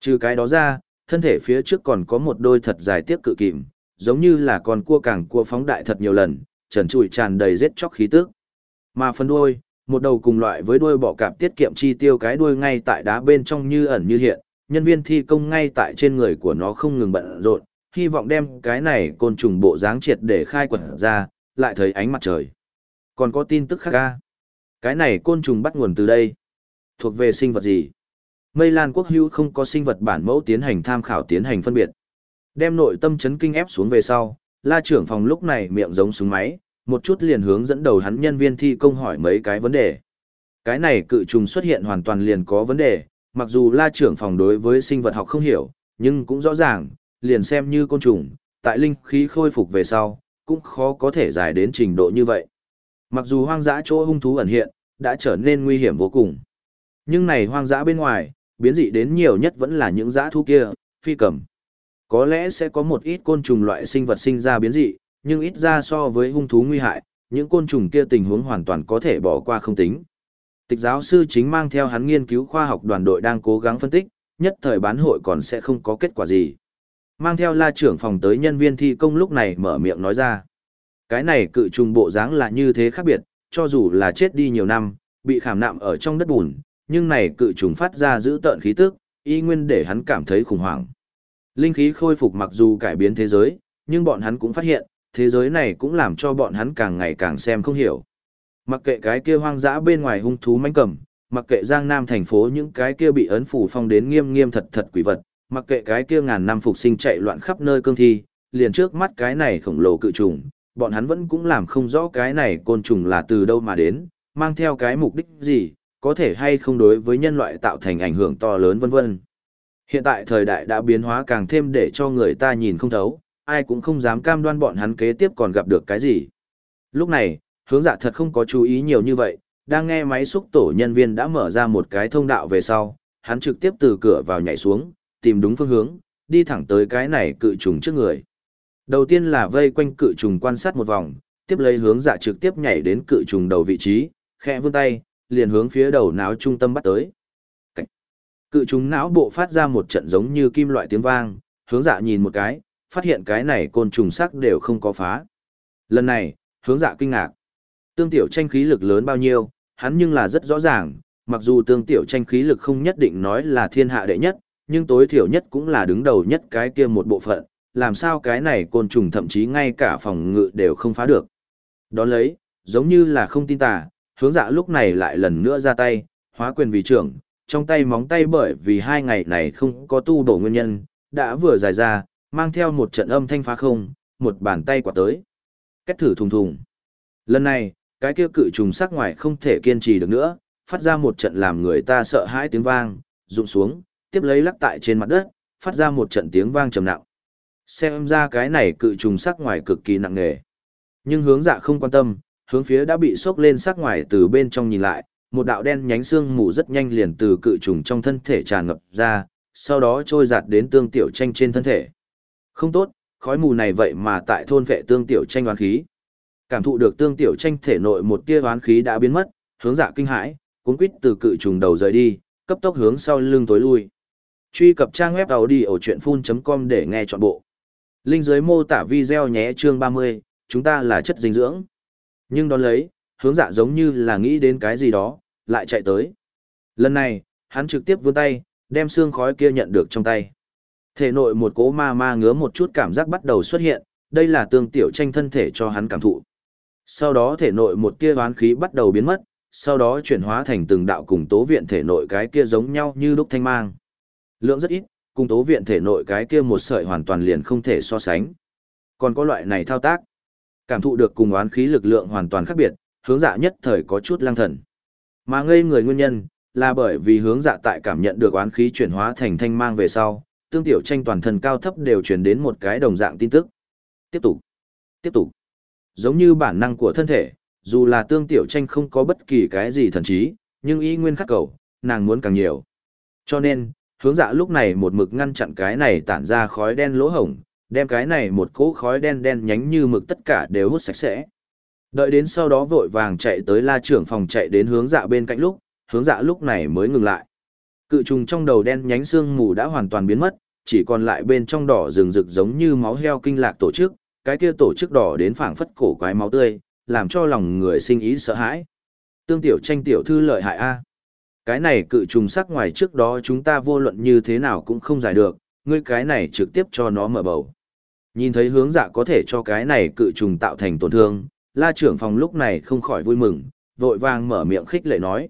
Trừ cái đó ra, thân thể phía trước còn có một đôi thật dài tiếp cự kìm, giống như là con cua càng cua phóng đại thật nhiều lần, trần trụi tràn đầy rết chóc khí tức. Mà phần đuôi, một đầu cùng loại với đuôi bọ cạp tiết kiệm chi tiêu cái đuôi ngay tại đá bên trong như ẩn như hiện, nhân viên thi công ngay tại trên người của nó không ngừng bận rộn, hy vọng đem cái này côn trùng bộ dáng triệt để khai quật ra, lại thấy ánh mặt trời. Còn có tin tức khác ca. Cái này côn trùng bắt nguồn từ đây. Thuộc về sinh vật gì? Mây Lan quốc hữu không có sinh vật bản mẫu tiến hành tham khảo tiến hành phân biệt. Đem nội tâm chấn kinh ép xuống về sau, la trưởng phòng lúc này miệng giống súng máy, một chút liền hướng dẫn đầu hắn nhân viên thi công hỏi mấy cái vấn đề. Cái này cự trùng xuất hiện hoàn toàn liền có vấn đề, mặc dù la trưởng phòng đối với sinh vật học không hiểu, nhưng cũng rõ ràng, liền xem như côn trùng, tại linh khí khôi phục về sau, cũng khó có thể dài đến trình độ như vậy. Mặc dù hoang dã chỗ hung thú ẩn hiện, đã trở nên nguy hiểm vô cùng. Nhưng này hoang dã bên ngoài, biến dị đến nhiều nhất vẫn là những dã thú kia, phi cầm. Có lẽ sẽ có một ít côn trùng loại sinh vật sinh ra biến dị, nhưng ít ra so với hung thú nguy hại, những côn trùng kia tình huống hoàn toàn có thể bỏ qua không tính. Tịch giáo sư chính mang theo hắn nghiên cứu khoa học đoàn đội đang cố gắng phân tích, nhất thời bán hội còn sẽ không có kết quả gì. Mang theo la trưởng phòng tới nhân viên thi công lúc này mở miệng nói ra. Cái này cự trùng bộ dáng là như thế khác biệt, cho dù là chết đi nhiều năm, bị khảm nạm ở trong đất bùn, nhưng này cự trùng phát ra giữ tợn khí tức, y nguyên để hắn cảm thấy khủng hoảng. Linh khí khôi phục mặc dù cải biến thế giới, nhưng bọn hắn cũng phát hiện, thế giới này cũng làm cho bọn hắn càng ngày càng xem không hiểu. Mặc kệ cái kia hoang dã bên ngoài hung thú manh cầm, mặc kệ Giang Nam thành phố những cái kia bị ấn phủ phong đến nghiêm nghiêm thật thật quỷ vật, mặc kệ cái kia ngàn năm phục sinh chạy loạn khắp nơi cương thi, liền trước mắt cái này khổng lồ cự trùng, bọn hắn vẫn cũng làm không rõ cái này côn trùng là từ đâu mà đến, mang theo cái mục đích gì, có thể hay không đối với nhân loại tạo thành ảnh hưởng to lớn vân vân. Hiện tại thời đại đã biến hóa càng thêm để cho người ta nhìn không thấu, ai cũng không dám cam đoan bọn hắn kế tiếp còn gặp được cái gì. Lúc này, hướng dạ thật không có chú ý nhiều như vậy, đang nghe máy xúc tổ nhân viên đã mở ra một cái thông đạo về sau, hắn trực tiếp từ cửa vào nhảy xuống, tìm đúng phương hướng, đi thẳng tới cái này cự trùng trước người. Đầu tiên là vây quanh cự trùng quan sát một vòng, tiếp lấy hướng dạ trực tiếp nhảy đến cự trùng đầu vị trí, khẽ vươn tay, liền hướng phía đầu não trung tâm bắt tới. Cách. Cự trùng não bộ phát ra một trận giống như kim loại tiếng vang, hướng dạ nhìn một cái, phát hiện cái này côn trùng sắc đều không có phá. Lần này, hướng dạ kinh ngạc. Tương tiểu tranh khí lực lớn bao nhiêu, hắn nhưng là rất rõ ràng, mặc dù tương tiểu tranh khí lực không nhất định nói là thiên hạ đệ nhất, nhưng tối thiểu nhất cũng là đứng đầu nhất cái kia một bộ phận, làm sao cái này côn trùng thậm chí ngay cả phòng ngự đều không phá được. Đón lấy, giống như là không tin tà, hướng dạ lúc này lại lần nữa ra tay, hóa quyền vì trưởng, trong tay móng tay bởi vì hai ngày này không có tu đổ nguyên nhân, đã vừa dài ra, mang theo một trận âm thanh phá không, một bàn tay quả tới. Kết thử thùng thùng. Lần này, cái kia cự trùng sắc ngoài không thể kiên trì được nữa, phát ra một trận làm người ta sợ hãi tiếng vang, rụng xuống, tiếp lấy lắc tại trên mặt đất, phát ra một trận tiếng vang trầm nặng. Xem ra cái này cự trùng sắc ngoài cực kỳ nặng nề. Nhưng hướng dạ không quan tâm, hướng phía đã bị sốc lên sắc ngoài từ bên trong nhìn lại, một đạo đen nhánh xương mù rất nhanh liền từ cự trùng trong thân thể tràn ngập ra, sau đó trôi giạt đến tương tiểu tranh trên thân thể. Không tốt, khói mù này vậy mà tại thôn vệ tương tiểu tranh oán khí. Cảm thụ được tương tiểu tranh thể nội một tia oán khí đã biến mất, hướng dạ kinh hãi, cuốn quýt từ cự trùng đầu rời đi, cấp tốc hướng sau lưng tối lui. Truy cập trang web audiochuyenphun.com để nghe trọn bộ. Linh dưới mô tả video nhé chương 30, chúng ta là chất dinh dưỡng. Nhưng đón lấy, hướng dạ giống như là nghĩ đến cái gì đó, lại chạy tới. Lần này, hắn trực tiếp vươn tay, đem xương khói kia nhận được trong tay. Thể nội một cỗ ma ma ngứa một chút cảm giác bắt đầu xuất hiện, đây là tương tiểu tranh thân thể cho hắn cảm thụ. Sau đó thể nội một tia oán khí bắt đầu biến mất, sau đó chuyển hóa thành từng đạo cùng tố viện thể nội cái kia giống nhau như đúc thanh mang. Lượng rất ít, cùng tố viện thể nội cái kia một sợi hoàn toàn liền không thể so sánh. Còn có loại này thao tác, cảm thụ được cùng oán khí lực lượng hoàn toàn khác biệt, hướng dạ nhất thời có chút lang thần. Mà ngây người nguyên nhân, là bởi vì hướng dạ tại cảm nhận được oán khí chuyển hóa thành thanh mang về sau, tương tiểu tranh toàn thân cao thấp đều truyền đến một cái đồng dạng tin tức. Tiếp tục, tiếp tục. Giống như bản năng của thân thể, dù là tương tiểu tranh không có bất kỳ cái gì thần trí, nhưng ý nguyên khắc cầu, nàng muốn càng nhiều. Cho nên, hướng dạ lúc này một mực ngăn chặn cái này tản ra khói đen lỗ hổng, đem cái này một cỗ khói đen đen nhánh như mực tất cả đều hút sạch sẽ. Đợi đến sau đó vội vàng chạy tới la trưởng phòng chạy đến hướng dạ bên cạnh lúc, hướng dạ lúc này mới ngừng lại. Cự trùng trong đầu đen nhánh xương mù đã hoàn toàn biến mất, chỉ còn lại bên trong đỏ rừng rực giống như máu heo kinh lạc tổ chức, cái kia tổ chức đỏ đến phảng phất cổ quái máu tươi, làm cho lòng người sinh ý sợ hãi. Tương tiểu tranh tiểu thư lợi hại a. Cái này cự trùng sắc ngoài trước đó chúng ta vô luận như thế nào cũng không giải được, ngươi cái này trực tiếp cho nó mở bầu. Nhìn thấy hướng dạ có thể cho cái này cự trùng tạo thành tổn thương, la trưởng phòng lúc này không khỏi vui mừng, vội vàng mở miệng khích lệ nói.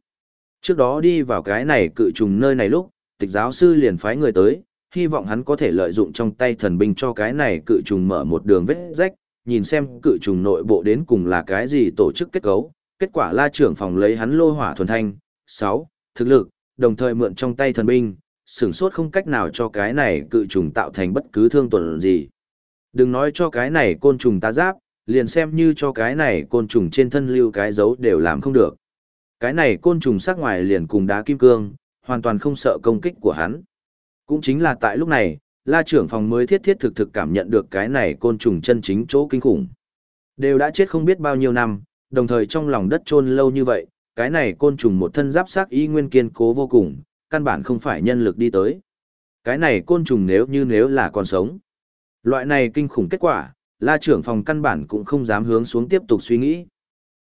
Trước đó đi vào cái này cự trùng nơi này lúc, tịch giáo sư liền phái người tới, hy vọng hắn có thể lợi dụng trong tay thần binh cho cái này cự trùng mở một đường vết rách, nhìn xem cự trùng nội bộ đến cùng là cái gì tổ chức kết cấu. Kết quả la trưởng phòng lấy hắn lô hỏa thuần thanh, sáu Thực lực, đồng thời mượn trong tay thần binh, sửng sốt không cách nào cho cái này cự trùng tạo thành bất cứ thương tổn gì. Đừng nói cho cái này côn trùng ta giáp, liền xem như cho cái này côn trùng trên thân lưu cái dấu đều làm không được. Cái này côn trùng sắc ngoài liền cùng đá kim cương, hoàn toàn không sợ công kích của hắn. Cũng chính là tại lúc này, la trưởng phòng mới thiết thiết thực thực cảm nhận được cái này côn trùng chân chính chỗ kinh khủng. Đều đã chết không biết bao nhiêu năm, đồng thời trong lòng đất chôn lâu như vậy, cái này côn trùng một thân giáp sắc y nguyên kiên cố vô cùng, căn bản không phải nhân lực đi tới. Cái này côn trùng nếu như nếu là còn sống. Loại này kinh khủng kết quả, la trưởng phòng căn bản cũng không dám hướng xuống tiếp tục suy nghĩ.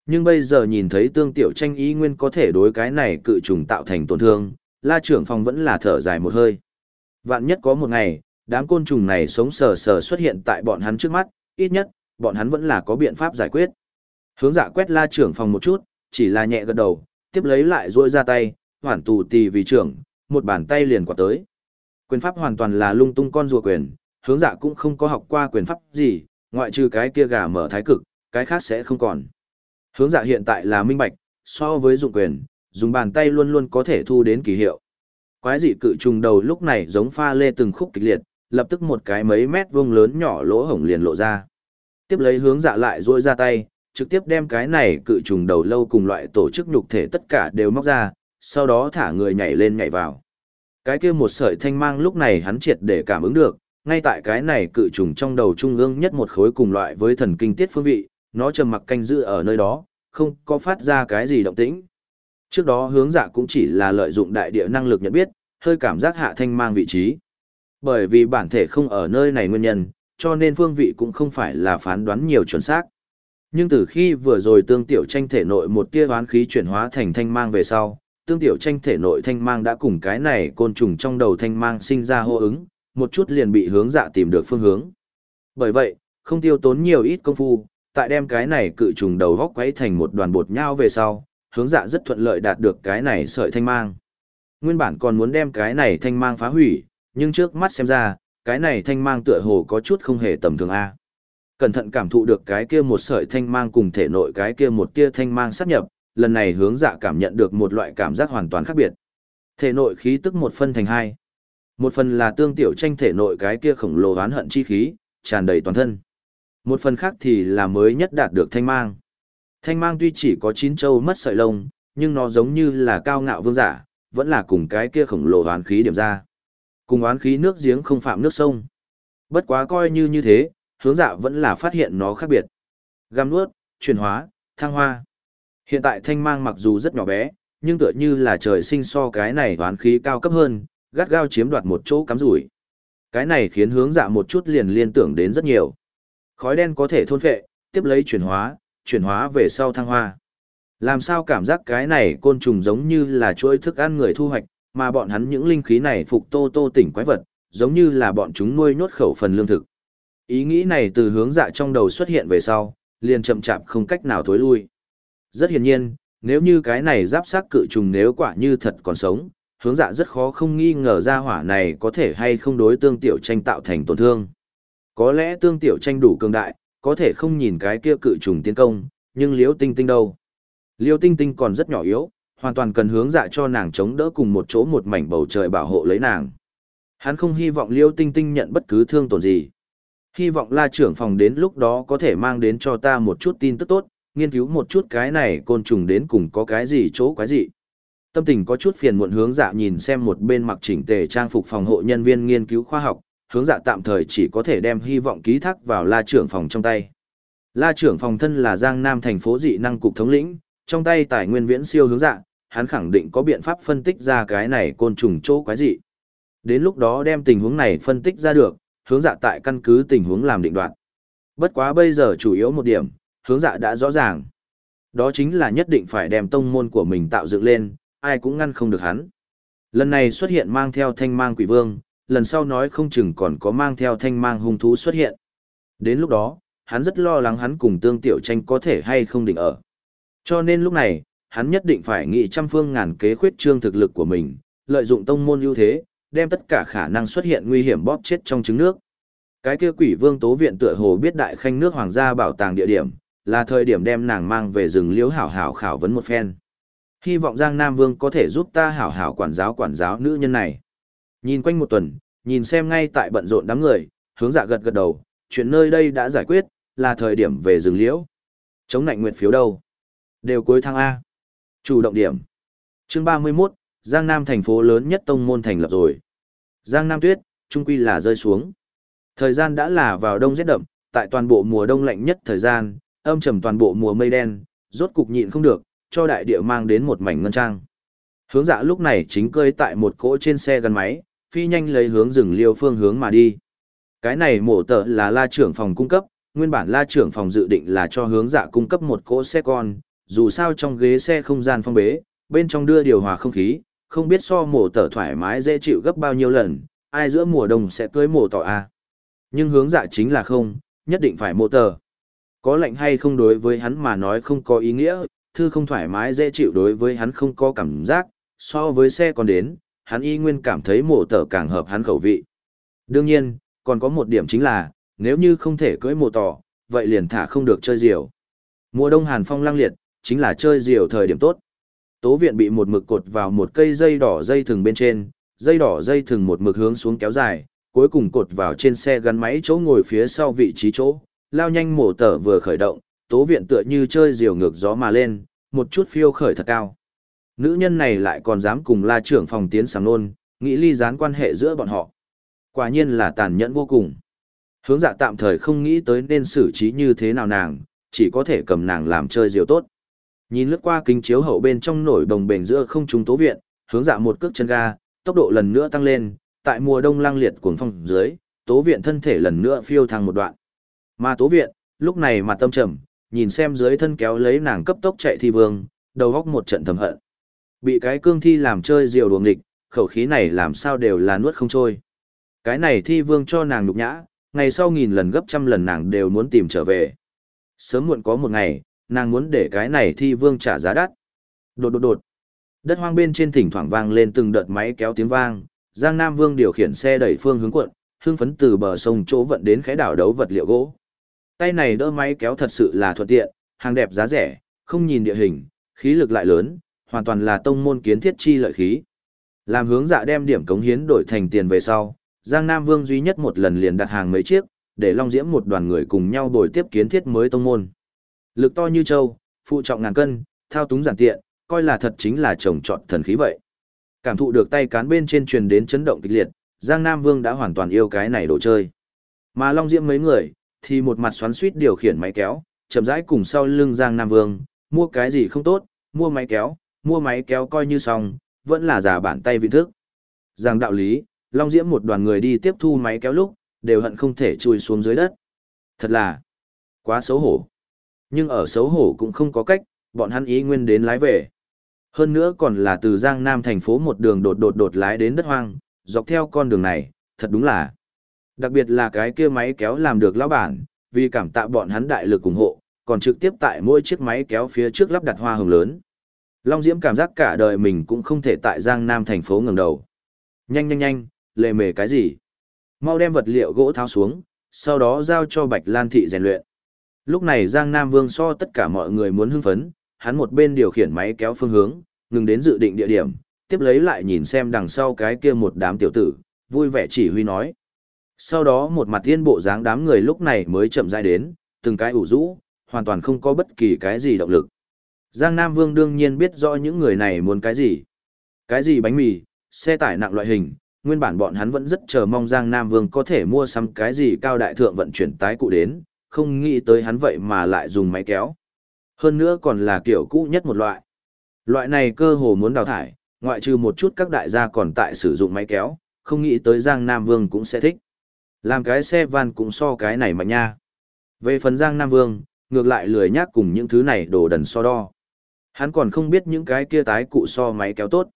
Nhưng bây giờ nhìn thấy tương tiểu tranh ý nguyên có thể đối cái này cự trùng tạo thành tổn thương, la trưởng phòng vẫn là thở dài một hơi. Vạn nhất có một ngày, đám côn trùng này sống sờ sờ xuất hiện tại bọn hắn trước mắt, ít nhất, bọn hắn vẫn là có biện pháp giải quyết. Hướng dạ quét la trưởng phòng một chút, chỉ là nhẹ gật đầu, tiếp lấy lại rôi ra tay, hoàn tù tì vì trưởng, một bàn tay liền quạt tới. Quyền pháp hoàn toàn là lung tung con rùa quyền, hướng dạ cũng không có học qua quyền pháp gì, ngoại trừ cái kia gà mở thái cực, cái khác sẽ không còn. Hướng dạ hiện tại là minh bạch, so với dụng quyền, dùng bàn tay luôn luôn có thể thu đến kỳ hiệu. Quái dị cự trùng đầu lúc này giống pha lê từng khúc kịch liệt, lập tức một cái mấy mét vuông lớn nhỏ lỗ hổng liền lộ ra. Tiếp lấy hướng dạ lại rôi ra tay, trực tiếp đem cái này cự trùng đầu lâu cùng loại tổ chức nhục thể tất cả đều móc ra, sau đó thả người nhảy lên nhảy vào. Cái kia một sợi thanh mang lúc này hắn triệt để cảm ứng được, ngay tại cái này cự trùng trong đầu trung ương nhất một khối cùng loại với thần kinh tiết phương vị, nó trầm mặc canh giữ ở nơi đó, không có phát ra cái gì động tĩnh. Trước đó hướng dạ cũng chỉ là lợi dụng đại địa năng lực nhận biết, hơi cảm giác hạ thanh mang vị trí. Bởi vì bản thể không ở nơi này nguyên nhân, cho nên phương vị cũng không phải là phán đoán nhiều chuẩn xác. Nhưng từ khi vừa rồi tương tiểu tranh thể nội một tia đoán khí chuyển hóa thành thanh mang về sau, tương tiểu tranh thể nội thanh mang đã cùng cái này côn trùng trong đầu thanh mang sinh ra hô ứng, một chút liền bị hướng dạ tìm được phương hướng. Bởi vậy, không tiêu tốn nhiều ít công phu, tại đem cái này cự trùng đầu góc quấy thành một đoàn bột nhau về sau, hướng dạ rất thuận lợi đạt được cái này sợi thanh mang. Nguyên bản còn muốn đem cái này thanh mang phá hủy, nhưng trước mắt xem ra, cái này thanh mang tựa hồ có chút không hề tầm thường A. Cẩn thận cảm thụ được cái kia một sợi thanh mang cùng thể nội cái kia một tia thanh mang sát nhập, lần này hướng dạ cảm nhận được một loại cảm giác hoàn toàn khác biệt. Thể nội khí tức một phân thành hai. Một phần là tương tiểu tranh thể nội cái kia khổng lồ oán hận chi khí, tràn đầy toàn thân. Một phần khác thì là mới nhất đạt được thanh mang. Thanh mang tuy chỉ có chín châu mất sợi lông, nhưng nó giống như là cao ngạo vương giả, vẫn là cùng cái kia khổng lồ oán khí điểm ra. Cùng oán khí nước giếng không phạm nước sông. Bất quá coi như như thế, hướng dạ vẫn là phát hiện nó khác biệt. Găm nuốt, chuyển hóa, thăng hoa. Hiện tại thanh mang mặc dù rất nhỏ bé, nhưng tựa như là trời sinh so cái này oán khí cao cấp hơn, gắt gao chiếm đoạt một chỗ cắm rủi. Cái này khiến hướng dạ một chút liền liên tưởng đến rất nhiều. Khói đen có thể thôn phệ, tiếp lấy chuyển hóa, chuyển hóa về sau thăng hoa. Làm sao cảm giác cái này côn trùng giống như là chuỗi thức ăn người thu hoạch, mà bọn hắn những linh khí này phục tô tô tỉnh quái vật, giống như là bọn chúng nuôi nhốt khẩu phần lương thực. Ý nghĩ này từ hướng dạ trong đầu xuất hiện về sau, liền chậm chạp không cách nào thối lui. Rất hiển nhiên, nếu như cái này giáp xác cự trùng nếu quả như thật còn sống, hướng dạ rất khó không nghi ngờ ra hỏa này có thể hay không đối tương tiểu tranh tạo thành tổn thương. Có lẽ tương tiểu tranh đủ cường đại, có thể không nhìn cái kia cự trùng tiến công, nhưng liễu tinh tinh đâu. Liễu tinh tinh còn rất nhỏ yếu, hoàn toàn cần hướng dạ cho nàng chống đỡ cùng một chỗ một mảnh bầu trời bảo hộ lấy nàng. Hắn không hy vọng liễu tinh tinh nhận bất cứ thương tổn gì. Hy vọng la trưởng phòng đến lúc đó có thể mang đến cho ta một chút tin tức tốt, nghiên cứu một chút cái này côn trùng đến cùng có cái gì chỗ quái gì. Tâm tình có chút phiền muộn hướng dạ nhìn xem một bên mặc chỉnh tề trang phục phòng hộ nhân viên nghiên cứu khoa học, hướng dạ tạm thời chỉ có thể đem hy vọng ký thác vào la trưởng phòng trong tay. La trưởng phòng thân là Giang Nam thành phố dị năng cục thống lĩnh, trong tay tài nguyên viễn siêu hướng dạ, hắn khẳng định có biện pháp phân tích ra cái này côn trùng chỗ quái dị. Đến lúc đó đem tình huống này phân tích ra được, hướng dạ tại căn cứ tình huống làm định đoạt. Bất quá bây giờ chủ yếu một điểm, hướng dạ đã rõ ràng. Đó chính là nhất định phải đem tông môn của mình tạo dựng lên, ai cũng ngăn không được hắn. Lần này xuất hiện mang theo thanh mang quỷ vương, lần sau nói không chừng còn có mang theo thanh mang hung thú xuất hiện. Đến lúc đó, hắn rất lo lắng hắn cùng tương tiểu tranh có thể hay không định ở. Cho nên lúc này, hắn nhất định phải nghị trăm phương ngàn kế khuyết trương thực lực của mình, lợi dụng tông môn ưu thế, đem tất cả khả năng xuất hiện nguy hiểm bóp chết trong trứng nước. Cái kia quỷ vương tố viện tựa hồ biết đại khanh nước hoàng gia bảo tàng địa điểm, là thời điểm đem nàng mang về rừng liễu hảo hảo khảo vấn một phen. Hy vọng Giang Nam Vương có thể giúp ta hảo hảo quản giáo quản giáo nữ nhân này. Nhìn quanh một tuần, nhìn xem ngay tại bận rộn đám người, hướng dạ gật gật đầu, chuyện nơi đây đã giải quyết, là thời điểm về rừng liễu. Chống lạnh nguyệt phiếu đâu? Đều cuối tháng A. Chủ động điểm. Chương 31, Giang Nam thành phố lớn nhất tông môn thành lập rồi. Giang Nam tuyết, trung quy là rơi xuống. Thời gian đã là vào đông rét đậm, tại toàn bộ mùa đông lạnh nhất thời gian, âm trầm toàn bộ mùa mây đen, rốt cục nhịn không được, cho đại địa mang đến một mảnh ngân trang. Hướng dạ lúc này chính cơi tại một cỗ trên xe gắn máy, phi nhanh lấy hướng rừng liêu phương hướng mà đi. Cái này mổ tờ là la trưởng phòng cung cấp, nguyên bản la trưởng phòng dự định là cho hướng dạ cung cấp một cỗ xe con, dù sao trong ghế xe không gian phong bế, bên trong đưa điều hòa không khí, không biết so mổ tờ thoải mái dễ chịu gấp bao nhiêu lần, ai giữa mùa đông sẽ cưới mổ tỏ a à? Nhưng hướng dạ chính là không, nhất định phải mổ tờ. Có lạnh hay không đối với hắn mà nói không có ý nghĩa, thư không thoải mái dễ chịu đối với hắn không có cảm giác, so với xe còn đến, hắn y nguyên cảm thấy mổ tờ càng hợp hắn khẩu vị. Đương nhiên, còn có một điểm chính là, nếu như không thể cưỡi mổ tỏ, vậy liền thả không được chơi diều. Mùa đông hàn phong lăng liệt, chính là chơi diều thời điểm tốt. Tố viện bị một mực cột vào một cây dây đỏ dây thừng bên trên, dây đỏ dây thừng một mực hướng xuống kéo dài, cuối cùng cột vào trên xe gắn máy chỗ ngồi phía sau vị trí chỗ, lao nhanh mổ tở vừa khởi động, tố viện tựa như chơi diều ngược gió mà lên, một chút phiêu khởi thật cao. Nữ nhân này lại còn dám cùng la trưởng phòng tiến sáng nôn, nghĩ ly gián quan hệ giữa bọn họ. Quả nhiên là tàn nhẫn vô cùng. Hướng dạ tạm thời không nghĩ tới nên xử trí như thế nào nàng, chỉ có thể cầm nàng làm chơi diều tốt. Nhìn lướt qua kính chiếu hậu bên trong nổi đồng bền giữa không trung tố viện, hướng dạ một cước chân ga, tốc độ lần nữa tăng lên, tại mùa đông lang liệt cuồng phong dưới, tố viện thân thể lần nữa phiêu thăng một đoạn. Mà tố viện, lúc này mặt tâm trầm, nhìn xem dưới thân kéo lấy nàng cấp tốc chạy thi vương, đầu góc một trận thầm hận. Bị cái cương thi làm chơi diều đuồng địch, khẩu khí này làm sao đều là nuốt không trôi. Cái này thi vương cho nàng nhục nhã, ngày sau nghìn lần gấp trăm lần nàng đều muốn tìm trở về. Sớm muộn có một ngày, nàng muốn để cái này thi vương trả giá đắt. Đột đột đột. Đất hoang bên trên thỉnh thoảng vang lên từng đợt máy kéo tiếng vang, Giang Nam Vương điều khiển xe đẩy phương hướng quận, hương phấn từ bờ sông chỗ vận đến khẽ đảo đấu vật liệu gỗ. Tay này đỡ máy kéo thật sự là thuận tiện, hàng đẹp giá rẻ, không nhìn địa hình, khí lực lại lớn, hoàn toàn là tông môn kiến thiết chi lợi khí. Làm hướng dạ đem điểm cống hiến đổi thành tiền về sau, Giang Nam Vương duy nhất một lần liền đặt hàng mấy chiếc, để Long Diễm một đoàn người cùng nhau đổi tiếp kiến thiết mới tông môn. Lực to như châu, phụ trọng ngàn cân, thao túng giản tiện, coi là thật chính là trồng trọt thần khí vậy. Cảm thụ được tay cán bên trên truyền đến chấn động kịch liệt, Giang Nam Vương đã hoàn toàn yêu cái này đồ chơi. Mà Long Diễm mấy người, thì một mặt xoắn suýt điều khiển máy kéo, chậm rãi cùng sau lưng Giang Nam Vương, mua cái gì không tốt, mua máy kéo, mua máy kéo coi như xong, vẫn là giả bản tay vị thức. Giang đạo lý, Long Diễm một đoàn người đi tiếp thu máy kéo lúc, đều hận không thể chui xuống dưới đất. Thật là quá xấu hổ. Nhưng ở xấu hổ cũng không có cách, bọn hắn ý nguyên đến lái về. Hơn nữa còn là từ Giang Nam thành phố một đường đột đột đột lái đến đất hoang, dọc theo con đường này, thật đúng là. Đặc biệt là cái kia máy kéo làm được lão bản, vì cảm tạ bọn hắn đại lực ủng hộ, còn trực tiếp tại mỗi chiếc máy kéo phía trước lắp đặt hoa hồng lớn. Long Diễm cảm giác cả đời mình cũng không thể tại Giang Nam thành phố ngẩng đầu. Nhanh nhanh nhanh, lề mề cái gì? Mau đem vật liệu gỗ tháo xuống, sau đó giao cho Bạch Lan thị rèn luyện. Lúc này Giang Nam Vương so tất cả mọi người muốn hưng phấn, hắn một bên điều khiển máy kéo phương hướng, ngừng đến dự định địa điểm, tiếp lấy lại nhìn xem đằng sau cái kia một đám tiểu tử, vui vẻ chỉ huy nói. Sau đó một mặt tiên bộ dáng đám người lúc này mới chậm rãi đến, từng cái ủ rũ, hoàn toàn không có bất kỳ cái gì động lực. Giang Nam Vương đương nhiên biết rõ những người này muốn cái gì. Cái gì bánh mì, xe tải nặng loại hình, nguyên bản bọn hắn vẫn rất chờ mong Giang Nam Vương có thể mua sắm cái gì cao đại thượng vận chuyển tái cụ đến, không nghĩ tới hắn vậy mà lại dùng máy kéo. Hơn nữa còn là kiểu cũ nhất một loại. Loại này cơ hồ muốn đào thải, ngoại trừ một chút các đại gia còn tại sử dụng máy kéo, không nghĩ tới Giang Nam Vương cũng sẽ thích. Làm cái xe van cũng so cái này mạnh nha. Về phần Giang Nam Vương, ngược lại lười nhác cùng những thứ này đổ đần so đo. Hắn còn không biết những cái kia tái cụ so máy kéo tốt.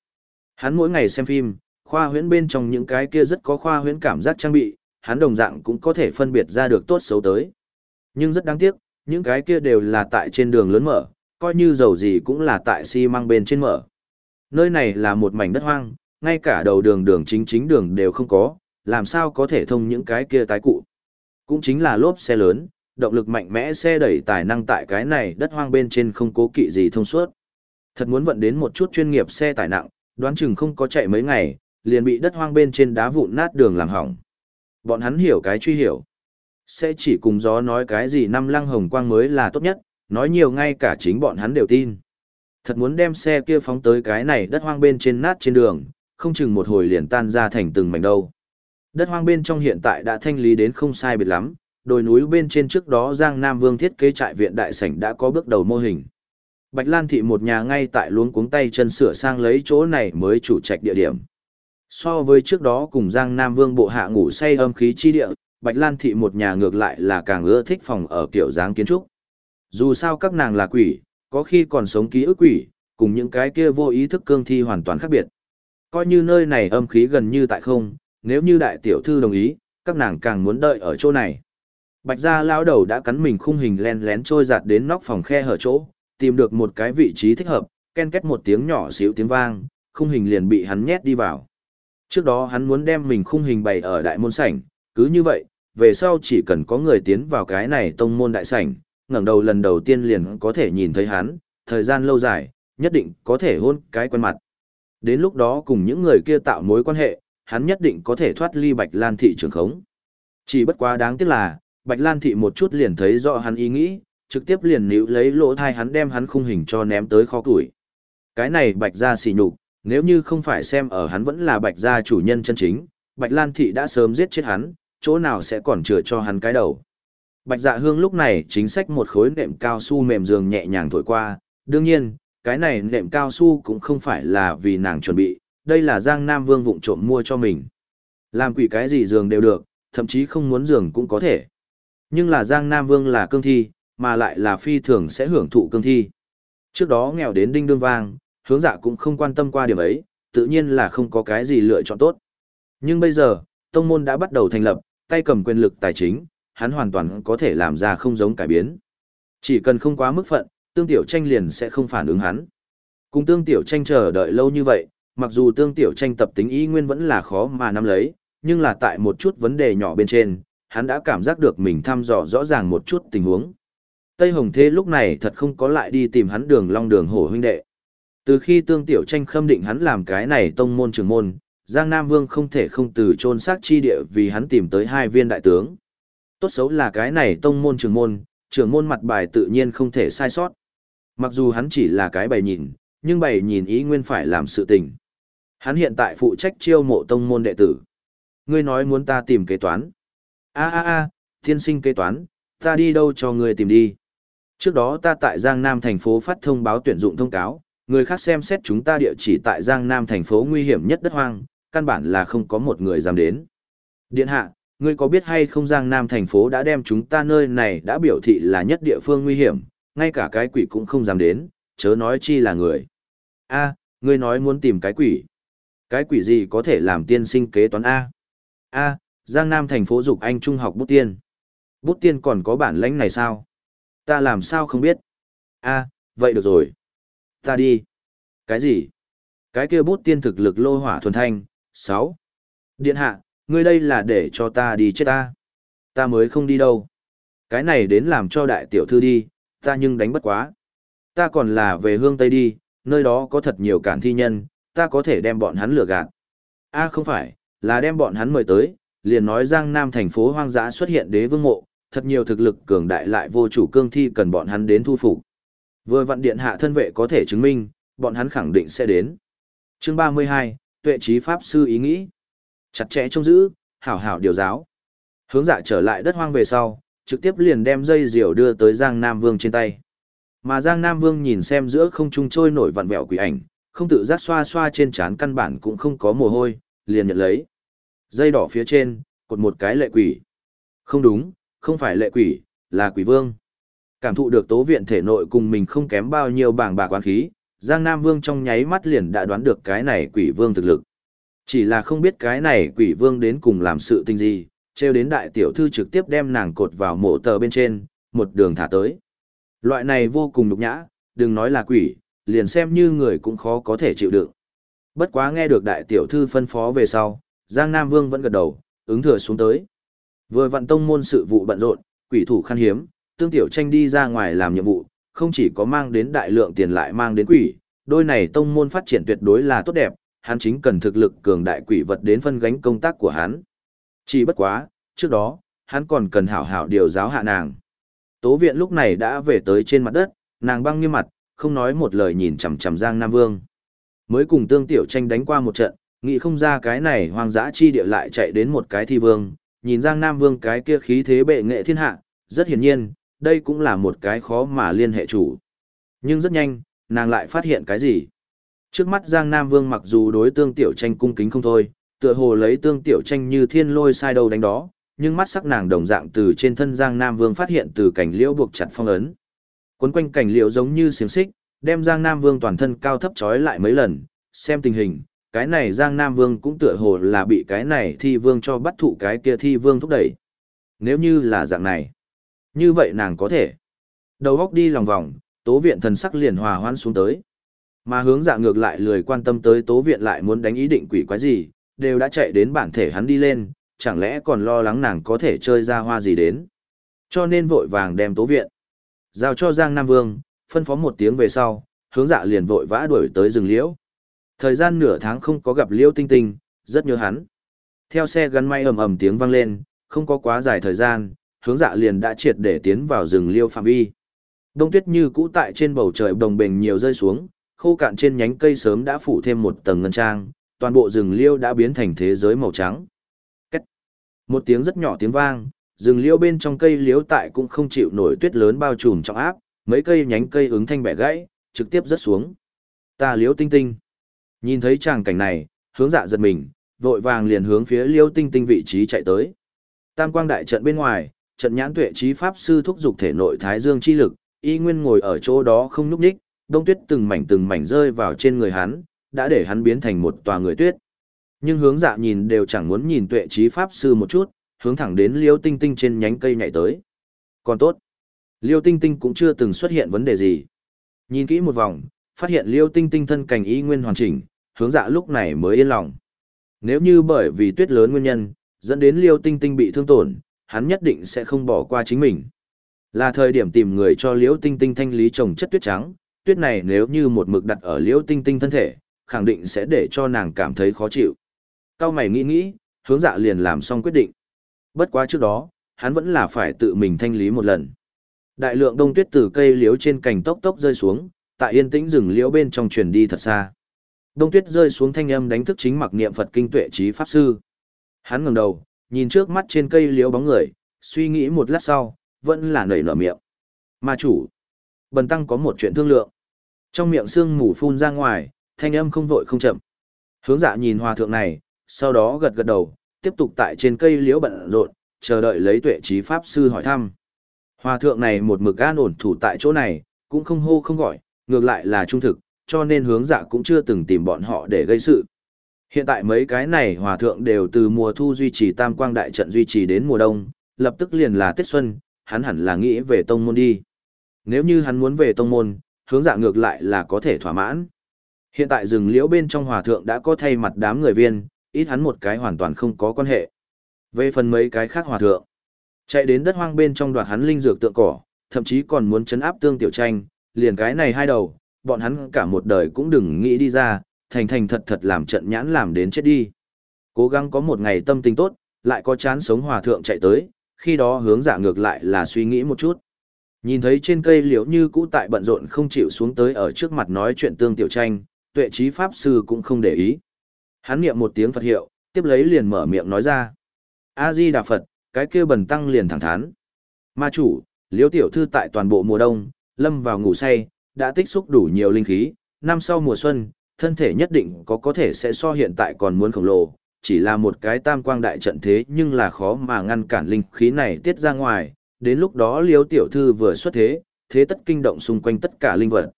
Hắn mỗi ngày xem phim, khoa huyễn bên trong những cái kia rất có khoa huyễn cảm giác trang bị, hắn đồng dạng cũng có thể phân biệt ra được tốt xấu tới. Nhưng rất đáng tiếc, những cái kia đều là tại trên đường lớn mở, coi như dầu gì cũng là tại xi măng bên trên mở. Nơi này là một mảnh đất hoang, ngay cả đầu đường đường chính chính đường đều không có, làm sao có thể thông những cái kia tái cụ. Cũng chính là lốp xe lớn, động lực mạnh mẽ xe đẩy tài năng tại cái này đất hoang bên trên không cố kỵ gì thông suốt. Thật muốn vận đến một chút chuyên nghiệp xe tải nặng, đoán chừng không có chạy mấy ngày, liền bị đất hoang bên trên đá vụn nát đường làm hỏng. Bọn hắn hiểu cái truy hiểu. Sẽ chỉ cùng gió nói cái gì năm lăng hồng quang mới là tốt nhất, nói nhiều ngay cả chính bọn hắn đều tin. Thật muốn đem xe kia phóng tới cái này đất hoang bên trên nát trên đường, không chừng một hồi liền tan ra thành từng mảnh đâu. Đất hoang bên trong hiện tại đã thanh lý đến không sai biệt lắm, đồi núi bên trên trước đó Giang Nam Vương thiết kế trại viện đại sảnh đã có bước đầu mô hình. Bạch Lan thị một nhà ngay tại luống cuống tay chân sửa sang lấy chỗ này mới chủ trạch địa điểm. So với trước đó cùng Giang Nam Vương bộ hạ ngủ say âm khí chi địa, Bạch Lan thị một nhà ngược lại là càng ưa thích phòng ở kiểu dáng kiến trúc. Dù sao các nàng là quỷ, có khi còn sống ký ức quỷ, cùng những cái kia vô ý thức cương thi hoàn toàn khác biệt. Coi như nơi này âm khí gần như tại không, nếu như đại tiểu thư đồng ý, các nàng càng muốn đợi ở chỗ này. Bạch gia lão đầu đã cắn mình khung hình len lén trôi giạt đến nóc phòng khe hở chỗ, tìm được một cái vị trí thích hợp, ken kết một tiếng nhỏ xíu tiếng vang, khung hình liền bị hắn nhét đi vào. Trước đó hắn muốn đem mình khung hình bày ở đại môn sảnh, cứ như vậy, về sau chỉ cần có người tiến vào cái này tông môn đại sảnh, ngẩng đầu lần đầu tiên liền có thể nhìn thấy hắn, thời gian lâu dài, nhất định có thể hôn cái quen mặt. Đến lúc đó cùng những người kia tạo mối quan hệ, hắn nhất định có thể thoát ly Bạch Lan thị trường khống. Chỉ bất quá đáng tiếc là, Bạch Lan thị một chút liền thấy rõ hắn ý nghĩ, trực tiếp liền níu lấy lỗ thai hắn đem hắn khung hình cho ném tới kho tuổi. Cái này Bạch gia xỉ nhục, nếu như không phải xem ở hắn vẫn là Bạch gia chủ nhân chân chính, Bạch Lan thị đã sớm giết chết hắn, chỗ nào sẽ còn chừa cho hắn cái đầu. Bạch Dạ Hương lúc này chính sách một khối nệm cao su mềm giường nhẹ nhàng thổi qua, đương nhiên, cái này nệm cao su cũng không phải là vì nàng chuẩn bị, đây là Giang Nam Vương vụng trộm mua cho mình. Làm quỷ cái gì giường đều được, thậm chí không muốn giường cũng có thể. Nhưng là Giang Nam Vương là cương thi, mà lại là phi thường sẽ hưởng thụ cương thi. Trước đó nghèo đến đinh đương vang, hướng dạ cũng không quan tâm qua điểm ấy, tự nhiên là không có cái gì lựa chọn tốt. Nhưng bây giờ, tông môn đã bắt đầu thành lập, tay cầm quyền lực tài chính, hắn hoàn toàn có thể làm ra không giống cải biến. Chỉ cần không quá mức phận, tương tiểu tranh liền sẽ không phản ứng hắn. Cùng tương tiểu tranh chờ đợi lâu như vậy, mặc dù tương tiểu tranh tập tính ý nguyên vẫn là khó mà nắm lấy, nhưng là tại một chút vấn đề nhỏ bên trên, hắn đã cảm giác được mình thăm dò rõ ràng một chút tình huống. Tây Hồng Thế lúc này thật không có lại đi tìm hắn đường long đường hổ huynh đệ. Từ khi tương tiểu tranh khâm định hắn làm cái này tông môn trường môn, Giang Nam Vương không thể không từ trôn xác chi địa vì hắn tìm tới hai viên đại tướng. Tốt xấu là cái này tông môn trường môn, trường môn mặt bài tự nhiên không thể sai sót. Mặc dù hắn chỉ là cái bày nhìn, nhưng bày nhìn ý nguyên phải làm sự tình. Hắn hiện tại phụ trách chiêu mộ tông môn đệ tử. Ngươi nói muốn ta tìm kế toán. a a a thiên sinh kế toán, ta đi đâu cho ngươi tìm đi. Trước đó ta tại Giang Nam thành phố phát thông báo tuyển dụng thông cáo, người khác xem xét chúng ta địa chỉ tại Giang Nam thành phố nguy hiểm nhất đất hoang, căn bản là không có một người dám đến. Điện hạ, ngươi có biết hay không Giang Nam thành phố đã đem chúng ta nơi này đã biểu thị là nhất địa phương nguy hiểm, ngay cả cái quỷ cũng không dám đến, chớ nói chi là người. A, ngươi nói muốn tìm cái quỷ. Cái quỷ gì có thể làm tiên sinh kế toán A? A, Giang Nam thành phố dục anh trung học bút tiên. Bút tiên còn có bản lãnh này sao? Ta làm sao không biết? A, vậy được rồi. Ta đi. Cái gì? Cái kia bút tiên thực lực lô hỏa thuần thanh, 6. Điện hạ, ngươi đây là để cho ta đi chết ta. Ta mới không đi đâu. Cái này đến làm cho đại tiểu thư đi, ta nhưng đánh bất quá. Ta còn là về hương Tây đi, nơi đó có thật nhiều cản thi nhân, ta có thể đem bọn hắn lừa gạt. A không phải, là đem bọn hắn mời tới, liền nói Giang Nam thành phố hoang dã xuất hiện đế vương mộ, thật nhiều thực lực cường đại lại vô chủ cương thi cần bọn hắn đến thu phục. Vừa vận điện hạ thân vệ có thể chứng minh, bọn hắn khẳng định sẽ đến. Chương 32, Tuệ trí pháp sư ý nghĩ. Chặt chẽ trông giữ, hảo hảo điều giáo. Hướng dạ trở lại đất hoang về sau, trực tiếp liền đem dây diều đưa tới Giang Nam Vương trên tay. Mà Giang Nam Vương nhìn xem giữa không trung trôi nổi vặn vẹo quỷ ảnh, không tự giác xoa xoa trên trán căn bản cũng không có mồ hôi, liền nhận lấy. Dây đỏ phía trên, cột một cái lệ quỷ. Không đúng, không phải lệ quỷ, là quỷ vương. Cảm thụ được tố viện thể nội cùng mình không kém bao nhiêu bảng bạc quán khí, Giang Nam Vương trong nháy mắt liền đã đoán được cái này quỷ vương thực lực. Chỉ là không biết cái này quỷ vương đến cùng làm sự tình gì, treo đến đại tiểu thư trực tiếp đem nàng cột vào mộ tờ bên trên, một đường thả tới. Loại này vô cùng nhục nhã, đừng nói là quỷ, liền xem như người cũng khó có thể chịu đựng. Bất quá nghe được đại tiểu thư phân phó về sau, Giang Nam Vương vẫn gật đầu, ứng thừa xuống tới. Vừa vận tông môn sự vụ bận rộn, quỷ thủ khan hiếm, tương tiểu tranh đi ra ngoài làm nhiệm vụ, không chỉ có mang đến đại lượng tiền lại mang đến quỷ, đôi này tông môn phát triển tuyệt đối là tốt đẹp, hắn chính cần thực lực cường đại quỷ vật đến phân gánh công tác của hắn. Chỉ bất quá, trước đó, hắn còn cần hảo hảo điều giáo hạ nàng. Tố viện lúc này đã về tới trên mặt đất, nàng băng nghiêm mặt, không nói một lời nhìn chằm chằm Giang Nam Vương. Mới cùng tương tiểu tranh đánh qua một trận, nghĩ không ra cái này hoang dã chi địa lại chạy đến một cái thi vương, nhìn Giang Nam Vương cái kia khí thế bệ nghệ thiên hạ, rất hiển nhiên, đây cũng là một cái khó mà liên hệ chủ. Nhưng rất nhanh, nàng lại phát hiện cái gì? Trước mắt Giang Nam Vương mặc dù đối tương tiểu tranh cung kính không thôi, tựa hồ lấy tương tiểu tranh như thiên lôi sai đầu đánh đó, nhưng mắt sắc nàng đồng dạng từ trên thân Giang Nam Vương phát hiện từ cảnh liễu buộc chặt phong ấn. Quấn quanh cảnh liễu giống như xiềng xích, đem Giang Nam Vương toàn thân cao thấp trói lại mấy lần, xem tình hình, cái này Giang Nam Vương cũng tựa hồ là bị cái này thi vương cho bắt thụ cái kia thi vương thúc đẩy. Nếu như là dạng này, như vậy nàng có thể. Đầu góc đi lòng vòng, tố viện thần sắc liền hòa hoan xuống tới. Mà hướng dạ ngược lại lười quan tâm tới tố viện lại muốn đánh ý định quỷ quái gì, đều đã chạy đến bản thể hắn đi lên, chẳng lẽ còn lo lắng nàng có thể chơi ra hoa gì đến. Cho nên vội vàng đem tố viện. Giao cho Giang Nam Vương, phân phó một tiếng về sau, hướng dạ liền vội vã đuổi tới rừng liễu. Thời gian nửa tháng không có gặp liễu tinh tinh, rất nhớ hắn. Theo xe gắn máy ầm ầm tiếng vang lên, không có quá dài thời gian, hướng dạ liền đã triệt để tiến vào rừng liễu phạm vi. Đông tuyết như cũ tại trên bầu trời đồng bình nhiều rơi xuống, khô cạn trên nhánh cây sớm đã phủ thêm một tầng ngân trang, toàn bộ rừng liễu đã biến thành thế giới màu trắng. Cách. Một tiếng rất nhỏ tiếng vang, rừng liễu bên trong cây liếu tại cũng không chịu nổi tuyết lớn bao trùm trong áp, mấy cây nhánh cây ứng thanh bẻ gãy, trực tiếp rớt xuống. Ta liếu tinh tinh. Nhìn thấy tràng cảnh này, hướng dạ giật mình, vội vàng liền hướng phía liễu tinh tinh vị trí chạy tới. Tam quang đại trận bên ngoài, trận nhãn tuệ trí pháp sư thúc dục thể nội thái dương chi lực, y nguyên ngồi ở chỗ đó không nhúc nhích, đông tuyết từng mảnh từng mảnh rơi vào trên người hắn, đã để hắn biến thành một tòa người tuyết. Nhưng hướng dạ nhìn đều chẳng muốn nhìn tuệ trí pháp sư một chút, hướng thẳng đến liêu tinh tinh trên nhánh cây nhảy tới. Còn tốt, liêu tinh tinh cũng chưa từng xuất hiện vấn đề gì. Nhìn kỹ một vòng, phát hiện liêu tinh tinh thân cảnh y nguyên hoàn chỉnh, hướng dạ lúc này mới yên lòng. Nếu như bởi vì tuyết lớn nguyên nhân, dẫn đến liêu tinh tinh bị thương tổn, hắn nhất định sẽ không bỏ qua chính mình. Là thời điểm tìm người cho liêu tinh tinh thanh lý trồng chất tuyết trắng, tuyết này nếu như một mực đặt ở liêu tinh tinh thân thể, khẳng định sẽ để cho nàng cảm thấy khó chịu. Cao mày nghĩ nghĩ, hướng dạ liền làm xong quyết định. Bất quá trước đó, hắn vẫn là phải tự mình thanh lý một lần. Đại lượng đông tuyết từ cây liễu trên cành tốc tốc rơi xuống, tại yên tĩnh rừng liễu bên trong truyền đi thật xa. Đông tuyết rơi xuống thanh âm đánh thức chính mặc niệm Phật kinh tuệ trí pháp sư. Hắn ngẩng đầu, nhìn trước mắt trên cây liễu bóng người, suy nghĩ một lát sau, vẫn là nảy nở miệng. Ma chủ, bần tăng có một chuyện thương lượng. Trong miệng xương mù phun ra ngoài, thanh âm không vội không chậm. Hướng dạ nhìn hòa thượng này, sau đó gật gật đầu, tiếp tục tại trên cây liễu bận rộn, chờ đợi lấy tuệ trí pháp sư hỏi thăm. Hòa thượng này một mực an ổn thủ tại chỗ này, cũng không hô không gọi, ngược lại là trung thực, cho nên hướng dạ cũng chưa từng tìm bọn họ để gây sự. Hiện tại mấy cái này hòa thượng đều từ mùa thu duy trì tam quang đại trận duy trì đến mùa đông, lập tức liền là Tết Xuân, hắn hẳn là nghĩ về tông môn đi. Nếu như hắn muốn về tông môn, hướng dạ ngược lại là có thể thỏa mãn. Hiện tại rừng liễu bên trong hòa thượng đã có thay mặt đám người viên, ít hắn một cái hoàn toàn không có quan hệ. Về phần mấy cái khác hòa thượng, chạy đến đất hoang bên trong đoạt hắn linh dược tượng cỏ, thậm chí còn muốn chấn áp tương tiểu tranh, liền cái này hai đầu, bọn hắn cả một đời cũng đừng nghĩ đi ra, thành thành thật thật làm trận nhãn làm đến chết đi. Cố gắng có một ngày tâm tình tốt, lại có chán sống hòa thượng chạy tới, khi đó hướng giả ngược lại là suy nghĩ một chút. Nhìn thấy trên cây liễu như cũ tại bận rộn không chịu xuống tới ở trước mặt nói chuyện tương tiểu tranh, tuệ trí pháp sư cũng không để ý. Hắn niệm một tiếng Phật hiệu, tiếp lấy liền mở miệng nói ra. A-di Đà Phật, cái kia bần tăng liền thẳng thắn. Ma chủ, liễu tiểu thư tại toàn bộ mùa đông, lâm vào ngủ say, đã tích xúc đủ nhiều linh khí, năm sau mùa xuân, thân thể nhất định có có thể sẽ so hiện tại còn muốn khổng lồ, chỉ là một cái tam quang đại trận thế nhưng là khó mà ngăn cản linh khí này tiết ra ngoài, đến lúc đó Liễu tiểu thư vừa xuất thế, thế tất kinh động xung quanh tất cả linh vật.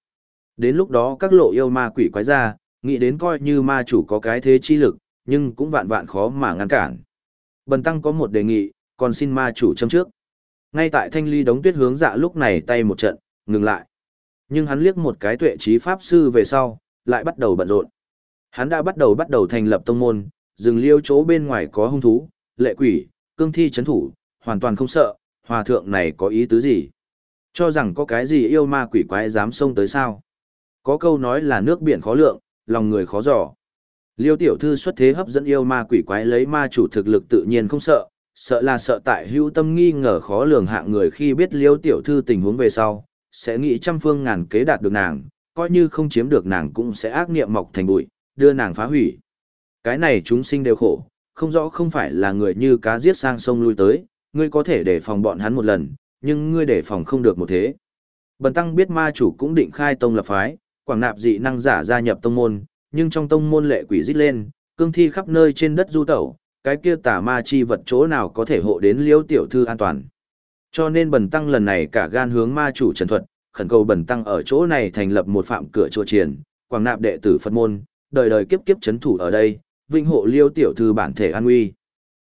Đến lúc đó các lộ yêu ma quỷ quái ra, nghĩ đến coi như ma chủ có cái thế chi lực, nhưng cũng vạn vạn khó mà ngăn cản. Bần tăng có một đề nghị, còn xin ma chủ châm trước. Ngay tại thanh ly đống tuyết hướng dạ lúc này tay một trận, ngừng lại. Nhưng hắn liếc một cái tuệ trí pháp sư về sau, lại bắt đầu bận rộn. Hắn đã bắt đầu bắt đầu thành lập tông môn, rừng liêu chỗ bên ngoài có hung thú, lệ quỷ, cương thi chấn thủ, hoàn toàn không sợ, hòa thượng này có ý tứ gì? Cho rằng có cái gì yêu ma quỷ quái dám xông tới sao? Có câu nói là nước biển khó lượng, lòng người khó dò. Liêu tiểu thư xuất thế hấp dẫn yêu ma quỷ quái lấy ma chủ thực lực tự nhiên không sợ, sợ là sợ tại hữu tâm nghi ngờ khó lường hạng người khi biết liêu tiểu thư tình huống về sau, sẽ nghĩ trăm phương ngàn kế đạt được nàng, coi như không chiếm được nàng cũng sẽ ác niệm mọc thành bụi, đưa nàng phá hủy. Cái này chúng sinh đều khổ, không rõ không phải là người như cá giết sang sông lui tới, ngươi có thể để phòng bọn hắn một lần, nhưng ngươi để phòng không được một thế. Bần tăng biết ma chủ cũng định khai tông lập phái, quảng nạp dị năng giả gia nhập tông môn, nhưng trong tông môn lệ quỷ rít lên, cương thi khắp nơi trên đất du tẩu, cái kia tà ma chi vật chỗ nào có thể hộ đến liêu tiểu thư an toàn. Cho nên bần tăng lần này cả gan hướng ma chủ trần thuật, khẩn cầu bần tăng ở chỗ này thành lập một phạm cửa chùa triển, quảng nạp đệ tử Phật môn, đời đời kiếp kiếp chấn thủ ở đây, vinh hộ liêu tiểu thư bản thể an nguy.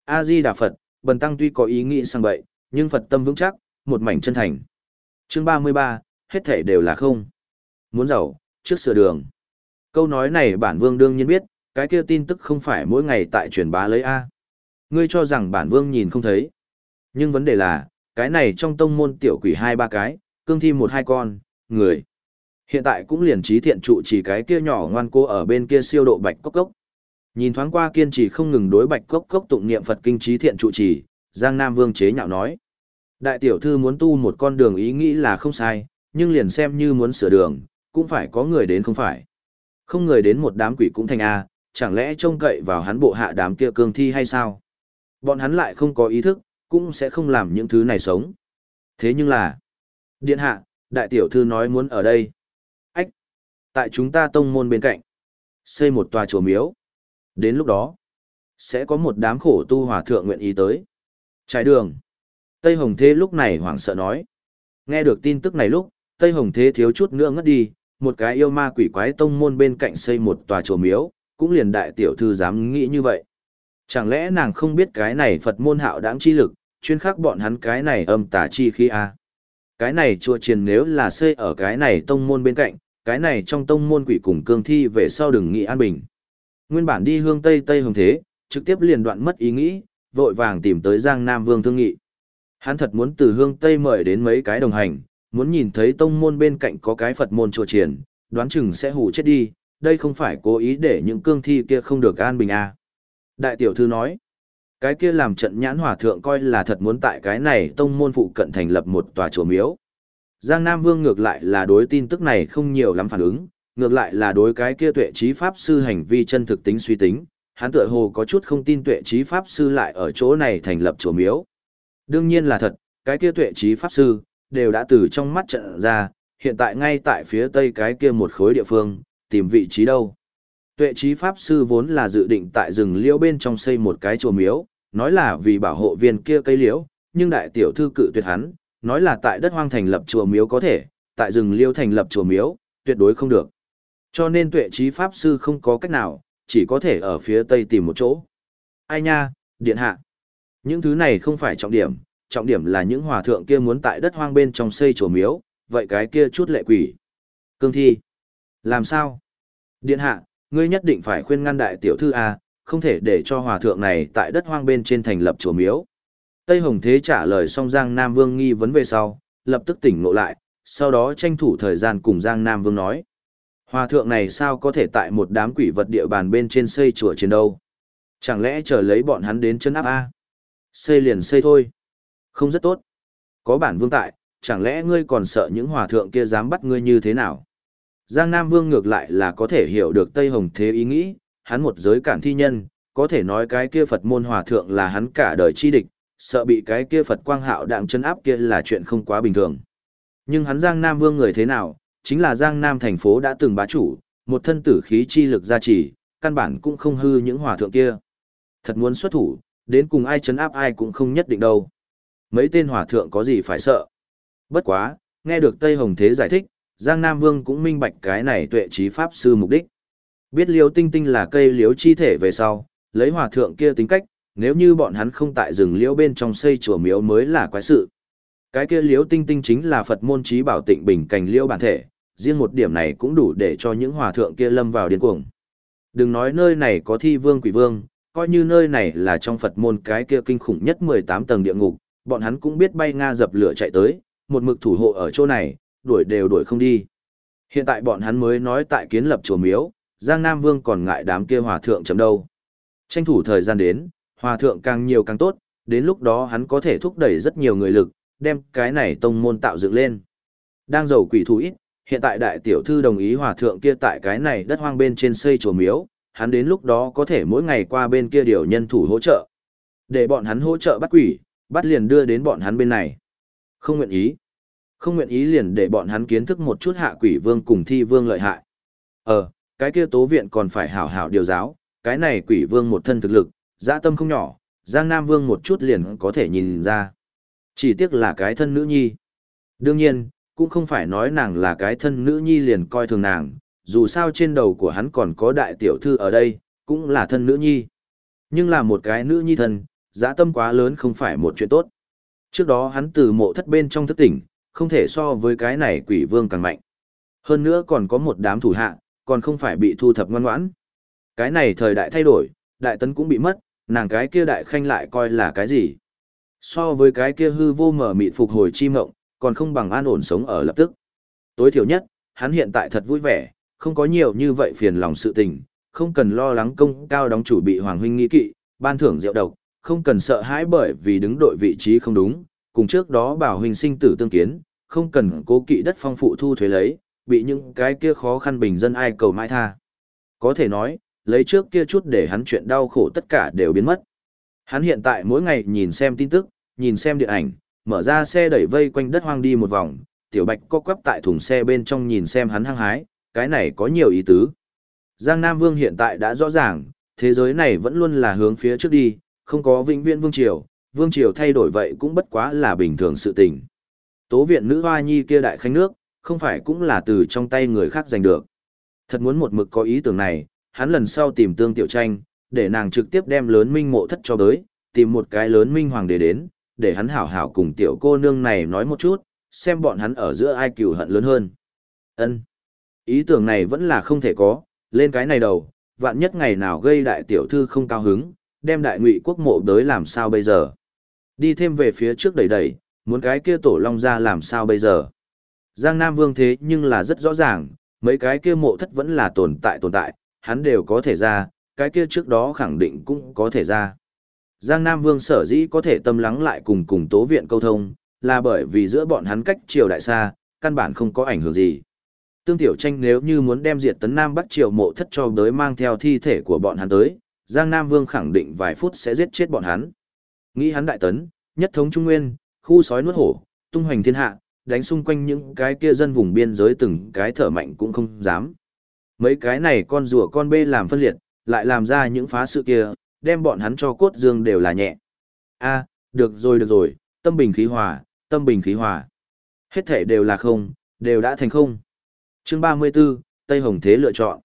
A Di Đà Phật, bần tăng tuy có ý nghĩ sang bậy, nhưng Phật tâm vững chắc, một mảnh chân thành. Chương 33, hết thể đều là không. Muốn giàu, trước sửa đường. Câu nói này bản vương đương nhiên biết, cái kia tin tức không phải mỗi ngày tại truyền bá lấy A. Ngươi cho rằng bản vương nhìn không thấy. Nhưng vấn đề là, cái này trong tông môn tiểu quỷ hai ba cái, cương thi một hai con, người. Hiện tại cũng liền trí thiện trụ chỉ cái kia nhỏ ngoan cô ở bên kia siêu độ bạch cốc cốc. Nhìn thoáng qua kiên trì không ngừng đối bạch cốc cốc tụng niệm Phật kinh trí thiện trụ trì, Giang Nam Vương chế nhạo nói. Đại tiểu thư muốn tu một con đường ý nghĩ là không sai, nhưng liền xem như muốn sửa đường, cũng phải có người đến không phải. Không người đến một đám quỷ cũng thành A, chẳng lẽ trông cậy vào hắn bộ hạ đám kia cương thi hay sao? Bọn hắn lại không có ý thức, cũng sẽ không làm những thứ này sống. Thế nhưng là, điện hạ, đại tiểu thư nói muốn ở đây. Ách, tại chúng ta tông môn bên cạnh, xây một tòa chùa miếu. Đến lúc đó, sẽ có một đám khổ tu hòa thượng nguyện ý tới. Trái đường. Tây Hồng Thế lúc này hoảng sợ nói. Nghe được tin tức này lúc, Tây Hồng Thế thiếu chút nữa ngất đi, một cái yêu ma quỷ quái tông môn bên cạnh xây một tòa chùa miếu, cũng liền đại tiểu thư dám nghĩ như vậy. Chẳng lẽ nàng không biết cái này Phật môn hạo đáng chi lực, chuyên khắc bọn hắn cái này âm tà chi khí a Cái này chùa triền nếu là xây ở cái này tông môn bên cạnh, cái này trong tông môn quỷ cùng cương thi về sau đừng nghĩ an bình. Nguyên bản đi hương Tây Tây Hồng Thế, trực tiếp liền đoạn mất ý nghĩ, vội vàng tìm tới Giang Nam Vương thương nghị. Hắn thật muốn từ hương Tây mời đến mấy cái đồng hành, muốn nhìn thấy tông môn bên cạnh có cái Phật môn chùa triển, đoán chừng sẽ hù chết đi, đây không phải cố ý để những cương thi kia không được an bình à. Đại tiểu thư nói, cái kia làm trận nhãn hòa thượng coi là thật muốn tại cái này tông môn phụ cận thành lập một tòa chùa miếu. Giang Nam Vương ngược lại là đối tin tức này không nhiều lắm phản ứng, ngược lại là đối cái kia tuệ trí pháp sư hành vi chân thực tính suy tính, hắn tựa hồ có chút không tin tuệ trí pháp sư lại ở chỗ này thành lập chùa miếu. Đương nhiên là thật, cái kia tuệ trí pháp sư, đều đã từ trong mắt trận ra, hiện tại ngay tại phía tây cái kia một khối địa phương, tìm vị trí đâu. Tuệ trí pháp sư vốn là dự định tại rừng liễu bên trong xây một cái chùa miếu, nói là vì bảo hộ viên kia cây liễu, nhưng đại tiểu thư cự tuyệt hắn, nói là tại đất hoang thành lập chùa miếu có thể, tại rừng liễu thành lập chùa miếu, tuyệt đối không được. Cho nên tuệ trí pháp sư không có cách nào, chỉ có thể ở phía tây tìm một chỗ. Ai nha, điện hạ. Những thứ này không phải trọng điểm, trọng điểm là những hòa thượng kia muốn tại đất hoang bên trong xây chùa miếu, vậy cái kia chút lệ quỷ. Cương thi. Làm sao? Điện hạ, ngươi nhất định phải khuyên ngăn đại tiểu thư A, không thể để cho hòa thượng này tại đất hoang bên trên thành lập chùa miếu. Tây Hồng Thế trả lời xong Giang Nam Vương nghi vấn về sau, lập tức tỉnh ngộ lại, sau đó tranh thủ thời gian cùng Giang Nam Vương nói. Hòa thượng này sao có thể tại một đám quỷ vật địa bàn bên trên xây chùa trên đâu? Chẳng lẽ chờ lấy bọn hắn đến chân áp A? Xây liền xây thôi. Không rất tốt. Có bản vương tại, chẳng lẽ ngươi còn sợ những hòa thượng kia dám bắt ngươi như thế nào? Giang Nam Vương ngược lại là có thể hiểu được Tây Hồng Thế ý nghĩ, hắn một giới cản thi nhân, có thể nói cái kia Phật môn hòa thượng là hắn cả đời chi địch, sợ bị cái kia Phật quang hạo đạm chân áp kia là chuyện không quá bình thường. Nhưng hắn Giang Nam Vương người thế nào, chính là Giang Nam thành phố đã từng bá chủ, một thân tử khí chi lực gia trì, căn bản cũng không hư những hòa thượng kia. Thật muốn xuất thủ, đến cùng ai chấn áp ai cũng không nhất định đâu. Mấy tên hòa thượng có gì phải sợ. Bất quá, nghe được Tây Hồng Thế giải thích, Giang Nam Vương cũng minh bạch cái này tuệ trí pháp sư mục đích. Biết liếu tinh tinh là cây liếu chi thể về sau, lấy hòa thượng kia tính cách, nếu như bọn hắn không tại rừng liễu bên trong xây chùa miếu mới là quái sự. Cái kia liếu tinh tinh chính là Phật môn trí bảo tịnh bình cành liễu bản thể, riêng một điểm này cũng đủ để cho những hòa thượng kia lâm vào điên cuồng. Đừng nói nơi này có thi vương quỷ vương, coi như nơi này là trong Phật môn cái kia kinh khủng nhất 18 tầng địa ngục, bọn hắn cũng biết bay nga dập lửa chạy tới, một mực thủ hộ ở chỗ này, đuổi đều đuổi không đi. Hiện tại bọn hắn mới nói tại kiến lập chùa miếu, Giang Nam Vương còn ngại đám kia hòa thượng chấm đâu. Tranh thủ thời gian đến, hòa thượng càng nhiều càng tốt, đến lúc đó hắn có thể thúc đẩy rất nhiều người lực, đem cái này tông môn tạo dựng lên. Đang giàu quỷ thủ ít, hiện tại đại tiểu thư đồng ý hòa thượng kia tại cái này đất hoang bên trên xây chùa miếu, hắn đến lúc đó có thể mỗi ngày qua bên kia điều nhân thủ hỗ trợ. Để bọn hắn hỗ trợ bắt quỷ, bắt liền đưa đến bọn hắn bên này. Không nguyện ý. Không nguyện ý liền để bọn hắn kiến thức một chút hạ quỷ vương cùng thi vương lợi hại. Ờ, cái kia tố viện còn phải hảo hảo điều giáo, cái này quỷ vương một thân thực lực, dã tâm không nhỏ, Giang Nam vương một chút liền có thể nhìn ra. Chỉ tiếc là cái thân nữ nhi. Đương nhiên, cũng không phải nói nàng là cái thân nữ nhi liền coi thường nàng, dù sao trên đầu của hắn còn có đại tiểu thư ở đây, cũng là thân nữ nhi. Nhưng là một cái nữ nhi thân, dã tâm quá lớn không phải một chuyện tốt. Trước đó hắn từ mộ thất bên trong thức tỉnh, không thể so với cái này quỷ vương càng mạnh. Hơn nữa còn có một đám thủ hạ, còn không phải bị thu thập ngoan ngoãn. Cái này thời đại thay đổi, đại tấn cũng bị mất, nàng cái kia đại khanh lại coi là cái gì. So với cái kia hư vô mở mịt phục hồi chi mộng, còn không bằng an ổn sống ở lập tức. Tối thiểu nhất, hắn hiện tại thật vui vẻ, không có nhiều như vậy phiền lòng sự tình, không cần lo lắng công cao đóng chủ bị Hoàng huynh nghi kỵ, ban thưởng rượu độc, không cần sợ hãi bởi vì đứng đội vị trí không đúng, cùng trước đó bảo huynh sinh tử tương kiến, không cần cố kỵ đất phong phụ thu thuế lấy, bị những cái kia khó khăn bình dân ai cầu mãi tha. Có thể nói, lấy trước kia chút để hắn chuyện đau khổ tất cả đều biến mất. Hắn hiện tại mỗi ngày nhìn xem tin tức, nhìn xem điện ảnh, mở ra xe đẩy vây quanh đất hoang đi một vòng, tiểu bạch co quắp tại thùng xe bên trong nhìn xem hắn hăng hái, cái này có nhiều ý tứ. Giang Nam Vương hiện tại đã rõ ràng, thế giới này vẫn luôn là hướng phía trước đi, không có vĩnh viễn vương triều, vương triều thay đổi vậy cũng bất quá là bình thường sự tình. Tố viện nữ hoa nhi kia đại khánh nước, không phải cũng là từ trong tay người khác giành được. Thật muốn một mực có ý tưởng này, hắn lần sau tìm tương tiểu tranh, để nàng trực tiếp đem lớn minh mộ thất cho đới, tìm một cái lớn minh hoàng đế đến, để hắn hảo hảo cùng tiểu cô nương này nói một chút, xem bọn hắn ở giữa ai cừu hận lớn hơn. Ân, Ý tưởng này vẫn là không thể có, lên cái này đầu, vạn nhất ngày nào gây đại tiểu thư không cao hứng, đem đại ngụy quốc mộ tới làm sao bây giờ. Đi thêm về phía trước đẩy đẩy, muốn cái kia tổ long ra làm sao bây giờ. Giang Nam Vương thế nhưng là rất rõ ràng, mấy cái kia mộ thất vẫn là tồn tại tồn tại, hắn đều có thể ra, cái kia trước đó khẳng định cũng có thể ra. Giang Nam Vương sở dĩ có thể tâm lắng lại cùng cùng tố viện câu thông, là bởi vì giữa bọn hắn cách triều đại xa, căn bản không có ảnh hưởng gì. Tương Tiểu Tranh nếu như muốn đem diệt tấn Nam Bắc triều mộ thất cho đới mang theo thi thể của bọn hắn tới, Giang Nam Vương khẳng định vài phút sẽ giết chết bọn hắn. Nghĩ hắn đại tấn, nhất thống trung nguyên, khu sói nuốt hổ, tung hoành thiên hạ, đánh xung quanh những cái kia dân vùng biên giới từng cái thở mạnh cũng không dám. Mấy cái này con rùa con bê làm phân liệt, lại làm ra những phá sự kia, đem bọn hắn cho cốt dương đều là nhẹ. a được rồi được rồi, tâm bình khí hòa, tâm bình khí hòa. Hết thể đều là không, đều đã thành không. Chương 34, Tây Hồng Thế lựa chọn.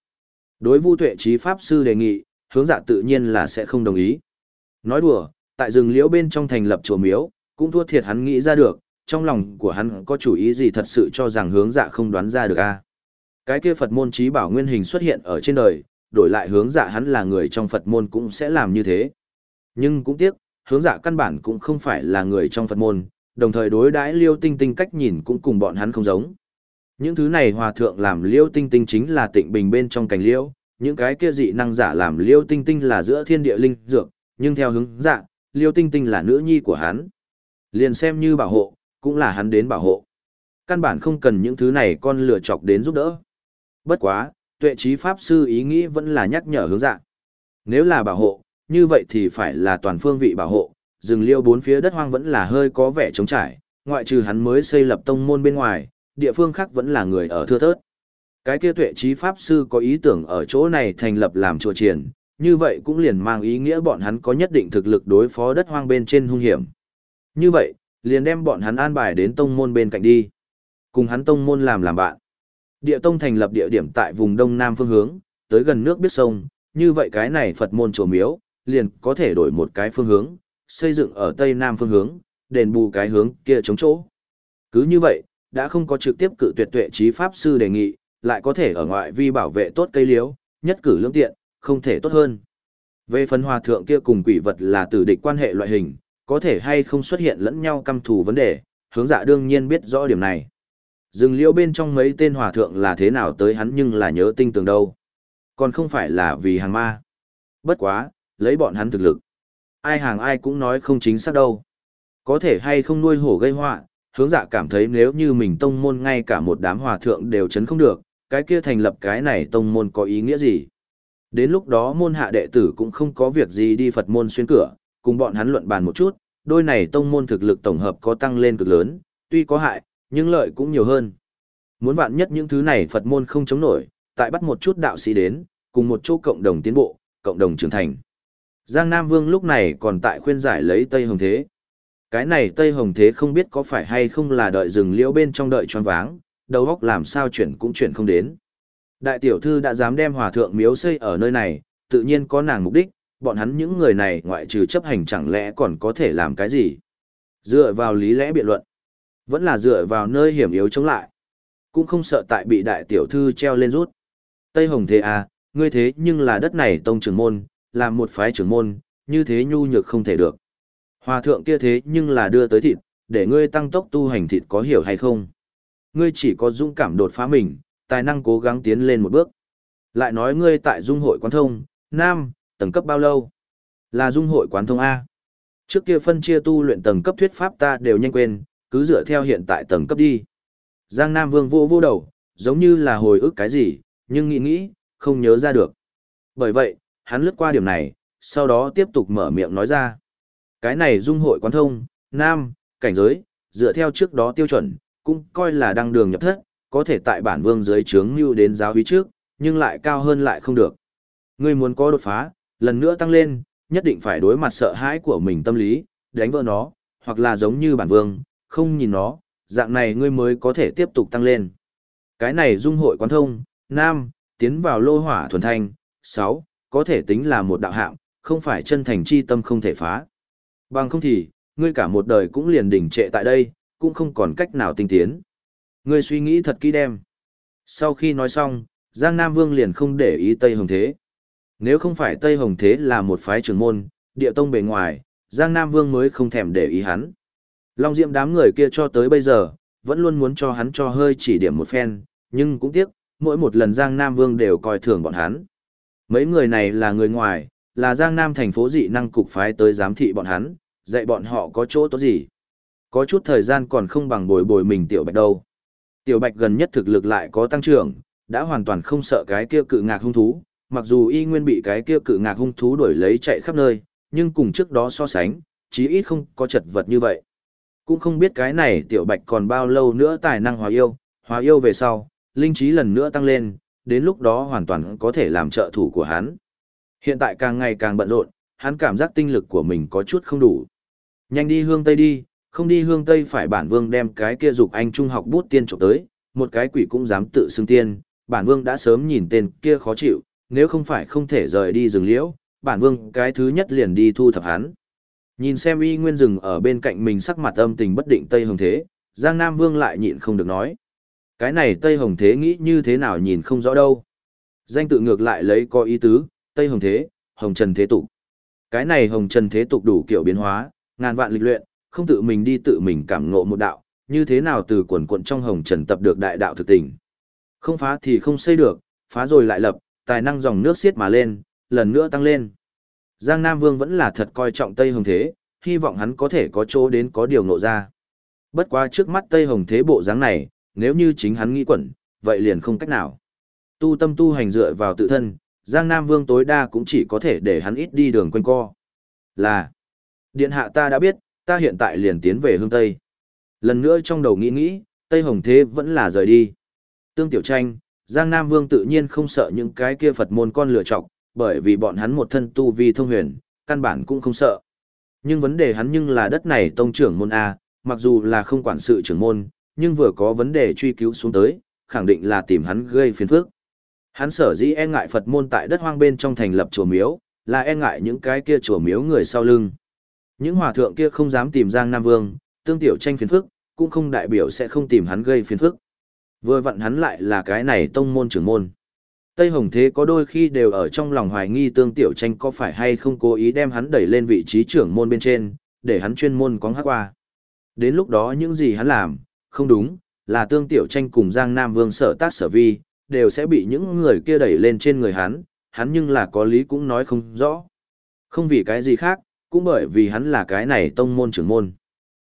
Đối Vu Tuệ Trí Pháp Sư đề nghị, hướng dạ tự nhiên là sẽ không đồng ý. Nói đùa, tại rừng liễu bên trong thành lập chùa miếu, cũng thua thiệt hắn nghĩ ra được, trong lòng của hắn có chủ ý gì thật sự cho rằng hướng dạ không đoán ra được a? Cái kia phật môn trí bảo nguyên hình xuất hiện ở trên đời đổi lại hướng dạ hắn là người trong phật môn cũng sẽ làm như thế. Nhưng cũng tiếc hướng dạ căn bản cũng không phải là người trong phật môn đồng thời đối đãi liêu tinh tinh cách nhìn cũng cùng bọn hắn không giống. Những thứ này hòa thượng làm liêu tinh tinh chính là tịnh bình bên trong cảnh liêu những cái kia dị năng giả làm liêu tinh tinh là giữa thiên địa linh dược nhưng theo hướng dạ liêu tinh tinh là nữ nhi của hắn liền xem như bảo hộ cũng là hắn đến bảo hộ. Căn bản không cần những thứ này con lừa chọc đến giúp đỡ. Bất quá, tuệ trí pháp sư ý nghĩ vẫn là nhắc nhở hướng dạng. Nếu là bảo hộ, như vậy thì phải là toàn phương vị bảo hộ, rừng liêu bốn phía đất hoang vẫn là hơi có vẻ trống trải, ngoại trừ hắn mới xây lập tông môn bên ngoài, địa phương khác vẫn là người ở thưa thớt. Cái kia tuệ trí pháp sư có ý tưởng ở chỗ này thành lập làm chùa triển, như vậy cũng liền mang ý nghĩa bọn hắn có nhất định thực lực đối phó đất hoang bên trên hung hiểm. Như vậy, liền đem bọn hắn an bài đến tông môn bên cạnh đi. Cùng hắn tông môn làm làm bạn. Địa tông thành lập địa điểm tại vùng đông nam phương hướng, tới gần nước biết sông, như vậy cái này Phật môn chùa miếu, liền có thể đổi một cái phương hướng, xây dựng ở tây nam phương hướng, đền bù cái hướng kia chống chỗ. Cứ như vậy, đã không có trực tiếp cự tuyệt tuệ trí pháp sư đề nghị, lại có thể ở ngoại vi bảo vệ tốt cây liễu, nhất cử lương tiện, không thể tốt hơn. Về phần hòa thượng kia cùng quỷ vật là tử địch quan hệ loại hình, có thể hay không xuất hiện lẫn nhau căm thù vấn đề, hướng dạ đương nhiên biết rõ điểm này. Dừng liễu bên trong mấy tên hòa thượng là thế nào tới hắn nhưng là nhớ tinh tường đâu. Còn không phải là vì hàng ma. Bất quá, lấy bọn hắn thực lực. Ai hàng ai cũng nói không chính xác đâu. Có thể hay không nuôi hổ gây họa, hướng dạ cảm thấy nếu như mình tông môn ngay cả một đám hòa thượng đều chấn không được, cái kia thành lập cái này tông môn có ý nghĩa gì. Đến lúc đó môn hạ đệ tử cũng không có việc gì đi Phật môn xuyên cửa, cùng bọn hắn luận bàn một chút, đôi này tông môn thực lực tổng hợp có tăng lên cực lớn, tuy có hại, nhưng lợi cũng nhiều hơn. Muốn vạn nhất những thứ này Phật môn không chống nổi, tại bắt một chút đạo sĩ đến, cùng một chỗ cộng đồng tiến bộ, cộng đồng trưởng thành. Giang Nam Vương lúc này còn tại khuyên giải lấy Tây Hồng Thế. Cái này Tây Hồng Thế không biết có phải hay không là đợi rừng liễu bên trong đợi tròn váng, đầu óc làm sao chuyển cũng chuyển không đến. Đại tiểu thư đã dám đem hòa thượng miếu xây ở nơi này, tự nhiên có nàng mục đích, bọn hắn những người này ngoại trừ chấp hành chẳng lẽ còn có thể làm cái gì. Dựa vào lý lẽ biện luận, vẫn là dựa vào nơi hiểm yếu chống lại. Cũng không sợ tại bị đại tiểu thư treo lên rút. Tây Hồng Thế à, ngươi thế nhưng là đất này tông trưởng môn, làm một phái trưởng môn, như thế nhu nhược không thể được. Hòa thượng kia thế nhưng là đưa tới thịt, để ngươi tăng tốc tu hành thịt có hiểu hay không? Ngươi chỉ có dũng cảm đột phá mình, tài năng cố gắng tiến lên một bước. Lại nói ngươi tại dung hội quán thông, Nam, tầng cấp bao lâu? Là dung hội quán thông A. Trước kia phân chia tu luyện tầng cấp thuyết pháp ta đều nhanh quên, cứ dựa theo hiện tại tầng cấp đi. Giang Nam Vương vô vô đầu, giống như là hồi ức cái gì, nhưng nghĩ nghĩ, không nhớ ra được. Bởi vậy, hắn lướt qua điểm này, sau đó tiếp tục mở miệng nói ra. Cái này dung hội quán thông, nam, cảnh giới, dựa theo trước đó tiêu chuẩn, cũng coi là đăng đường nhập thất, có thể tại bản vương dưới trướng như đến giáo úy trước, nhưng lại cao hơn lại không được. Ngươi muốn có đột phá, lần nữa tăng lên, nhất định phải đối mặt sợ hãi của mình tâm lý, đánh vỡ nó, hoặc là giống như bản vương, không nhìn nó, dạng này ngươi mới có thể tiếp tục tăng lên. Cái này dung hội quán thông, nam, tiến vào lô hỏa thuần thanh, 6, có thể tính là một đạo hạng, không phải chân thành chi tâm không thể phá. Bằng không thì, ngươi cả một đời cũng liền đỉnh trệ tại đây, cũng không còn cách nào tinh tiến. Ngươi suy nghĩ thật kỹ đem. Sau khi nói xong, Giang Nam Vương liền không để ý Tây Hồng Thế. Nếu không phải Tây Hồng Thế là một phái trưởng môn, địa tông bề ngoài, Giang Nam Vương mới không thèm để ý hắn. Long Diệm đám người kia cho tới bây giờ, vẫn luôn muốn cho hắn cho hơi chỉ điểm một phen, nhưng cũng tiếc, mỗi một lần Giang Nam Vương đều coi thường bọn hắn. Mấy người này là người ngoài, là Giang Nam thành phố dị năng cục phái tới giám thị bọn hắn, dạy bọn họ có chỗ tốt gì. Có chút thời gian còn không bằng bồi bồi mình Tiểu Bạch đâu. Tiểu Bạch gần nhất thực lực lại có tăng trưởng, đã hoàn toàn không sợ cái kia cự ngạc hung thú, mặc dù y nguyên bị cái kia cự ngạc hung thú đuổi lấy chạy khắp nơi, nhưng cùng trước đó so sánh, chí ít không có chật vật như vậy. Cũng không biết cái này Tiểu Bạch còn bao lâu nữa tài năng hòa yêu, hòa yêu về sau, linh trí lần nữa tăng lên, đến lúc đó hoàn toàn có thể làm trợ thủ của hắn. Hiện tại càng ngày càng bận rộn, hắn cảm giác tinh lực của mình có chút không đủ. Nhanh đi hương Tây đi, không đi hương Tây phải bản vương đem cái kia dục anh trung học bút tiên trộm tới, một cái quỷ cũng dám tự xưng tiên, bản vương đã sớm nhìn tên kia khó chịu, nếu không phải không thể rời đi rừng liễu, bản vương cái thứ nhất liền đi thu thập hắn. Nhìn xem y nguyên rừng ở bên cạnh mình sắc mặt âm tình bất định Tây Hồng Thế, Giang Nam Vương lại nhịn không được nói. Cái này Tây Hồng Thế nghĩ như thế nào nhìn không rõ đâu. Danh tự ngược lại lấy có ý tứ, Tây Hồng Thế, Hồng Trần Thế Tục. Cái này Hồng Trần Thế Tục đủ kiểu biến hóa, ngàn vạn lịch luyện, không tự mình đi tự mình cảm ngộ một đạo, như thế nào từ quần quận trong Hồng Trần tập được đại đạo thực tình. Không phá thì không xây được, phá rồi lại lập, tài năng dòng nước xiết mà lên, lần nữa tăng lên. Giang Nam Vương vẫn là thật coi trọng Tây Hồng Thế, hy vọng hắn có thể có chỗ đến có điều ngộ ra. Bất quá trước mắt Tây Hồng Thế bộ dáng này, nếu như chính hắn nghĩ quẩn, vậy liền không cách nào. Tu tâm tu hành dựa vào tự thân, Giang Nam Vương tối đa cũng chỉ có thể để hắn ít đi đường quanh co. Là, điện hạ ta đã biết, ta hiện tại liền tiến về hương Tây. Lần nữa trong đầu nghĩ nghĩ, Tây Hồng Thế vẫn là rời đi. Tương Tiểu Tranh, Giang Nam Vương tự nhiên không sợ những cái kia Phật môn con lựa trọc, bởi vì bọn hắn một thân tu vi thông huyền, căn bản cũng không sợ. Nhưng vấn đề hắn nhưng là đất này tông trưởng môn A, mặc dù là không quản sự trưởng môn, nhưng vừa có vấn đề truy cứu xuống tới, khẳng định là tìm hắn gây phiền phức. Hắn sở dĩ e ngại Phật môn tại đất hoang bên trong thành lập chùa miếu, là e ngại những cái kia chùa miếu người sau lưng. Những hòa thượng kia không dám tìm Giang Nam Vương, tương tiểu tranh phiền phức, cũng không đại biểu sẽ không tìm hắn gây phiền phức. Vừa vặn hắn lại là cái này tông môn trưởng môn. Tây Hồng Thế có đôi khi đều ở trong lòng hoài nghi tương tiểu tranh có phải hay không cố ý đem hắn đẩy lên vị trí trưởng môn bên trên, để hắn chuyên môn có hát qua. Đến lúc đó những gì hắn làm, không đúng, là tương tiểu tranh cùng Giang Nam Vương sở tác sở vi, đều sẽ bị những người kia đẩy lên trên người hắn, hắn nhưng là có lý cũng nói không rõ. Không vì cái gì khác, cũng bởi vì hắn là cái này tông môn trưởng môn.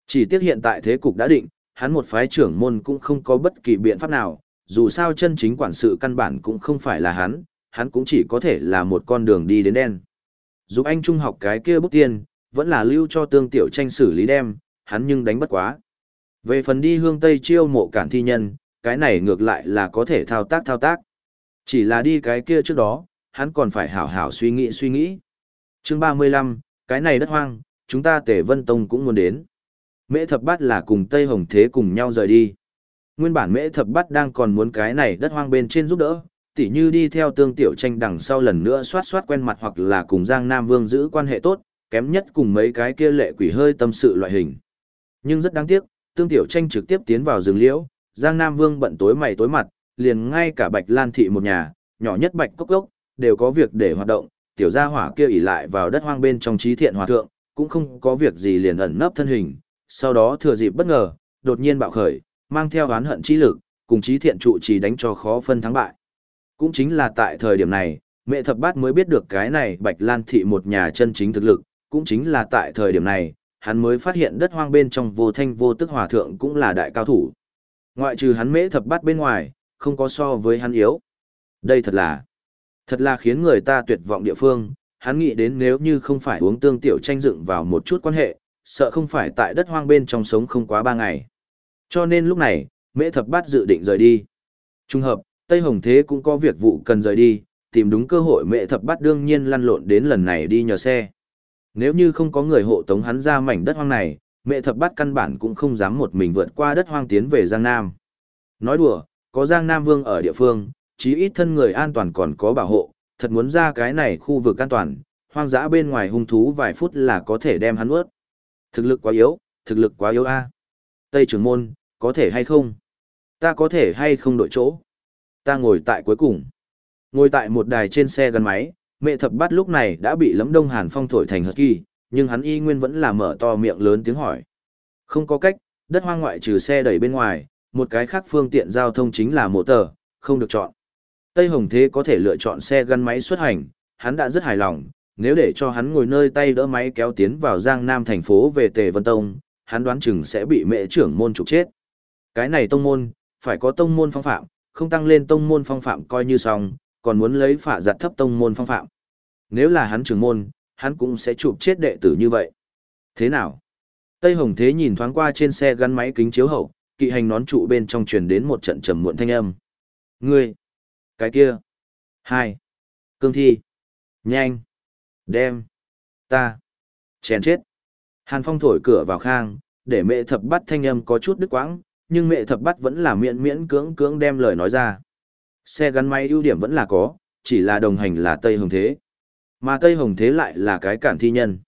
Chỉ tiếc hiện tại thế cục đã định, hắn một phái trưởng môn cũng không có bất kỳ biện pháp nào, dù sao chân chính quản sự căn bản cũng không phải là hắn, hắn cũng chỉ có thể là một con đường đi đến đen. Dù anh trung học cái kia bút tiên, vẫn là lưu cho tương tiểu tranh xử lý đem, hắn nhưng đánh bất quá. Về phần đi hương Tây chiêu mộ cản thi nhân, cái này ngược lại là có thể thao tác thao tác. Chỉ là đi cái kia trước đó, hắn còn phải hảo hảo suy nghĩ suy nghĩ. chương 35, cái này đất hoang, chúng ta tể vân tông cũng muốn đến. Mễ thập bát là cùng Tây Hồng Thế cùng nhau rời đi. Nguyên bản mễ thập bát đang còn muốn cái này đất hoang bên trên giúp đỡ, tỉ như đi theo tương tiểu tranh đằng sau lần nữa soát soát quen mặt hoặc là cùng Giang Nam Vương giữ quan hệ tốt, kém nhất cùng mấy cái kia lệ quỷ hơi tâm sự loại hình. Nhưng rất đáng tiếc, tương tiểu tranh trực tiếp tiến vào rừng liễu, Giang Nam Vương bận tối mày tối mặt, liền ngay cả Bạch Lan thị một nhà, nhỏ nhất Bạch Cốc Cốc, đều có việc để hoạt động, tiểu gia hỏa kia ỉ lại vào đất hoang bên trong trí thiện hòa thượng, cũng không có việc gì liền ẩn nấp thân hình, sau đó thừa dịp bất ngờ, đột nhiên bạo khởi, mang theo oán hận trí lực, cùng trí thiện trụ trì đánh cho khó phân thắng bại. Cũng chính là tại thời điểm này, mẹ thập bát mới biết được cái này Bạch Lan thị một nhà chân chính thực lực, cũng chính là tại thời điểm này, hắn mới phát hiện đất hoang bên trong vô thanh vô tức hòa thượng cũng là đại cao thủ. Ngoại trừ hắn mễ thập bát bên ngoài, không có so với hắn yếu. Đây thật là, thật là khiến người ta tuyệt vọng địa phương, hắn nghĩ đến nếu như không phải uống tương tiểu tranh dựng vào một chút quan hệ, sợ không phải tại đất hoang bên trong sống không quá ba ngày. Cho nên lúc này, mễ thập bát dự định rời đi. Trung hợp, Tây Hồng Thế cũng có việc vụ cần rời đi, tìm đúng cơ hội mễ thập bát đương nhiên lăn lộn đến lần này đi nhờ xe. Nếu như không có người hộ tống hắn ra mảnh đất hoang này, mẹ thập bát căn bản cũng không dám một mình vượt qua đất hoang tiến về Giang Nam. Nói đùa, có Giang Nam Vương ở địa phương, chí ít thân người an toàn còn có bảo hộ, thật muốn ra cái này khu vực an toàn, hoang dã bên ngoài hung thú vài phút là có thể đem hắn ướt. Thực lực quá yếu, thực lực quá yếu a. Tây trưởng môn, có thể hay không? Ta có thể hay không đổi chỗ? Ta ngồi tại cuối cùng. Ngồi tại một đài trên xe gắn máy, mẹ thập bát lúc này đã bị lấm đông hàn phong thổi thành hật kỳ, nhưng hắn y nguyên vẫn là mở to miệng lớn tiếng hỏi. Không có cách, đất hoang ngoại trừ xe đẩy bên ngoài, một cái khác phương tiện giao thông chính là mộ tờ, không được chọn. Tây Hồng Thế có thể lựa chọn xe gắn máy xuất hành, hắn đã rất hài lòng, nếu để cho hắn ngồi nơi tay đỡ máy kéo tiến vào Giang Nam thành phố về Tề Vân Tông, hắn đoán chừng sẽ bị mẹ trưởng môn trục chết. Cái này tông môn, phải có tông môn phong phạm, không tăng lên tông môn phong phạm coi như xong, còn muốn lấy phả giặt thấp tông môn phong phạm. Nếu là hắn trưởng môn, hắn cũng sẽ chụp chết đệ tử như vậy. Thế nào? Tây Hồng Thế nhìn thoáng qua trên xe gắn máy kính chiếu hậu, kỵ hành nón trụ bên trong truyền đến một trận trầm muộn thanh âm. Ngươi! Cái kia! Hai! Cương thi! Nhanh! Đem! Ta! Chèn chết! Hàn Phong thổi cửa vào khang, để mẹ thập bắt thanh âm có chút đứt quãng, nhưng mẹ thập bắt vẫn là miễn miễn cưỡng cưỡng đem lời nói ra. Xe gắn máy ưu điểm vẫn là có, chỉ là đồng hành là Tây Hồng Thế. Mà Tây Hồng Thế lại là cái cản thi nhân.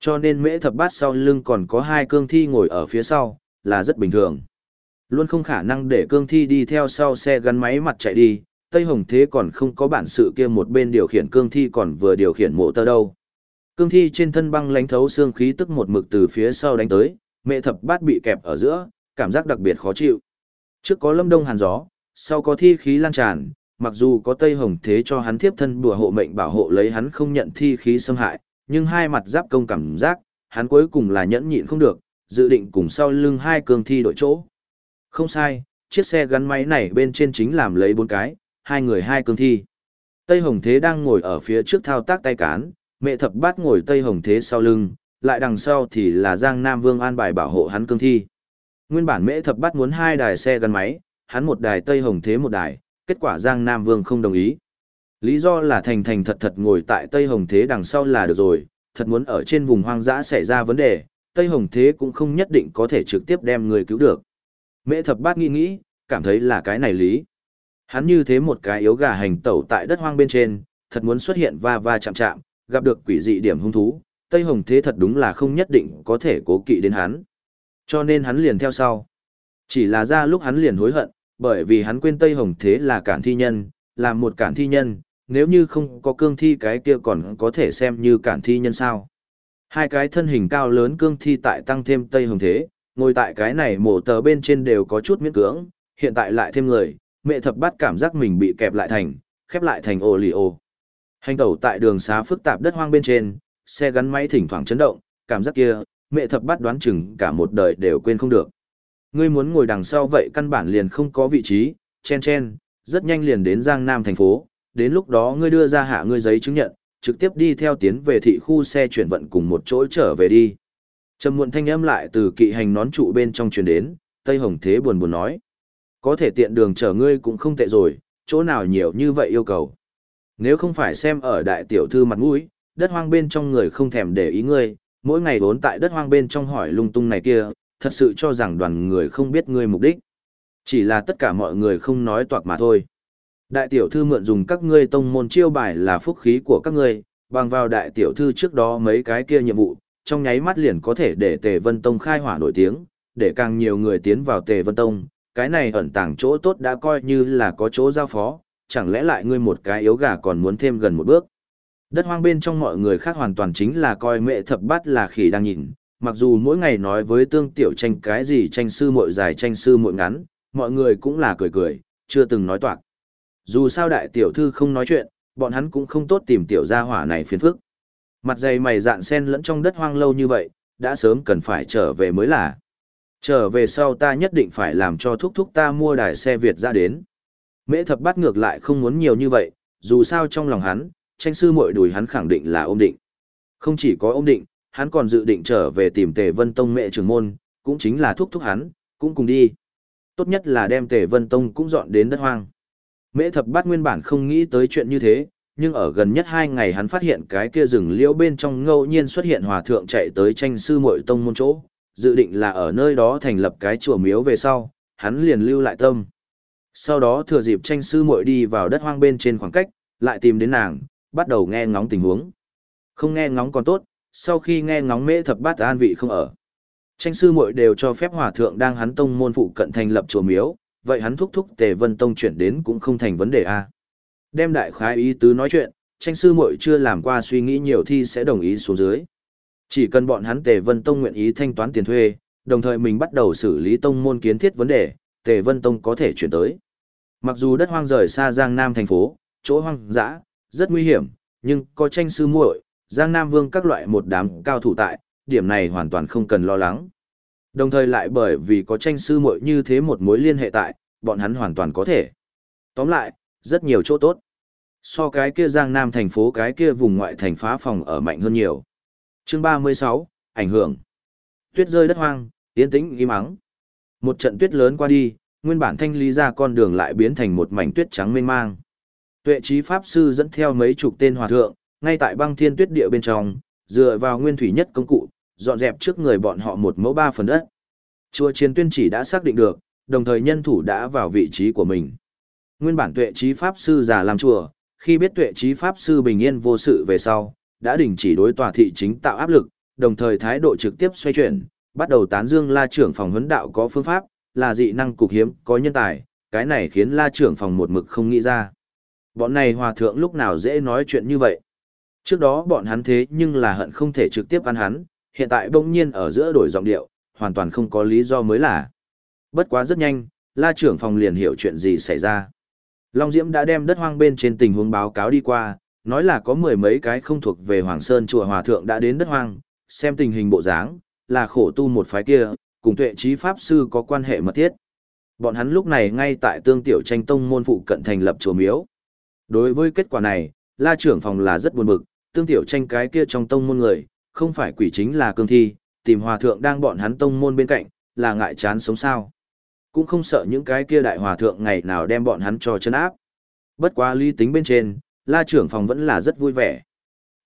Cho nên mễ thập bát sau lưng còn có hai cương thi ngồi ở phía sau, là rất bình thường. Luôn không khả năng để cương thi đi theo sau xe gắn máy mặt chạy đi, Tây Hồng Thế còn không có bản sự kia một bên điều khiển cương thi còn vừa điều khiển mộ tơ đâu. Cương thi trên thân băng lánh thấu xương khí tức một mực từ phía sau đánh tới, mẹ thập bát bị kẹp ở giữa, cảm giác đặc biệt khó chịu. Trước có lâm đông hàn gió, sau có thi khí lan tràn, mặc dù có Tây Hồng Thế cho hắn thiếp thân bùa hộ mệnh bảo hộ lấy hắn không nhận thi khí xâm hại, nhưng hai mặt giáp công cảm giác, hắn cuối cùng là nhẫn nhịn không được, dự định cùng sau lưng hai cương thi đổi chỗ. Không sai, chiếc xe gắn máy này bên trên chính làm lấy bốn cái, hai người hai cương thi. Tây Hồng Thế đang ngồi ở phía trước thao tác tay cán, mẹ thập bát ngồi Tây Hồng Thế sau lưng, lại đằng sau thì là Giang Nam Vương an bài bảo hộ hắn cương thi. Nguyên bản mẹ thập bát muốn hai đài xe gắn máy, hắn một đài Tây Hồng Thế một đài, kết quả Giang Nam Vương không đồng ý. Lý do là thành thành thật thật ngồi tại Tây Hồng Thế đằng sau là được rồi, thật muốn ở trên vùng hoang dã xảy ra vấn đề, Tây Hồng Thế cũng không nhất định có thể trực tiếp đem người cứu được. Mễ thập bát nghĩ nghĩ, cảm thấy là cái này lý. Hắn như thế một cái yếu gà hành tẩu tại đất hoang bên trên, thật muốn xuất hiện va va chạm chạm, gặp được quỷ dị điểm hung thú, Tây Hồng Thế thật đúng là không nhất định có thể cố kỵ đến hắn. Cho nên hắn liền theo sau. Chỉ là ra lúc hắn liền hối hận, bởi vì hắn quên Tây Hồng Thế là cản thi nhân, là một cản thi nhân, nếu như không có cương thi cái kia còn có thể xem như cản thi nhân sao. Hai cái thân hình cao lớn cương thi tại tăng thêm Tây Hồng Thế, ngồi tại cái này mổ tờ bên trên đều có chút miễn cưỡng, hiện tại lại thêm người, mẹ thập bát cảm giác mình bị kẹp lại thành, khép lại thành ô lì ô. Hành tẩu tại đường xá phức tạp đất hoang bên trên, xe gắn máy thỉnh thoảng chấn động, cảm giác kia, mẹ thập bát đoán chừng cả một đời đều quên không được. Ngươi muốn ngồi đằng sau vậy căn bản liền không có vị trí, chen chen, rất nhanh liền đến Giang Nam thành phố, đến lúc đó ngươi đưa ra hạ ngươi giấy chứng nhận, trực tiếp đi theo tiến về thị khu xe chuyển vận cùng một chỗ trở về đi. Trầm muộn thanh âm lại từ kỵ hành nón trụ bên trong truyền đến, Tây Hồng Thế buồn buồn nói. Có thể tiện đường chở ngươi cũng không tệ rồi, chỗ nào nhiều như vậy yêu cầu. Nếu không phải xem ở đại tiểu thư mặt mũi, đất hoang bên trong người không thèm để ý ngươi, mỗi ngày vốn tại đất hoang bên trong hỏi lung tung này kia, thật sự cho rằng đoàn người không biết ngươi mục đích. Chỉ là tất cả mọi người không nói toạc mà thôi. Đại tiểu thư mượn dùng các ngươi tông môn chiêu bài là phúc khí của các ngươi, bằng vào đại tiểu thư trước đó mấy cái kia nhiệm vụ, trong nháy mắt liền có thể để Tề Vân Tông khai hỏa nổi tiếng, để càng nhiều người tiến vào Tề Vân Tông, cái này ẩn tàng chỗ tốt đã coi như là có chỗ giao phó, chẳng lẽ lại ngươi một cái yếu gà còn muốn thêm gần một bước. Đất hoang bên trong mọi người khác hoàn toàn chính là coi mẹ thập bát là khỉ đang nhìn, mặc dù mỗi ngày nói với tương tiểu tranh cái gì tranh sư muội dài tranh sư muội ngắn, mọi người cũng là cười cười, chưa từng nói toạc. Dù sao đại tiểu thư không nói chuyện, bọn hắn cũng không tốt tìm tiểu gia hỏa này phiền phức. Mặt dày mày dạn sen lẫn trong đất hoang lâu như vậy, đã sớm cần phải trở về mới là. Trở về sau ta nhất định phải làm cho thúc thúc ta mua đài xe Việt ra đến. Mễ thập bắt ngược lại không muốn nhiều như vậy, dù sao trong lòng hắn, tranh sư Mội đùi hắn khẳng định là ôm định. Không chỉ có ôm định, hắn còn dự định trở về tìm Tề Vân Tông mẹ trưởng môn, cũng chính là thúc thúc hắn, cũng cùng đi. Tốt nhất là đem Tề Vân Tông cũng dọn đến đất hoang. Mễ thập bát nguyên bản không nghĩ tới chuyện như thế, nhưng ở gần nhất hai ngày hắn phát hiện cái kia rừng liễu bên trong ngẫu nhiên xuất hiện hòa thượng chạy tới tranh sư Mội tông môn chỗ, dự định là ở nơi đó thành lập cái chùa miếu về sau, hắn liền lưu lại tâm. Sau đó thừa dịp tranh sư muội đi vào đất hoang bên trên khoảng cách, lại tìm đến nàng, bắt đầu nghe ngóng tình huống. Không nghe ngóng còn tốt, sau khi nghe ngóng mễ thập bát an vị không ở. Tranh sư muội đều cho phép hòa thượng đang hắn tông môn phụ cận thành lập chùa miếu, vậy hắn thúc thúc Tề Vân Tông chuyển đến cũng không thành vấn đề a. Đem đại khái ý tứ nói chuyện, tranh sư muội chưa làm qua suy nghĩ nhiều thì sẽ đồng ý xuống dưới. Chỉ cần bọn hắn Tề Vân Tông nguyện ý thanh toán tiền thuê, đồng thời mình bắt đầu xử lý tông môn kiến thiết vấn đề, Tề Vân Tông có thể chuyển tới. Mặc dù đất hoang rời xa Giang Nam thành phố, chỗ hoang dã, rất nguy hiểm, nhưng có tranh sư muội, Giang Nam Vương các loại một đám cao thủ tại, điểm này hoàn toàn không cần lo lắng. Đồng thời lại bởi vì có tranh sư muội như thế một mối liên hệ tại, bọn hắn hoàn toàn có thể. Tóm lại, rất nhiều chỗ tốt. So cái kia Giang Nam thành phố cái kia vùng ngoại thành phá phòng ở mạnh hơn nhiều. Chương 36, ảnh hưởng. Tuyết rơi đất hoang, yên tĩnh im ắng. Một trận tuyết lớn qua đi, nguyên bản thanh lý ra con đường lại biến thành một mảnh tuyết trắng mênh mang. Tuệ trí pháp sư dẫn theo mấy chục tên hòa thượng, ngay tại băng thiên tuyết địa bên trong, dựa vào nguyên thủy nhất công cụ, dọn dẹp trước người bọn họ một mẫu ba phần đất. Chùa Chiến Tuyên chỉ đã xác định được, đồng thời nhân thủ đã vào vị trí của mình. Nguyên bản tuệ trí pháp sư già làm chùa, khi biết tuệ trí pháp sư bình yên vô sự về sau, đã đình chỉ đối tòa thị chính tạo áp lực, đồng thời thái độ trực tiếp xoay chuyển, bắt đầu tán dương la trưởng phòng huấn đạo có phương pháp, là dị năng cục hiếm, có nhân tài, cái này khiến la trưởng phòng một mực không nghĩ ra. Bọn này hòa thượng lúc nào dễ nói chuyện như vậy. Trước đó bọn hắn thế nhưng là hận không thể trực tiếp ăn hắn, hiện tại bỗng nhiên ở giữa đổi giọng điệu, hoàn toàn không có lý do mới là. Bất quá rất nhanh, la trưởng phòng liền hiểu chuyện gì xảy ra. Long Diễm đã đem đất hoang bên trên tình huống báo cáo đi qua, nói là có mười mấy cái không thuộc về Hoàng Sơn chùa Hòa Thượng đã đến đất hoang, xem tình hình bộ dáng, là khổ tu một phái kia, cùng tuệ trí Pháp Sư có quan hệ mật thiết. Bọn hắn lúc này ngay tại tương tiểu tranh tông môn phụ cận thành lập chùa miếu. Đối với kết quả này, la trưởng phòng là rất buồn bực, tương tiểu tranh cái kia trong tông môn người, không phải quỷ chính là cương thi, tìm hòa thượng đang bọn hắn tông môn bên cạnh, là ngại chán sống sao. Cũng không sợ những cái kia đại hòa thượng ngày nào đem bọn hắn cho chân áp. Bất quá lý tính bên trên, la trưởng phòng vẫn là rất vui vẻ.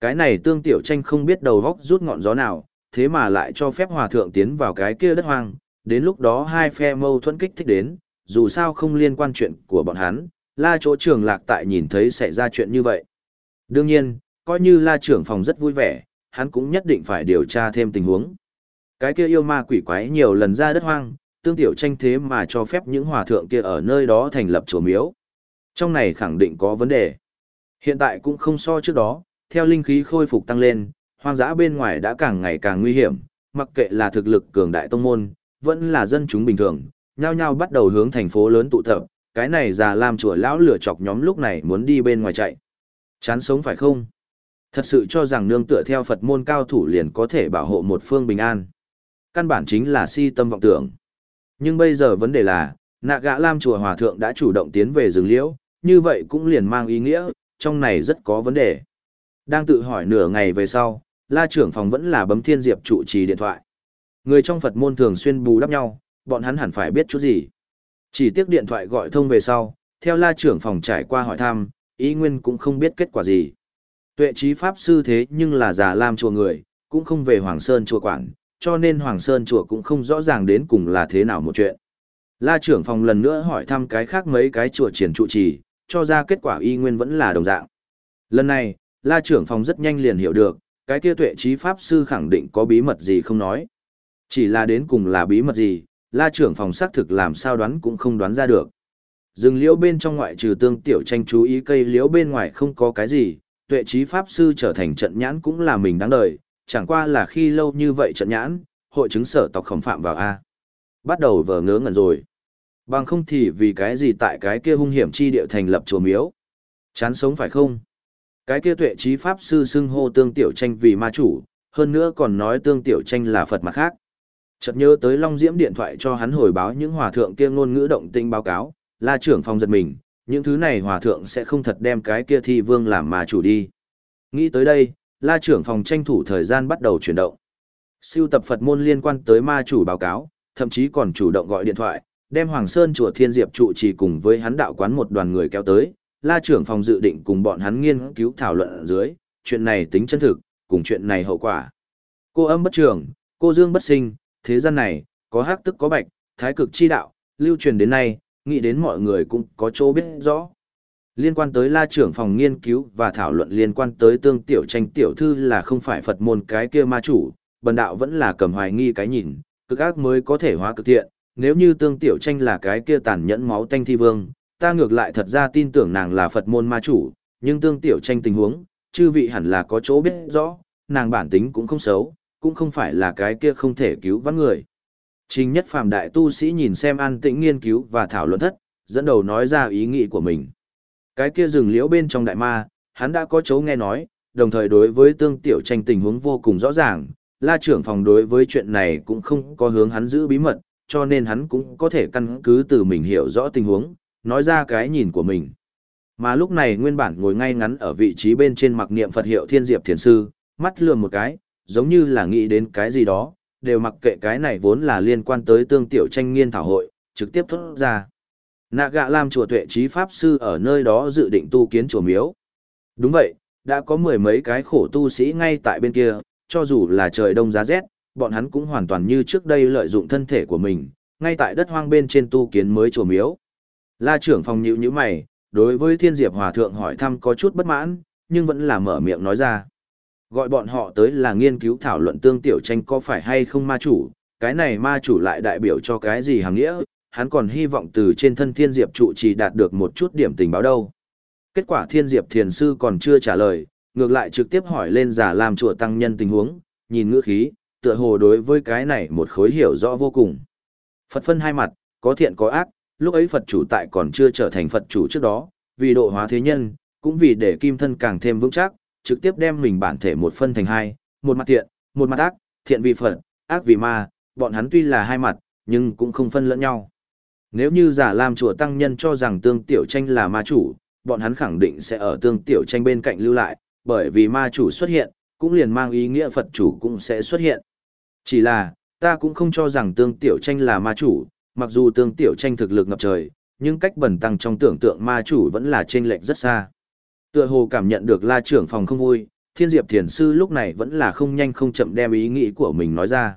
Cái này tương tiểu tranh không biết đầu góc rút ngọn gió nào, thế mà lại cho phép hòa thượng tiến vào cái kia đất hoang, đến lúc đó hai phe mâu thuẫn kích thích đến, dù sao không liên quan chuyện của bọn hắn, la chỗ trưởng lạc tại nhìn thấy xảy ra chuyện như vậy. Đương nhiên, coi như la trưởng phòng rất vui vẻ, hắn cũng nhất định phải điều tra thêm tình huống. Cái kia yêu ma quỷ quái nhiều lần ra đất hoang, tương tiểu tranh thế mà cho phép những hòa thượng kia ở nơi đó thành lập chùa miếu. Trong này khẳng định có vấn đề. Hiện tại cũng không so trước đó, theo linh khí khôi phục tăng lên, hoang dã bên ngoài đã càng ngày càng nguy hiểm, mặc kệ là thực lực cường đại tông môn, vẫn là dân chúng bình thường, nhao nhao bắt đầu hướng thành phố lớn tụ tập, cái này già làm chùa lão lửa chọc nhóm lúc này muốn đi bên ngoài chạy. Chán sống phải không? Thật sự cho rằng nương tựa theo Phật môn cao thủ liền có thể bảo hộ một phương bình an. Căn bản chính là si tâm vọng tưởng. Nhưng bây giờ vấn đề là, nạ gã lam chùa hòa thượng đã chủ động tiến về rừng liễu, như vậy cũng liền mang ý nghĩa, trong này rất có vấn đề. Đang tự hỏi nửa ngày về sau, la trưởng phòng vẫn là bấm thiên diệp trụ trì điện thoại. Người trong Phật môn thường xuyên bù đắp nhau, bọn hắn hẳn phải biết chút gì. Chỉ tiếc điện thoại gọi thông về sau, theo la trưởng phòng trải qua hỏi thăm, ý nguyên cũng không biết kết quả gì. Tuệ trí Pháp Sư thế nhưng là già lam chùa người, cũng không về Hoàng Sơn chùa quản, cho nên Hoàng Sơn chùa cũng không rõ ràng đến cùng là thế nào một chuyện. La trưởng phòng lần nữa hỏi thăm cái khác mấy cái chùa triển trụ trì, cho ra kết quả y nguyên vẫn là đồng dạng. Lần này, la trưởng phòng rất nhanh liền hiểu được, cái kia tuệ trí pháp sư khẳng định có bí mật gì không nói. Chỉ là đến cùng là bí mật gì, la trưởng phòng xác thực làm sao đoán cũng không đoán ra được. Rừng liễu bên trong ngoại trừ tương tiểu tranh chú ý cây liễu bên ngoài không có cái gì, tuệ trí pháp sư trở thành trận nhãn cũng là mình đáng đời, chẳng qua là khi lâu như vậy trận nhãn, hội chứng sở tộc khổng phạm vào A. Bắt đầu vờ ngớ ngẩn rồi. Bằng không thì vì cái gì tại cái kia hung hiểm chi địa thành lập chùa miếu. Chán sống phải không? Cái kia tuệ trí pháp sư xưng hô tương tiểu tranh vì ma chủ, hơn nữa còn nói tương tiểu tranh là Phật mặt khác. Chợt nhớ tới Long Diễm điện thoại cho hắn hồi báo những hòa thượng kia ngôn ngữ động tinh báo cáo, la trưởng phòng giật mình, những thứ này hòa thượng sẽ không thật đem cái kia thi vương làm ma chủ đi. Nghĩ tới đây, la trưởng phòng tranh thủ thời gian bắt đầu chuyển động. Siêu tập Phật môn liên quan tới ma chủ báo cáo, thậm chí còn chủ động gọi điện thoại, đem Hoàng Sơn chùa Thiên Diệp trụ trì cùng với hắn đạo quán một đoàn người kéo tới, la trưởng phòng dự định cùng bọn hắn nghiên cứu thảo luận ở dưới, chuyện này tính chân thực, cùng chuyện này hậu quả. Cô âm bất trường, cô dương bất sinh, thế gian này, có hắc tức có bạch, thái cực chi đạo, lưu truyền đến nay, nghĩ đến mọi người cũng có chỗ biết rõ. Liên quan tới la trưởng phòng nghiên cứu và thảo luận liên quan tới tương tiểu tranh tiểu thư là không phải Phật môn cái kia ma chủ, bần đạo vẫn là cầm hoài nghi cái nhìn, cực ác mới có thể hóa cực thiện, nếu như tương tiểu tranh là cái kia tàn nhẫn máu tanh thi vương, ta ngược lại thật ra tin tưởng nàng là Phật môn ma chủ, nhưng tương tiểu tranh tình huống, chư vị hẳn là có chỗ biết rõ, nàng bản tính cũng không xấu, cũng không phải là cái kia không thể cứu vãn người. Trình nhất phàm đại tu sĩ nhìn xem an tĩnh nghiên cứu và thảo luận thất, dẫn đầu nói ra ý nghĩ của mình. Cái kia rừng liễu bên trong đại ma, hắn đã có chỗ nghe nói, đồng thời đối với tương tiểu tranh tình huống vô cùng rõ ràng, la trưởng phòng đối với chuyện này cũng không có hướng hắn giữ bí mật, cho nên hắn cũng có thể căn cứ từ mình hiểu rõ tình huống, nói ra cái nhìn của mình. Mà lúc này nguyên bản ngồi ngay ngắn ở vị trí bên trên mặc niệm Phật hiệu Thiên Diệp Thiền Sư, mắt lườm một cái, giống như là nghĩ đến cái gì đó, đều mặc kệ cái này vốn là liên quan tới tương tiểu tranh nghiên thảo hội, trực tiếp thốt ra. Nạ gạ làm chùa tuệ trí Pháp Sư ở nơi đó dự định tu kiến chùa miếu. Đúng vậy, đã có mười mấy cái khổ tu sĩ ngay tại bên kia, cho dù là trời đông giá rét, bọn hắn cũng hoàn toàn như trước đây lợi dụng thân thể của mình, ngay tại đất hoang bên trên tu kiến mới chùa miếu. La trưởng phòng nhíu nhíu mày, đối với Thiên Diệp Hòa Thượng hỏi thăm có chút bất mãn, nhưng vẫn là mở miệng nói ra. Gọi bọn họ tới là nghiên cứu thảo luận tương tiểu tranh có phải hay không ma chủ, cái này ma chủ lại đại biểu cho cái gì hàng nghĩa, hắn còn hy vọng từ trên thân Thiên Diệp trụ trì đạt được một chút điểm tình báo đâu. Kết quả Thiên Diệp Thiền Sư còn chưa trả lời, ngược lại trực tiếp hỏi lên giả làm chùa tăng nhân tình huống, nhìn ngữ khí, tựa hồ đối với cái này một khối hiểu rõ vô cùng. Phật phân hai mặt, có thiện có ác, lúc ấy Phật chủ tại còn chưa trở thành Phật chủ trước đó, vì độ hóa thế nhân, cũng vì để kim thân càng thêm vững chắc, trực tiếp đem mình bản thể một phân thành hai, một mặt thiện, một mặt ác, thiện vì Phật, ác vì ma, bọn hắn tuy là hai mặt, nhưng cũng không phân lẫn nhau. Nếu như giả làm chùa tăng nhân cho rằng tương tiểu tranh là ma chủ, bọn hắn khẳng định sẽ ở tương tiểu tranh bên cạnh lưu lại, bởi vì ma chủ xuất hiện, cũng liền mang ý nghĩa Phật chủ cũng sẽ xuất hiện. Chỉ là, Ta cũng không cho rằng tương tiểu tranh là ma chủ, mặc dù tương tiểu tranh thực lực ngập trời, nhưng cách bẩn tăng trong tưởng tượng ma chủ vẫn là trên lệch rất xa. Tựa hồ cảm nhận được la trưởng phòng không vui, thiên diệp thiền sư lúc này vẫn là không nhanh không chậm đem ý nghĩ của mình nói ra.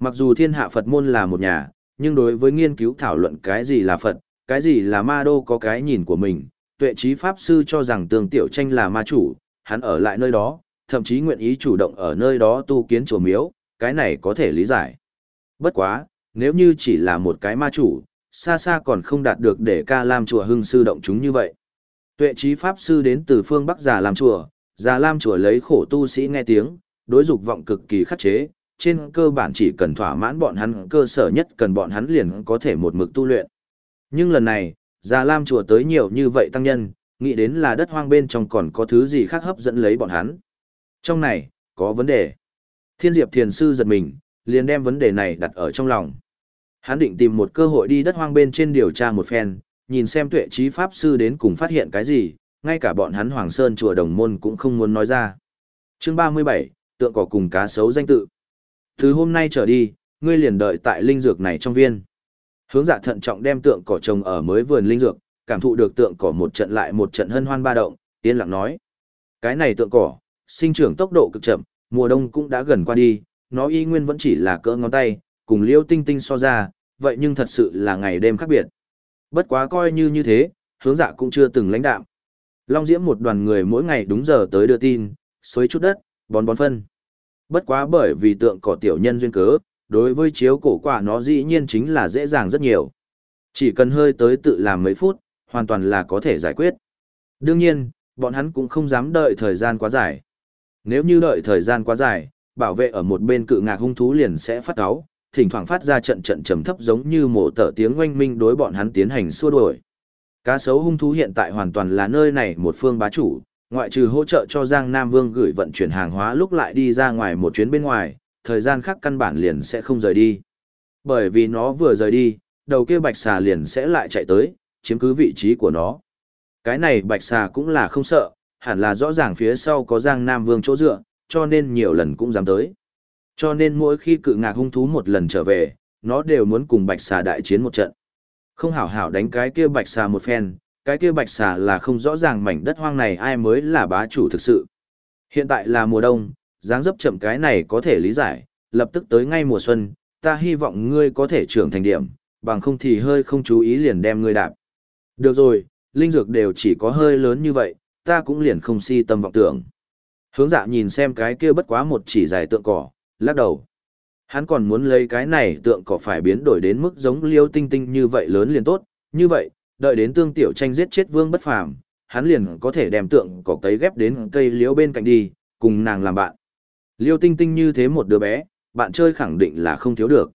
Mặc dù thiên hạ Phật môn là một nhà, nhưng đối với nghiên cứu thảo luận cái gì là Phật, cái gì là ma đô có cái nhìn của mình, tuệ trí Pháp Sư cho rằng tương tiểu tranh là ma chủ, hắn ở lại nơi đó, thậm chí nguyện ý chủ động ở nơi đó tu kiến chùa miếu, cái này có thể lý giải. Bất quá, nếu như chỉ là một cái ma chủ, xa xa còn không đạt được để ca lam chùa hưng sư động chúng như vậy. Tuệ trí Pháp Sư đến từ phương Bắc Già Lam Chùa, Già Lam Chùa lấy khổ tu sĩ nghe tiếng, đối dục vọng cực kỳ khắc chế, trên cơ bản chỉ cần thỏa mãn bọn hắn cơ sở nhất cần bọn hắn liền có thể một mực tu luyện. Nhưng lần này, Già Lam Chùa tới nhiều như vậy tăng nhân, nghĩ đến là đất hoang bên trong còn có thứ gì khác hấp dẫn lấy bọn hắn. Trong này, có vấn đề. Thiên Diệp Thiền Sư giật mình, liền đem vấn đề này đặt ở trong lòng. Hắn định tìm một cơ hội đi đất hoang bên trên điều tra một phen, nhìn xem tuệ trí Pháp Sư đến cùng phát hiện cái gì, ngay cả bọn hắn Hoàng Sơn chùa đồng môn cũng không muốn nói ra. chương 37, tượng cỏ cùng cá sấu danh tự. Từ hôm nay trở đi, ngươi liền đợi tại linh dược này trong viên. Hướng dạ thận trọng đem tượng cỏ trồng ở mới vườn linh dược, cảm thụ được tượng cỏ một trận lại một trận hân hoan ba động, yên lặng nói. Cái này tượng cỏ, sinh trưởng tốc độ cực chậm, mùa đông cũng đã gần qua đi, nó y nguyên vẫn chỉ là cỡ ngón tay, cùng liêu tinh tinh so ra, vậy nhưng thật sự là ngày đêm khác biệt. Bất quá coi như như thế, hướng dạ cũng chưa từng lãnh đạm. Long Diễm một đoàn người mỗi ngày đúng giờ tới đưa tin, xới chút đất, bón bón phân. Bất quá bởi vì tượng cỏ tiểu nhân duyên cớ, đối với chiếu cổ quả nó dĩ nhiên chính là dễ dàng rất nhiều. Chỉ cần hơi tới tự làm mấy phút, hoàn toàn là có thể giải quyết. Đương nhiên, bọn hắn cũng không dám đợi thời gian quá dài. Nếu như đợi thời gian quá dài, bảo vệ ở một bên cự ngạc hung thú liền sẽ phát áo, thỉnh thoảng phát ra trận trận trầm thấp giống như mổ tở tiếng oanh minh đối bọn hắn tiến hành xua đuổi. Cá sấu hung thú hiện tại hoàn toàn là nơi này một phương bá chủ, ngoại trừ hỗ trợ cho Giang Nam Vương gửi vận chuyển hàng hóa lúc lại đi ra ngoài một chuyến bên ngoài, thời gian khác căn bản liền sẽ không rời đi. Bởi vì nó vừa rời đi, đầu kia bạch xà liền sẽ lại chạy tới, chiếm cứ vị trí của nó. Cái này bạch xà cũng là không sợ, hẳn là rõ ràng phía sau có Giang Nam Vương chỗ dựa, cho nên nhiều lần cũng dám tới. Cho nên mỗi khi cự ngạc hung thú một lần trở về, nó đều muốn cùng bạch xà đại chiến một trận. Không hảo hảo đánh cái kia bạch xà một phen, cái kia bạch xà là không rõ ràng mảnh đất hoang này ai mới là bá chủ thực sự. Hiện tại là mùa đông, dáng dấp chậm cái này có thể lý giải, lập tức tới ngay mùa xuân, ta hy vọng ngươi có thể trưởng thành điểm, bằng không thì hơi không chú ý liền đem ngươi đạp. Được rồi, linh dược đều chỉ có hơi lớn như vậy, ta cũng liền không si tâm vọng tưởng. Hướng dạ nhìn xem cái kia bất quá một chỉ dài tượng cỏ, lắc đầu. Hắn còn muốn lấy cái này tượng cỏ phải biến đổi đến mức giống liêu tinh tinh như vậy lớn liền tốt, như vậy, đợi đến tương tiểu tranh giết chết vương bất phàm, hắn liền có thể đem tượng cỏ tấy ghép đến cây liễu bên cạnh đi, cùng nàng làm bạn. Liêu tinh tinh như thế một đứa bé, bạn chơi khẳng định là không thiếu được.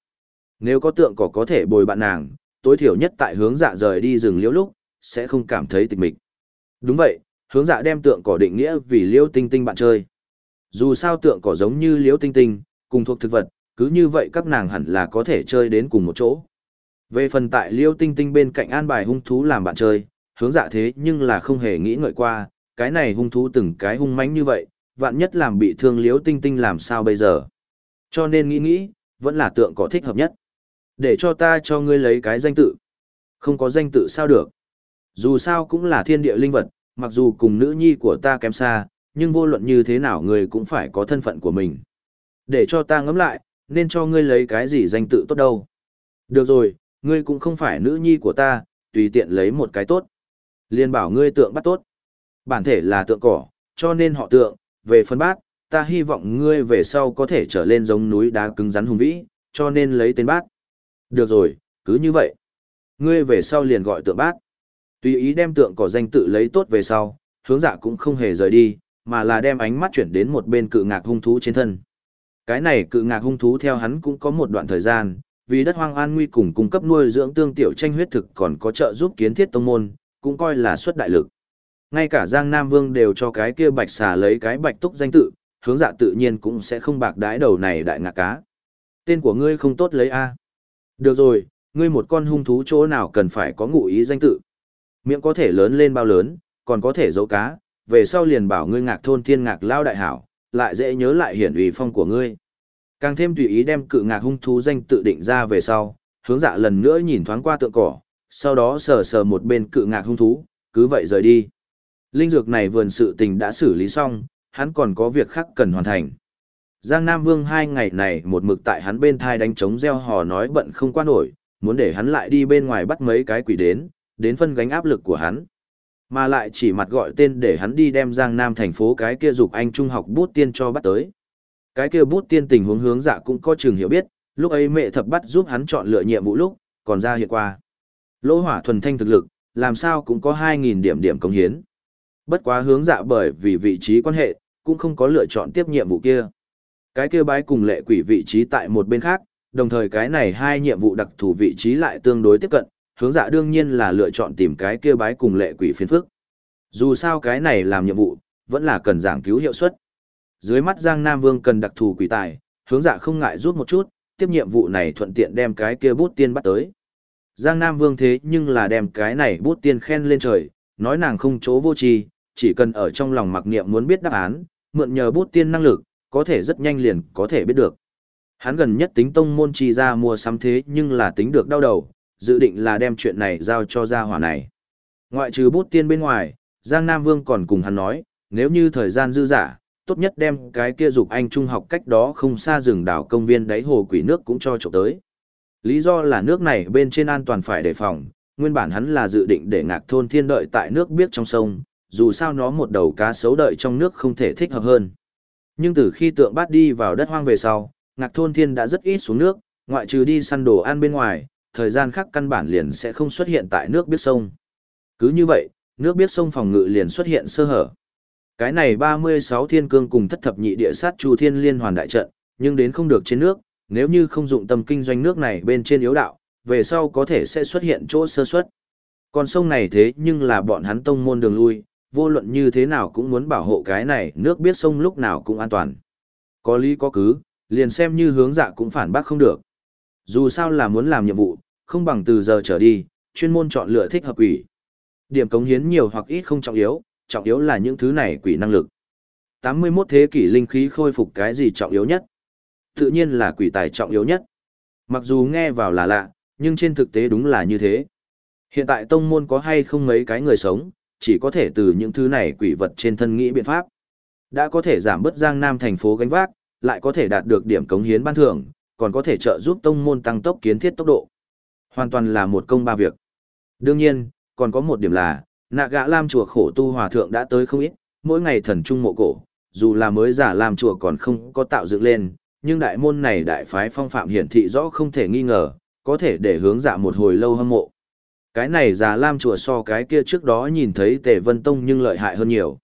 Nếu có tượng cỏ có thể bồi bạn nàng, tối thiểu nhất tại hướng dạ rời đi rừng liễu lúc, sẽ không cảm thấy tịch mịch. Đúng vậy, hướng dạ đem tượng cỏ định nghĩa vì liễu tinh tinh bạn chơi. Dù sao tượng cỏ giống như liễu tinh tinh, cùng thuộc thực vật, cứ như vậy các nàng hẳn là có thể chơi đến cùng một chỗ. Về phần tại liễu tinh tinh bên cạnh an bài hung thú làm bạn chơi, hướng dạ thế nhưng là không hề nghĩ ngợi qua, cái này hung thú từng cái hung mãnh như vậy, vạn nhất làm bị thương liễu tinh tinh làm sao bây giờ. Cho nên nghĩ nghĩ, vẫn là tượng cỏ thích hợp nhất. Để cho ta cho ngươi lấy cái danh tự. Không có danh tự sao được. Dù sao cũng là thiên địa linh vật, mặc dù cùng nữ nhi của ta kém xa, nhưng vô luận như thế nào người cũng phải có thân phận của mình. Để cho ta ngẫm lại, nên cho ngươi lấy cái gì danh tự tốt đâu. Được rồi, ngươi cũng không phải nữ nhi của ta, tùy tiện lấy một cái tốt. Liên bảo ngươi tượng bắt tốt. Bản thể là tượng cỏ, cho nên họ tượng, về phân bát, ta hy vọng ngươi về sau có thể trở lên giống núi đá cứng rắn hùng vĩ, cho nên lấy tên bát. Được rồi, cứ như vậy. Ngươi về sau liền gọi tượng bát. Tùy ý đem tượng cỏ danh tự lấy tốt về sau, hướng dạ cũng không hề rời đi, mà là đem ánh mắt chuyển đến một bên cự ngạc hung thú trên thân. Cái này cự ngạc hung thú theo hắn cũng có một đoạn thời gian, vì đất hoang an nguy cùng cung cấp nuôi dưỡng tương tiểu tranh huyết thực còn có trợ giúp kiến thiết tông môn, cũng coi là xuất đại lực. Ngay cả Giang Nam Vương đều cho cái kia bạch xà lấy cái bạch túc danh tự, hướng dạ tự nhiên cũng sẽ không bạc đái đầu này đại ngạc cá. Tên của ngươi không tốt lấy A. Được rồi, ngươi một con hung thú chỗ nào cần phải có ngụ ý danh tự. Miệng có thể lớn lên bao lớn, còn có thể giấu cá, về sau liền bảo ngươi ngạc thôn thiên ngạc lao đại hảo, lại dễ nhớ lại hiển ủy phong của ngươi. Càng thêm tùy ý đem cự ngạc hung thú danh tự định ra về sau, hướng dạ lần nữa nhìn thoáng qua tượng cỏ, sau đó sờ sờ một bên cự ngạc hung thú, cứ vậy rời đi. Linh dược này vườn sự tình đã xử lý xong, hắn còn có việc khác cần hoàn thành. Giang Nam Vương hai ngày này một mực tại hắn bên thai đánh trống gieo hò nói bận không qua nổi, muốn để hắn lại đi bên ngoài bắt mấy cái quỷ đến, đến phân gánh áp lực của hắn. Mà lại chỉ mặt gọi tên để hắn đi đem Giang Nam thành phố cái kia dục anh trung học bút tiên cho bắt tới. Cái kia bút tiên tình huống hướng dạ cũng có trường hiểu biết, lúc ấy mẹ thập bắt giúp hắn chọn lựa nhiệm vụ lúc, còn ra hiện qua. Lỗ hỏa thuần thanh thực lực, làm sao cũng có 2.000 điểm điểm công hiến. Bất quá hướng dạ bởi vì vị trí quan hệ, cũng không có lựa chọn tiếp nhiệm vụ kia. Cái kia bái cùng lệ quỷ vị trí tại một bên khác, đồng thời cái này hai nhiệm vụ đặc thù vị trí lại tương đối tiếp cận, hướng dạ đương nhiên là lựa chọn tìm cái kia bái cùng lệ quỷ phiến phức. Dù sao cái này làm nhiệm vụ, vẫn là cần giảng cứu hiệu suất. Dưới mắt Giang Nam Vương cần đặc thù quỷ tài, hướng dạ không ngại rút một chút, tiếp nhiệm vụ này thuận tiện đem cái kia bút tiên bắt tới. Giang Nam Vương thế nhưng là đem cái này bút tiên khen lên trời, nói nàng không chỗ vô tri, chỉ cần ở trong lòng mặc niệm muốn biết đáp án, mượn nhờ bút tiên năng lực, có thể rất nhanh liền có thể biết được. Hắn gần nhất tính tông môn chi ra mua sắm thế nhưng là tính được đau đầu, dự định là đem chuyện này giao cho gia hỏa này. Ngoại trừ bút tiên bên ngoài, Giang Nam Vương còn cùng hắn nói, nếu như thời gian dư giả, tốt nhất đem cái kia dục anh trung học cách đó không xa rừng đảo công viên đáy hồ quỷ nước cũng cho trộm tới. Lý do là nước này bên trên an toàn phải đề phòng, nguyên bản hắn là dự định để ngạc thôn thiên đợi tại nước biếc trong sông, dù sao nó một đầu cá sấu đợi trong nước không thể thích hợp hơn. Nhưng từ khi tượng bát đi vào đất hoang về sau, ngạc thôn thiên đã rất ít xuống nước, ngoại trừ đi săn đồ ăn bên ngoài, thời gian khác căn bản liền sẽ không xuất hiện tại nước biết sông. Cứ như vậy, nước biết sông phòng ngự liền xuất hiện sơ hở. Cái này 36 thiên cương cùng thất thập nhị địa sát chu thiên liên hoàn đại trận, nhưng đến không được trên nước, nếu như không dụng tâm kinh doanh nước này bên trên yếu đạo, về sau có thể sẽ xuất hiện chỗ sơ suất. Con sông này thế nhưng là bọn hắn tông môn đường lui, vô luận như thế nào cũng muốn bảo hộ cái này, nước biết sông lúc nào cũng an toàn. Có lý có cứ, liền xem như hướng dạ cũng phản bác không được. Dù sao là muốn làm nhiệm vụ, không bằng từ giờ trở đi, chuyên môn chọn lựa thích hợp quỷ. Điểm cống hiến nhiều hoặc ít không trọng yếu, trọng yếu là những thứ này quỷ năng lực. 81 thế kỷ linh khí khôi phục cái gì trọng yếu nhất? Tự nhiên là quỷ tài trọng yếu nhất. Mặc dù nghe vào là lạ, nhưng trên thực tế đúng là như thế. Hiện tại tông môn có hay không mấy cái người sống, chỉ có thể từ những thứ này quỷ vật trên thân nghĩ biện pháp. Đã có thể giảm bớt Giang Nam thành phố gánh vác, lại có thể đạt được điểm cống hiến ban thưởng, còn có thể trợ giúp tông môn tăng tốc kiến thiết tốc độ. Hoàn toàn là một công ba việc. Đương nhiên, còn có một điểm là, nạ gã lam chùa khổ tu hòa thượng đã tới không ít, mỗi ngày thần trung mộ cổ, dù là mới giả làm chùa còn không có tạo dựng lên, nhưng đại môn này đại phái phong phạm hiển thị rõ không thể nghi ngờ, có thể để hướng dạ một hồi lâu hâm mộ. Cái này giả lam chùa so cái kia trước đó nhìn thấy tề vân tông nhưng lợi hại hơn nhiều.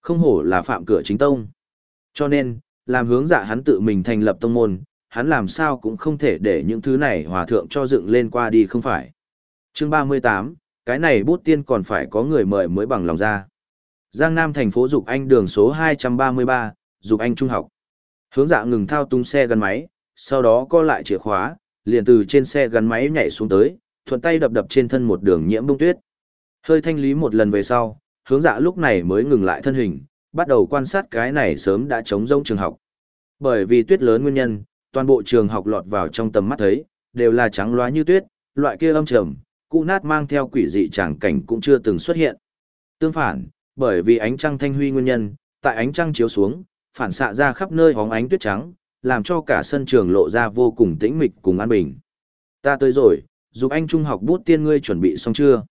Không hổ là phạm cửa chính tông. Cho nên, làm hướng dạ hắn tự mình thành lập tông môn, hắn làm sao cũng không thể để những thứ này hòa thượng cho dựng lên qua đi không phải. Chương 38, cái này bút tiên còn phải có người mời mới bằng lòng ra. Giang Nam thành phố Dục Anh đường số 233, Dục Anh Trung học. Hướng dạ ngừng thao tung xe gắn máy, sau đó co lại chìa khóa, liền từ trên xe gắn máy nhảy xuống tới, thuận tay đập đập trên thân một đường nhiễm bông tuyết. Hơi thanh lý một lần về sau, hướng dạ lúc này mới ngừng lại thân hình, bắt đầu quan sát cái này sớm đã trống rông trường học. Bởi vì tuyết lớn nguyên nhân, toàn bộ trường học lọt vào trong tầm mắt thấy, đều là trắng loá như tuyết, loại kia âm trầm, cụ nát mang theo quỷ dị tràng cảnh cũng chưa từng xuất hiện. Tương phản, bởi vì ánh trăng thanh huy nguyên nhân, tại ánh trăng chiếu xuống, phản xạ ra khắp nơi hóng ánh tuyết trắng, làm cho cả sân trường lộ ra vô cùng tĩnh mịch cùng an bình. Ta tới rồi, dục anh trung học bút tiên ngươi chuẩn bị xong chưa?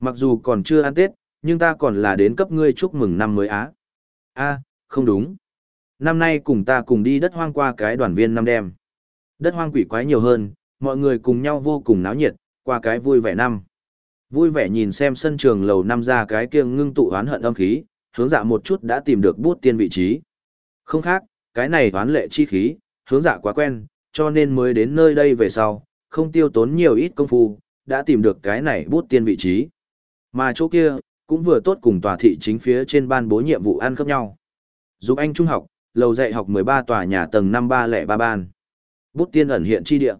Mặc dù còn chưa ăn Tết, nhưng ta còn là đến cấp ngươi chúc mừng năm mới á. a không đúng. Năm nay cùng ta cùng đi đất hoang qua cái đoàn viên năm đêm. Đất hoang quỷ quái nhiều hơn, mọi người cùng nhau vô cùng náo nhiệt, qua cái vui vẻ năm. Vui vẻ nhìn xem sân trường lầu năm ra cái kia ngưng tụ oán hận âm khí, hướng dạ một chút đã tìm được bút tiên vị trí. Không khác, cái này oán lệ chi khí, hướng dạ quá quen, cho nên mới đến nơi đây về sau, không tiêu tốn nhiều ít công phu, đã tìm được cái này bút tiên vị trí. Mà chỗ kia, cũng vừa tốt cùng tòa thị chính phía trên ban bố nhiệm vụ ăn khớp nhau. Giúp anh trung học, lầu dạy học 13 tòa nhà tầng 5303 ban. Bút tiên ẩn hiện chi địa.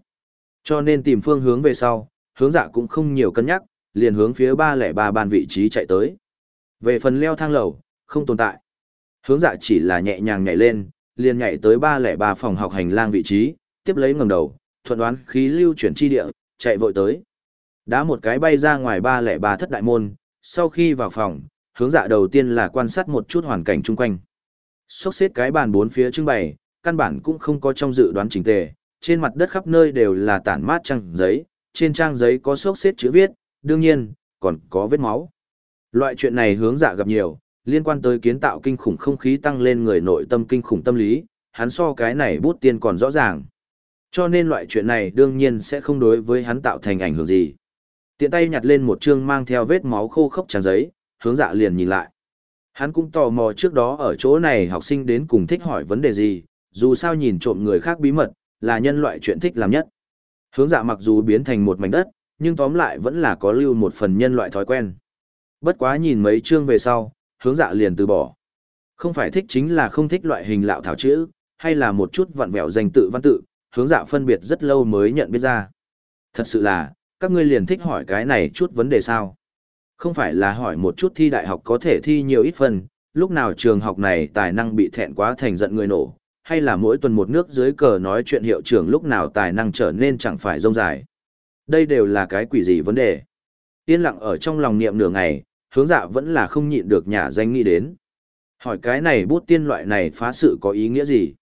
Cho nên tìm phương hướng về sau, hướng dạ cũng không nhiều cân nhắc, liền hướng phía 303 ban vị trí chạy tới. Về phần leo thang lầu, không tồn tại. Hướng dạ chỉ là nhẹ nhàng nhảy lên, liền nhảy tới ba lẻ ba phòng học hành lang vị trí, tiếp lấy ngẩng đầu, thuận đoán khí lưu chuyển chi địa, chạy vội tới. Đá một cái bay ra ngoài ba lẻ ba thất đại môn, sau khi vào phòng, hướng dạ đầu tiên là quan sát một chút hoàn cảnh chung quanh. Xốc xếp cái bàn bốn phía trưng bày, căn bản cũng không có trong dự đoán chỉnh tề, trên mặt đất khắp nơi đều là tản mát trang giấy, trên trang giấy có xốc xếp chữ viết, đương nhiên, còn có vết máu. Loại chuyện này hướng dạ gặp nhiều, liên quan tới kiến tạo kinh khủng không khí tăng lên người nội tâm kinh khủng tâm lý, hắn so cái này bút tiên còn rõ ràng. Cho nên loại chuyện này đương nhiên sẽ không đối với hắn tạo thành ảnh hưởng gì. Tiện tay nhặt lên một chương mang theo vết máu khô khốc trang giấy, hướng dạ liền nhìn lại. Hắn cũng tò mò trước đó ở chỗ này học sinh đến cùng thích hỏi vấn đề gì, dù sao nhìn trộm người khác bí mật, là nhân loại chuyện thích làm nhất. Hướng dạ mặc dù biến thành một mảnh đất, nhưng tóm lại vẫn là có lưu một phần nhân loại thói quen. Bất quá nhìn mấy chương về sau, hướng dạ liền từ bỏ. Không phải thích chính là không thích loại hình lạo thảo chữ, hay là một chút vặn vẹo danh tự văn tự, hướng dạ phân biệt rất lâu mới nhận biết ra. Thật sự là, các ngươi liền thích hỏi cái này chút vấn đề sao? Không phải là hỏi một chút thi đại học có thể thi nhiều ít phần, lúc nào trường học này tài năng bị thẹn quá thành giận người nổ, hay là mỗi tuần một nước dưới cờ nói chuyện hiệu trưởng lúc nào tài năng trở nên chẳng phải rông dài. Đây đều là cái quỷ gì vấn đề. Yên lặng ở trong lòng niệm nửa ngày, hướng dạ vẫn là không nhịn được nhà danh nghĩ đến. Hỏi cái này bút tiên loại này phá sự có ý nghĩa gì?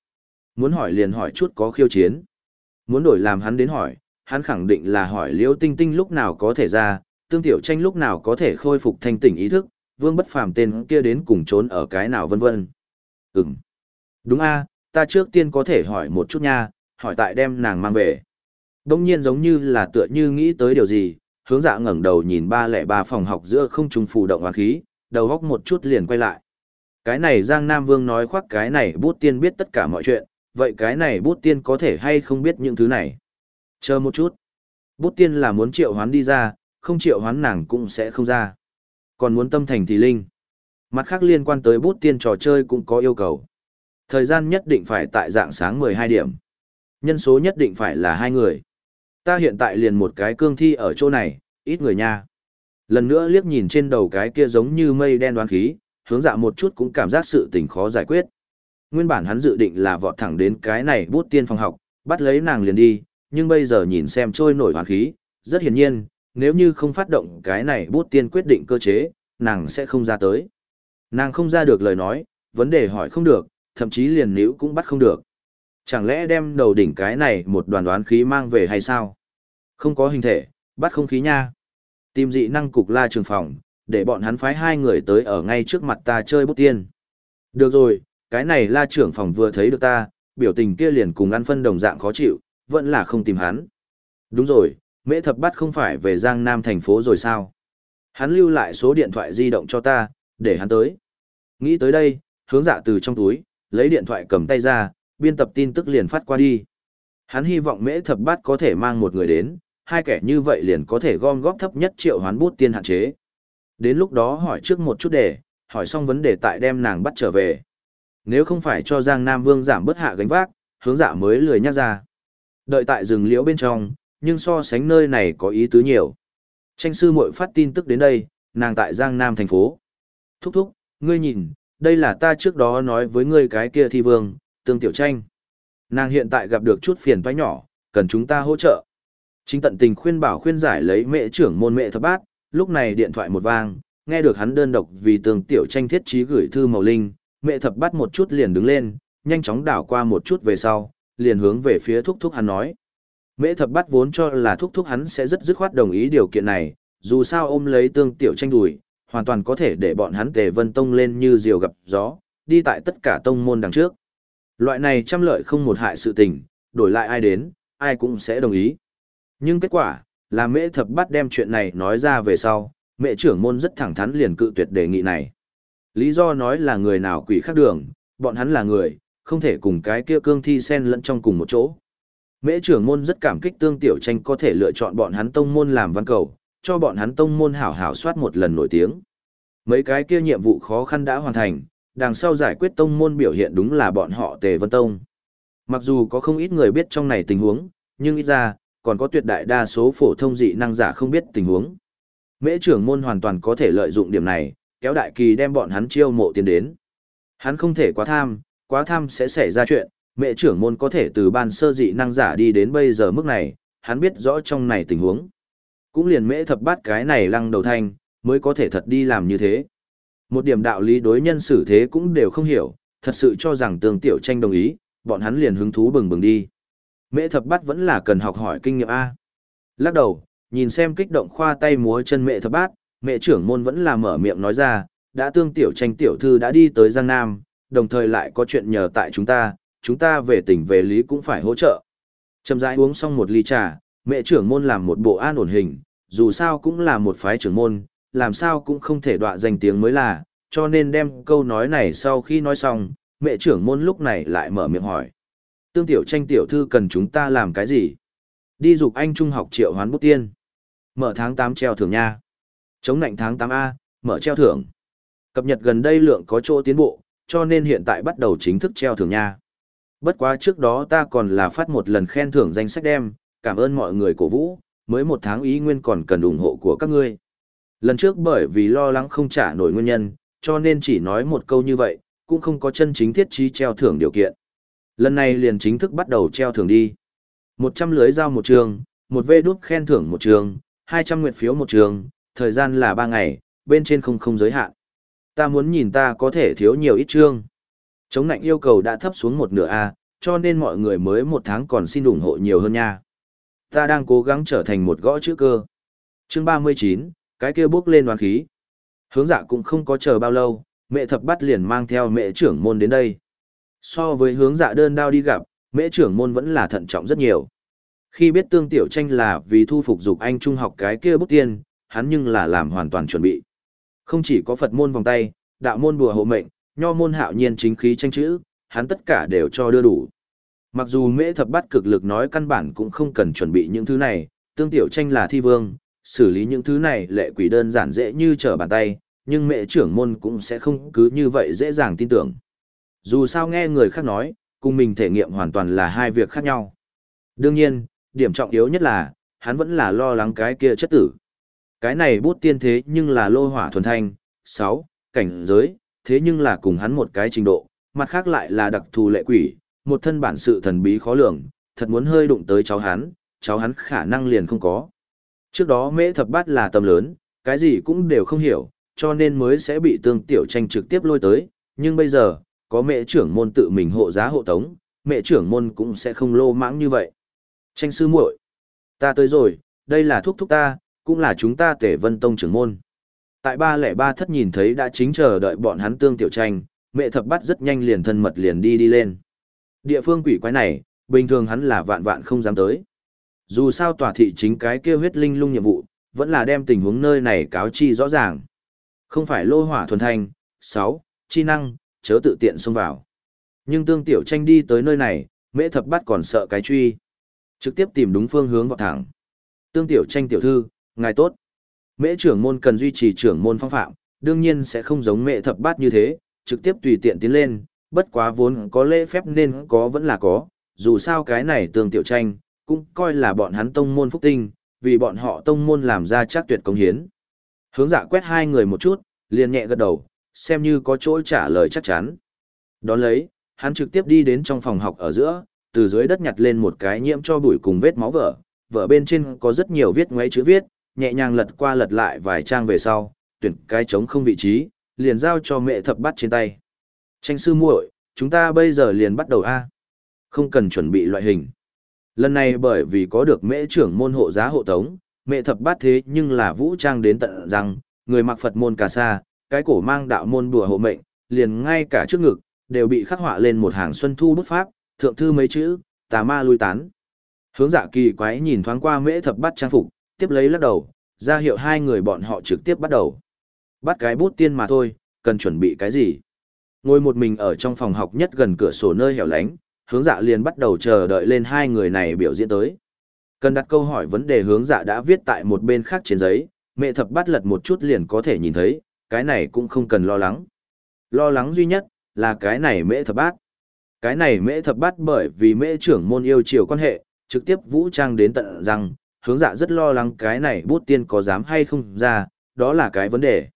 Muốn hỏi liền hỏi chút có khiêu chiến. Muốn đổi làm hắn đến hỏi, hắn khẳng định là hỏi liễu tinh tinh lúc nào có thể ra, tương tiểu tranh lúc nào có thể khôi phục thanh tỉnh ý thức, vương bất phàm tên kia đến cùng trốn ở cái nào vân vân. Ừm. Đúng a, ta trước tiên có thể hỏi một chút nha, hỏi tại đem nàng mang về. Đông nhiên giống như là tựa như nghĩ tới điều gì, hướng dạ ngẩng đầu nhìn ba lẻ ba phòng học giữa không trùng phù động hoàn khí, đầu góc một chút liền quay lại. Cái này Giang Nam Vương nói khoác cái này bút tiên biết tất cả mọi chuyện, vậy cái này bút tiên có thể hay không biết những thứ này? Chờ một chút. Bút tiên là muốn triệu hoán đi ra, không triệu hoán nàng cũng sẽ không ra. Còn muốn tâm thành thì linh. Mặt khác liên quan tới bút tiên trò chơi cũng có yêu cầu. Thời gian nhất định phải tại dạng sáng 12 điểm. Nhân số nhất định phải là hai người. Ta hiện tại liền một cái cương thi ở chỗ này, ít người nha. Lần nữa liếc nhìn trên đầu cái kia giống như mây đen đoán khí, hướng dạ một chút cũng cảm giác sự tình khó giải quyết. Nguyên bản hắn dự định là vọt thẳng đến cái này bút tiên phòng học, bắt lấy nàng liền đi, nhưng bây giờ nhìn xem trôi nổi hoàn khí, rất hiển nhiên, nếu như không phát động cái này bút tiên quyết định cơ chế, nàng sẽ không ra tới. Nàng không ra được lời nói, vấn đề hỏi không được, thậm chí liền níu cũng bắt không được. Chẳng lẽ đem đầu đỉnh cái này một đoàn đoán khí mang về hay sao? Không có hình thể, bắt không khí nha. Tìm dị năng cục la trường phòng, để bọn hắn phái hai người tới ở ngay trước mặt ta chơi bút tiên. Được rồi, cái này la trưởng phòng vừa thấy được ta, biểu tình kia liền cùng ăn phân đồng dạng khó chịu, vẫn là không tìm hắn. Đúng rồi, mễ thập Bát không phải về Giang Nam thành phố rồi sao? Hắn lưu lại số điện thoại di động cho ta, để hắn tới. Nghĩ tới đây, hướng dạ từ trong túi, lấy điện thoại cầm tay ra, biên tập tin tức liền phát qua đi. Hắn hy vọng mễ thập bát có thể mang một người đến, hai kẻ như vậy liền có thể gom góp thấp nhất triệu hoán bút tiên hạn chế. Đến lúc đó hỏi trước một chút để, hỏi xong vấn đề tại đem nàng bắt trở về. Nếu không phải cho Giang Nam Vương giảm bớt hạ gánh vác, hướng dạ mới lười nhắc ra. Đợi tại rừng liễu bên trong, nhưng so sánh nơi này có ý tứ nhiều. Tranh sư muội phát tin tức đến đây, nàng tại Giang Nam thành phố. Thúc thúc, ngươi nhìn, đây là ta trước đó nói với ngươi cái kia thi vương, tương tiểu tranh. Nàng hiện tại gặp được chút phiền toái nhỏ, cần chúng ta hỗ trợ. Chính tận tình khuyên bảo khuyên giải lấy mẹ trưởng môn mẹ thập bát, lúc này điện thoại một vang, nghe được hắn đơn độc vì tương tiểu tranh thiết trí gửi thư màu linh, mẹ thập bát một chút liền đứng lên, nhanh chóng đảo qua một chút về sau, liền hướng về phía thúc thúc hắn nói. Mễ thập bát vốn cho là thúc thúc hắn sẽ rất dứt khoát đồng ý điều kiện này, dù sao ôm lấy tương tiểu tranh đùi, hoàn toàn có thể để bọn hắn tề vân tông lên như diều gặp gió, đi tại tất cả tông môn đằng trước. Loại này trăm lợi không một hại sự tình, đổi lại ai đến, ai cũng sẽ đồng ý. Nhưng kết quả, là mễ thập bắt đem chuyện này nói ra về sau, mẹ trưởng môn rất thẳng thắn liền cự tuyệt đề nghị này. Lý do nói là người nào quỷ khác đường, bọn hắn là người, không thể cùng cái kia cương thi sen lẫn trong cùng một chỗ. Mễ trưởng môn rất cảm kích tương tiểu tranh có thể lựa chọn bọn hắn tông môn làm văn cầu, cho bọn hắn tông môn hảo hảo soát một lần nổi tiếng. Mấy cái kia nhiệm vụ khó khăn đã hoàn thành, đằng sau giải quyết tông môn biểu hiện đúng là bọn họ Tề Vân Tông. Mặc dù có không ít người biết trong này tình huống, nhưng ít ra, còn có tuyệt đại đa số phổ thông dị năng giả không biết tình huống. Mễ trưởng môn hoàn toàn có thể lợi dụng điểm này, kéo đại kỳ đem bọn hắn chiêu mộ tiền đến. Hắn không thể quá tham, quá tham sẽ xảy ra chuyện, mẹ trưởng môn có thể từ ban sơ dị năng giả đi đến bây giờ mức này, hắn biết rõ trong này tình huống. Cũng liền mễ thập bát cái này lăng đầu thanh, mới có thể thật đi làm như thế. Một điểm đạo lý đối nhân xử thế cũng đều không hiểu, thật sự cho rằng tương tiểu tranh đồng ý, bọn hắn liền hứng thú bừng bừng đi. Mễ thập bát vẫn là cần học hỏi kinh nghiệm A. Lắc đầu, nhìn xem kích động khoa tay múa chân mẹ thập bát, mẹ trưởng môn vẫn là mở miệng nói ra, đã tương tiểu tranh tiểu thư đã đi tới Giang Nam, đồng thời lại có chuyện nhờ tại chúng ta, chúng ta về tỉnh về lý cũng phải hỗ trợ. Chậm rãi uống xong một ly trà, mẹ trưởng môn làm một bộ an ổn hình, dù sao cũng là một phái trưởng môn, làm sao cũng không thể đọa danh tiếng mới là, cho nên đem câu nói này sau khi nói xong, mẹ trưởng môn lúc này lại mở miệng hỏi. Tương tiểu tranh tiểu thư cần chúng ta làm cái gì? Đi dục anh trung học triệu hoán bút tiên. Mở tháng 8 treo thưởng nha. Chống nạnh tháng 8A, mở treo thưởng. Cập nhật gần đây lượng có chỗ tiến bộ, cho nên hiện tại bắt đầu chính thức treo thưởng nha. Bất quá trước đó ta còn là phát một lần khen thưởng danh sách đem, cảm ơn mọi người cổ vũ, mới một tháng ý nguyên còn cần ủng hộ của các ngươi. Lần trước bởi vì lo lắng không trả nổi nguyên nhân, cho nên chỉ nói một câu như vậy, cũng không có chân chính thiết trí treo thưởng điều kiện. Lần này liền chính thức bắt đầu treo thưởng đi. 100 lưới giao một trường, một vê đút khen thưởng một trường, 200 nguyện phiếu một trường, thời gian là 3 ngày, bên trên không không giới hạn. Ta muốn nhìn ta có thể thiếu nhiều ít chương. Chống nạnh yêu cầu đã thấp xuống một nửa A, cho nên mọi người mới một tháng còn xin ủng hộ nhiều hơn nha. Ta đang cố gắng trở thành một gõ chữ cơ. Chương 39, cái kia bước lên đoàn khí. Hướng dạ cũng không có chờ bao lâu, mẹ thập bắt liền mang theo mẹ trưởng môn đến đây. So với hướng dạ đơn đao đi gặp, mẹ trưởng môn vẫn là thận trọng rất nhiều. Khi biết tương tiểu tranh là vì thu phục dục anh trung học cái kia bút tiên, hắn nhưng là làm hoàn toàn chuẩn bị. Không chỉ có Phật môn vòng tay, đạo môn bùa hộ mệnh, nho môn hạo nhiên chính khí tranh chữ, hắn tất cả đều cho đưa đủ. Mặc dù mễ thập bắt cực lực nói căn bản cũng không cần chuẩn bị những thứ này, tương tiểu tranh là thi vương, xử lý những thứ này lệ quỷ đơn giản dễ như trở bàn tay, nhưng mẹ trưởng môn cũng sẽ không cứ như vậy dễ dàng tin tưởng. Dù sao nghe người khác nói, cùng mình thể nghiệm hoàn toàn là hai việc khác nhau. Đương nhiên, điểm trọng yếu nhất là, hắn vẫn là lo lắng cái kia chất tử. Cái này bút tiên thế nhưng là lô hỏa thuần thanh, 6, cảnh giới, thế nhưng là cùng hắn một cái trình độ, mặt khác lại là đặc thù lệ quỷ, một thân bản sự thần bí khó lường, thật muốn hơi đụng tới cháu hắn, cháu hắn khả năng liền không có. Trước đó mễ thập bát là tầm lớn, cái gì cũng đều không hiểu, cho nên mới sẽ bị tương tiểu tranh trực tiếp lôi tới, nhưng bây giờ, có mẹ trưởng môn tự mình hộ giá hộ tống, mẹ trưởng môn cũng sẽ không lô mãng như vậy. Tranh sư muội, ta tới rồi, đây là thuốc thúc ta, cũng là chúng ta tể vân tông trưởng môn. Tại ba lẻ ba thất nhìn thấy đã chính chờ đợi bọn hắn tương tiểu tranh, mẹ thập bắt rất nhanh liền thân mật liền đi đi lên. Địa phương quỷ quái này, bình thường hắn là vạn vạn không dám tới. Dù sao tòa thị chính cái kia huyết linh lung nhiệm vụ, vẫn là đem tình huống nơi này cáo chi rõ ràng. Không phải lô hỏa thuần thanh, 6, chi năng, chớ tự tiện xông vào. Nhưng tương tiểu tranh đi tới nơi này, mễ thập bắt còn sợ cái truy. Trực tiếp tìm đúng phương hướng vào thẳng. Tương tiểu tranh tiểu thư, ngài tốt. Mễ trưởng môn cần duy trì trưởng môn phong phạm, đương nhiên sẽ không giống mẹ thập bát như thế, trực tiếp tùy tiện tiến lên, bất quá vốn có lễ phép nên có vẫn là có, dù sao cái này tương tiểu tranh, cũng coi là bọn hắn tông môn phúc tinh, vì bọn họ tông môn làm ra chắc tuyệt công hiến. Hướng dạ quét hai người một chút, liền nhẹ gật đầu, xem như có chỗ trả lời chắc chắn. Đón lấy, hắn trực tiếp đi đến trong phòng học ở giữa, từ dưới đất nhặt lên một cái nhiễm cho bụi cùng vết máu vỡ, vở bên trên có rất nhiều viết ngoáy chữ viết, nhẹ nhàng lật qua lật lại vài trang về sau, tuyển cái trống không vị trí, liền giao cho mẹ thập bắt trên tay. Tranh sư muội, chúng ta bây giờ liền bắt đầu A. Không cần chuẩn bị loại hình. Lần này bởi vì có được mễ trưởng môn hộ giá hộ tống, mẹ thập bát thế nhưng là vũ trang đến tận rằng, người mặc Phật môn cà sa, cái cổ mang đạo môn bùa hộ mệnh, liền ngay cả trước ngực, đều bị khắc họa lên một hàng xuân thu bút pháp, thượng thư mấy chữ, tà ma lui tán. Hướng dạ kỳ quái nhìn thoáng qua mễ thập bát trang phục, tiếp lấy lắc đầu, ra hiệu hai người bọn họ trực tiếp bắt đầu. Bắt cái bút tiên mà thôi, cần chuẩn bị cái gì? Ngồi một mình ở trong phòng học nhất gần cửa sổ nơi hẻo lánh, hướng dạ liền bắt đầu chờ đợi lên hai người này biểu diễn tới. Cần đặt câu hỏi vấn đề hướng dạ đã viết tại một bên khác trên giấy, mẹ thập bắt lật một chút liền có thể nhìn thấy, cái này cũng không cần lo lắng. Lo lắng duy nhất, là cái này mễ thập bát. Cái này mễ thập bát bởi vì mễ trưởng môn yêu chiều quan hệ, trực tiếp vũ trang đến tận rằng, hướng dạ rất lo lắng cái này bút tiên có dám hay không ra, đó là cái vấn đề.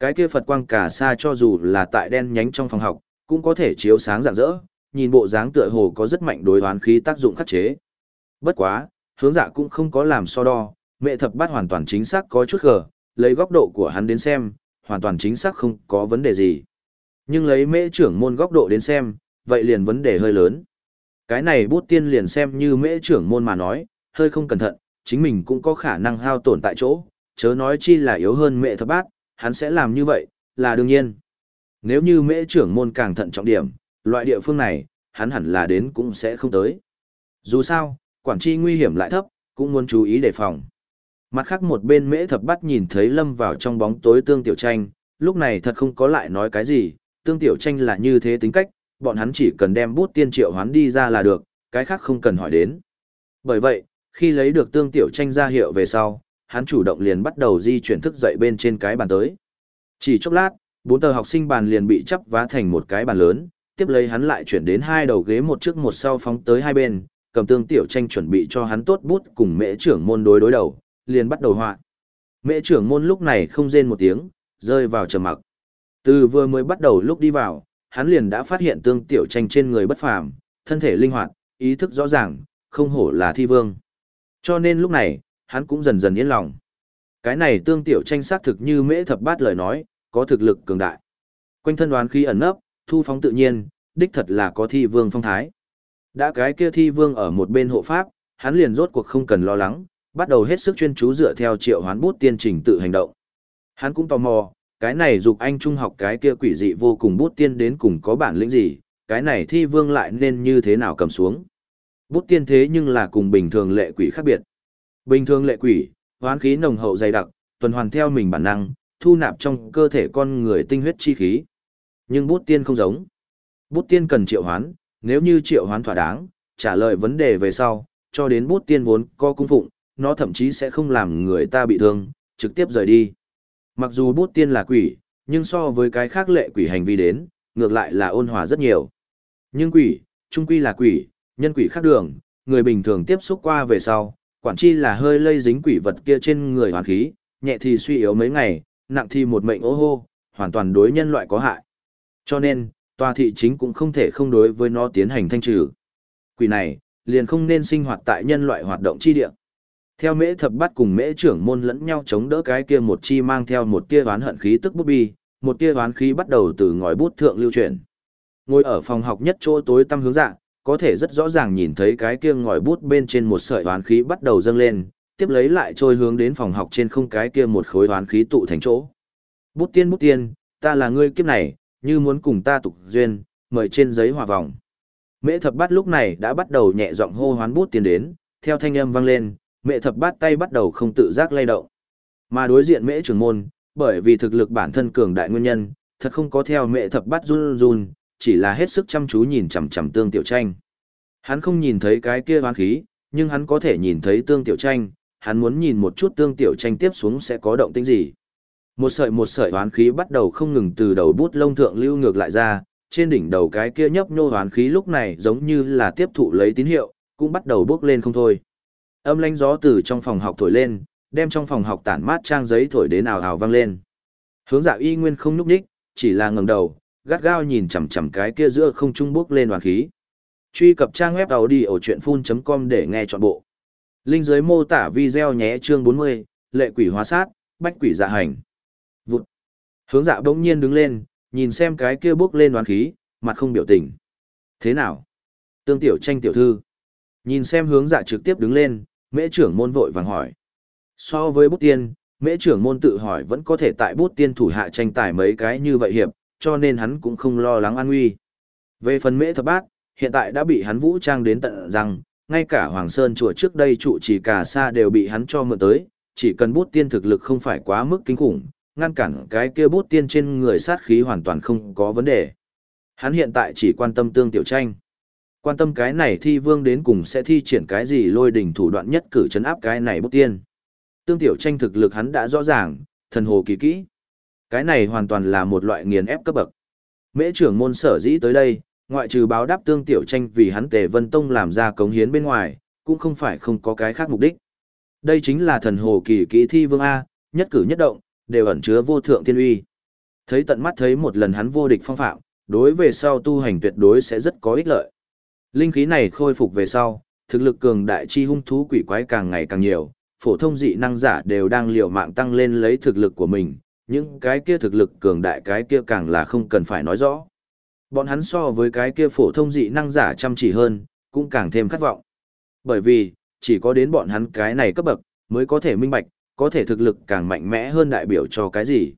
Cái kia Phật quang cả xa cho dù là tại đen nhánh trong phòng học, cũng có thể chiếu sáng rạng rỡ, nhìn bộ dáng tựa hồ có rất mạnh đối hoán khí tác dụng khắc chế. Bất quá, hướng dạ cũng không có làm so đo, mẹ thập bát hoàn toàn chính xác có chút gờ, lấy góc độ của hắn đến xem, hoàn toàn chính xác không có vấn đề gì. Nhưng lấy mễ trưởng môn góc độ đến xem, vậy liền vấn đề hơi lớn. Cái này bút tiên liền xem như mễ trưởng môn mà nói, hơi không cẩn thận, chính mình cũng có khả năng hao tổn tại chỗ, chớ nói chi là yếu hơn mẹ thập bát, hắn sẽ làm như vậy, là đương nhiên. Nếu như mễ trưởng môn càng thận trọng điểm, loại địa phương này, hắn hẳn là đến cũng sẽ không tới. Dù sao, quản chi nguy hiểm lại thấp, cũng muốn chú ý đề phòng. Mặt khác một bên mễ thập bắt nhìn thấy lâm vào trong bóng tối tương tiểu tranh, lúc này thật không có lại nói cái gì, tương tiểu tranh là như thế tính cách, bọn hắn chỉ cần đem bút tiên triệu hoán đi ra là được, cái khác không cần hỏi đến. Bởi vậy, khi lấy được tương tiểu tranh ra hiệu về sau, hắn chủ động liền bắt đầu di chuyển thức dậy bên trên cái bàn tới. Chỉ chốc lát, bốn tờ học sinh bàn liền bị chắp vá thành một cái bàn lớn, tiếp lấy hắn lại chuyển đến hai đầu ghế một trước một sau phóng tới hai bên, cầm tương tiểu tranh chuẩn bị cho hắn tốt bút cùng mễ trưởng môn đối đối đầu, liền bắt đầu họa. Mễ trưởng môn lúc này không rên một tiếng, rơi vào trầm mặc. Từ vừa mới bắt đầu lúc đi vào, hắn liền đã phát hiện tương tiểu tranh trên người bất phàm, thân thể linh hoạt, ý thức rõ ràng, không hổ là thi vương. Cho nên lúc này, hắn cũng dần dần yên lòng. Cái này tương tiểu tranh xác thực như mễ thập bát lời nói, có thực lực cường đại. Quanh thân đoán khí ẩn nấp, thu phóng tự nhiên, đích thật là có thi vương phong thái. Đã cái kia thi vương ở một bên hộ pháp, hắn liền rốt cuộc không cần lo lắng, bắt đầu hết sức chuyên chú dựa theo triệu hoán bút tiên trình tự hành động. Hắn cũng tò mò, cái này dục anh trung học cái kia quỷ dị vô cùng bút tiên đến cùng có bản lĩnh gì, cái này thi vương lại nên như thế nào cầm xuống. Bút tiên thế nhưng là cùng bình thường lệ quỷ khác biệt. Bình thường lệ quỷ, hoán khí nồng hậu dày đặc, tuần hoàn theo mình bản năng, thu nạp trong cơ thể con người tinh huyết chi khí. Nhưng bút tiên không giống. Bút tiên cần triệu hoán, nếu như triệu hoán thỏa đáng, trả lời vấn đề về sau, cho đến bút tiên vốn có cung phụng, nó thậm chí sẽ không làm người ta bị thương, trực tiếp rời đi. Mặc dù bút tiên là quỷ, nhưng so với cái khác lệ quỷ hành vi đến, ngược lại là ôn hòa rất nhiều. Nhưng quỷ, trung quy là quỷ, nhân quỷ khác đường, người bình thường tiếp xúc qua về sau, quản chi là hơi lây dính quỷ vật kia trên người hoàn khí, nhẹ thì suy yếu mấy ngày, nặng thì một mệnh ô hô, hoàn toàn đối nhân loại có hại. Cho nên, tòa thị chính cũng không thể không đối với nó tiến hành thanh trừ. Quỷ này, liền không nên sinh hoạt tại nhân loại hoạt động chi địa. Theo mễ thập bắt cùng mễ trưởng môn lẫn nhau chống đỡ cái kia một chi mang theo một tia oán hận khí tức bút bi, một tia oán khí bắt đầu từ ngòi bút thượng lưu chuyển. Ngồi ở phòng học nhất chỗ tối tăm hướng dạng, có thể rất rõ ràng nhìn thấy cái kia ngòi bút bên trên một sợi hoán khí bắt đầu dâng lên, tiếp lấy lại trôi hướng đến phòng học trên không cái kia một khối hoán khí tụ thành chỗ. Bút tiên bút tiên, ta là ngươi kiếp này, như muốn cùng ta tục duyên, mời trên giấy hòa vòng. Mễ thập bát lúc này đã bắt đầu nhẹ giọng hô hoán bút tiên đến, theo thanh âm vang lên, mẹ thập bát tay bắt đầu không tự giác lay động. Mà đối diện mễ trưởng môn, bởi vì thực lực bản thân cường đại nguyên nhân, thật không có theo mẹ thập bát run run, chỉ là hết sức chăm chú nhìn chằm chằm tương tiểu tranh. Hắn không nhìn thấy cái kia hoán khí, nhưng hắn có thể nhìn thấy tương tiểu tranh, hắn muốn nhìn một chút tương tiểu tranh tiếp xuống sẽ có động tĩnh gì. Một sợi một sợi hoán khí bắt đầu không ngừng từ đầu bút lông thượng lưu ngược lại ra, trên đỉnh đầu cái kia nhấp nhô hoán khí lúc này giống như là tiếp thụ lấy tín hiệu, cũng bắt đầu bước lên không thôi. Âm lanh gió từ trong phòng học thổi lên, đem trong phòng học tản mát trang giấy thổi đến ào ào vang lên. Hướng dạ y nguyên không núp đích, chỉ là ngẩng đầu, gắt gao nhìn chằm chằm cái kia giữa không trung bước lên hoàn khí. Truy cập trang web đầu đi ở chuyện full.com để nghe trọn bộ. Linh dưới mô tả video nhé chương 40, lệ quỷ hóa sát, bách quỷ dạ hành. Vụt. Hướng dạ bỗng nhiên đứng lên, nhìn xem cái kia bước lên hoàn khí, mặt không biểu tình. Thế nào? Tương tiểu tranh tiểu thư. Nhìn xem hướng dạ trực tiếp đứng lên, mễ trưởng môn vội vàng hỏi. So với bút tiên, mễ trưởng môn tự hỏi vẫn có thể tại bút tiên thủ hạ tranh tài mấy cái như vậy hiệp, cho nên hắn cũng không lo lắng an nguy. Về phần mễ thập bát, hiện tại đã bị hắn vũ trang đến tận rằng, ngay cả Hoàng Sơn chùa trước đây trụ trì cả xa đều bị hắn cho mượn tới, chỉ cần bút tiên thực lực không phải quá mức kinh khủng, ngăn cản cái kia bút tiên trên người sát khí hoàn toàn không có vấn đề. Hắn hiện tại chỉ quan tâm tương tiểu tranh. Quan tâm cái này thi vương đến cùng sẽ thi triển cái gì lôi đỉnh thủ đoạn nhất cử chấn áp cái này bút tiên. Tương tiểu tranh thực lực hắn đã rõ ràng, thần hồ kỳ kỹ. Cái này hoàn toàn là một loại nghiền ép cấp bậc. Mễ trưởng môn sở dĩ tới đây, ngoại trừ báo đáp tương tiểu tranh vì hắn tề vân tông làm ra cống hiến bên ngoài, cũng không phải không có cái khác mục đích. Đây chính là thần hồ kỳ kỹ thi vương A, nhất cử nhất động, đều ẩn chứa vô thượng thiên uy. Thấy tận mắt thấy một lần hắn vô địch phong phạm, đối về sau tu hành tuyệt đối sẽ rất có ích lợi. Linh khí này khôi phục về sau, thực lực cường đại chi hung thú quỷ quái càng ngày càng nhiều, phổ thông dị năng giả đều đang liều mạng tăng lên lấy thực lực của mình, những cái kia thực lực cường đại cái kia càng là không cần phải nói rõ. Bọn hắn so với cái kia phổ thông dị năng giả chăm chỉ hơn, cũng càng thêm khát vọng. Bởi vì, chỉ có đến bọn hắn cái này cấp bậc, mới có thể minh bạch, có thể thực lực càng mạnh mẽ hơn đại biểu cho cái gì.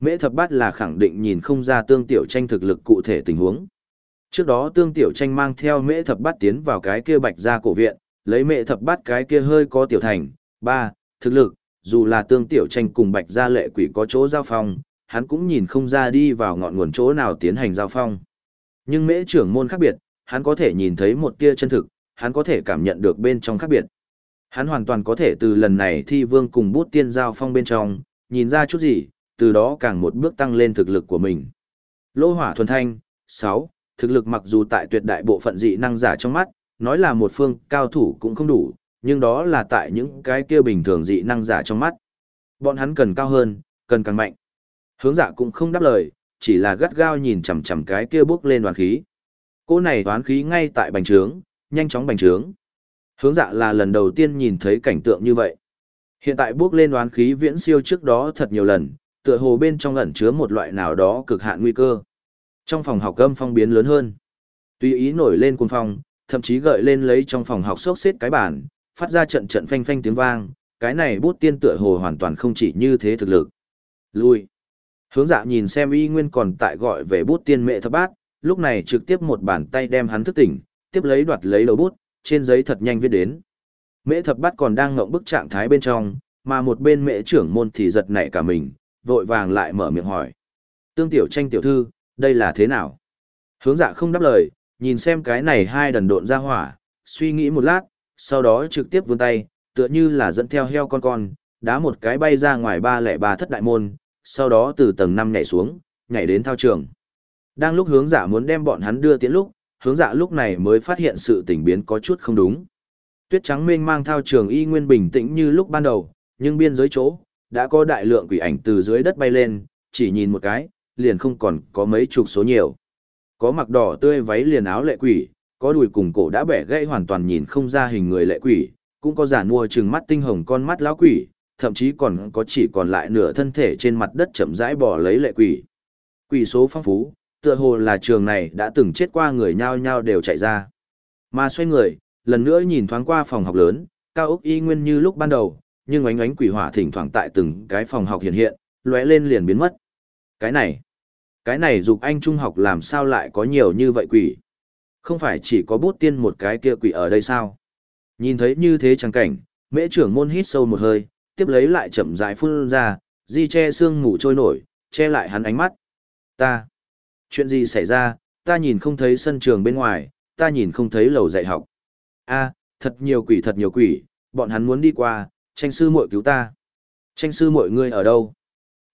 Mễ thập bát là khẳng định nhìn không ra tương tiểu tranh thực lực cụ thể tình huống. Trước đó tương tiểu tranh mang theo mễ thập bát tiến vào cái kia bạch ra cổ viện, lấy mễ thập bát cái kia hơi có tiểu thành, ba thực lực, dù là tương tiểu tranh cùng bạch gia lệ quỷ có chỗ giao phong, hắn cũng nhìn không ra đi vào ngọn nguồn chỗ nào tiến hành giao phong. Nhưng mễ trưởng môn khác biệt, hắn có thể nhìn thấy một tia chân thực, hắn có thể cảm nhận được bên trong khác biệt. Hắn hoàn toàn có thể từ lần này thi vương cùng bút tiên giao phong bên trong, nhìn ra chút gì, từ đó càng một bước tăng lên thực lực của mình. Lô hỏa thuần thanh, 6. Thực lực mặc dù tại tuyệt đại bộ phận dị năng giả trong mắt, nói là một phương cao thủ cũng không đủ, nhưng đó là tại những cái kia bình thường dị năng giả trong mắt. Bọn hắn cần cao hơn, cần càng mạnh. Hướng dạ cũng không đáp lời, chỉ là gắt gao nhìn chằm chằm cái kia bước lên đoán khí. Cô này đoán khí ngay tại bành trướng, nhanh chóng bành trướng. Hướng dạ là lần đầu tiên nhìn thấy cảnh tượng như vậy. Hiện tại bước lên đoán khí viễn siêu trước đó thật nhiều lần, tựa hồ bên trong ẩn chứa một loại nào đó cực hạn nguy cơ. Trong phòng học âm phong biến lớn hơn. Tùy ý nổi lên cuồng phong, thậm chí gợi lên lấy trong phòng học sốc xếp cái bản, phát ra trận trận phanh phanh tiếng vang, cái này bút tiên tựa hồ hoàn toàn không chỉ như thế thực lực. Lui. Hướng dạ nhìn xem y nguyên còn tại gọi về bút tiên mẹ thập bát, lúc này trực tiếp một bàn tay đem hắn thức tỉnh, tiếp lấy đoạt lấy đầu bút, trên giấy thật nhanh viết đến. Mễ thập bát còn đang ngậm bức trạng thái bên trong, mà một bên mễ trưởng môn thì giật nảy cả mình, vội vàng lại mở miệng hỏi. Tương tiểu tranh tiểu thư, đây là thế nào? Hướng dạ không đáp lời, nhìn xem cái này hai đần độn ra hỏa, suy nghĩ một lát, sau đó trực tiếp vươn tay, tựa như là dẫn theo heo con con, đá một cái bay ra ngoài ba lẻ ba thất đại môn, sau đó từ tầng 5 nhảy xuống, nhảy đến thao trường. Đang lúc hướng dạ muốn đem bọn hắn đưa tiến lúc, hướng dạ lúc này mới phát hiện sự tình biến có chút không đúng. Tuyết trắng mênh mang thao trường y nguyên bình tĩnh như lúc ban đầu, nhưng biên giới chỗ, đã có đại lượng quỷ ảnh từ dưới đất bay lên, chỉ nhìn một cái, liền không còn có mấy chục số nhiều. Có mặc đỏ tươi váy liền áo lệ quỷ, có đùi cùng cổ đã bẻ gãy hoàn toàn nhìn không ra hình người lệ quỷ, cũng có giả mua trừng mắt tinh hồng con mắt lão quỷ, thậm chí còn có chỉ còn lại nửa thân thể trên mặt đất chậm rãi bỏ lấy lệ quỷ. Quỷ số phong phú, tựa hồ là trường này đã từng chết qua người nhao nhao đều chạy ra. Mà xoay người, lần nữa nhìn thoáng qua phòng học lớn, cao ốc y nguyên như lúc ban đầu, nhưng ánh ánh quỷ hỏa thỉnh thoảng tại từng cái phòng học hiện hiện, lóe lên liền biến mất. Cái này, cái này dục anh trung học làm sao lại có nhiều như vậy quỷ? Không phải chỉ có bút tiên một cái kia quỷ ở đây sao? Nhìn thấy như thế chẳng cảnh, mễ trưởng môn hít sâu một hơi, tiếp lấy lại chậm rãi phun ra, di che xương ngủ trôi nổi, che lại hắn ánh mắt. Ta, chuyện gì xảy ra, ta nhìn không thấy sân trường bên ngoài, ta nhìn không thấy lầu dạy học. a thật nhiều quỷ thật nhiều quỷ, bọn hắn muốn đi qua, tranh sư muội cứu ta. Tranh sư muội ngươi ở đâu?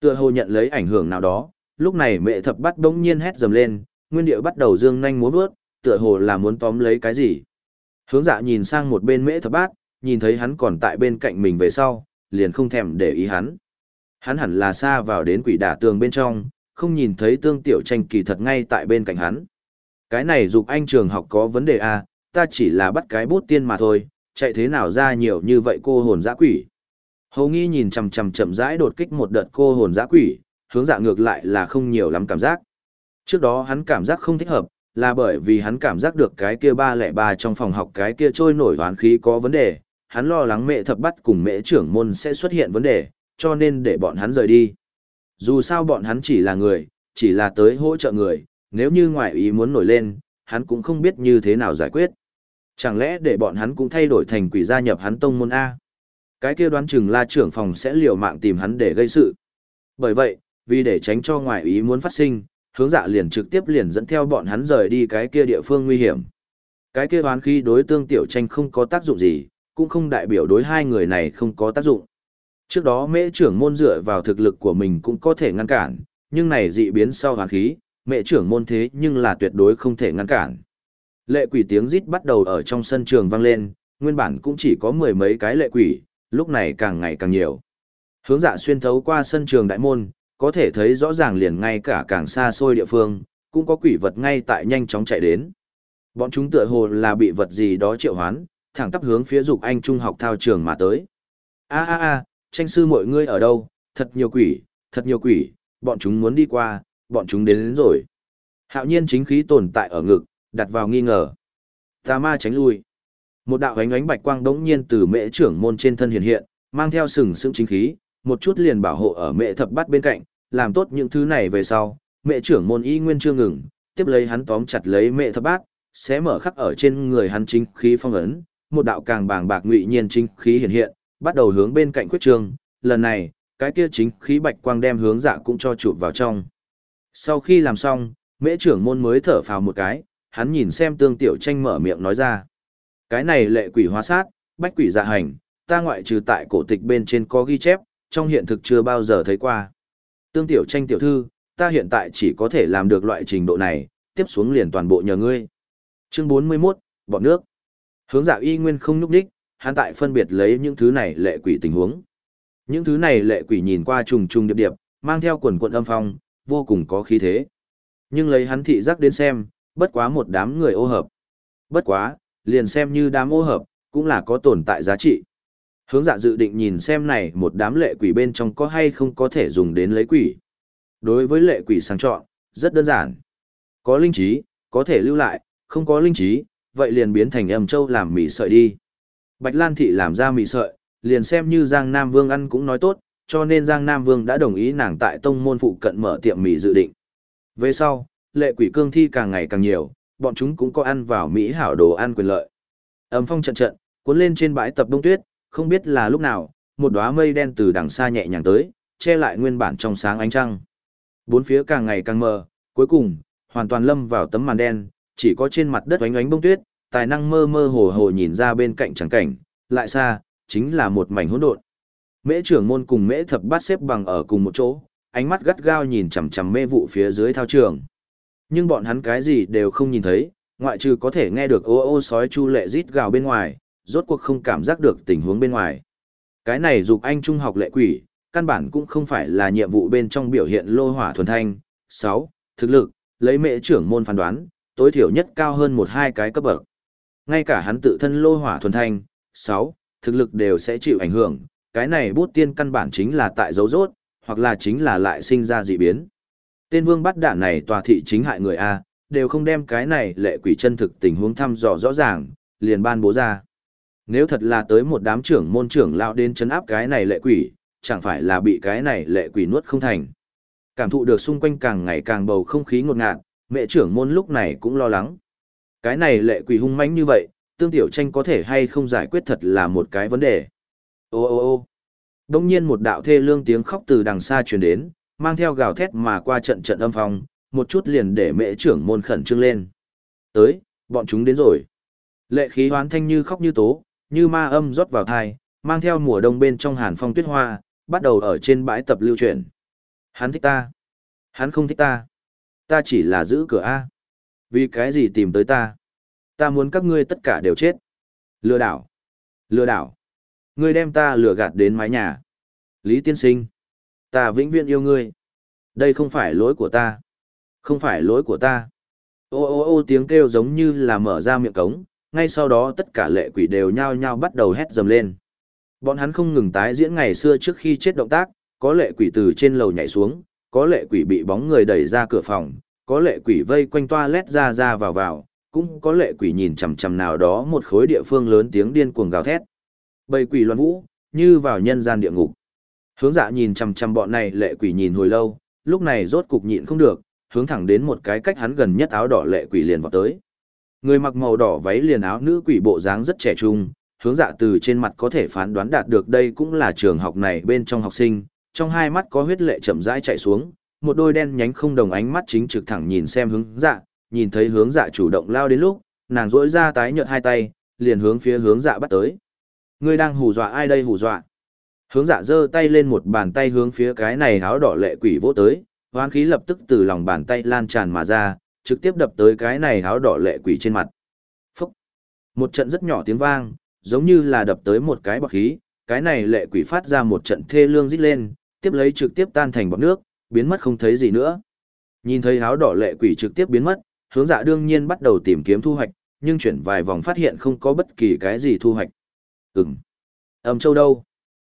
Tựa hồ nhận lấy ảnh hưởng nào đó, lúc này mẹ thập bắt bỗng nhiên hét dầm lên, nguyên điệu bắt đầu dương nhanh múa vớt, tựa hồ là muốn tóm lấy cái gì. Hướng dạ nhìn sang một bên mễ thập bát, nhìn thấy hắn còn tại bên cạnh mình về sau, liền không thèm để ý hắn. Hắn hẳn là xa vào đến quỷ đả tường bên trong, không nhìn thấy tương tiểu tranh kỳ thật ngay tại bên cạnh hắn. Cái này dục anh trường học có vấn đề à, ta chỉ là bắt cái bút tiên mà thôi, chạy thế nào ra nhiều như vậy cô hồn dã quỷ. Hầu nghi nhìn chầm chầm chậm rãi đột kích một đợt cô hồn dã quỷ, hướng dạ ngược lại là không nhiều lắm cảm giác. Trước đó hắn cảm giác không thích hợp, là bởi vì hắn cảm giác được cái kia ba lẻ ba trong phòng học cái kia trôi nổi hoán khí có vấn đề, hắn lo lắng mẹ thập bắt cùng mẹ trưởng môn sẽ xuất hiện vấn đề, cho nên để bọn hắn rời đi. Dù sao bọn hắn chỉ là người, chỉ là tới hỗ trợ người, nếu như ngoại ý muốn nổi lên, hắn cũng không biết như thế nào giải quyết. Chẳng lẽ để bọn hắn cũng thay đổi thành quỷ gia nhập hắn tông môn A? Cái kia đoán chừng là trưởng phòng sẽ liều mạng tìm hắn để gây sự. Bởi vậy, vì để tránh cho ngoại ý muốn phát sinh, hướng dạ liền trực tiếp liền dẫn theo bọn hắn rời đi cái kia địa phương nguy hiểm. Cái kia đoán khi đối tương tiểu tranh không có tác dụng gì, cũng không đại biểu đối hai người này không có tác dụng. Trước đó mễ trưởng môn dựa vào thực lực của mình cũng có thể ngăn cản, nhưng này dị biến sau hoàn khí, mẹ trưởng môn thế nhưng là tuyệt đối không thể ngăn cản. Lệ quỷ tiếng rít bắt đầu ở trong sân trường vang lên, nguyên bản cũng chỉ có mười mấy cái lệ quỷ, lúc này càng ngày càng nhiều. Hướng dạ xuyên thấu qua sân trường đại môn, có thể thấy rõ ràng liền ngay cả càng xa xôi địa phương, cũng có quỷ vật ngay tại nhanh chóng chạy đến. Bọn chúng tựa hồ là bị vật gì đó triệu hoán, thẳng tắp hướng phía dục anh trung học thao trường mà tới. A a a, tranh sư mọi người ở đâu, thật nhiều quỷ, thật nhiều quỷ, bọn chúng muốn đi qua, bọn chúng đến, đến rồi. Hạo nhiên chính khí tồn tại ở ngực, đặt vào nghi ngờ. Tà ma tránh lui. Một đạo ánh ánh bạch quang đống nhiên từ mễ trưởng môn trên thân hiện hiện, mang theo sừng sững chính khí, một chút liền bảo hộ ở mễ thập bát bên cạnh, làm tốt những thứ này về sau, mẹ trưởng môn y nguyên chưa ngừng, tiếp lấy hắn tóm chặt lấy mẹ thập bát, sẽ mở khắc ở trên người hắn chính khí phong ấn, một đạo càng bàng bạc ngụy nhiên chính khí hiện hiện, bắt đầu hướng bên cạnh quyết trường, lần này, cái kia chính khí bạch quang đem hướng dạ cũng cho chụp vào trong. Sau khi làm xong, mễ trưởng môn mới thở phào một cái, hắn nhìn xem tương tiểu tranh mở miệng nói ra. Cái này lệ quỷ hóa sát, bách quỷ dạ hành, ta ngoại trừ tại cổ tịch bên trên có ghi chép, trong hiện thực chưa bao giờ thấy qua. Tương tiểu tranh tiểu thư, ta hiện tại chỉ có thể làm được loại trình độ này, tiếp xuống liền toàn bộ nhờ ngươi. Chương 41, bọn nước. Hướng dạ y nguyên không nhúc đích, hắn tại phân biệt lấy những thứ này lệ quỷ tình huống. Những thứ này lệ quỷ nhìn qua trùng trùng điệp điệp, mang theo quần quận âm phong, vô cùng có khí thế. Nhưng lấy hắn thị giác đến xem, bất quá một đám người ô hợp. Bất quá, liền xem như đám ô hợp, cũng là có tồn tại giá trị. Hướng dạ dự định nhìn xem này một đám lệ quỷ bên trong có hay không có thể dùng đến lấy quỷ. Đối với lệ quỷ sang chọn, rất đơn giản. Có linh trí, có thể lưu lại, không có linh trí, vậy liền biến thành âm châu làm mì sợi đi. Bạch Lan Thị làm ra mì sợi, liền xem như Giang Nam Vương ăn cũng nói tốt, cho nên Giang Nam Vương đã đồng ý nàng tại tông môn phụ cận mở tiệm mì dự định. Về sau, lệ quỷ cương thi càng ngày càng nhiều, bọn chúng cũng có ăn vào Mỹ hảo đồ ăn quyền lợi. Âm phong trận trận, cuốn lên trên bãi tập đông tuyết, không biết là lúc nào, một đóa mây đen từ đằng xa nhẹ nhàng tới, che lại nguyên bản trong sáng ánh trăng. Bốn phía càng ngày càng mờ, cuối cùng, hoàn toàn lâm vào tấm màn đen, chỉ có trên mặt đất oánh oánh bông tuyết, tài năng mơ mơ hồ hồ nhìn ra bên cạnh chẳng cảnh, lại xa, chính là một mảnh hỗn độn. Mễ trưởng môn cùng mễ thập bát xếp bằng ở cùng một chỗ, ánh mắt gắt gao nhìn chằm chằm mê vụ phía dưới thao trường. Nhưng bọn hắn cái gì đều không nhìn thấy, ngoại trừ có thể nghe được ô ô sói chu lệ rít gào bên ngoài, rốt cuộc không cảm giác được tình huống bên ngoài. Cái này dục anh trung học lệ quỷ, căn bản cũng không phải là nhiệm vụ bên trong biểu hiện lô hỏa thuần thanh. 6. Thực lực, lấy mệ trưởng môn phán đoán, tối thiểu nhất cao hơn một hai cái cấp bậc. Ngay cả hắn tự thân lô hỏa thuần thanh. 6. Thực lực đều sẽ chịu ảnh hưởng, cái này bút tiên căn bản chính là tại dấu rốt, hoặc là chính là lại sinh ra dị biến. Tên vương bắt đạn này tòa thị chính hại người A, đều không đem cái này lệ quỷ chân thực tình huống thăm dò rõ ràng, liền ban bố ra. Nếu thật là tới một đám trưởng môn trưởng lão đến chấn áp cái này lệ quỷ, chẳng phải là bị cái này lệ quỷ nuốt không thành. Cảm thụ được xung quanh càng ngày càng bầu không khí ngột ngạt, mẹ trưởng môn lúc này cũng lo lắng. Cái này lệ quỷ hung mãnh như vậy, tương tiểu tranh có thể hay không giải quyết thật là một cái vấn đề. Ô ô ô đông nhiên một đạo thê lương tiếng khóc từ đằng xa truyền đến, mang theo gào thét mà qua trận trận âm phong, một chút liền để mẹ trưởng môn khẩn trương lên. Tới, bọn chúng đến rồi. Lệ khí hoán thanh như khóc như tố, như ma âm rót vào thai, mang theo mùa đông bên trong hàn phong tuyết hoa, bắt đầu ở trên bãi tập lưu chuyển. Hắn thích ta. Hắn không thích ta. Ta chỉ là giữ cửa A. Vì cái gì tìm tới ta? Ta muốn các ngươi tất cả đều chết. Lừa đảo. Lừa đảo. Ngươi đem ta lừa gạt đến mái nhà. Lý tiên sinh. Ta vĩnh viễn yêu ngươi. Đây không phải lỗi của ta. Không phải lỗi của ta. Ô ô ô tiếng kêu giống như là mở ra miệng cống, ngay sau đó tất cả lệ quỷ đều nhao nhao bắt đầu hét dầm lên. Bọn hắn không ngừng tái diễn ngày xưa trước khi chết động tác, có lệ quỷ từ trên lầu nhảy xuống, có lệ quỷ bị bóng người đẩy ra cửa phòng, có lệ quỷ vây quanh toa lét ra ra vào vào, cũng có lệ quỷ nhìn chằm chằm nào đó một khối địa phương lớn tiếng điên cuồng gào thét. Bầy quỷ loạn vũ, như vào nhân gian địa ngục. Hướng dạ nhìn chằm chằm bọn này lệ quỷ nhìn hồi lâu, lúc này rốt cục nhịn không được, hướng thẳng đến một cái cách hắn gần nhất áo đỏ lệ quỷ liền vào tới. Người mặc màu đỏ váy liền áo nữ quỷ bộ dáng rất trẻ trung, hướng dạ từ trên mặt có thể phán đoán đạt được đây cũng là trường học này bên trong học sinh, trong hai mắt có huyết lệ chậm rãi chạy xuống, một đôi đen nhánh không đồng ánh mắt chính trực thẳng nhìn xem hướng dạ, nhìn thấy hướng dạ chủ động lao đến lúc, nàng rỗi ra tái nhợt hai tay, liền hướng phía hướng dạ bắt tới. Ngươi đang hù dọa ai đây hù dọa? Hướng dạ giơ tay lên một bàn tay hướng phía cái này áo đỏ lệ quỷ vỗ tới, hoán khí lập tức từ lòng bàn tay lan tràn mà ra, trực tiếp đập tới cái này áo đỏ lệ quỷ trên mặt. Phúc! Một trận rất nhỏ tiếng vang, giống như là đập tới một cái bọc khí, cái này lệ quỷ phát ra một trận thê lương rít lên, tiếp lấy trực tiếp tan thành bọt nước, biến mất không thấy gì nữa. Nhìn thấy áo đỏ lệ quỷ trực tiếp biến mất, hướng dạ đương nhiên bắt đầu tìm kiếm thu hoạch, nhưng chuyển vài vòng phát hiện không có bất kỳ cái gì thu hoạch. Ừm. Âm châu đâu?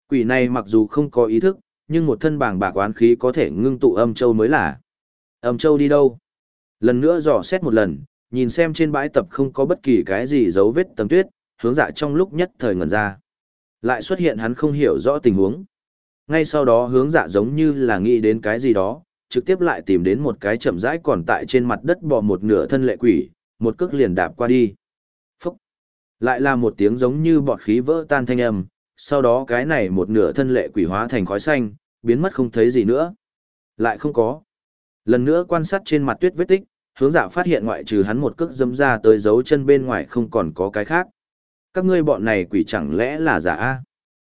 Quỷ này mặc dù không có ý thức, nhưng một thân bảng bạc oán khí có thể ngưng tụ âm châu mới là. Âm châu đi đâu? Lần nữa dò xét một lần, nhìn xem trên bãi tập không có bất kỳ cái gì dấu vết tầm tuyết, hướng dạ trong lúc nhất thời ngẩn ra. Lại xuất hiện hắn không hiểu rõ tình huống. Ngay sau đó hướng dạ giống như là nghĩ đến cái gì đó, trực tiếp lại tìm đến một cái chậm rãi còn tại trên mặt đất bò một nửa thân lệ quỷ, một cước liền đạp qua đi. Phúc! Lại là một tiếng giống như bọt khí vỡ tan thanh âm, sau đó cái này một nửa thân lệ quỷ hóa thành khói xanh, biến mất không thấy gì nữa. Lại không có. Lần nữa quan sát trên mặt tuyết vết tích, hướng dạ phát hiện ngoại trừ hắn một cước dâm ra tới dấu chân bên ngoài không còn có cái khác. Các ngươi bọn này quỷ chẳng lẽ là giả A.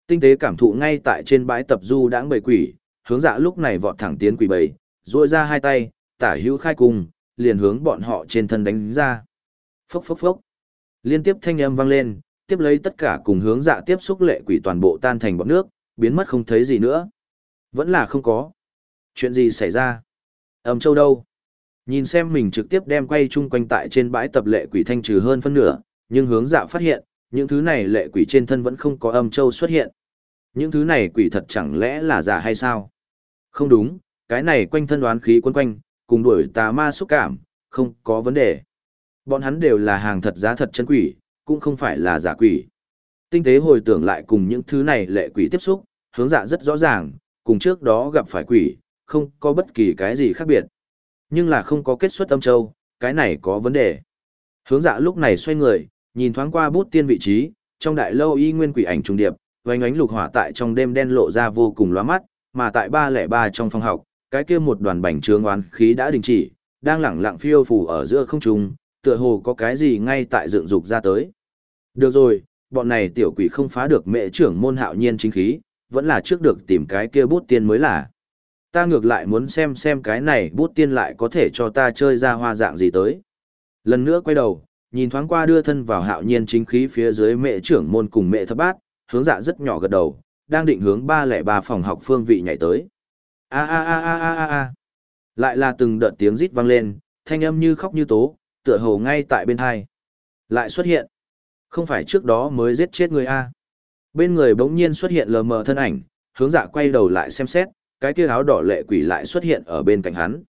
Tinh tế cảm thụ ngay tại trên bãi tập du đãng bầy quỷ, hướng dạ lúc này vọt thẳng tiến quỷ bầy, duỗi ra hai tay, tả hữu khai cùng, liền hướng bọn họ trên thân đánh ra. Phốc phốc phốc. Liên tiếp thanh âm vang lên, tiếp lấy tất cả cùng hướng dạ tiếp xúc lệ quỷ toàn bộ tan thành bọt nước, biến mất không thấy gì nữa. Vẫn là không có. Chuyện gì xảy ra? Âm châu đâu? Nhìn xem mình trực tiếp đem quay chung quanh tại trên bãi tập lệ quỷ thanh trừ hơn phân nửa, nhưng hướng dạ phát hiện, những thứ này lệ quỷ trên thân vẫn không có âm châu xuất hiện. Những thứ này quỷ thật chẳng lẽ là giả hay sao? Không đúng, cái này quanh thân đoán khí quấn quanh, cùng đuổi tà ma xúc cảm, không có vấn đề. Bọn hắn đều là hàng thật giá thật chân quỷ, cũng không phải là giả quỷ. Tinh tế hồi tưởng lại cùng những thứ này lệ quỷ tiếp xúc, hướng dạ rất rõ ràng, cùng trước đó gặp phải quỷ, không có bất kỳ cái gì khác biệt. Nhưng là không có kết xuất âm châu, cái này có vấn đề. Hướng dạ lúc này xoay người, nhìn thoáng qua bút tiên vị trí, trong đại lâu y nguyên quỷ ảnh trung điệp, vành ánh lục hỏa tại trong đêm đen lộ ra vô cùng lóa mắt, mà tại ba lẻ ba trong phòng học, cái kia một đoàn bành trướng oán khí đã đình chỉ, đang lẳng lặng phiêu phù ở giữa không trung, tựa hồ có cái gì ngay tại dựng dục ra tới. Được rồi, bọn này tiểu quỷ không phá được mẹ trưởng môn hạo nhiên chính khí, vẫn là trước được tìm cái kia bút tiên mới là. Ta ngược lại muốn xem xem cái này bút tiên lại có thể cho ta chơi ra hoa dạng gì tới. Lần nữa quay đầu, nhìn thoáng qua đưa thân vào hạo nhiên chính khí phía dưới mẹ trưởng môn cùng mẹ thập bát, hướng dạ rất nhỏ gật đầu, đang định hướng ba lẻ ba phòng học phương vị nhảy tới. A a a a a a a. Lại là từng đợt tiếng rít vang lên, thanh âm như khóc như tố, tựa hồ ngay tại bên hai. Lại xuất hiện. Không phải trước đó mới giết chết người A. Bên người bỗng nhiên xuất hiện lờ mờ thân ảnh, hướng dạ quay đầu lại xem xét, cái kia áo đỏ lệ quỷ lại xuất hiện ở bên cạnh hắn.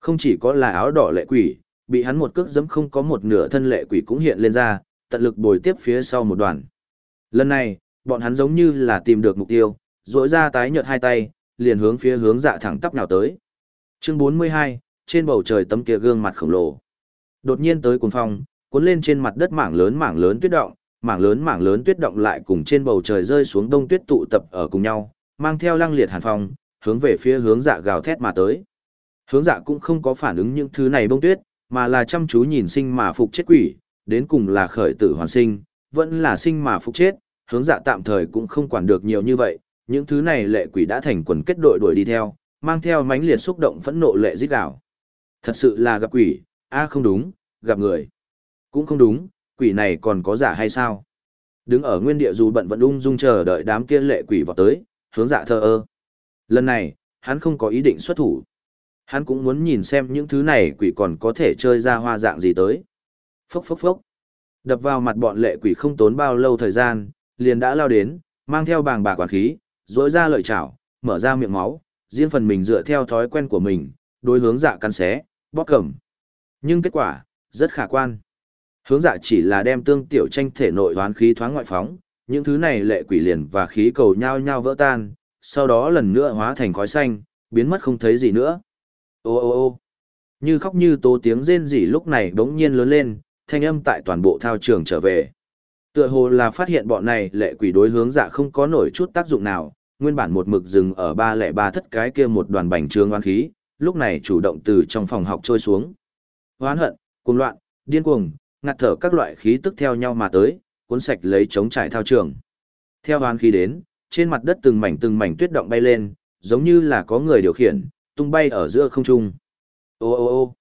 Không chỉ có là áo đỏ lệ quỷ, bị hắn một cước giẫm không có một nửa thân lệ quỷ cũng hiện lên ra, tận lực bồi tiếp phía sau một đoàn. Lần này, bọn hắn giống như là tìm được mục tiêu, rỗi ra tái nhợt hai tay, liền hướng phía hướng dạ thẳng tắp nào tới. Chương 42, trên bầu trời tấm kia gương mặt khổng lồ. Đột nhiên tới cuồng phong, cuốn lên trên mặt đất mảng lớn mảng lớn tuyết động, mảng lớn mảng lớn tuyết động lại cùng trên bầu trời rơi xuống đông tuyết tụ tập ở cùng nhau, mang theo lăng liệt hàn phong, hướng về phía hướng dạ gào thét mà tới. Hướng dạ cũng không có phản ứng những thứ này bông tuyết, mà là chăm chú nhìn sinh mà phục chết quỷ, đến cùng là khởi tử hoàn sinh, vẫn là sinh mà phục chết, hướng dạ tạm thời cũng không quản được nhiều như vậy, những thứ này lệ quỷ đã thành quần kết đội đuổi đi theo, mang theo mãnh liệt xúc động phẫn nộ lệ giết đảo. Thật sự là gặp quỷ, a không đúng, gặp người. Cũng không đúng, quỷ này còn có giả hay sao? Đứng ở nguyên địa dù bận vẫn ung dung chờ đợi đám kia lệ quỷ vào tới, hướng dạ thờ ơ. Lần này, hắn không có ý định xuất thủ. Hắn cũng muốn nhìn xem những thứ này quỷ còn có thể chơi ra hoa dạng gì tới. Phốc phốc phốc. Đập vào mặt bọn lệ quỷ không tốn bao lâu thời gian, liền đã lao đến, mang theo bàng bạc quản khí, rỗi ra lợi chảo, mở ra miệng máu, riêng phần mình dựa theo thói quen của mình, đối hướng dạ căn xé, bóp cầm. Nhưng kết quả, rất khả quan. Hướng dạ chỉ là đem tương tiểu tranh thể nội hoán khí thoáng ngoại phóng, những thứ này lệ quỷ liền và khí cầu nhau nhau vỡ tan, sau đó lần nữa hóa thành khói xanh, biến mất không thấy gì nữa. Ô ô ô như khóc như tố tiếng rên rỉ lúc này bỗng nhiên lớn lên, thanh âm tại toàn bộ thao trường trở về. Tựa hồ là phát hiện bọn này lệ quỷ đối hướng dạ không có nổi chút tác dụng nào, nguyên bản một mực dừng ở ba lẻ ba thất cái kia một đoàn bành trướng oan khí, lúc này chủ động từ trong phòng học trôi xuống. Hoán hận, cuồng loạn, điên cuồng, ngạt thở các loại khí tức theo nhau mà tới, cuốn sạch lấy chống trải thao trường. Theo oan khí đến, trên mặt đất từng mảnh từng mảnh tuyết động bay lên, giống như là có người điều khiển, tung bay ở giữa không trung. Ô ô ô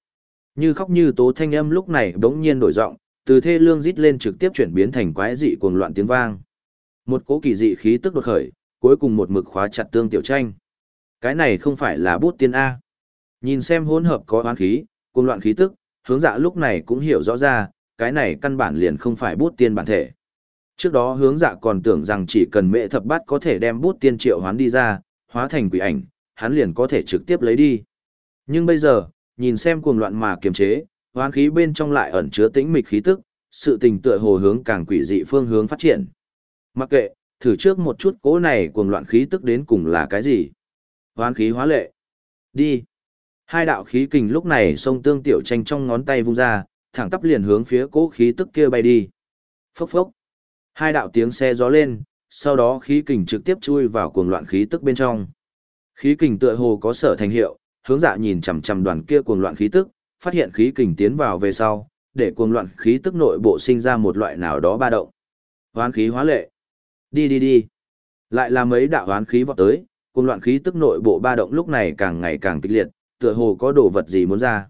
như khóc như tố thanh âm lúc này bỗng nhiên đổi giọng, từ thê lương rít lên trực tiếp chuyển biến thành quái dị cuồng loạn tiếng vang. Một cố kỳ dị khí tức đột khởi, cuối cùng một mực khóa chặt tương tiểu tranh. Cái này không phải là bút tiên A. Nhìn xem hỗn hợp có oán khí, cuồng loạn khí tức, hướng dạ lúc này cũng hiểu rõ ra, cái này căn bản liền không phải bút tiên bản thể. Trước đó hướng dạ còn tưởng rằng chỉ cần mẹ thập bát có thể đem bút tiên triệu hoán đi ra, hóa thành quỷ ảnh, hắn liền có thể trực tiếp lấy đi. Nhưng bây giờ, nhìn xem cuồng loạn mà kiềm chế, hoán khí bên trong lại ẩn chứa tĩnh mịch khí tức, sự tình tựa hồ hướng càng quỷ dị phương hướng phát triển. Mặc kệ, thử trước một chút cố này cuồng loạn khí tức đến cùng là cái gì. Hoán khí hóa lệ. Đi. Hai đạo khí kình lúc này sông tương tiểu tranh trong ngón tay vung ra, thẳng tắp liền hướng phía cố khí tức kia bay đi. Phốc phốc. Hai đạo tiếng xe gió lên, sau đó khí kình trực tiếp chui vào cuồng loạn khí tức bên trong. Khí kình tựa hồ có sở thành hiệu, hướng dạ nhìn chằm chằm đoàn kia cuồng loạn khí tức, phát hiện khí kình tiến vào về sau, để cuồng loạn khí tức nội bộ sinh ra một loại nào đó ba động. Hoán khí hóa lệ. Đi đi đi. Lại là mấy đạo hoán khí vọt tới, cuồng loạn khí tức nội bộ ba động lúc này càng ngày càng kịch liệt, tựa hồ có đồ vật gì muốn ra.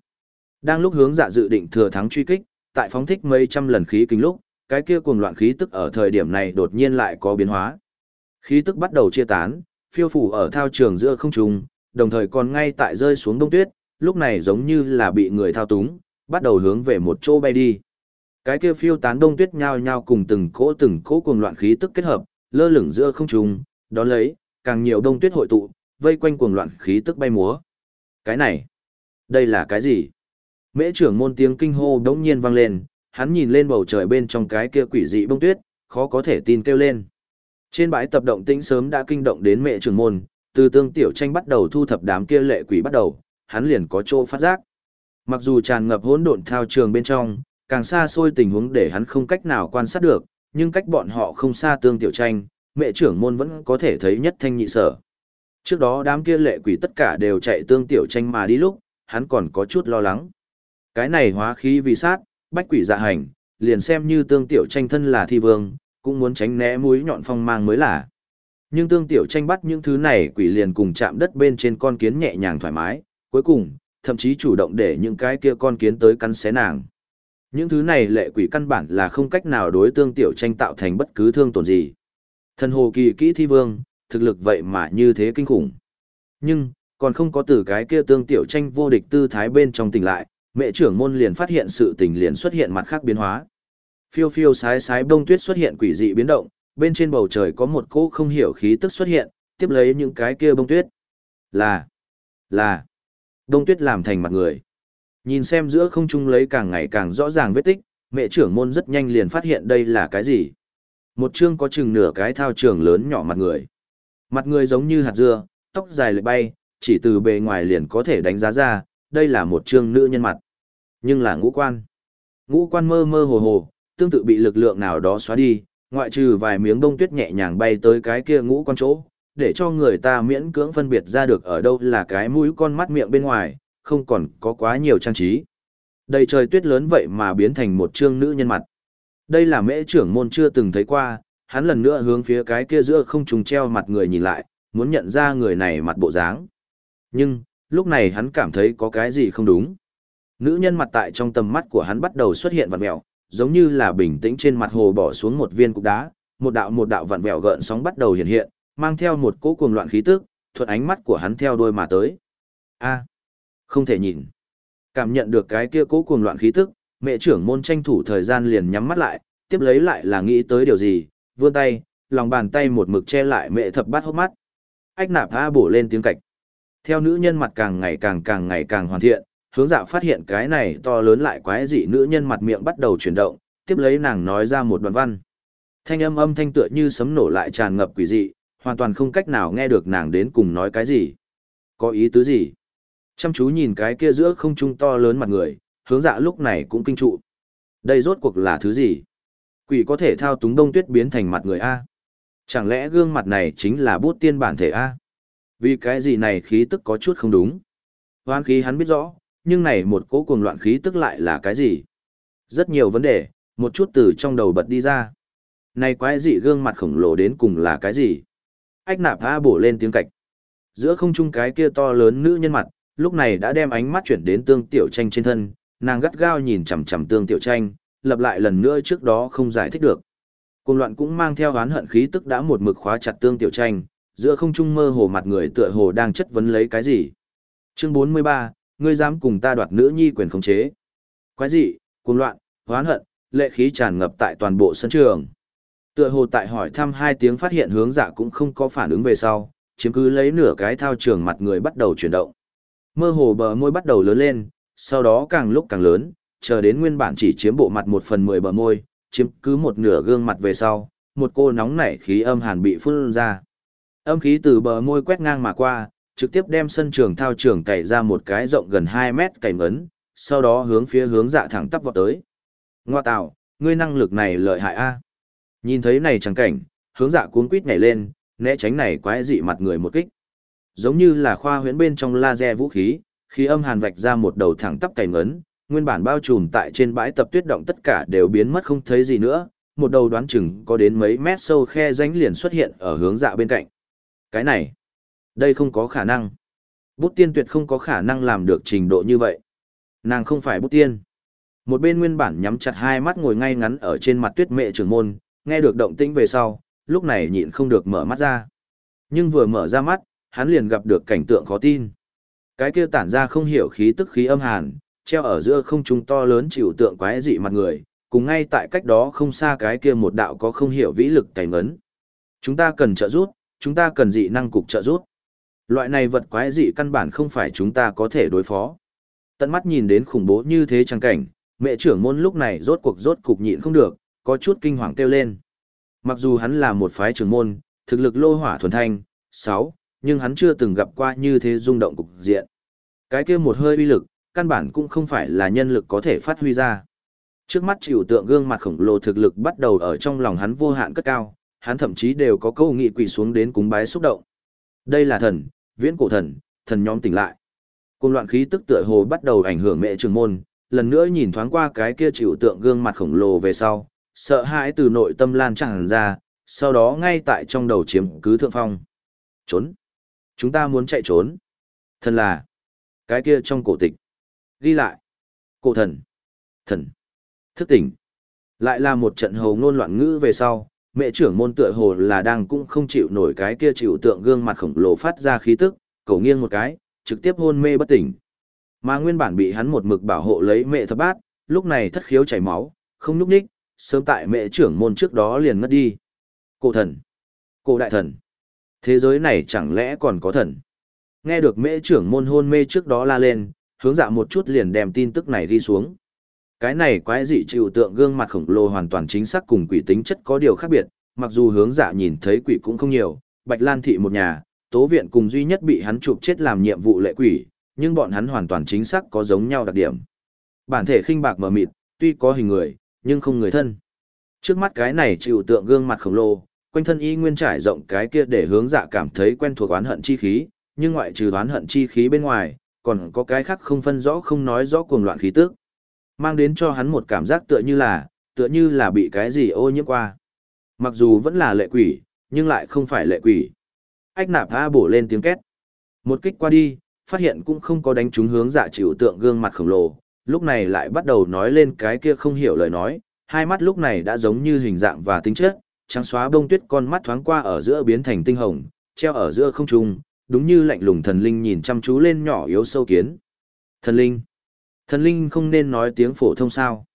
Đang lúc hướng dạ dự định thừa thắng truy kích, tại phóng thích mấy trăm lần khí kình lúc, cái kia cuồng loạn khí tức ở thời điểm này đột nhiên lại có biến hóa. Khí tức bắt đầu chia tán, phiêu phủ ở thao trường giữa không trung, đồng thời còn ngay tại rơi xuống đông tuyết, lúc này giống như là bị người thao túng, bắt đầu hướng về một chỗ bay đi. Cái kia phiêu tán đông tuyết nhao nhao cùng từng cỗ từng cỗ cuồng loạn khí tức kết hợp, lơ lửng giữa không trung, đó lấy, càng nhiều đông tuyết hội tụ, vây quanh cuồng loạn khí tức bay múa. Cái này, đây là cái gì? Mễ trưởng môn tiếng kinh hô đống nhiên vang lên, hắn nhìn lên bầu trời bên trong cái kia quỷ dị bông tuyết, khó có thể tin kêu lên. Trên bãi tập động tĩnh sớm đã kinh động đến mẹ trưởng môn, từ tương tiểu tranh bắt đầu thu thập đám kia lệ quỷ bắt đầu, hắn liền có chỗ phát giác. Mặc dù tràn ngập hỗn độn thao trường bên trong, càng xa xôi tình huống để hắn không cách nào quan sát được, nhưng cách bọn họ không xa tương tiểu tranh, mẹ trưởng môn vẫn có thể thấy nhất thanh nhị sở. Trước đó đám kia lệ quỷ tất cả đều chạy tương tiểu tranh mà đi lúc, hắn còn có chút lo lắng. Cái này hóa khí vì sát, bách quỷ dạ hành, liền xem như tương tiểu tranh thân là thi vương, cũng muốn tránh né mũi nhọn phong mang mới là. Nhưng tương tiểu tranh bắt những thứ này quỷ liền cùng chạm đất bên trên con kiến nhẹ nhàng thoải mái, cuối cùng, thậm chí chủ động để những cái kia con kiến tới cắn xé nàng. Những thứ này lệ quỷ căn bản là không cách nào đối tương tiểu tranh tạo thành bất cứ thương tổn gì. Thần hồ kỳ kỹ thi vương, thực lực vậy mà như thế kinh khủng. Nhưng, còn không có từ cái kia tương tiểu tranh vô địch tư thái bên trong tỉnh lại, mẹ trưởng môn liền phát hiện sự tình liền xuất hiện mặt khác biến hóa. Phiêu phiêu sái sái bông tuyết xuất hiện quỷ dị biến động, bên trên bầu trời có một cỗ không hiểu khí tức xuất hiện, tiếp lấy những cái kia bông tuyết. Là, là, bông tuyết làm thành mặt người. Nhìn xem giữa không trung lấy càng ngày càng rõ ràng vết tích, mẹ trưởng môn rất nhanh liền phát hiện đây là cái gì. Một chương có chừng nửa cái thao trường lớn nhỏ mặt người. Mặt người giống như hạt dưa, tóc dài lệ bay, chỉ từ bề ngoài liền có thể đánh giá ra, đây là một chương nữ nhân mặt. Nhưng là ngũ quan. Ngũ quan mơ mơ hồ hồ, tương tự bị lực lượng nào đó xóa đi, ngoại trừ vài miếng bông tuyết nhẹ nhàng bay tới cái kia ngũ quan chỗ, để cho người ta miễn cưỡng phân biệt ra được ở đâu là cái mũi con mắt miệng bên ngoài, không còn có quá nhiều trang trí. Đầy trời tuyết lớn vậy mà biến thành một trương nữ nhân mặt. Đây là mễ trưởng môn chưa từng thấy qua, hắn lần nữa hướng phía cái kia giữa không trùng treo mặt người nhìn lại, muốn nhận ra người này mặt bộ dáng. Nhưng, lúc này hắn cảm thấy có cái gì không đúng. Nữ nhân mặt tại trong tầm mắt của hắn bắt đầu xuất hiện vặn vẹo, giống như là bình tĩnh trên mặt hồ bỏ xuống một viên cục đá, một đạo một đạo vặn vẹo gợn sóng bắt đầu hiện hiện, mang theo một cỗ cuồng loạn khí tức, thuận ánh mắt của hắn theo đuôi mà tới. A, không thể nhìn. Cảm nhận được cái kia cỗ cuồng loạn khí tức, mẹ trưởng môn tranh thủ thời gian liền nhắm mắt lại, tiếp lấy lại là nghĩ tới điều gì, vươn tay, lòng bàn tay một mực che lại mẹ thập bát hốc mắt. Ách nạp tha bổ lên tiếng cạch. Theo nữ nhân mặt càng ngày càng càng ngày càng hoàn thiện, hướng dạ phát hiện cái này to lớn lại quái dị nữ nhân mặt miệng bắt đầu chuyển động, tiếp lấy nàng nói ra một đoạn văn. Thanh âm âm thanh tựa như sấm nổ lại tràn ngập quỷ dị, hoàn toàn không cách nào nghe được nàng đến cùng nói cái gì. Có ý tứ gì? Chăm chú nhìn cái kia giữa không trung to lớn mặt người, hướng dạ lúc này cũng kinh trụ. Đây rốt cuộc là thứ gì? Quỷ có thể thao túng đông tuyết biến thành mặt người A. Chẳng lẽ gương mặt này chính là bút tiên bản thể A? Vì cái gì này khí tức có chút không đúng. Hoan khí hắn biết rõ, nhưng này một cỗ cuồng loạn khí tức lại là cái gì? Rất nhiều vấn đề, một chút từ trong đầu bật đi ra. Này quái dị gương mặt khổng lồ đến cùng là cái gì? Ách nạp tha bổ lên tiếng cạch. Giữa không trung cái kia to lớn nữ nhân mặt, lúc này đã đem ánh mắt chuyển đến tương tiểu tranh trên thân, nàng gắt gao nhìn chằm chằm tương tiểu tranh, lập lại lần nữa trước đó không giải thích được. Cuồng loạn cũng mang theo oán hận khí tức đã một mực khóa chặt tương tiểu tranh, giữa không trung mơ hồ mặt người tựa hồ đang chất vấn lấy cái gì. Chương 43, ngươi dám cùng ta đoạt nữ nhi quyền khống chế. Quái dị, cuồng loạn, hoán hận, lệ khí tràn ngập tại toàn bộ sân trường. Tựa hồ tại hỏi thăm hai tiếng phát hiện hướng dạ cũng không có phản ứng về sau, chiếm cứ lấy nửa cái thao trường mặt người bắt đầu chuyển động. Mơ hồ bờ môi bắt đầu lớn lên, sau đó càng lúc càng lớn, chờ đến nguyên bản chỉ chiếm bộ mặt một phần mười bờ môi, chiếm cứ một nửa gương mặt về sau, một cô nóng nảy khí âm hàn bị phun ra. Âm khí từ bờ môi quét ngang mà qua, trực tiếp đem sân trường thao trường cày ra một cái rộng gần 2 mét cày ngấn, sau đó hướng phía hướng dạ thẳng tắp vọt tới. Ngoa tạo, ngươi năng lực này lợi hại a. Nhìn thấy này chẳng cảnh, hướng dạ cuốn quýt nhảy lên, né tránh này quái dị mặt người một kích. Giống như là khoa huyễn bên trong laser vũ khí, khi âm hàn vạch ra một đầu thẳng tắp cày ngấn, nguyên bản bao trùm tại trên bãi tập tuyết động tất cả đều biến mất không thấy gì nữa, một đầu đoán chừng có đến mấy mét sâu khe rãnh liền xuất hiện ở hướng dạ bên cạnh. Cái này, đây không có khả năng. Bút tiên tuyệt không có khả năng làm được trình độ như vậy. Nàng không phải bút tiên. Một bên nguyên bản nhắm chặt hai mắt ngồi ngay ngắn ở trên mặt tuyết mệ trưởng môn, nghe được động tĩnh về sau, lúc này nhịn không được mở mắt ra. Nhưng vừa mở ra mắt, hắn liền gặp được cảnh tượng khó tin. Cái kia tản ra không hiểu khí tức khí âm hàn, treo ở giữa không trung to lớn chịu tượng quái dị mặt người, cùng ngay tại cách đó không xa cái kia một đạo có không hiểu vĩ lực cảnh ấn. Chúng ta cần trợ giúp, chúng ta cần dị năng cục trợ giúp. Loại này vật quái dị căn bản không phải chúng ta có thể đối phó. Tận mắt nhìn đến khủng bố như thế trang cảnh, mẹ trưởng môn lúc này rốt cuộc rốt cục nhịn không được, có chút kinh hoàng kêu lên. Mặc dù hắn là một phái trưởng môn, thực lực lô hỏa thuần thanh, 6, nhưng hắn chưa từng gặp qua như thế rung động cục diện. Cái kia một hơi uy lực, căn bản cũng không phải là nhân lực có thể phát huy ra. Trước mắt chịu tượng gương mặt khổng lồ thực lực bắt đầu ở trong lòng hắn vô hạn cất cao, hắn thậm chí đều có câu nghị quỳ xuống đến cúng bái xúc động. Đây là thần, viễn cổ thần, thần nhóm tỉnh lại. Cùng loạn khí tức tựa hồ bắt đầu ảnh hưởng mẹ trường môn, lần nữa nhìn thoáng qua cái kia chịu tượng gương mặt khổng lồ về sau, sợ hãi từ nội tâm lan tràn ra, sau đó ngay tại trong đầu chiếm cứ thượng phong. Trốn. Chúng ta muốn chạy trốn. Thần là. Cái kia trong cổ tịch. Ghi lại. Cổ thần. Thần. Thức tỉnh. Lại là một trận hầu ngôn loạn ngữ về sau, mẹ trưởng môn tựa hồ là đang cũng không chịu nổi cái kia chịu tượng gương mặt khổng lồ phát ra khí tức, cầu nghiêng một cái, trực tiếp hôn mê bất tỉnh. Mà nguyên bản bị hắn một mực bảo hộ lấy mẹ thập bát, lúc này thất khiếu chảy máu, không nhúc nhích, sớm tại mẹ trưởng môn trước đó liền ngất đi. Cổ thần, cổ đại thần, thế giới này chẳng lẽ còn có thần? Nghe được mẹ trưởng môn hôn mê trước đó la lên, hướng dạ một chút liền đem tin tức này đi xuống. Cái này quái dị chịu tượng gương mặt khổng lồ hoàn toàn chính xác cùng quỷ tính chất có điều khác biệt, mặc dù hướng dạ nhìn thấy quỷ cũng không nhiều, Bạch Lan thị một nhà, tố viện cùng duy nhất bị hắn chụp chết làm nhiệm vụ lệ quỷ, nhưng bọn hắn hoàn toàn chính xác có giống nhau đặc điểm. Bản thể khinh bạc mờ mịt, tuy có hình người, nhưng không người thân. Trước mắt cái này chịu tượng gương mặt khổng lồ, quanh thân y nguyên trải rộng cái kia để hướng dạ cảm thấy quen thuộc oán hận chi khí, nhưng ngoại trừ oán hận chi khí bên ngoài, còn có cái khác không phân rõ không nói rõ cuồng loạn khí tức. Mang đến cho hắn một cảm giác tựa như là, tựa như là bị cái gì ô nhiễm qua. Mặc dù vẫn là lệ quỷ, nhưng lại không phải lệ quỷ. Ách nạp tha bổ lên tiếng két. Một kích qua đi, phát hiện cũng không có đánh trúng hướng dạ chịu tượng gương mặt khổng lồ, lúc này lại bắt đầu nói lên cái kia không hiểu lời nói, hai mắt lúc này đã giống như hình dạng và tính chất, trắng xóa bông tuyết con mắt thoáng qua ở giữa biến thành tinh hồng, treo ở giữa không trung, đúng như lạnh lùng thần linh nhìn chăm chú lên nhỏ yếu sâu kiến. Thần linh. Thần linh không nên nói tiếng phổ thông sao?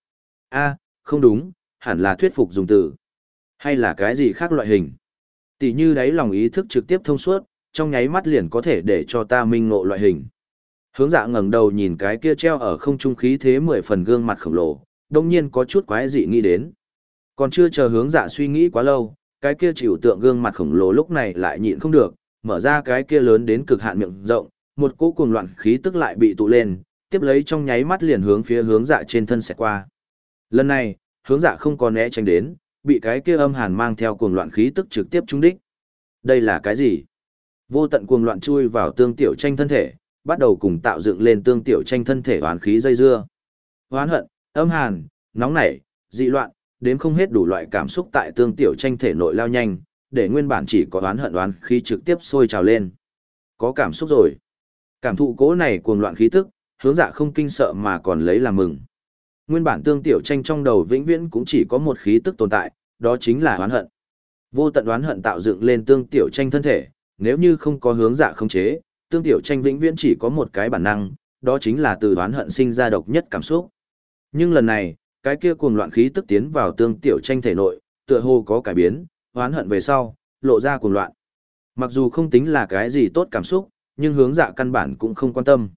A, không đúng, hẳn là thuyết phục dùng từ. Hay là cái gì khác loại hình? Tỷ như đấy lòng ý thức trực tiếp thông suốt, trong nháy mắt liền có thể để cho ta minh ngộ loại hình. Hướng dạ ngẩng đầu nhìn cái kia treo ở không trung khí thế mười phần gương mặt khổng lồ, đông nhiên có chút quái dị nghĩ đến. Còn chưa chờ hướng dạ suy nghĩ quá lâu, cái kia chịu tượng gương mặt khổng lồ lúc này lại nhịn không được, mở ra cái kia lớn đến cực hạn miệng rộng, một cỗ cuồng loạn khí tức lại bị tụ lên, tiếp lấy trong nháy mắt liền hướng phía hướng dạ trên thân sẽ qua. Lần này, hướng dạ không còn né tránh đến, bị cái kia âm hàn mang theo cuồng loạn khí tức trực tiếp trúng đích. Đây là cái gì? Vô tận cuồng loạn chui vào tương tiểu tranh thân thể, bắt đầu cùng tạo dựng lên tương tiểu tranh thân thể oán khí dây dưa. Oán hận, âm hàn, nóng nảy, dị loạn, đến không hết đủ loại cảm xúc tại tương tiểu tranh thể nội lao nhanh, để nguyên bản chỉ có oán hận oán khí trực tiếp sôi trào lên. Có cảm xúc rồi. Cảm thụ cố này cuồng loạn khí tức, hướng dạ không kinh sợ mà còn lấy làm mừng. Nguyên bản tương tiểu tranh trong đầu vĩnh viễn cũng chỉ có một khí tức tồn tại, đó chính là oán hận. Vô tận oán hận tạo dựng lên tương tiểu tranh thân thể, nếu như không có hướng dạ không chế, tương tiểu tranh vĩnh viễn chỉ có một cái bản năng, đó chính là từ oán hận sinh ra độc nhất cảm xúc. Nhưng lần này, cái kia cuồng loạn khí tức tiến vào tương tiểu tranh thể nội, tựa hồ có cải biến, oán hận về sau, lộ ra cuồng loạn. Mặc dù không tính là cái gì tốt cảm xúc, nhưng hướng dạ căn bản cũng không quan tâm.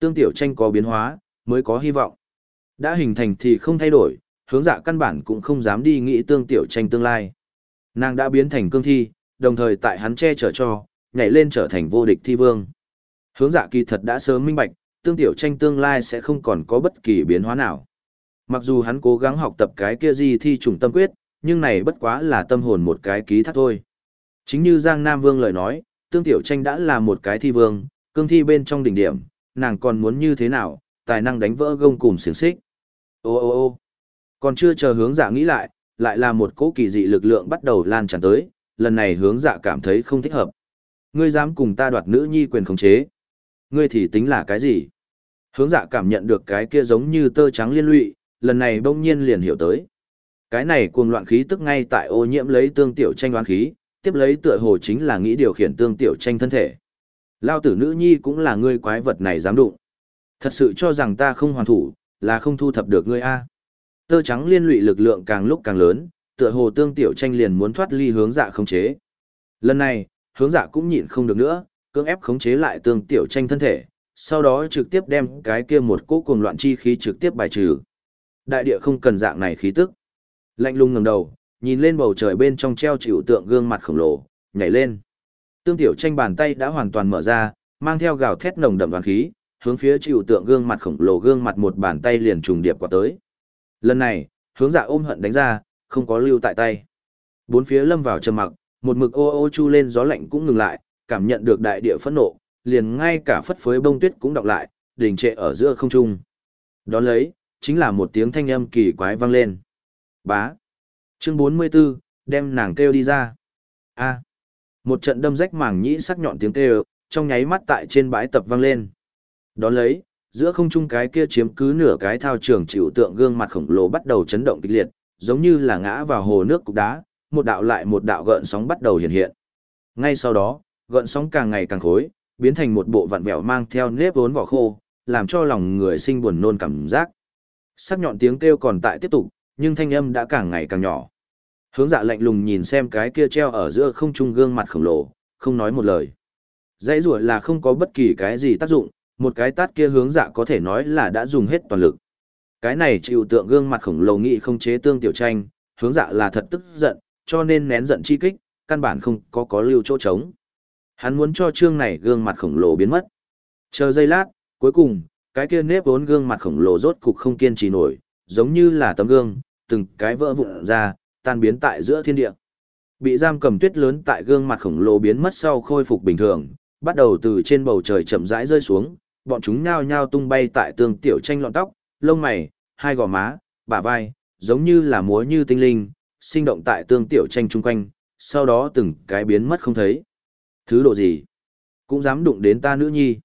Tương tiểu tranh có biến hóa, mới có hy vọng. Đã hình thành thì không thay đổi, hướng dạ căn bản cũng không dám đi nghĩ tương tiểu tranh tương lai. Nàng đã biến thành cương thi, đồng thời tại hắn che chở cho, nhảy lên trở thành vô địch thi vương. Hướng dạ kỳ thật đã sớm minh bạch, tương tiểu tranh tương lai sẽ không còn có bất kỳ biến hóa nào. Mặc dù hắn cố gắng học tập cái kia gì thi trùng tâm quyết, nhưng này bất quá là tâm hồn một cái ký thác thôi. Chính như Giang Nam Vương lời nói, tương tiểu tranh đã là một cái thi vương, cương thi bên trong đỉnh điểm, nàng còn muốn như thế nào, tài năng đánh vỡ gông cùng xiềng xích. Ô ô ô còn chưa chờ hướng dạ nghĩ lại, lại là một cỗ kỳ dị lực lượng bắt đầu lan tràn tới, lần này hướng dạ cảm thấy không thích hợp. Ngươi dám cùng ta đoạt nữ nhi quyền khống chế. Ngươi thì tính là cái gì? Hướng dạ cảm nhận được cái kia giống như tơ trắng liên lụy, lần này bỗng nhiên liền hiểu tới. Cái này cuồng loạn khí tức ngay tại ô nhiễm lấy tương tiểu tranh đoán khí, tiếp lấy tựa hồ chính là nghĩ điều khiển tương tiểu tranh thân thể. Lao tử nữ nhi cũng là ngươi quái vật này dám đụng. Thật sự cho rằng ta không hoàn thủ, là không thu thập được ngươi a. Tơ trắng liên lụy lực lượng càng lúc càng lớn, tựa hồ tương tiểu tranh liền muốn thoát ly hướng dạ khống chế. Lần này, hướng dạ cũng nhịn không được nữa, cưỡng ép khống chế lại tương tiểu tranh thân thể, sau đó trực tiếp đem cái kia một cỗ cuồng loạn chi khí trực tiếp bài trừ. Đại địa không cần dạng này khí tức. Lạnh lùng ngẩng đầu, nhìn lên bầu trời bên trong treo chịu tượng gương mặt khổng lồ, nhảy lên. Tương tiểu tranh bàn tay đã hoàn toàn mở ra, mang theo gào thét nồng đậm đoàn khí, hướng phía chịu tượng gương mặt khổng lồ gương mặt một bàn tay liền trùng điệp qua tới. Lần này, hướng dạ ôm hận đánh ra, không có lưu tại tay. Bốn phía lâm vào trầm mặc, một mực ô ô chu lên gió lạnh cũng ngừng lại, cảm nhận được đại địa phẫn nộ, liền ngay cả phất phới bông tuyết cũng đọng lại, đình trệ ở giữa không trung. Đón lấy, chính là một tiếng thanh âm kỳ quái vang lên. Bá. Chương 44, đem nàng kêu đi ra. A. Một trận đâm rách màng nhĩ sắc nhọn tiếng kêu, trong nháy mắt tại trên bãi tập vang lên. Đón lấy, giữa không trung cái kia chiếm cứ nửa cái thao trường chịu tượng gương mặt khổng lồ bắt đầu chấn động kịch liệt, giống như là ngã vào hồ nước cục đá, một đạo lại một đạo gợn sóng bắt đầu hiện hiện. Ngay sau đó, gợn sóng càng ngày càng khối, biến thành một bộ vặn vẹo mang theo nếp vốn vỏ khô, làm cho lòng người sinh buồn nôn cảm giác. Sắc nhọn tiếng kêu còn tại tiếp tục, nhưng thanh âm đã càng ngày càng nhỏ. Hướng dạ lạnh lùng nhìn xem cái kia treo ở giữa không trung gương mặt khổng lồ, không nói một lời. Dãy rủa là không có bất kỳ cái gì tác dụng, một cái tát kia hướng dạ có thể nói là đã dùng hết toàn lực. Cái này chịu tượng gương mặt khổng lồ nghị không chế tương tiểu tranh, hướng dạ là thật tức giận, cho nên nén giận chi kích, căn bản không có có lưu chỗ trống. Hắn muốn cho trương này gương mặt khổng lồ biến mất. Chờ giây lát, cuối cùng, cái kia nếp vốn gương mặt khổng lồ rốt cục không kiên trì nổi, giống như là tấm gương, từng cái vỡ vụn ra, tan biến tại giữa thiên địa. Bị giam cầm tuyết lớn tại gương mặt khổng lồ biến mất sau khôi phục bình thường, bắt đầu từ trên bầu trời chậm rãi rơi xuống, bọn chúng nhao nhao tung bay tại tường tiểu tranh lọn tóc, lông mày, hai gò má, bả vai, giống như là múa như tinh linh, sinh động tại tương tiểu tranh chung quanh, sau đó từng cái biến mất không thấy. Thứ độ gì? Cũng dám đụng đến ta nữ nhi.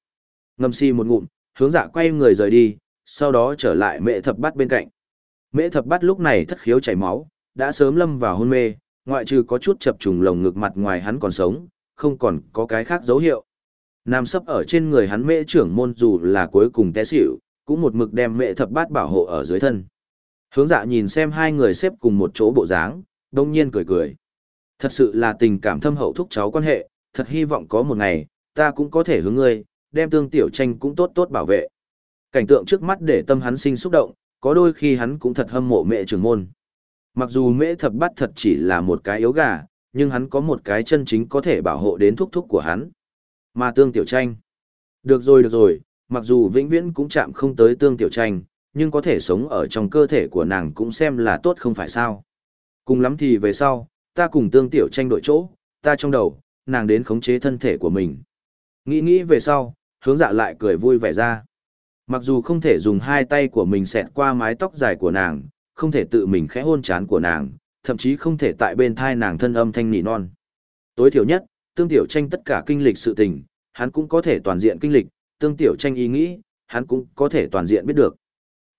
Ngâm si một ngụm, hướng dạ quay người rời đi, sau đó trở lại mẹ thập bắt bên cạnh. Mẹ thập bắt lúc này thất khiếu chảy máu, đã sớm lâm vào hôn mê, ngoại trừ có chút chập trùng lồng ngực mặt ngoài hắn còn sống, không còn có cái khác dấu hiệu. Nam sấp ở trên người hắn mẹ trưởng môn dù là cuối cùng té xỉu, cũng một mực đem mẹ thập bát bảo hộ ở dưới thân. Hướng dạ nhìn xem hai người xếp cùng một chỗ bộ dáng, đông nhiên cười cười. Thật sự là tình cảm thâm hậu thúc cháu quan hệ, thật hy vọng có một ngày, ta cũng có thể hướng ngươi, đem tương tiểu tranh cũng tốt tốt bảo vệ. Cảnh tượng trước mắt để tâm hắn sinh xúc động, có đôi khi hắn cũng thật hâm mộ mẹ trưởng môn. Mặc dù Mễ thập bát thật chỉ là một cái yếu gà, nhưng hắn có một cái chân chính có thể bảo hộ đến thúc thúc của hắn. Mà tương tiểu tranh. Được rồi được rồi, mặc dù vĩnh viễn cũng chạm không tới tương tiểu tranh, nhưng có thể sống ở trong cơ thể của nàng cũng xem là tốt không phải sao. Cùng lắm thì về sau, ta cùng tương tiểu tranh đội chỗ, ta trong đầu, nàng đến khống chế thân thể của mình. Nghĩ nghĩ về sau, hướng dạ lại cười vui vẻ ra. Mặc dù không thể dùng hai tay của mình xẹt qua mái tóc dài của nàng, không thể tự mình khẽ hôn chán của nàng, thậm chí không thể tại bên thai nàng thân âm thanh nỉ non. Tối thiểu nhất, tương tiểu tranh tất cả kinh lịch sự tình, hắn cũng có thể toàn diện kinh lịch, tương tiểu tranh ý nghĩ, hắn cũng có thể toàn diện biết được.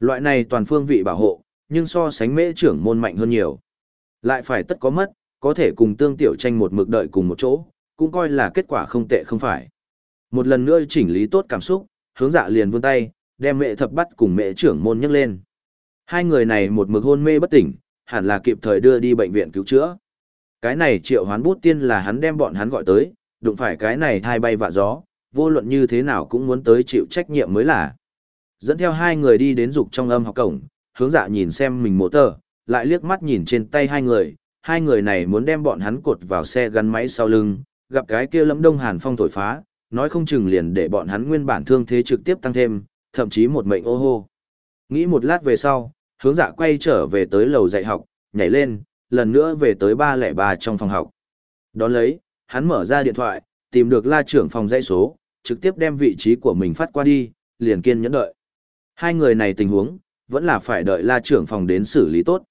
Loại này toàn phương vị bảo hộ, nhưng so sánh mễ trưởng môn mạnh hơn nhiều. Lại phải tất có mất, có thể cùng tương tiểu tranh một mực đợi cùng một chỗ, cũng coi là kết quả không tệ không phải. Một lần nữa chỉnh lý tốt cảm xúc, hướng dạ liền vươn tay, đem mẹ thập bắt cùng mẹ trưởng môn nhấc lên. Hai người này một mực hôn mê bất tỉnh, hẳn là kịp thời đưa đi bệnh viện cứu chữa. Cái này triệu hoán bút tiên là hắn đem bọn hắn gọi tới, đụng phải cái này thai bay vạ gió, vô luận như thế nào cũng muốn tới chịu trách nhiệm mới là. Dẫn theo hai người đi đến dục trong âm học cổng, hướng dạ nhìn xem mình mộ tờ, lại liếc mắt nhìn trên tay hai người, hai người này muốn đem bọn hắn cột vào xe gắn máy sau lưng, gặp cái kia lẫm đông hàn phong thổi phá, nói không chừng liền để bọn hắn nguyên bản thương thế trực tiếp tăng thêm, thậm chí một mệnh ô hô. Nghĩ một lát về sau, hướng dạ quay trở về tới lầu dạy học, nhảy lên, lần nữa về tới ba lẻ ba trong phòng học. Đón lấy, hắn mở ra điện thoại, tìm được la trưởng phòng dãy số, trực tiếp đem vị trí của mình phát qua đi, liền kiên nhẫn đợi. Hai người này tình huống, vẫn là phải đợi la trưởng phòng đến xử lý tốt.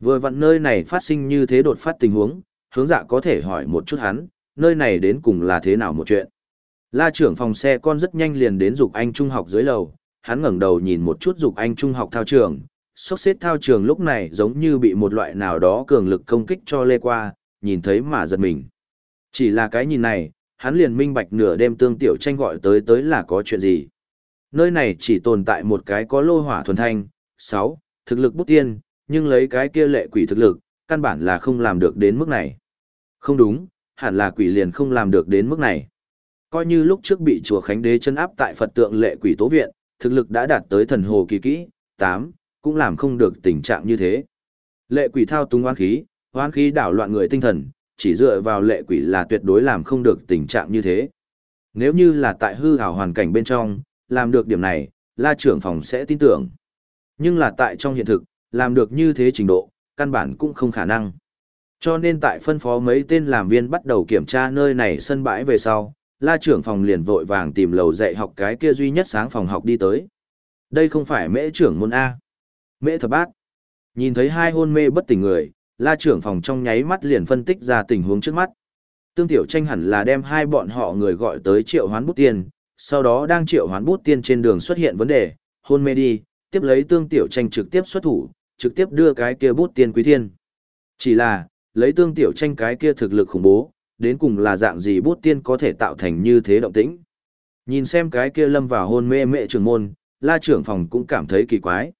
Vừa vặn nơi này phát sinh như thế đột phát tình huống, hướng dạ có thể hỏi một chút hắn, nơi này đến cùng là thế nào một chuyện. La trưởng phòng xe con rất nhanh liền đến dục anh trung học dưới lầu, hắn ngẩng đầu nhìn một chút dục anh trung học thao trường, sốc xếp thao trường lúc này giống như bị một loại nào đó cường lực công kích cho lê qua, nhìn thấy mà giật mình. Chỉ là cái nhìn này, hắn liền minh bạch nửa đêm tương tiểu tranh gọi tới tới là có chuyện gì. Nơi này chỉ tồn tại một cái có lô hỏa thuần thanh, 6, thực lực bút tiên, nhưng lấy cái kia lệ quỷ thực lực, căn bản là không làm được đến mức này. Không đúng, hẳn là quỷ liền không làm được đến mức này. Coi như lúc trước bị chùa Khánh Đế chân áp tại Phật tượng lệ quỷ tố viện, thực lực đã đạt tới thần hồ kỳ kỹ, 8, cũng làm không được tình trạng như thế. Lệ quỷ thao túng oán khí, oán khí đảo loạn người tinh thần, chỉ dựa vào lệ quỷ là tuyệt đối làm không được tình trạng như thế. Nếu như là tại hư hảo hoàn cảnh bên trong, làm được điểm này, la trưởng phòng sẽ tin tưởng. Nhưng là tại trong hiện thực, làm được như thế trình độ, căn bản cũng không khả năng. Cho nên tại phân phó mấy tên làm viên bắt đầu kiểm tra nơi này sân bãi về sau, la trưởng phòng liền vội vàng tìm lầu dạy học cái kia duy nhất sáng phòng học đi tới. Đây không phải mễ trưởng môn A. Mễ thập bát. Nhìn thấy hai hôn mê bất tỉnh người, la trưởng phòng trong nháy mắt liền phân tích ra tình huống trước mắt. Tương tiểu tranh hẳn là đem hai bọn họ người gọi tới triệu hoán bút tiên, sau đó đang triệu hoán bút tiên trên đường xuất hiện vấn đề, hôn mê đi, tiếp lấy tương tiểu tranh trực tiếp xuất thủ, trực tiếp đưa cái kia bút tiên quý thiên. Chỉ là, lấy tương tiểu tranh cái kia thực lực khủng bố, đến cùng là dạng gì bút tiên có thể tạo thành như thế động tĩnh. Nhìn xem cái kia lâm vào hôn mê mẹ trưởng môn, la trưởng phòng cũng cảm thấy kỳ quái.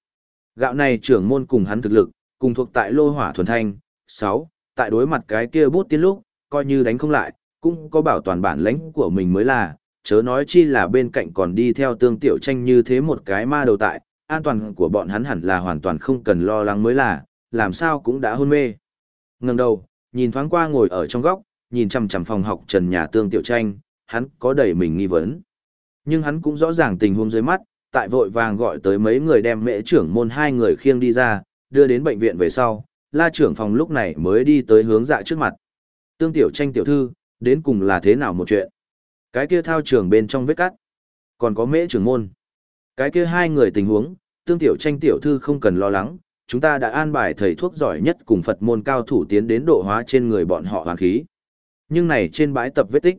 Gạo này trưởng môn cùng hắn thực lực, cùng thuộc tại lô hỏa thuần thanh, 6, tại đối mặt cái kia bút tiên lúc, coi như đánh không lại, cũng có bảo toàn bản lãnh của mình mới là, chớ nói chi là bên cạnh còn đi theo tương tiểu tranh như thế một cái ma đầu tại, an toàn của bọn hắn hẳn là hoàn toàn không cần lo lắng mới là, làm sao cũng đã hôn mê. Ngừng đầu, nhìn thoáng qua ngồi ở trong góc, nhìn chằm chằm phòng học trần nhà tương tiểu tranh, hắn có đầy mình nghi vấn. Nhưng hắn cũng rõ ràng tình huống dưới mắt, tại vội vàng gọi tới mấy người đem mẹ trưởng môn hai người khiêng đi ra, đưa đến bệnh viện về sau, la trưởng phòng lúc này mới đi tới hướng dạ trước mặt. Tương tiểu tranh tiểu thư, đến cùng là thế nào một chuyện? Cái kia thao trường bên trong vết cắt. Còn có mễ trưởng môn. Cái kia hai người tình huống, tương tiểu tranh tiểu thư không cần lo lắng, chúng ta đã an bài thầy thuốc giỏi nhất cùng Phật môn cao thủ tiến đến độ hóa trên người bọn họ hoàn khí. Nhưng này trên bãi tập vết tích.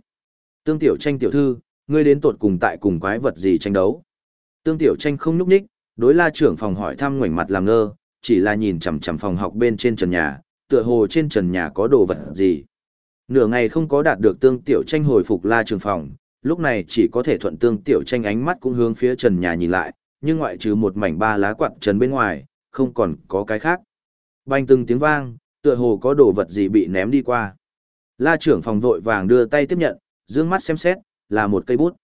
Tương tiểu tranh tiểu thư, ngươi đến tột cùng tại cùng quái vật gì tranh đấu. Tương tiểu tranh không núp ních, đối la trưởng phòng hỏi thăm ngoảnh mặt làm ngơ, chỉ là nhìn chằm chằm phòng học bên trên trần nhà, tựa hồ trên trần nhà có đồ vật gì. Nửa ngày không có đạt được tương tiểu tranh hồi phục la trưởng phòng, lúc này chỉ có thể thuận tương tiểu tranh ánh mắt cũng hướng phía trần nhà nhìn lại, nhưng ngoại trừ một mảnh ba lá quạt trần bên ngoài, không còn có cái khác. Bành từng tiếng vang, tựa hồ có đồ vật gì bị ném đi qua. La trưởng phòng vội vàng đưa tay tiếp nhận, dương mắt xem xét, là một cây bút.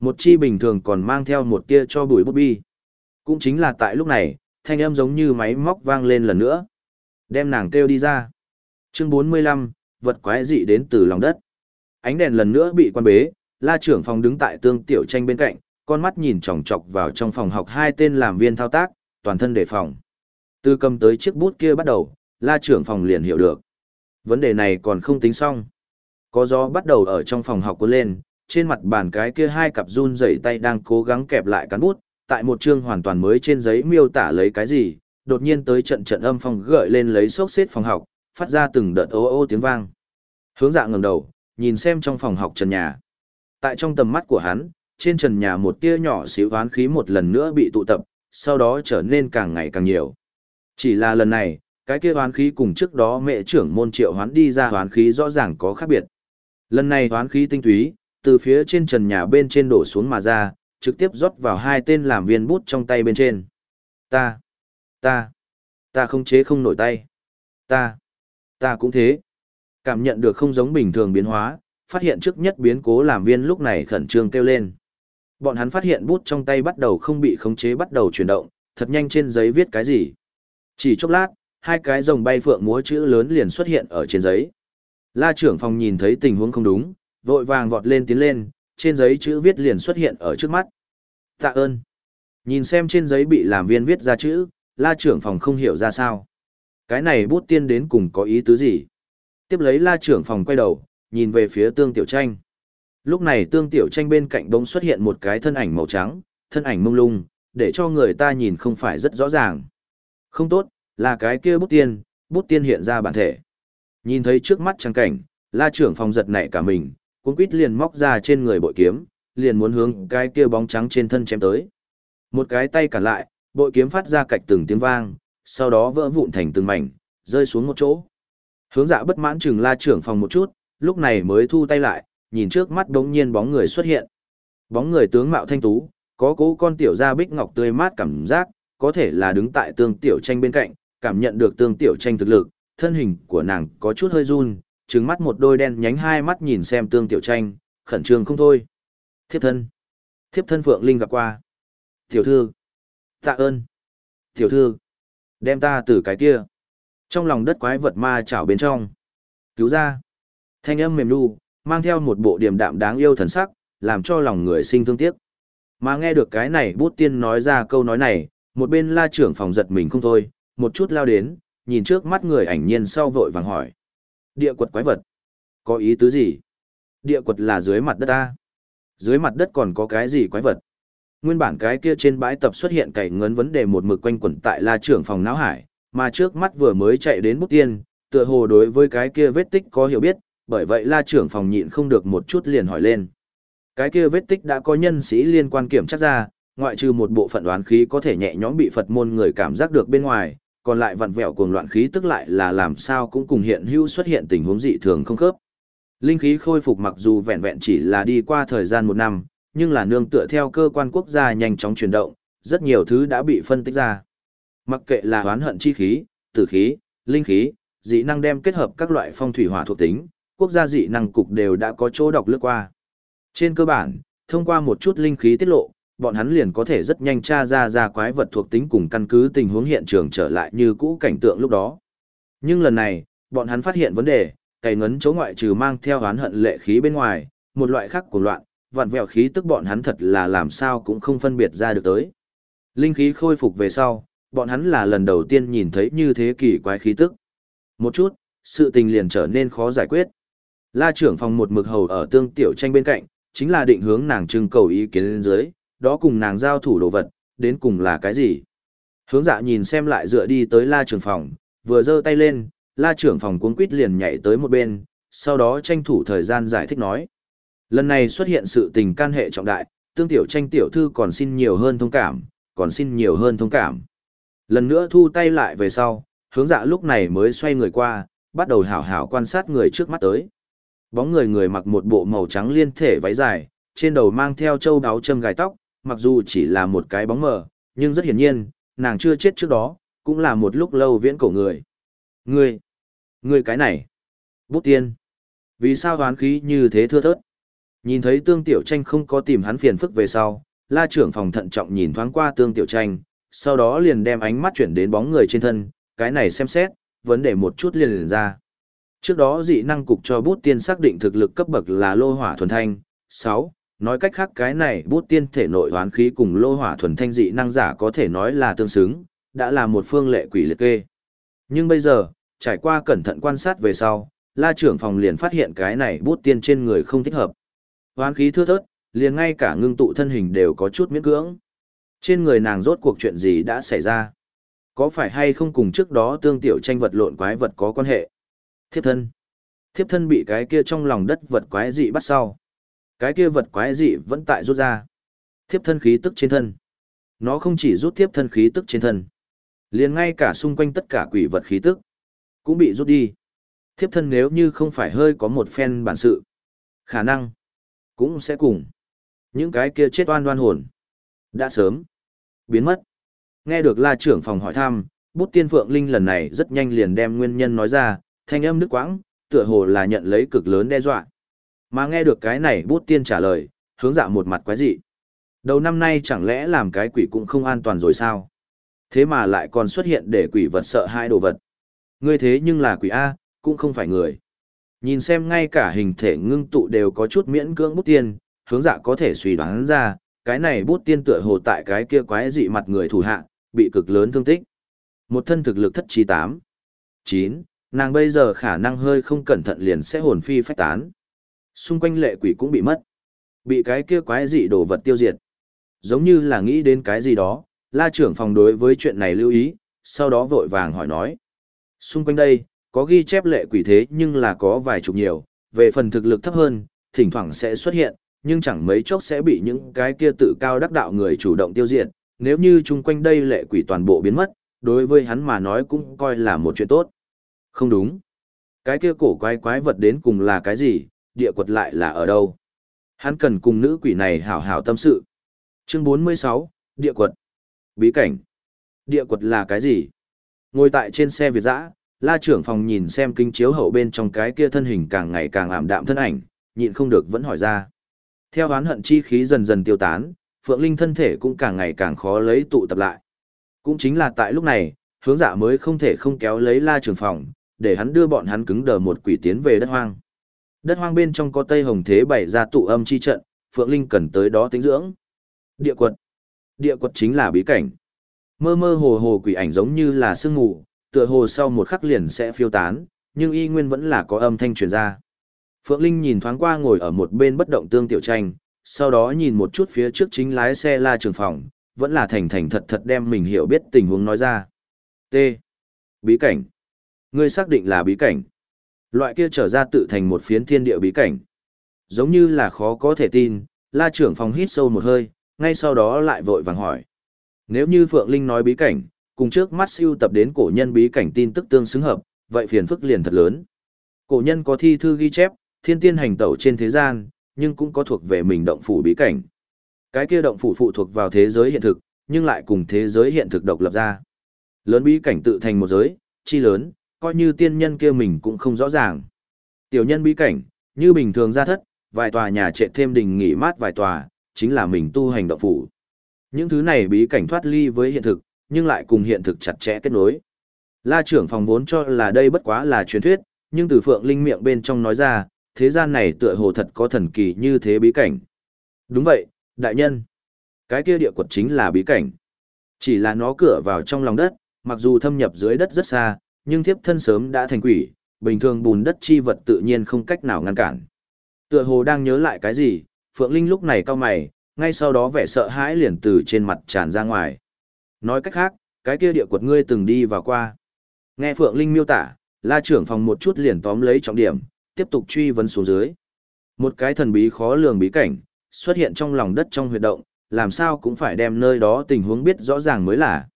Một chi bình thường còn mang theo một tia cho bụi bút bi. Cũng chính là tại lúc này, thanh âm giống như máy móc vang lên lần nữa. Đem nàng kêu đi ra. Chương 45, vật quái dị đến từ lòng đất. Ánh đèn lần nữa bị quan bế, la trưởng phòng đứng tại tương tiểu tranh bên cạnh, con mắt nhìn chòng chọc vào trong phòng học hai tên làm viên thao tác, toàn thân đề phòng. Từ cầm tới chiếc bút kia bắt đầu, la trưởng phòng liền hiểu được. Vấn đề này còn không tính xong. Có gió bắt đầu ở trong phòng học cuốn lên, trên mặt bàn cái kia hai cặp run rẩy tay đang cố gắng kẹp lại cán bút, tại một chương hoàn toàn mới trên giấy miêu tả lấy cái gì, đột nhiên tới trận trận âm phong gợi lên lấy sốc xếp phòng học, phát ra từng đợt ô ô tiếng vang. Hướng dạ ngẩng đầu, nhìn xem trong phòng học trần nhà. Tại trong tầm mắt của hắn, trên trần nhà một tia nhỏ xíu oán khí một lần nữa bị tụ tập, sau đó trở nên càng ngày càng nhiều. Chỉ là lần này, cái kia oán khí cùng trước đó mẹ trưởng môn triệu hoán đi ra oán khí rõ ràng có khác biệt. Lần này oán khí tinh túy, từ phía trên trần nhà bên trên đổ xuống mà ra, trực tiếp rót vào hai tên làm viên bút trong tay bên trên. Ta, ta, ta không chế không nổi tay. Ta, ta cũng thế. Cảm nhận được không giống bình thường biến hóa, phát hiện trước nhất biến cố làm viên lúc này khẩn trương kêu lên. Bọn hắn phát hiện bút trong tay bắt đầu không bị khống chế bắt đầu chuyển động, thật nhanh trên giấy viết cái gì. Chỉ chốc lát, hai cái rồng bay phượng múa chữ lớn liền xuất hiện ở trên giấy. La trưởng phòng nhìn thấy tình huống không đúng, vội vàng vọt lên tiến lên, trên giấy chữ viết liền xuất hiện ở trước mắt. Tạ ơn. Nhìn xem trên giấy bị làm viên viết ra chữ, la trưởng phòng không hiểu ra sao. Cái này bút tiên đến cùng có ý tứ gì? Tiếp lấy la trưởng phòng quay đầu, nhìn về phía tương tiểu tranh. Lúc này tương tiểu tranh bên cạnh bỗng xuất hiện một cái thân ảnh màu trắng, thân ảnh mông lung, để cho người ta nhìn không phải rất rõ ràng. Không tốt, là cái kia bút tiên, bút tiên hiện ra bản thể. Nhìn thấy trước mắt trang cảnh, la trưởng phòng giật nảy cả mình, cuốn quýt liền móc ra trên người bội kiếm, liền muốn hướng cái kia bóng trắng trên thân chém tới. Một cái tay cản lại, bội kiếm phát ra cạch từng tiếng vang, sau đó vỡ vụn thành từng mảnh, rơi xuống một chỗ. Hướng dạ bất mãn chừng la trưởng phòng một chút, lúc này mới thu tay lại, nhìn trước mắt đống nhiên bóng người xuất hiện. Bóng người tướng mạo thanh tú, có cố con tiểu da bích ngọc tươi mát cảm giác, có thể là đứng tại tương tiểu tranh bên cạnh, cảm nhận được tương tiểu tranh thực lực, thân hình của nàng có chút hơi run, trừng mắt một đôi đen nhánh hai mắt nhìn xem tương tiểu tranh, khẩn trương không thôi. Thiếp thân. Thiếp thân Phượng Linh gặp qua. Tiểu thư. Tạ ơn. Tiểu thư. Đem ta từ cái kia. Trong lòng đất quái vật ma chảo bên trong. Cứu ra. Thanh âm mềm nu, mang theo một bộ điềm đạm đáng yêu thần sắc, làm cho lòng người sinh thương tiếc. Mà nghe được cái này bút tiên nói ra câu nói này, một bên la trưởng phòng giật mình không thôi, một chút lao đến, nhìn trước mắt người ảnh nhiên sau vội vàng hỏi. Địa quật quái vật. Có ý tứ gì? Địa quật là dưới mặt đất ta. Dưới mặt đất còn có cái gì quái vật? Nguyên bản cái kia trên bãi tập xuất hiện cảnh ngấn vấn đề một mực quanh quẩn tại la trưởng phòng não hải, mà trước mắt vừa mới chạy đến bút tiên, tựa hồ đối với cái kia vết tích có hiểu biết, bởi vậy la trưởng phòng nhịn không được một chút liền hỏi lên. Cái kia vết tích đã có nhân sĩ liên quan kiểm tra ra, ngoại trừ một bộ phận đoán khí có thể nhẹ nhõm bị Phật môn người cảm giác được bên ngoài, còn lại vặn vẹo cuồng loạn khí tức lại là làm sao cũng cùng hiện hữu xuất hiện tình huống dị thường không khớp. Linh khí khôi phục mặc dù vẹn vẹn chỉ là đi qua thời gian một năm, nhưng là nương tựa theo cơ quan quốc gia nhanh chóng chuyển động, rất nhiều thứ đã bị phân tích ra. Mặc kệ là hoán hận chi khí, tử khí, linh khí, dị năng đem kết hợp các loại phong thủy hỏa thuộc tính, quốc gia dị năng cục đều đã có chỗ đọc lướt qua. Trên cơ bản, thông qua một chút linh khí tiết lộ, bọn hắn liền có thể rất nhanh tra ra ra quái vật thuộc tính cùng căn cứ tình huống hiện trường trở lại như cũ cảnh tượng lúc đó. Nhưng lần này, bọn hắn phát hiện vấn đề, cày ngấn chỗ ngoại trừ mang theo oán hận lệ khí bên ngoài, một loại khác của loạn, vặn vẹo khí tức bọn hắn thật là làm sao cũng không phân biệt ra được tới. Linh khí khôi phục về sau, bọn hắn là lần đầu tiên nhìn thấy như thế kỳ quái khí tức. Một chút, sự tình liền trở nên khó giải quyết. La trưởng phòng một mực hầu ở tương tiểu tranh bên cạnh, chính là định hướng nàng trưng cầu ý kiến lên dưới, đó cùng nàng giao thủ đồ vật, đến cùng là cái gì. Hướng dạ nhìn xem lại dựa đi tới la trưởng phòng, vừa giơ tay lên, la trưởng phòng cuốn quýt liền nhảy tới một bên, sau đó tranh thủ thời gian giải thích nói. Lần này xuất hiện sự tình can hệ trọng đại, tương tiểu tranh tiểu thư còn xin nhiều hơn thông cảm, còn xin nhiều hơn thông cảm. Lần nữa thu tay lại về sau, hướng dạ lúc này mới xoay người qua, bắt đầu hảo hảo quan sát người trước mắt tới. Bóng người người mặc một bộ màu trắng liên thể váy dài, trên đầu mang theo châu đáo châm gài tóc, mặc dù chỉ là một cái bóng mờ, nhưng rất hiển nhiên, nàng chưa chết trước đó, cũng là một lúc lâu viễn cổ người. Ngươi, ngươi cái này, bút tiên, vì sao đoán khí như thế thưa thớt? Nhìn thấy tương tiểu tranh không có tìm hắn phiền phức về sau, la trưởng phòng thận trọng nhìn thoáng qua tương tiểu tranh, sau đó liền đem ánh mắt chuyển đến bóng người trên thân, cái này xem xét, vấn đề một chút liền liền ra. Trước đó dị năng cục cho bút tiên xác định thực lực cấp bậc là lô hỏa thuần thanh, 6, nói cách khác cái này bút tiên thể nội hoán khí cùng lô hỏa thuần thanh dị năng giả có thể nói là tương xứng, đã là một phương lệ quỷ liệt kê. Nhưng bây giờ, trải qua cẩn thận quan sát về sau, la trưởng phòng liền phát hiện cái này bút tiên trên người không thích hợp. Hoán khí thưa thớt, liền ngay cả ngưng tụ thân hình đều có chút miễn cưỡng. Trên người nàng rốt cuộc chuyện gì đã xảy ra? Có phải hay không cùng trước đó tương tiểu tranh vật lộn quái vật có quan hệ? Thiếp thân. Thiếp thân bị cái kia trong lòng đất vật quái dị bắt sau. Cái kia vật quái dị vẫn tại rút ra. Thiếp thân khí tức trên thân. Nó không chỉ rút thiếp thân khí tức trên thân. liền ngay cả xung quanh tất cả quỷ vật khí tức. Cũng bị rút đi. Thiếp thân nếu như không phải hơi có một phen bản sự. Khả năng. Cũng sẽ cùng. Những cái kia chết oan oan hồn. Đã sớm. Biến mất. Nghe được la trưởng phòng hỏi thăm, bút tiên phượng linh lần này rất nhanh liền đem nguyên nhân nói ra, thanh âm nước quãng, tựa hồ là nhận lấy cực lớn đe dọa. Mà nghe được cái này bút tiên trả lời, hướng dạ một mặt quái dị. Đầu năm nay chẳng lẽ làm cái quỷ cũng không an toàn rồi sao? Thế mà lại còn xuất hiện để quỷ vật sợ hai đồ vật. Ngươi thế nhưng là quỷ A, cũng không phải người. Nhìn xem ngay cả hình thể ngưng tụ đều có chút miễn cưỡng bút tiên, hướng dạ có thể suy đoán ra, cái này bút tiên tựa hồ tại cái kia quái dị mặt người thủ hạ, bị cực lớn thương tích. Một thân thực lực thất trí tám chín nàng bây giờ khả năng hơi không cẩn thận liền sẽ hồn phi phách tán. Xung quanh lệ quỷ cũng bị mất. Bị cái kia quái dị đồ vật tiêu diệt. Giống như là nghĩ đến cái gì đó, la trưởng phòng đối với chuyện này lưu ý, sau đó vội vàng hỏi nói. Xung quanh đây, có ghi chép lệ quỷ thế nhưng là có vài chục nhiều, về phần thực lực thấp hơn, thỉnh thoảng sẽ xuất hiện, nhưng chẳng mấy chốc sẽ bị những cái kia tự cao đắc đạo người chủ động tiêu diệt, nếu như chung quanh đây lệ quỷ toàn bộ biến mất, đối với hắn mà nói cũng coi là một chuyện tốt. Không đúng. Cái kia cổ quái quái vật đến cùng là cái gì, địa quật lại là ở đâu? Hắn cần cùng nữ quỷ này hảo hảo tâm sự. Chương 46, địa quật. Bí cảnh. Địa quật là cái gì? Ngồi tại trên xe Việt dã, la trưởng phòng nhìn xem kinh chiếu hậu bên trong cái kia thân hình càng ngày càng ảm đạm thân ảnh, nhịn không được vẫn hỏi ra. Theo oán hận chi khí dần dần tiêu tán, Phượng Linh thân thể cũng càng ngày càng khó lấy tụ tập lại. Cũng chính là tại lúc này, hướng dạ mới không thể không kéo lấy la trưởng phòng, để hắn đưa bọn hắn cứng đờ một quỷ tiến về đất hoang. Đất hoang bên trong có Tây Hồng Thế bày ra tụ âm chi trận, Phượng Linh cần tới đó tính dưỡng. Địa quật. Địa quật chính là bí cảnh. Mơ mơ hồ hồ quỷ ảnh giống như là sương mù, tựa hồ sau một khắc liền sẽ phiêu tán, nhưng y nguyên vẫn là có âm thanh truyền ra. Phượng Linh nhìn thoáng qua ngồi ở một bên bất động tương tiểu tranh, sau đó nhìn một chút phía trước chính lái xe la trường phòng, vẫn là thành thành thật thật đem mình hiểu biết tình huống nói ra. T. Bí cảnh. Ngươi xác định là bí cảnh. Loại kia trở ra tự thành một phiến thiên địa bí cảnh. Giống như là khó có thể tin, la trưởng phòng hít sâu một hơi, ngay sau đó lại vội vàng hỏi. Nếu như Phượng Linh nói bí cảnh, cùng trước mắt siêu tập đến cổ nhân bí cảnh tin tức tương xứng hợp, vậy phiền phức liền thật lớn. Cổ nhân có thi thư ghi chép, thiên tiên hành tẩu trên thế gian, nhưng cũng có thuộc về mình động phủ bí cảnh. Cái kia động phủ phụ thuộc vào thế giới hiện thực, nhưng lại cùng thế giới hiện thực độc lập ra. Lớn bí cảnh tự thành một giới, chi lớn, coi như tiên nhân kia mình cũng không rõ ràng. Tiểu nhân bí cảnh, như bình thường ra thất, vài tòa nhà trệ thêm đình nghỉ mát vài tòa, chính là mình tu hành động phủ. Những thứ này bí cảnh thoát ly với hiện thực, nhưng lại cùng hiện thực chặt chẽ kết nối. La trưởng phòng vốn cho là đây bất quá là truyền thuyết, nhưng từ Phượng Linh miệng bên trong nói ra, thế gian này tựa hồ thật có thần kỳ như thế bí cảnh. Đúng vậy, đại nhân. Cái kia địa quật chính là bí cảnh. Chỉ là nó cửa vào trong lòng đất, mặc dù thâm nhập dưới đất rất xa, nhưng thiếp thân sớm đã thành quỷ, bình thường bùn đất chi vật tự nhiên không cách nào ngăn cản. Tựa hồ đang nhớ lại cái gì, Phượng Linh lúc này cao mày, ngay sau đó vẻ sợ hãi liền từ trên mặt tràn ra ngoài. Nói cách khác, cái kia địa quật ngươi từng đi vào qua. Nghe Phượng Linh miêu tả, la trưởng phòng một chút liền tóm lấy trọng điểm, tiếp tục truy vấn xuống dưới. Một cái thần bí khó lường bí cảnh, xuất hiện trong lòng đất trong huyệt động, làm sao cũng phải đem nơi đó tình huống biết rõ ràng mới là.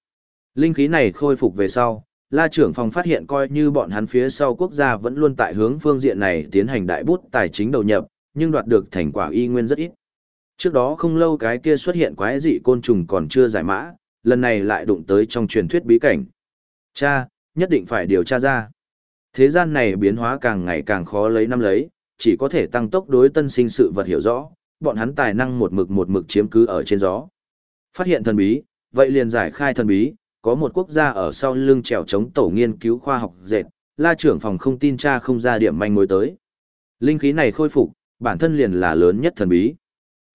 Linh khí này khôi phục về sau, la trưởng phòng phát hiện coi như bọn hắn phía sau quốc gia vẫn luôn tại hướng phương diện này tiến hành đại bút tài chính đầu nhập, nhưng đoạt được thành quả y nguyên rất ít. Trước đó không lâu cái kia xuất hiện quái dị côn trùng còn chưa giải mã, lần này lại đụng tới trong truyền thuyết bí cảnh. Cha, nhất định phải điều tra ra. Thế gian này biến hóa càng ngày càng khó lấy năm lấy, chỉ có thể tăng tốc đối tân sinh sự vật hiểu rõ, bọn hắn tài năng một mực một mực chiếm cứ ở trên gió. Phát hiện thần bí, vậy liền giải khai thần bí, có một quốc gia ở sau lưng trèo chống tổ nghiên cứu khoa học dệt, la trưởng phòng không tin cha không ra điểm manh mối tới. Linh khí này khôi phục, bản thân liền là lớn nhất thần bí.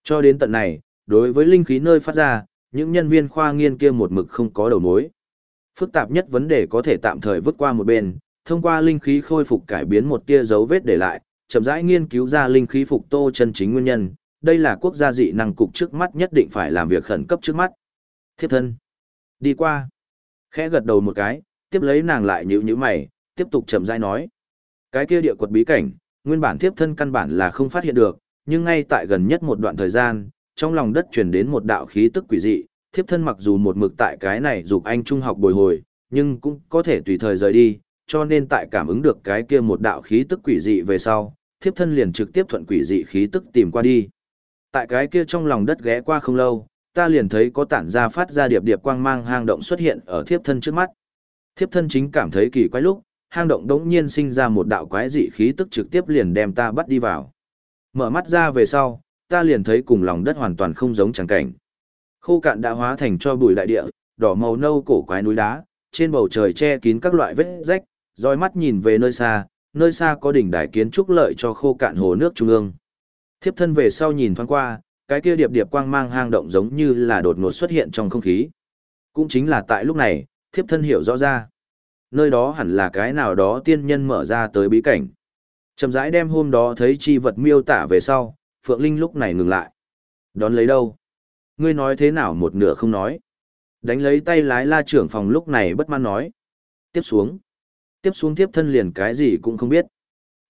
Cho đến tận này, đối với linh khí nơi phát ra, những nhân viên khoa nghiên kia một mực không có đầu mối. Phức tạp nhất vấn đề có thể tạm thời vứt qua một bên, thông qua linh khí khôi phục cải biến một tia dấu vết để lại, chậm rãi nghiên cứu ra linh khí phục tô chân chính nguyên nhân, đây là quốc gia dị năng cục trước mắt nhất định phải làm việc khẩn cấp trước mắt. Thiếp thân. Đi qua. Khẽ gật đầu một cái, tiếp lấy nàng lại nhíu nhíu mày, tiếp tục chậm rãi nói. Cái kia địa quật bí cảnh, nguyên bản thiếp thân căn bản là không phát hiện được, nhưng ngay tại gần nhất một đoạn thời gian, trong lòng đất truyền đến một đạo khí tức quỷ dị, thiếp thân mặc dù một mực tại cái này dục anh trung học bồi hồi, nhưng cũng có thể tùy thời rời đi, cho nên tại cảm ứng được cái kia một đạo khí tức quỷ dị về sau, thiếp thân liền trực tiếp thuận quỷ dị khí tức tìm qua đi. Tại cái kia trong lòng đất ghé qua không lâu, ta liền thấy có tản ra phát ra điệp điệp quang mang hang động xuất hiện ở thiếp thân trước mắt. Thiếp thân chính cảm thấy kỳ quái lúc, hang động đống nhiên sinh ra một đạo quái dị khí tức trực tiếp liền đem ta bắt đi vào. Mở mắt ra về sau, ta liền thấy cùng lòng đất hoàn toàn không giống chẳng cảnh. Khô cạn đã hóa thành cho bụi đại địa, đỏ màu nâu cổ quái núi đá, trên bầu trời che kín các loại vết rách, dõi mắt nhìn về nơi xa, nơi xa có đỉnh đài kiến trúc lợi cho khô cạn hồ nước trung ương. Thiếp thân về sau nhìn thoáng qua, cái kia điệp điệp quang mang hang động giống như là đột ngột xuất hiện trong không khí. Cũng chính là tại lúc này, thiếp thân hiểu rõ ra. Nơi đó hẳn là cái nào đó tiên nhân mở ra tới bí cảnh. Chầm rãi đem hôm đó thấy chi vật miêu tả về sau, Phượng Linh lúc này ngừng lại. Đón lấy đâu? Ngươi nói thế nào một nửa không nói. Đánh lấy tay lái la trưởng phòng lúc này bất mãn nói. Tiếp xuống. Tiếp xuống tiếp thân liền cái gì cũng không biết.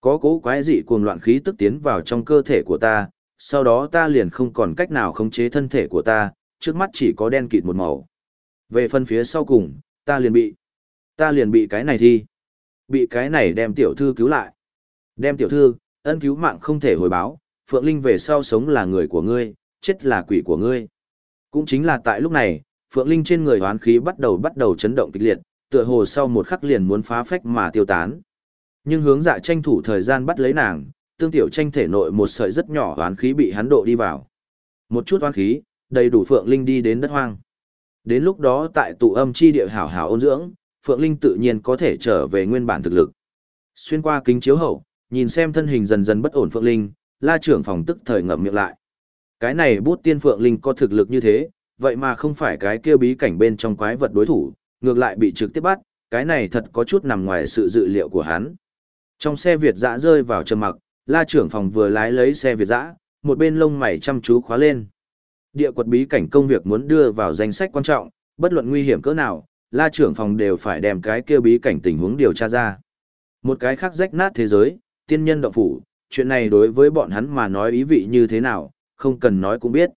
Có cố quái dị cuồng loạn khí tức tiến vào trong cơ thể của ta, sau đó ta liền không còn cách nào khống chế thân thể của ta, trước mắt chỉ có đen kịt một màu. Về phần phía sau cùng, ta liền bị. Ta liền bị cái này thi. Bị cái này đem tiểu thư cứu lại. Đem tiểu thư, ân cứu mạng không thể hồi báo, Phượng Linh về sau sống là người của ngươi, chết là quỷ của ngươi. Cũng chính là tại lúc này, Phượng Linh trên người hoán khí bắt đầu bắt đầu chấn động kịch liệt, tựa hồ sau một khắc liền muốn phá phách mà tiêu tán. Nhưng hướng dạ tranh thủ thời gian bắt lấy nàng, tương tiểu tranh thể nội một sợi rất nhỏ oán khí bị hắn độ đi vào. Một chút oán khí, đầy đủ Phượng Linh đi đến đất hoang. Đến lúc đó tại tụ âm chi địa hảo hảo ôn dưỡng, Phượng Linh tự nhiên có thể trở về nguyên bản thực lực. Xuyên qua kính chiếu hậu, nhìn xem thân hình dần dần bất ổn Phượng Linh, la trưởng phòng tức thời ngậm miệng lại. Cái này bút tiên Phượng Linh có thực lực như thế, vậy mà không phải cái kia bí cảnh bên trong quái vật đối thủ, ngược lại bị trực tiếp bắt, cái này thật có chút nằm ngoài sự dự liệu của hắn. Trong xe Việt dã rơi vào trầm mặc, la trưởng phòng vừa lái lấy xe Việt dã, một bên lông mày chăm chú khóa lên. Địa quật bí cảnh công việc muốn đưa vào danh sách quan trọng, bất luận nguy hiểm cỡ nào, la trưởng phòng đều phải đem cái kia bí cảnh tình huống điều tra ra. Một cái khác rách nát thế giới, tiên nhân động phủ, chuyện này đối với bọn hắn mà nói ý vị như thế nào, không cần nói cũng biết.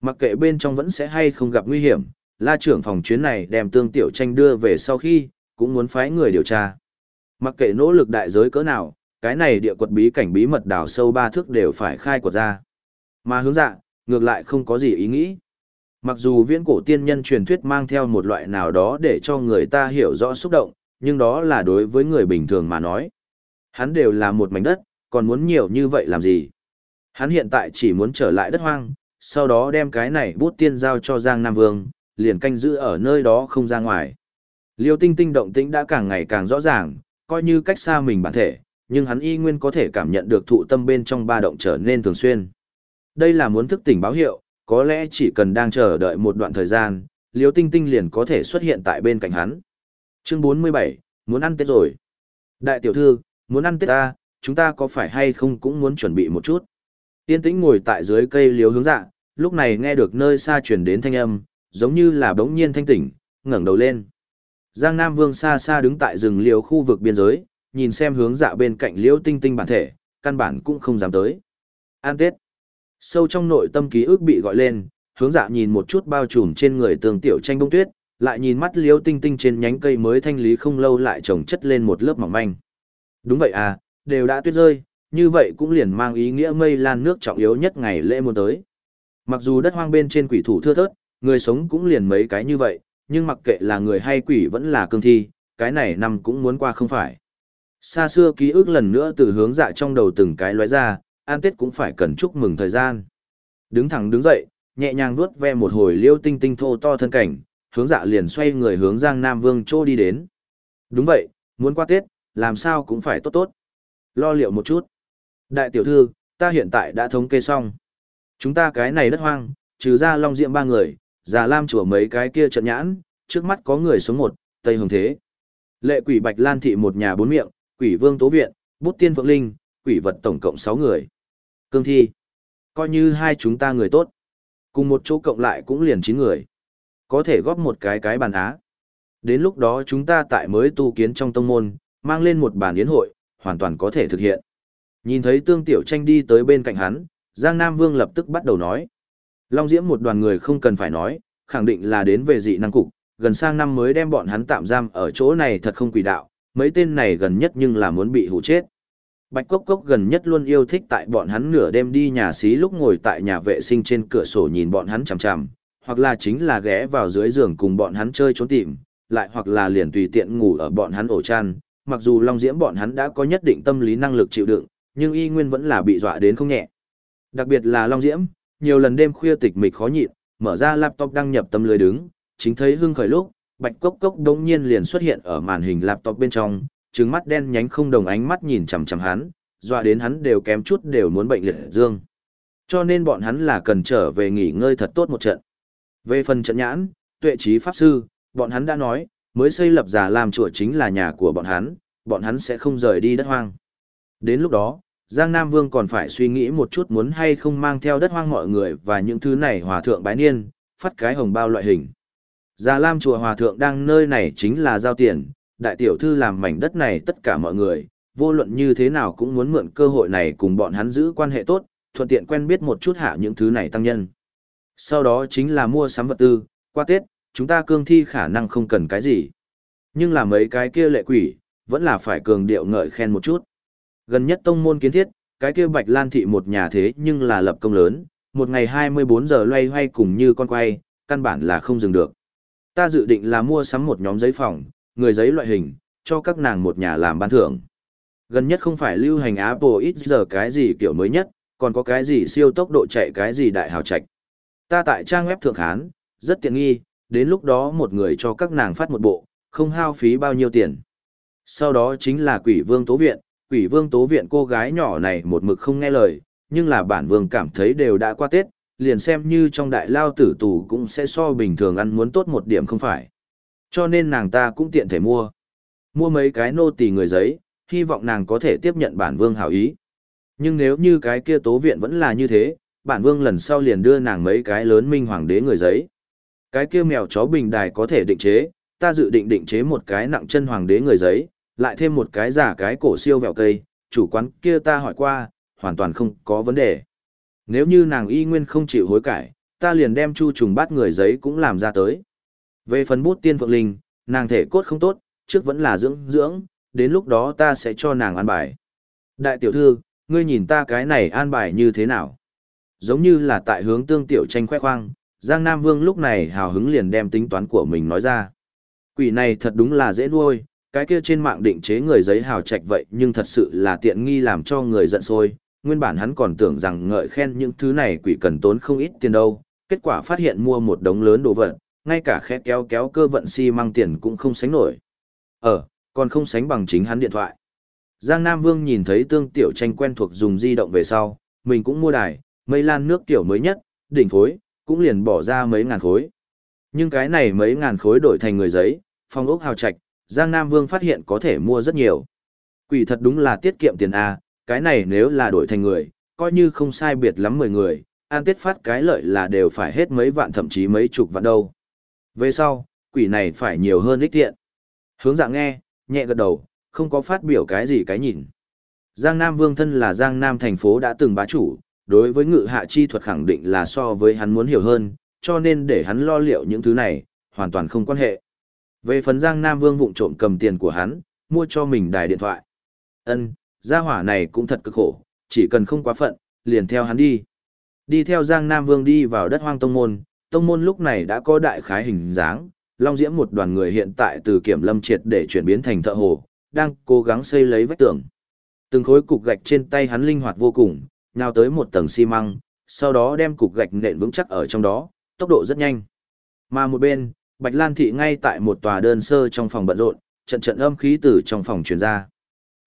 Mặc kệ bên trong vẫn sẽ hay không gặp nguy hiểm, la trưởng phòng chuyến này đem tương tiểu tranh đưa về sau khi, cũng muốn phái người điều tra. Mặc kệ nỗ lực đại giới cỡ nào, cái này địa quật bí cảnh bí mật đào sâu ba thước đều phải khai quật ra. Mà hướng dạ, ngược lại không có gì ý nghĩ. Mặc dù viễn cổ tiên nhân truyền thuyết mang theo một loại nào đó để cho người ta hiểu rõ xúc động, nhưng đó là đối với người bình thường mà nói. Hắn đều là một mảnh đất, còn muốn nhiều như vậy làm gì? Hắn hiện tại chỉ muốn trở lại đất hoang, sau đó đem cái này bút tiên giao cho Giang Nam Vương, liền canh giữ ở nơi đó không ra ngoài. Liêu tinh tinh động tĩnh đã càng ngày càng rõ ràng, coi như cách xa mình bản thể, nhưng hắn y nguyên có thể cảm nhận được thụ tâm bên trong ba động trở nên thường xuyên. Đây là muốn thức tỉnh báo hiệu, có lẽ chỉ cần đang chờ đợi một đoạn thời gian, Liêu tinh tinh liền có thể xuất hiện tại bên cạnh hắn. Chương 47, muốn ăn Tết rồi. Đại tiểu thư, muốn ăn Tết ta, chúng ta có phải hay không cũng muốn chuẩn bị một chút. Tiên tĩnh ngồi tại dưới cây liếu hướng dạ, lúc này nghe được nơi xa truyền đến thanh âm, giống như là bỗng nhiên thanh tỉnh, ngẩng đầu lên. Giang Nam Vương xa xa đứng tại rừng liều khu vực biên giới, nhìn xem hướng dạ bên cạnh liễu tinh tinh bản thể, căn bản cũng không dám tới. An Tết. Sâu trong nội tâm ký ức bị gọi lên, hướng dạ nhìn một chút bao trùm trên người tường tiểu tranh bông tuyết, lại nhìn mắt liễu tinh tinh trên nhánh cây mới thanh lý không lâu lại trồng chất lên một lớp mỏng manh. Đúng vậy à, đều đã tuyết rơi, như vậy cũng liền mang ý nghĩa mây lan nước trọng yếu nhất ngày lễ muốn tới. Mặc dù đất hoang bên trên quỷ thủ thưa thớt, người sống cũng liền mấy cái như vậy, nhưng mặc kệ là người hay quỷ vẫn là cương thi, cái này năm cũng muốn qua không phải. Xa xưa ký ức lần nữa từ hướng dạ trong đầu từng cái lóe ra, an tết cũng phải cần chúc mừng thời gian. Đứng thẳng đứng dậy, nhẹ nhàng vuốt ve một hồi liêu tinh tinh thô to thân cảnh, hướng dạ liền xoay người hướng Giang Nam Vương Châu đi đến. Đúng vậy, muốn qua Tết, làm sao cũng phải tốt tốt. Lo liệu một chút. Đại tiểu thư, ta hiện tại đã thống kê xong. Chúng ta cái này đất hoang, trừ ra Long Diệm ba người, già lam chùa mấy cái kia trận nhãn, trước mắt có người số một, Tây Hồng Thế. Lệ quỷ Bạch Lan Thị một nhà bốn miệng, quỷ vương Tố Viện, bút tiên Phượng Linh, quỷ vật tổng cộng sáu người. Cương thi. Coi như hai chúng ta người tốt. Cùng một chỗ cộng lại cũng liền chín người. Có thể góp một cái cái bàn á. Đến lúc đó chúng ta tại mới tu kiến trong tông môn, mang lên một bàn yến hội, hoàn toàn có thể thực hiện. Nhìn thấy tương tiểu tranh đi tới bên cạnh hắn, Giang Nam Vương lập tức bắt đầu nói. Long Diễm một đoàn người không cần phải nói, khẳng định là đến về dị năng cục, gần sang năm mới đem bọn hắn tạm giam ở chỗ này thật không quỷ đạo, mấy tên này gần nhất nhưng là muốn bị hủ chết. Bạch Cốc Cốc gần nhất luôn yêu thích tại bọn hắn nửa đêm đi nhà xí lúc ngồi tại nhà vệ sinh trên cửa sổ nhìn bọn hắn chằm chằm, hoặc là chính là ghé vào dưới giường cùng bọn hắn chơi trốn tìm, lại hoặc là liền tùy tiện ngủ ở bọn hắn ổ chăn, mặc dù Long Diễm bọn hắn đã có nhất định tâm lý năng lực chịu đựng, nhưng y nguyên vẫn là bị dọa đến không nhẹ. Đặc biệt là Long Diễm, nhiều lần đêm khuya tịch mịch khó nhịn, mở ra laptop đăng nhập tâm lưới đứng, chính thấy hưng khởi lúc, Bạch Cốc Cốc đống nhiên liền xuất hiện ở màn hình laptop bên trong, trừng mắt đen nhánh không đồng ánh mắt nhìn chằm chằm hắn, dọa đến hắn đều kém chút đều muốn bệnh liệt dương. Cho nên bọn hắn là cần trở về nghỉ ngơi thật tốt một trận. Về phần trận nhãn, tuệ trí pháp sư, bọn hắn đã nói, mới xây lập giả làm chùa chính là nhà của bọn hắn, bọn hắn sẽ không rời đi đất hoang. Đến lúc đó, Giang Nam Vương còn phải suy nghĩ một chút muốn hay không mang theo đất hoang mọi người và những thứ này hòa thượng bái niên, phát cái hồng bao loại hình. Già Lam chùa hòa thượng đang nơi này chính là giao tiền, đại tiểu thư làm mảnh đất này tất cả mọi người, vô luận như thế nào cũng muốn mượn cơ hội này cùng bọn hắn giữ quan hệ tốt, thuận tiện quen biết một chút hạ những thứ này tăng nhân. Sau đó chính là mua sắm vật tư, qua Tết, chúng ta cương thi khả năng không cần cái gì. Nhưng là mấy cái kia lệ quỷ, vẫn là phải cường điệu ngợi khen một chút. Gần nhất tông môn kiến thiết, cái kia Bạch Lan thị một nhà thế nhưng là lập công lớn, một ngày 24 giờ loay hoay cùng như con quay, căn bản là không dừng được. Ta dự định là mua sắm một nhóm giấy phòng, người giấy loại hình, cho các nàng một nhà làm ban thưởng. Gần nhất không phải lưu hành Apple ít giờ cái gì kiểu mới nhất, còn có cái gì siêu tốc độ chạy cái gì đại hào trạch. Ta tại trang web thượng hán, rất tiện nghi, đến lúc đó một người cho các nàng phát một bộ, không hao phí bao nhiêu tiền. Sau đó chính là quỷ vương tố viện, quỷ vương tố viện cô gái nhỏ này một mực không nghe lời, nhưng là bản vương cảm thấy đều đã qua Tết, liền xem như trong đại lao tử tù cũng sẽ so bình thường ăn muốn tốt một điểm không phải. Cho nên nàng ta cũng tiện thể mua. Mua mấy cái nô tỳ người giấy, hy vọng nàng có thể tiếp nhận bản vương hảo ý. Nhưng nếu như cái kia tố viện vẫn là như thế, bản vương lần sau liền đưa nàng mấy cái lớn minh hoàng đế người giấy. Cái kia mèo chó bình đài có thể định chế, ta dự định định chế một cái nặng chân hoàng đế người giấy, lại thêm một cái giả cái cổ siêu vẹo cây, chủ quán kia ta hỏi qua, hoàn toàn không có vấn đề. Nếu như nàng y nguyên không chịu hối cải, ta liền đem chu trùng bắt người giấy cũng làm ra tới. Về phần bút tiên phượng linh, nàng thể cốt không tốt, trước vẫn là dưỡng dưỡng, đến lúc đó ta sẽ cho nàng an bài. Đại tiểu thư, ngươi nhìn ta cái này an bài như thế nào? Giống như là tại hướng tương tiểu tranh khoe khoang, Giang Nam Vương lúc này hào hứng liền đem tính toán của mình nói ra. Quỷ này thật đúng là dễ nuôi, cái kia trên mạng định chế người giấy hào trạch vậy nhưng thật sự là tiện nghi làm cho người giận sôi nguyên bản hắn còn tưởng rằng ngợi khen những thứ này quỷ cần tốn không ít tiền đâu, kết quả phát hiện mua một đống lớn đồ vật, ngay cả khẽ kéo kéo cơ vận xi si mang tiền cũng không sánh nổi. Ờ, còn không sánh bằng chính hắn điện thoại. Giang Nam Vương nhìn thấy tương tiểu tranh quen thuộc dùng di động về sau, mình cũng mua đài, mây lan nước tiểu mới nhất, đỉnh phối, cũng liền bỏ ra mấy ngàn khối. Nhưng cái này mấy ngàn khối đổi thành người giấy, phong ốc hào trạch, Giang Nam Vương phát hiện có thể mua rất nhiều. Quỷ thật đúng là tiết kiệm tiền A, cái này nếu là đổi thành người, coi như không sai biệt lắm 10 người, an tiết phát cái lợi là đều phải hết mấy vạn thậm chí mấy chục vạn đâu. Về sau, quỷ này phải nhiều hơn ích tiện. Hướng dạng nghe, nhẹ gật đầu, không có phát biểu cái gì cái nhìn. Giang Nam Vương thân là Giang Nam thành phố đã từng bá chủ, đối với ngự hạ chi thuật khẳng định là so với hắn muốn hiểu hơn, cho nên để hắn lo liệu những thứ này, hoàn toàn không quan hệ. Về phần Giang Nam Vương vụng trộm cầm tiền của hắn, mua cho mình đài điện thoại. Ân, gia hỏa này cũng thật cực khổ, chỉ cần không quá phận, liền theo hắn đi. Đi theo Giang Nam Vương đi vào đất hoang tông môn, tông môn lúc này đã có đại khái hình dáng, Long Diễm một đoàn người hiện tại từ kiểm lâm triệt để chuyển biến thành thợ hồ, đang cố gắng xây lấy vách tường. Từng khối cục gạch trên tay hắn linh hoạt vô cùng, nhào tới một tầng xi măng, sau đó đem cục gạch nện vững chắc ở trong đó, tốc độ rất nhanh. Mà một bên, Bạch Lan Thị ngay tại một tòa đơn sơ trong phòng bận rộn, trận trận âm khí từ trong phòng truyền ra.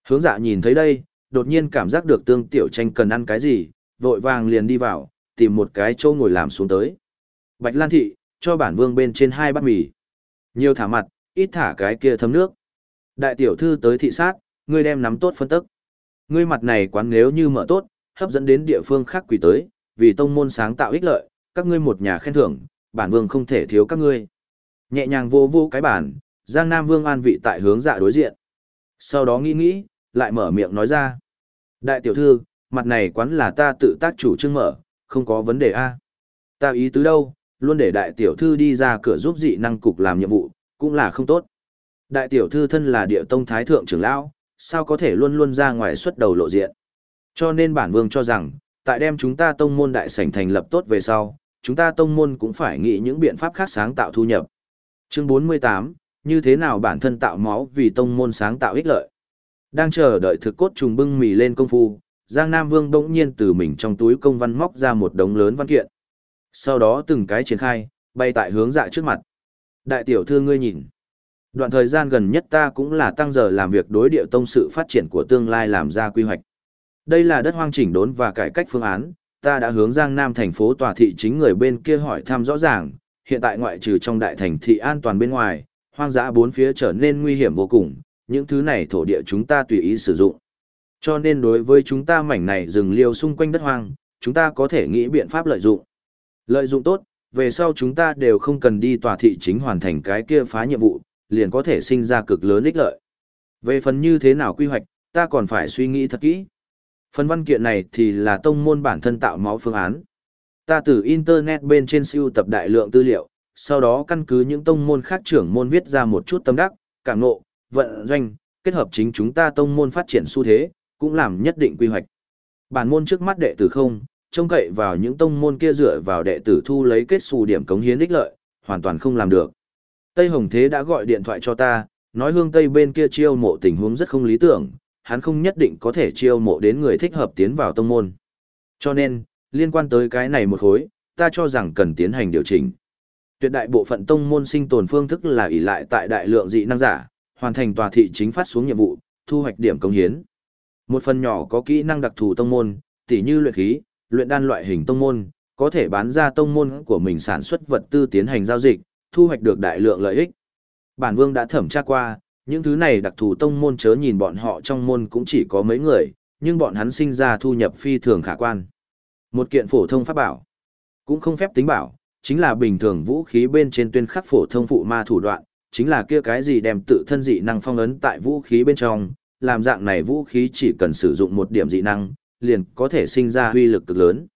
Hướng dạ nhìn thấy đây, đột nhiên cảm giác được tương tiểu tranh cần ăn cái gì, vội vàng liền đi vào, tìm một cái chỗ ngồi làm xuống tới. Bạch Lan Thị, cho bản vương bên trên hai bát mì. Nhiều thả mặt, ít thả cái kia thấm nước. Đại tiểu thư tới thị sát, ngươi đem nắm tốt phân tức. Ngươi mặt này quán nếu như mở tốt, hấp dẫn đến địa phương khác quỷ tới, vì tông môn sáng tạo ích lợi, các ngươi một nhà khen thưởng, bản vương không thể thiếu các ngươi. Nhẹ nhàng vô vô cái bản, Giang Nam Vương an vị tại hướng dạ đối diện. Sau đó nghĩ nghĩ, lại mở miệng nói ra. Đại tiểu thư, mặt này quán là ta tự tác chủ trương mở, không có vấn đề a. Ta ý tứ đâu, luôn để đại tiểu thư đi ra cửa giúp dị năng cục làm nhiệm vụ, cũng là không tốt. Đại tiểu thư thân là địa tông thái thượng trưởng lão, sao có thể luôn luôn ra ngoài xuất đầu lộ diện. Cho nên bản vương cho rằng, tại đem chúng ta tông môn đại sảnh thành lập tốt về sau, chúng ta tông môn cũng phải nghĩ những biện pháp khác sáng tạo thu nhập. Chương 48, như thế nào bản thân tạo máu vì tông môn sáng tạo ích lợi. Đang chờ đợi thực cốt trùng bưng mì lên công phu, Giang Nam Vương bỗng nhiên từ mình trong túi công văn móc ra một đống lớn văn kiện. Sau đó từng cái triển khai, bay tại hướng dạ trước mặt. Đại tiểu thư ngươi nhìn. Đoạn thời gian gần nhất ta cũng là tăng giờ làm việc đối địa tông sự phát triển của tương lai làm ra quy hoạch. Đây là đất hoang chỉnh đốn và cải cách phương án, ta đã hướng Giang Nam thành phố tòa thị chính người bên kia hỏi thăm rõ ràng, hiện tại ngoại trừ trong đại thành thị an toàn bên ngoài, hoang dã bốn phía trở nên nguy hiểm vô cùng, những thứ này thổ địa chúng ta tùy ý sử dụng. Cho nên đối với chúng ta mảnh này rừng liêu xung quanh đất hoang, chúng ta có thể nghĩ biện pháp lợi dụng. Lợi dụng tốt, về sau chúng ta đều không cần đi tòa thị chính hoàn thành cái kia phá nhiệm vụ, liền có thể sinh ra cực lớn ích lợi. Về phần như thế nào quy hoạch, ta còn phải suy nghĩ thật kỹ. Phần văn kiện này thì là tông môn bản thân tạo máu phương án. Ta từ Internet bên trên siêu tập đại lượng tư liệu, sau đó căn cứ những tông môn khác trưởng môn viết ra một chút tâm đắc, cảm nộ, vận doanh, kết hợp chính chúng ta tông môn phát triển xu thế, cũng làm nhất định quy hoạch. Bản môn trước mắt đệ tử không, trông cậy vào những tông môn kia dựa vào đệ tử thu lấy kết xù điểm cống hiến ích lợi, hoàn toàn không làm được. Tây Hồng Thế đã gọi điện thoại cho ta, nói hương Tây bên kia chiêu mộ tình huống rất không lý tưởng, hắn không nhất định có thể chiêu mộ đến người thích hợp tiến vào tông môn. Cho nên, liên quan tới cái này một khối, ta cho rằng cần tiến hành điều chỉnh. Tuyệt đại bộ phận tông môn sinh tồn phương thức là ỷ lại tại đại lượng dị năng giả, hoàn thành tòa thị chính phát xuống nhiệm vụ, thu hoạch điểm công hiến. Một phần nhỏ có kỹ năng đặc thù tông môn, tỉ như luyện khí, luyện đan loại hình tông môn, có thể bán ra tông môn của mình sản xuất vật tư tiến hành giao dịch, thu hoạch được đại lượng lợi ích. Bản vương đã thẩm tra qua, những thứ này đặc thù tông môn chớ nhìn bọn họ trong môn cũng chỉ có mấy người, nhưng bọn hắn sinh ra thu nhập phi thường khả quan. Một kiện phổ thông pháp bảo, cũng không phép tính bảo, chính là bình thường vũ khí bên trên tuyên khắc phổ thông phụ ma thủ đoạn, chính là kia cái gì đem tự thân dị năng phong ấn tại vũ khí bên trong, làm dạng này vũ khí chỉ cần sử dụng một điểm dị năng, liền có thể sinh ra huy lực cực lớn.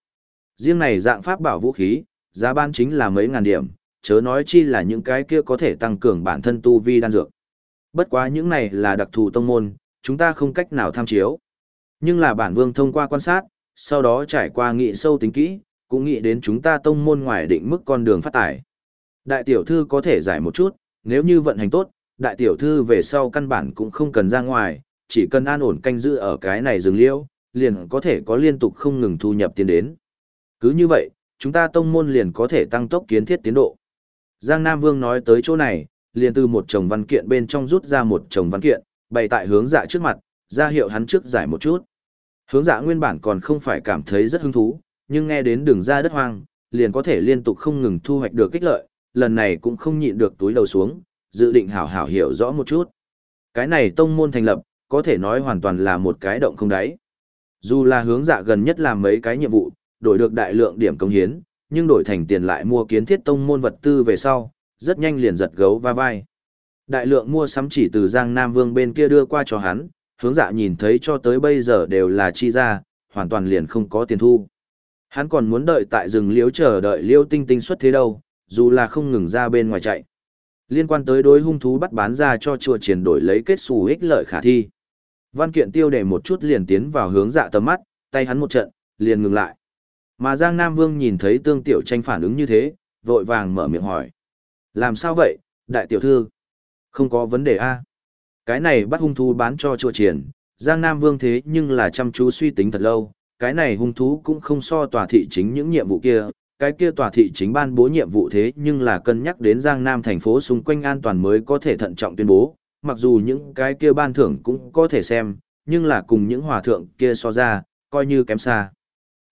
Riêng này dạng pháp bảo vũ khí, giá ban chính là mấy ngàn điểm, chớ nói chi là những cái kia có thể tăng cường bản thân tu vi đan dược. Bất quá những này là đặc thù tông môn, chúng ta không cách nào tham chiếu. Nhưng là bản vương thông qua quan sát, sau đó trải qua nghị sâu tính kỹ, cũng nghĩ đến chúng ta tông môn ngoài định mức con đường phát tài. Đại tiểu thư có thể giải một chút, nếu như vận hành tốt, đại tiểu thư về sau căn bản cũng không cần ra ngoài, chỉ cần an ổn canh giữ ở cái này rừng liễu, liền có thể có liên tục không ngừng thu nhập tiền đến. Cứ như vậy, chúng ta tông môn liền có thể tăng tốc kiến thiết tiến độ. Giang Nam Vương nói tới chỗ này, liền từ một chồng văn kiện bên trong rút ra một chồng văn kiện, bày tại hướng dạ trước mặt, ra hiệu hắn trước giải một chút. Hướng dạ nguyên bản còn không phải cảm thấy rất hứng thú, nhưng nghe đến đường ra đất hoang, liền có thể liên tục không ngừng thu hoạch được kích lợi, lần này cũng không nhịn được túi đầu xuống, dự định hảo hảo hiểu rõ một chút. Cái này tông môn thành lập, có thể nói hoàn toàn là một cái động không đáy. Dù là hướng dạ gần nhất làm mấy cái nhiệm vụ, đổi được đại lượng điểm công hiến, nhưng đổi thành tiền lại mua kiến thiết tông môn vật tư về sau, rất nhanh liền giật gấu va vai. Đại lượng mua sắm chỉ từ Giang Nam Vương bên kia đưa qua cho hắn, hướng dạ nhìn thấy cho tới bây giờ đều là chi ra, hoàn toàn liền không có tiền thu. Hắn còn muốn đợi tại rừng liễu chờ đợi liễu tinh tinh xuất thế đâu, dù là không ngừng ra bên ngoài chạy. Liên quan tới đối hung thú bắt bán ra cho chùa triển đổi lấy kết xù ích lợi khả thi. Văn kiện tiêu đề một chút liền tiến vào hướng dạ tầm mắt, tay hắn một trận, liền ngừng lại. Mà Giang Nam Vương nhìn thấy tương tiểu tranh phản ứng như thế, vội vàng mở miệng hỏi. Làm sao vậy, đại tiểu thư? Không có vấn đề a Cái này bắt hung thú bán cho chùa triển, Giang Nam Vương thế nhưng là chăm chú suy tính thật lâu, cái này hung thú cũng không so tòa thị chính những nhiệm vụ kia, cái kia tòa thị chính ban bố nhiệm vụ thế nhưng là cân nhắc đến Giang Nam thành phố xung quanh an toàn mới có thể thận trọng tuyên bố, mặc dù những cái kia ban thưởng cũng có thể xem, nhưng là cùng những hòa thượng kia so ra, coi như kém xa.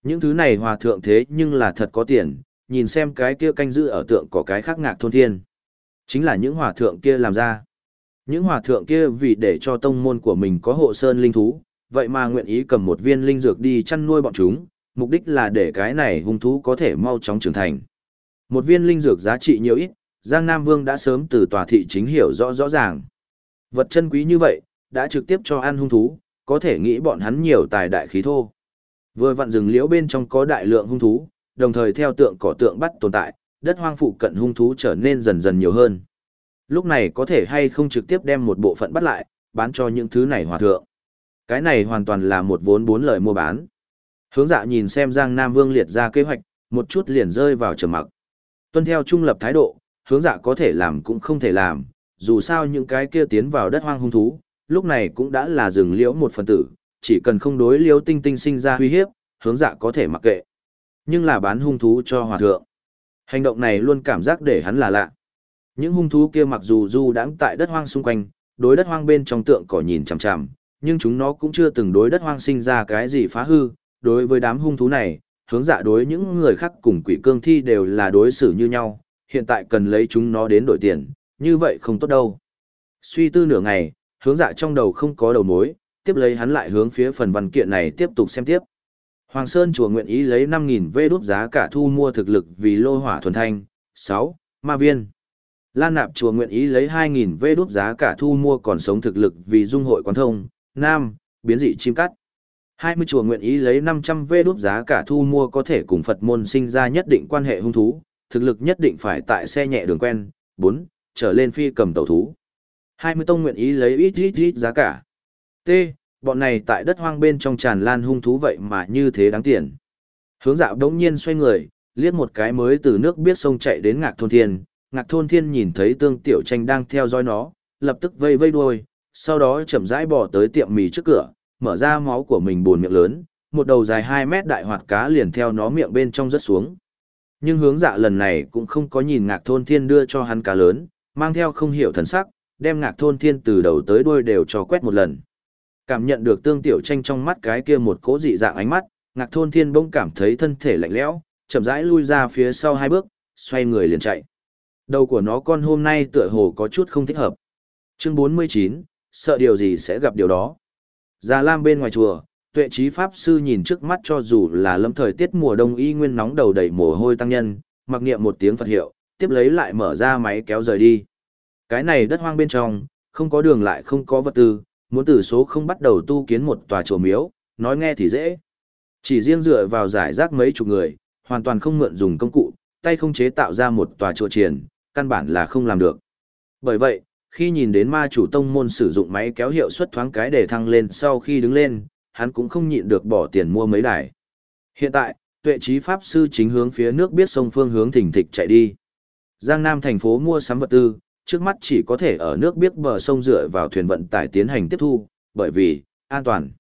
Những thứ này hòa thượng thế nhưng là thật có tiền, nhìn xem cái kia canh giữ ở tượng có cái khác ngạc thôn thiên. Chính là những hòa thượng kia làm ra. Những hòa thượng kia vì để cho tông môn của mình có hộ sơn linh thú, vậy mà nguyện ý cầm một viên linh dược đi chăn nuôi bọn chúng, mục đích là để cái này hung thú có thể mau chóng trưởng thành. Một viên linh dược giá trị nhiều ít, Giang Nam Vương đã sớm từ tòa thị chính hiểu rõ rõ ràng. Vật chân quý như vậy, đã trực tiếp cho ăn hung thú, có thể nghĩ bọn hắn nhiều tài đại khí thô. Vừa vặn rừng liễu bên trong có đại lượng hung thú, đồng thời theo tượng cỏ tượng bắt tồn tại, đất hoang phụ cận hung thú trở nên dần dần nhiều hơn. Lúc này có thể hay không trực tiếp đem một bộ phận bắt lại, bán cho những thứ này hòa thượng. Cái này hoàn toàn là một vốn bốn lời mua bán. Hướng dạ nhìn xem Giang Nam Vương liệt ra kế hoạch, một chút liền rơi vào trầm mặc. Tuân theo trung lập thái độ, hướng dạ có thể làm cũng không thể làm, dù sao những cái kia tiến vào đất hoang hung thú, lúc này cũng đã là rừng liễu một phần tử, chỉ cần không đối liễu tinh tinh sinh ra uy hiếp, hướng dạ có thể mặc kệ. Nhưng là bán hung thú cho hòa thượng. Hành động này luôn cảm giác để hắn là lạ. Những hung thú kia mặc dù du đãng tại đất hoang xung quanh, đối đất hoang bên trong tượng cỏ nhìn chằm chằm, nhưng chúng nó cũng chưa từng đối đất hoang sinh ra cái gì phá hư. Đối với đám hung thú này, hướng dạ đối những người khác cùng quỷ cương thi đều là đối xử như nhau, hiện tại cần lấy chúng nó đến đổi tiền, như vậy không tốt đâu. Suy tư nửa ngày, hướng dạ trong đầu không có đầu mối, tiếp lấy hắn lại hướng phía phần văn kiện này tiếp tục xem tiếp. Hoàng Sơn chùa nguyện ý lấy 5.000 vê đốt giá cả thu mua thực lực vì lô hỏa thuần thanh. 6. Ma viên. Lan nạp chùa nguyện ý lấy 2.000 vê đốt giá cả thu mua còn sống thực lực vì dung hội quán thông. Nam. Biến dị chim cắt. 20 chùa nguyện ý lấy 500 vê đút giá cả thu mua có thể cùng Phật môn sinh ra nhất định quan hệ hung thú, thực lực nhất định phải tại xe nhẹ đường quen. 4. Trở lên phi cầm tàu thú. 20 tông nguyện ý lấy ít ít ít giá cả. T. Bọn này tại đất hoang bên trong tràn lan hung thú vậy mà như thế đáng tiền. Hướng dạo đống nhiên xoay người, liếc một cái mới từ nước biết sông chạy đến ngạc thôn thiên. Ngạc thôn thiên nhìn thấy tương tiểu tranh đang theo dõi nó, lập tức vây vây đuôi, sau đó chậm rãi bỏ tới tiệm mì trước cửa, mở ra máu của mình buồn miệng lớn, một đầu dài 2 mét đại hoạt cá liền theo nó miệng bên trong rớt xuống. Nhưng hướng dạ lần này cũng không có nhìn ngạc thôn thiên đưa cho hắn cá lớn, mang theo không hiểu thần sắc, đem ngạc thôn thiên từ đầu tới đuôi đều cho quét một lần. Cảm nhận được tương tiểu tranh trong mắt cái kia một cố dị dạng ánh mắt, ngạc thôn thiên bỗng cảm thấy thân thể lạnh lẽo, chậm rãi lui ra phía sau hai bước, xoay người liền chạy. Đầu của nó con hôm nay tựa hồ có chút không thích hợp. Chương 49, sợ điều gì sẽ gặp điều đó. Già Lam bên ngoài chùa, tuệ trí pháp sư nhìn trước mắt cho dù là lâm thời tiết mùa đông y nguyên nóng đầu đầy mồ hôi tăng nhân, mặc niệm một tiếng Phật hiệu, tiếp lấy lại mở ra máy kéo rời đi. Cái này đất hoang bên trong, không có đường lại không có vật tư, muốn từ số không bắt đầu tu kiến một tòa chùa miếu, nói nghe thì dễ. Chỉ riêng dựa vào giải rác mấy chục người, hoàn toàn không mượn dùng công cụ, tay không chế tạo ra một tòa chùa triển, căn bản là không làm được. Bởi vậy, khi nhìn đến ma chủ tông môn sử dụng máy kéo hiệu suất thoáng cái để thăng lên sau khi đứng lên, hắn cũng không nhịn được bỏ tiền mua mấy đài. Hiện tại, tuệ trí pháp sư chính hướng phía nước biết sông phương hướng thỉnh thịch chạy đi. Giang Nam thành phố mua sắm vật tư, trước mắt chỉ có thể ở nước biết bờ sông dựa vào thuyền vận tải tiến hành tiếp thu, bởi vì, an toàn.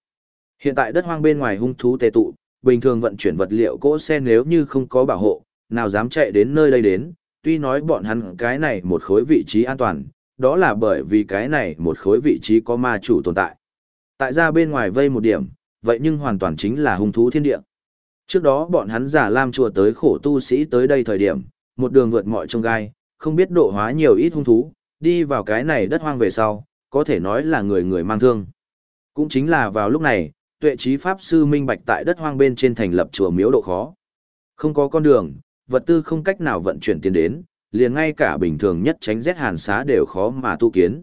Hiện tại đất hoang bên ngoài hung thú tề tụ, bình thường vận chuyển vật liệu cỗ xe nếu như không có bảo hộ, nào dám chạy đến nơi đây đến, tuy nói bọn hắn cái này một khối vị trí an toàn, đó là bởi vì cái này một khối vị trí có ma chủ tồn tại. Tại ra bên ngoài vây một điểm, vậy nhưng hoàn toàn chính là hung thú thiên địa. Trước đó bọn hắn giả lam chùa tới khổ tu sĩ tới đây thời điểm, một đường vượt mọi trông gai, không biết độ hóa nhiều ít hung thú, đi vào cái này đất hoang về sau, có thể nói là người người mang thương. Cũng chính là vào lúc này, tuệ trí pháp sư minh bạch tại đất hoang bên trên thành lập chùa miếu độ khó. Không có con đường, vật tư không cách nào vận chuyển tiền đến, liền ngay cả bình thường nhất tránh rét hàn xá đều khó mà tu kiến.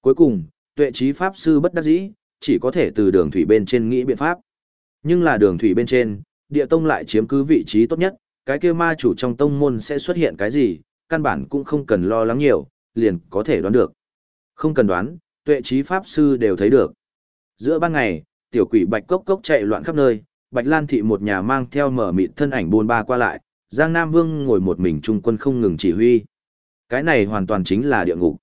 Cuối cùng, tuệ trí pháp sư bất đắc dĩ, chỉ có thể từ đường thủy bên trên nghĩ biện pháp. Nhưng là đường thủy bên trên, địa tông lại chiếm cứ vị trí tốt nhất, cái kia ma chủ trong tông môn sẽ xuất hiện cái gì, căn bản cũng không cần lo lắng nhiều, liền có thể đoán được. Không cần đoán, tuệ trí pháp sư đều thấy được. Giữa ban ngày, tiểu quỷ bạch cốc cốc chạy loạn khắp nơi, bạch lan thị một nhà mang theo mở mịt thân ảnh buôn ba qua lại, Giang Nam Vương ngồi một mình trung quân không ngừng chỉ huy. Cái này hoàn toàn chính là địa ngục.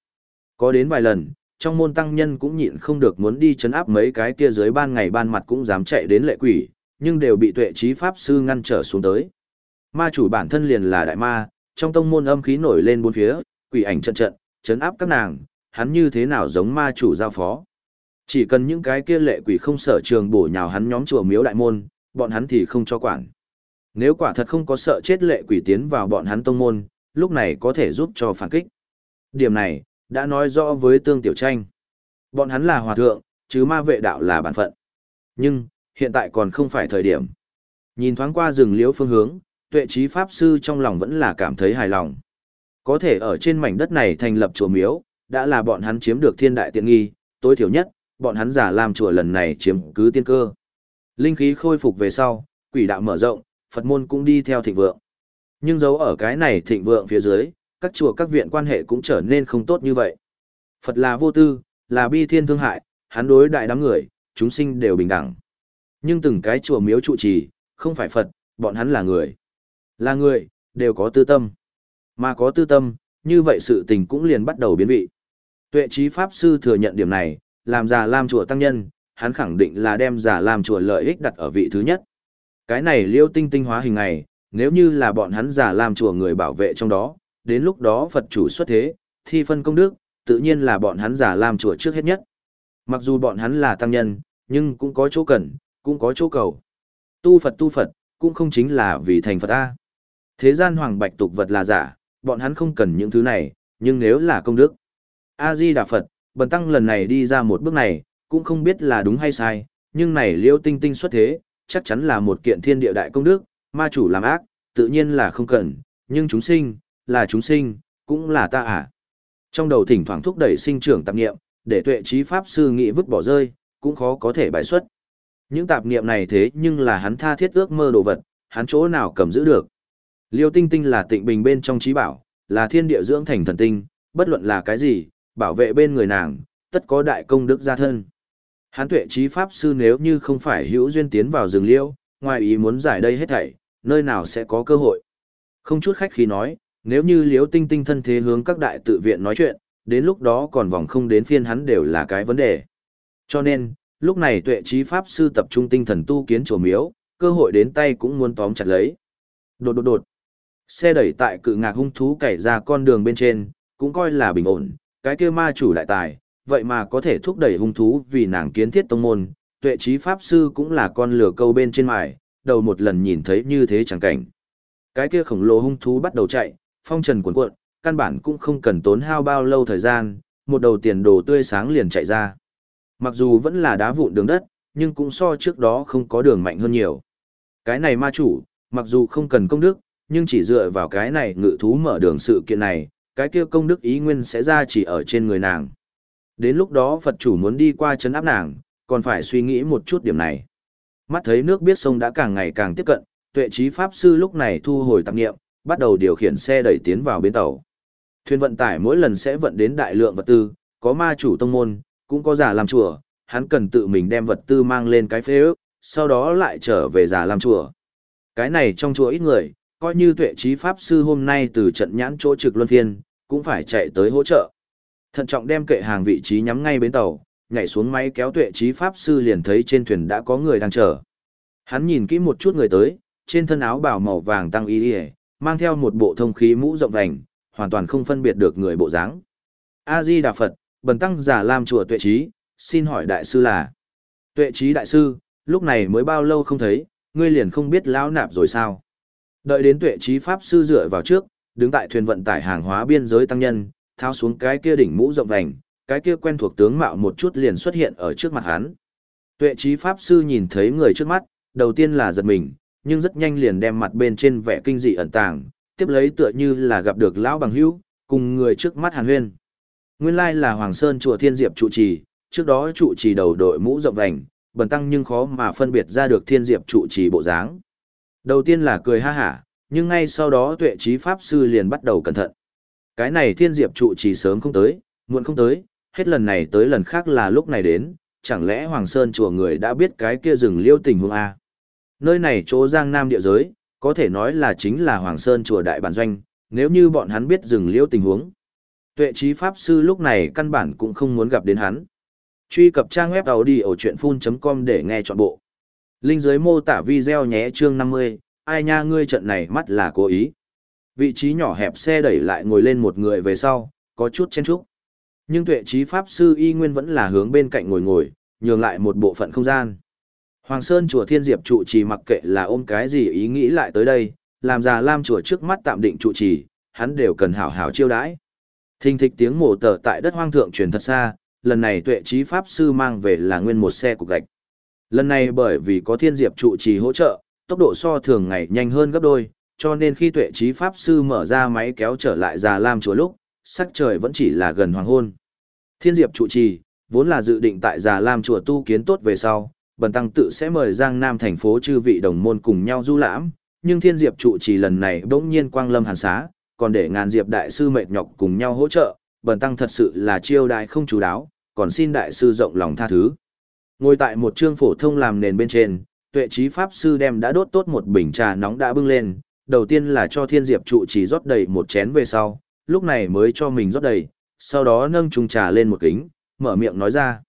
Có đến vài lần, trong môn tăng nhân cũng nhịn không được muốn đi chấn áp mấy cái kia dưới ban ngày ban mặt cũng dám chạy đến lệ quỷ, nhưng đều bị tuệ trí pháp sư ngăn trở xuống tới. Ma chủ bản thân liền là đại ma, trong tông môn âm khí nổi lên bốn phía, quỷ ảnh trận trận, chấn áp các nàng, hắn như thế nào giống ma chủ giao phó. Chỉ cần những cái kia lệ quỷ không sở trường bổ nhào hắn nhóm chùa miếu đại môn, bọn hắn thì không cho quản. Nếu quả thật không có sợ chết lệ quỷ tiến vào bọn hắn tông môn, lúc này có thể giúp cho phản kích. Điểm này, đã nói rõ với tương tiểu tranh. Bọn hắn là hòa thượng, chứ ma vệ đạo là bản phận. Nhưng, hiện tại còn không phải thời điểm. Nhìn thoáng qua rừng liễu phương hướng, tuệ trí pháp sư trong lòng vẫn là cảm thấy hài lòng. Có thể ở trên mảnh đất này thành lập chùa miếu, đã là bọn hắn chiếm được thiên đại tiện nghi, tối thiểu nhất, bọn hắn giả làm chùa lần này chiếm cứ tiên cơ. Linh khí khôi phục về sau, quỷ đạo mở rộng, Phật môn cũng đi theo thịnh vượng. Nhưng dấu ở cái này thịnh vượng phía dưới, các chùa các viện quan hệ cũng trở nên không tốt như vậy. Phật là vô tư, là bi thiên thương hại, hắn đối đại đám người, chúng sinh đều bình đẳng. Nhưng từng cái chùa miếu trụ trì, không phải Phật, bọn hắn là người. Là người, đều có tư tâm. Mà có tư tâm, như vậy sự tình cũng liền bắt đầu biến vị. Tuệ trí Pháp Sư thừa nhận điểm này, làm già làm chùa tăng nhân, hắn khẳng định là đem giả làm chùa lợi ích đặt ở vị thứ nhất. Cái này liêu tinh tinh hóa hình này, nếu như là bọn hắn giả làm chùa người bảo vệ trong đó, đến lúc đó Phật chủ xuất thế, thi phân công đức, tự nhiên là bọn hắn giả làm chùa trước hết nhất. Mặc dù bọn hắn là tăng nhân, nhưng cũng có chỗ cần, cũng có chỗ cầu. Tu Phật tu Phật, cũng không chính là vì thành Phật A. Thế gian hoàng bạch tục vật là giả, bọn hắn không cần những thứ này, nhưng nếu là công đức. A-di Đà Phật, bần tăng lần này đi ra một bước này, cũng không biết là đúng hay sai, nhưng này liêu tinh tinh xuất thế, chắc chắn là một kiện thiên địa đại công đức, ma chủ làm ác, tự nhiên là không cần, nhưng chúng sinh, là chúng sinh, cũng là ta à. Trong đầu thỉnh thoảng thúc đẩy sinh trưởng tạp nghiệm, để tuệ trí pháp sư nghĩ vứt bỏ rơi, cũng khó có thể bài xuất. Những tạp niệm này thế nhưng là hắn tha thiết ước mơ đồ vật, hắn chỗ nào cầm giữ được. Liêu tinh tinh là tịnh bình bên trong trí bảo, là thiên địa dưỡng thành thần tinh, bất luận là cái gì, bảo vệ bên người nàng, tất có đại công đức gia thân. Hán tuệ trí pháp sư nếu như không phải hữu duyên tiến vào rừng liêu, ngoài ý muốn giải đây hết thảy, nơi nào sẽ có cơ hội. Không chút khách khí nói, nếu như Liễu tinh tinh thân thế hướng các đại tự viện nói chuyện, đến lúc đó còn vòng không đến phiên hắn đều là cái vấn đề. Cho nên, lúc này tuệ trí pháp sư tập trung tinh thần tu kiến chùa miếu, cơ hội đến tay cũng muốn tóm chặt lấy. Đột đột đột. Xe đẩy tại cự ngạc hung thú cày ra con đường bên trên, cũng coi là bình ổn, cái kia ma chủ đại tài, vậy mà có thể thúc đẩy hung thú vì nàng kiến thiết tông môn, tuệ trí pháp sư cũng là con lửa câu bên trên mải, đầu một lần nhìn thấy như thế chẳng cảnh. Cái kia khổng lồ hung thú bắt đầu chạy, phong trần cuộn cuộn, căn bản cũng không cần tốn hao bao lâu thời gian, một đầu tiền đồ tươi sáng liền chạy ra. Mặc dù vẫn là đá vụn đường đất, nhưng cũng so trước đó không có đường mạnh hơn nhiều. Cái này ma chủ, mặc dù không cần công đức, nhưng chỉ dựa vào cái này ngự thú mở đường sự kiện này, cái kia công đức ý nguyên sẽ ra chỉ ở trên người nàng. Đến lúc đó Phật chủ muốn đi qua chân áp nàng, còn phải suy nghĩ một chút điểm này. Mắt thấy nước biết sông đã càng ngày càng tiếp cận, tuệ trí Pháp Sư lúc này thu hồi tạp nghiệm, bắt đầu điều khiển xe đẩy tiến vào bến tàu. Thuyền vận tải mỗi lần sẽ vận đến đại lượng vật tư, có ma chủ tông môn, cũng có giả làm chùa, hắn cần tự mình đem vật tư mang lên cái phế ước, sau đó lại trở về giả làm chùa. Cái này trong chùa ít người, coi như tuệ trí pháp sư hôm nay từ trận nhãn chỗ trực luân phiên, cũng phải chạy tới hỗ trợ. Thận trọng đem kệ hàng vị trí nhắm ngay bến tàu, nhảy xuống máy kéo tuệ trí pháp sư liền thấy trên thuyền đã có người đang chờ. Hắn nhìn kỹ một chút người tới, trên thân áo bảo màu vàng tăng y y, mang theo một bộ thông khí mũ rộng vành, hoàn toàn không phân biệt được người bộ dáng. A Di Đà Phật, bần tăng giả lam chùa tuệ trí, xin hỏi đại sư là. Tuệ trí đại sư, lúc này mới bao lâu không thấy, ngươi liền không biết lão nạp rồi sao. Đợi đến tuệ trí pháp sư dựa vào trước, đứng tại thuyền vận tải hàng hóa biên giới tăng nhân, tháo xuống cái kia đỉnh mũ rộng vành, cái kia quen thuộc tướng mạo một chút liền xuất hiện ở trước mặt hắn. Tuệ trí pháp sư nhìn thấy người trước mắt, đầu tiên là giật mình, nhưng rất nhanh liền đem mặt bên trên vẻ kinh dị ẩn tàng, tiếp lấy tựa như là gặp được lão bằng hữu, cùng người trước mắt hàn huyên. Nguyên lai là Hoàng Sơn chùa Thiên Diệp trụ trì, trước đó trụ trì đầu đội mũ rộng vành, bần tăng nhưng khó mà phân biệt ra được Thiên Diệp trụ trì bộ dáng. Đầu tiên là cười ha hả, nhưng ngay sau đó tuệ trí pháp sư liền bắt đầu cẩn thận. Cái này Thiên Diệp trụ chỉ sớm không tới, muộn không tới, hết lần này tới lần khác là lúc này đến, chẳng lẽ Hoàng Sơn chùa người đã biết cái kia rừng liêu tình huống A. Nơi này chỗ Giang Nam địa giới, có thể nói là chính là Hoàng Sơn chùa đại bản doanh, nếu như bọn hắn biết rừng liêu tình huống. Tuệ trí Pháp Sư lúc này căn bản cũng không muốn gặp đến hắn. Truy cập trang web đầu đi ở chuyện full.com để nghe trọn bộ. Linh dưới mô tả video nhé chương 50, ai nha ngươi trận này mắt là cố ý. Vị trí nhỏ hẹp xe đẩy lại ngồi lên một người về sau, có chút chen chúc. Nhưng tuệ trí Pháp Sư y nguyên vẫn là hướng bên cạnh ngồi ngồi, nhường lại một bộ phận không gian. Hoàng Sơn chùa Thiên Diệp trụ trì mặc kệ là ôm cái gì ý nghĩ lại tới đây, làm già Lam chùa trước mắt tạm định trụ trì, hắn đều cần hảo hảo chiêu đãi. Thình thịch tiếng mổ tờ tại đất hoang thượng truyền thật xa, lần này tuệ trí pháp sư mang về là nguyên một xe cục gạch. Lần này bởi vì có thiên diệp trụ trì hỗ trợ, tốc độ so thường ngày nhanh hơn gấp đôi, cho nên khi tuệ trí pháp sư mở ra máy kéo trở lại già lam chùa lúc, sắc trời vẫn chỉ là gần hoàng hôn. Thiên diệp trụ trì, vốn là dự định tại già lam chùa tu kiến tốt về sau, bần tăng tự sẽ mời giang nam thành phố chư vị đồng môn cùng nhau du lãm, nhưng thiên diệp trụ trì lần này bỗng nhiên quang lâm hàn xá, còn để ngàn diệp đại sư mệt nhọc cùng nhau hỗ trợ, bần tăng thật sự là chiêu đại không chú đáo, còn xin đại sư rộng lòng tha thứ. Ngồi tại một trương phổ thông làm nền bên trên, tuệ trí pháp sư đem đã đốt tốt một bình trà nóng đã bưng lên, đầu tiên là cho thiên diệp trụ chỉ rót đầy một chén về sau, lúc này mới cho mình rót đầy, sau đó nâng chung trà lên một kính, mở miệng nói ra.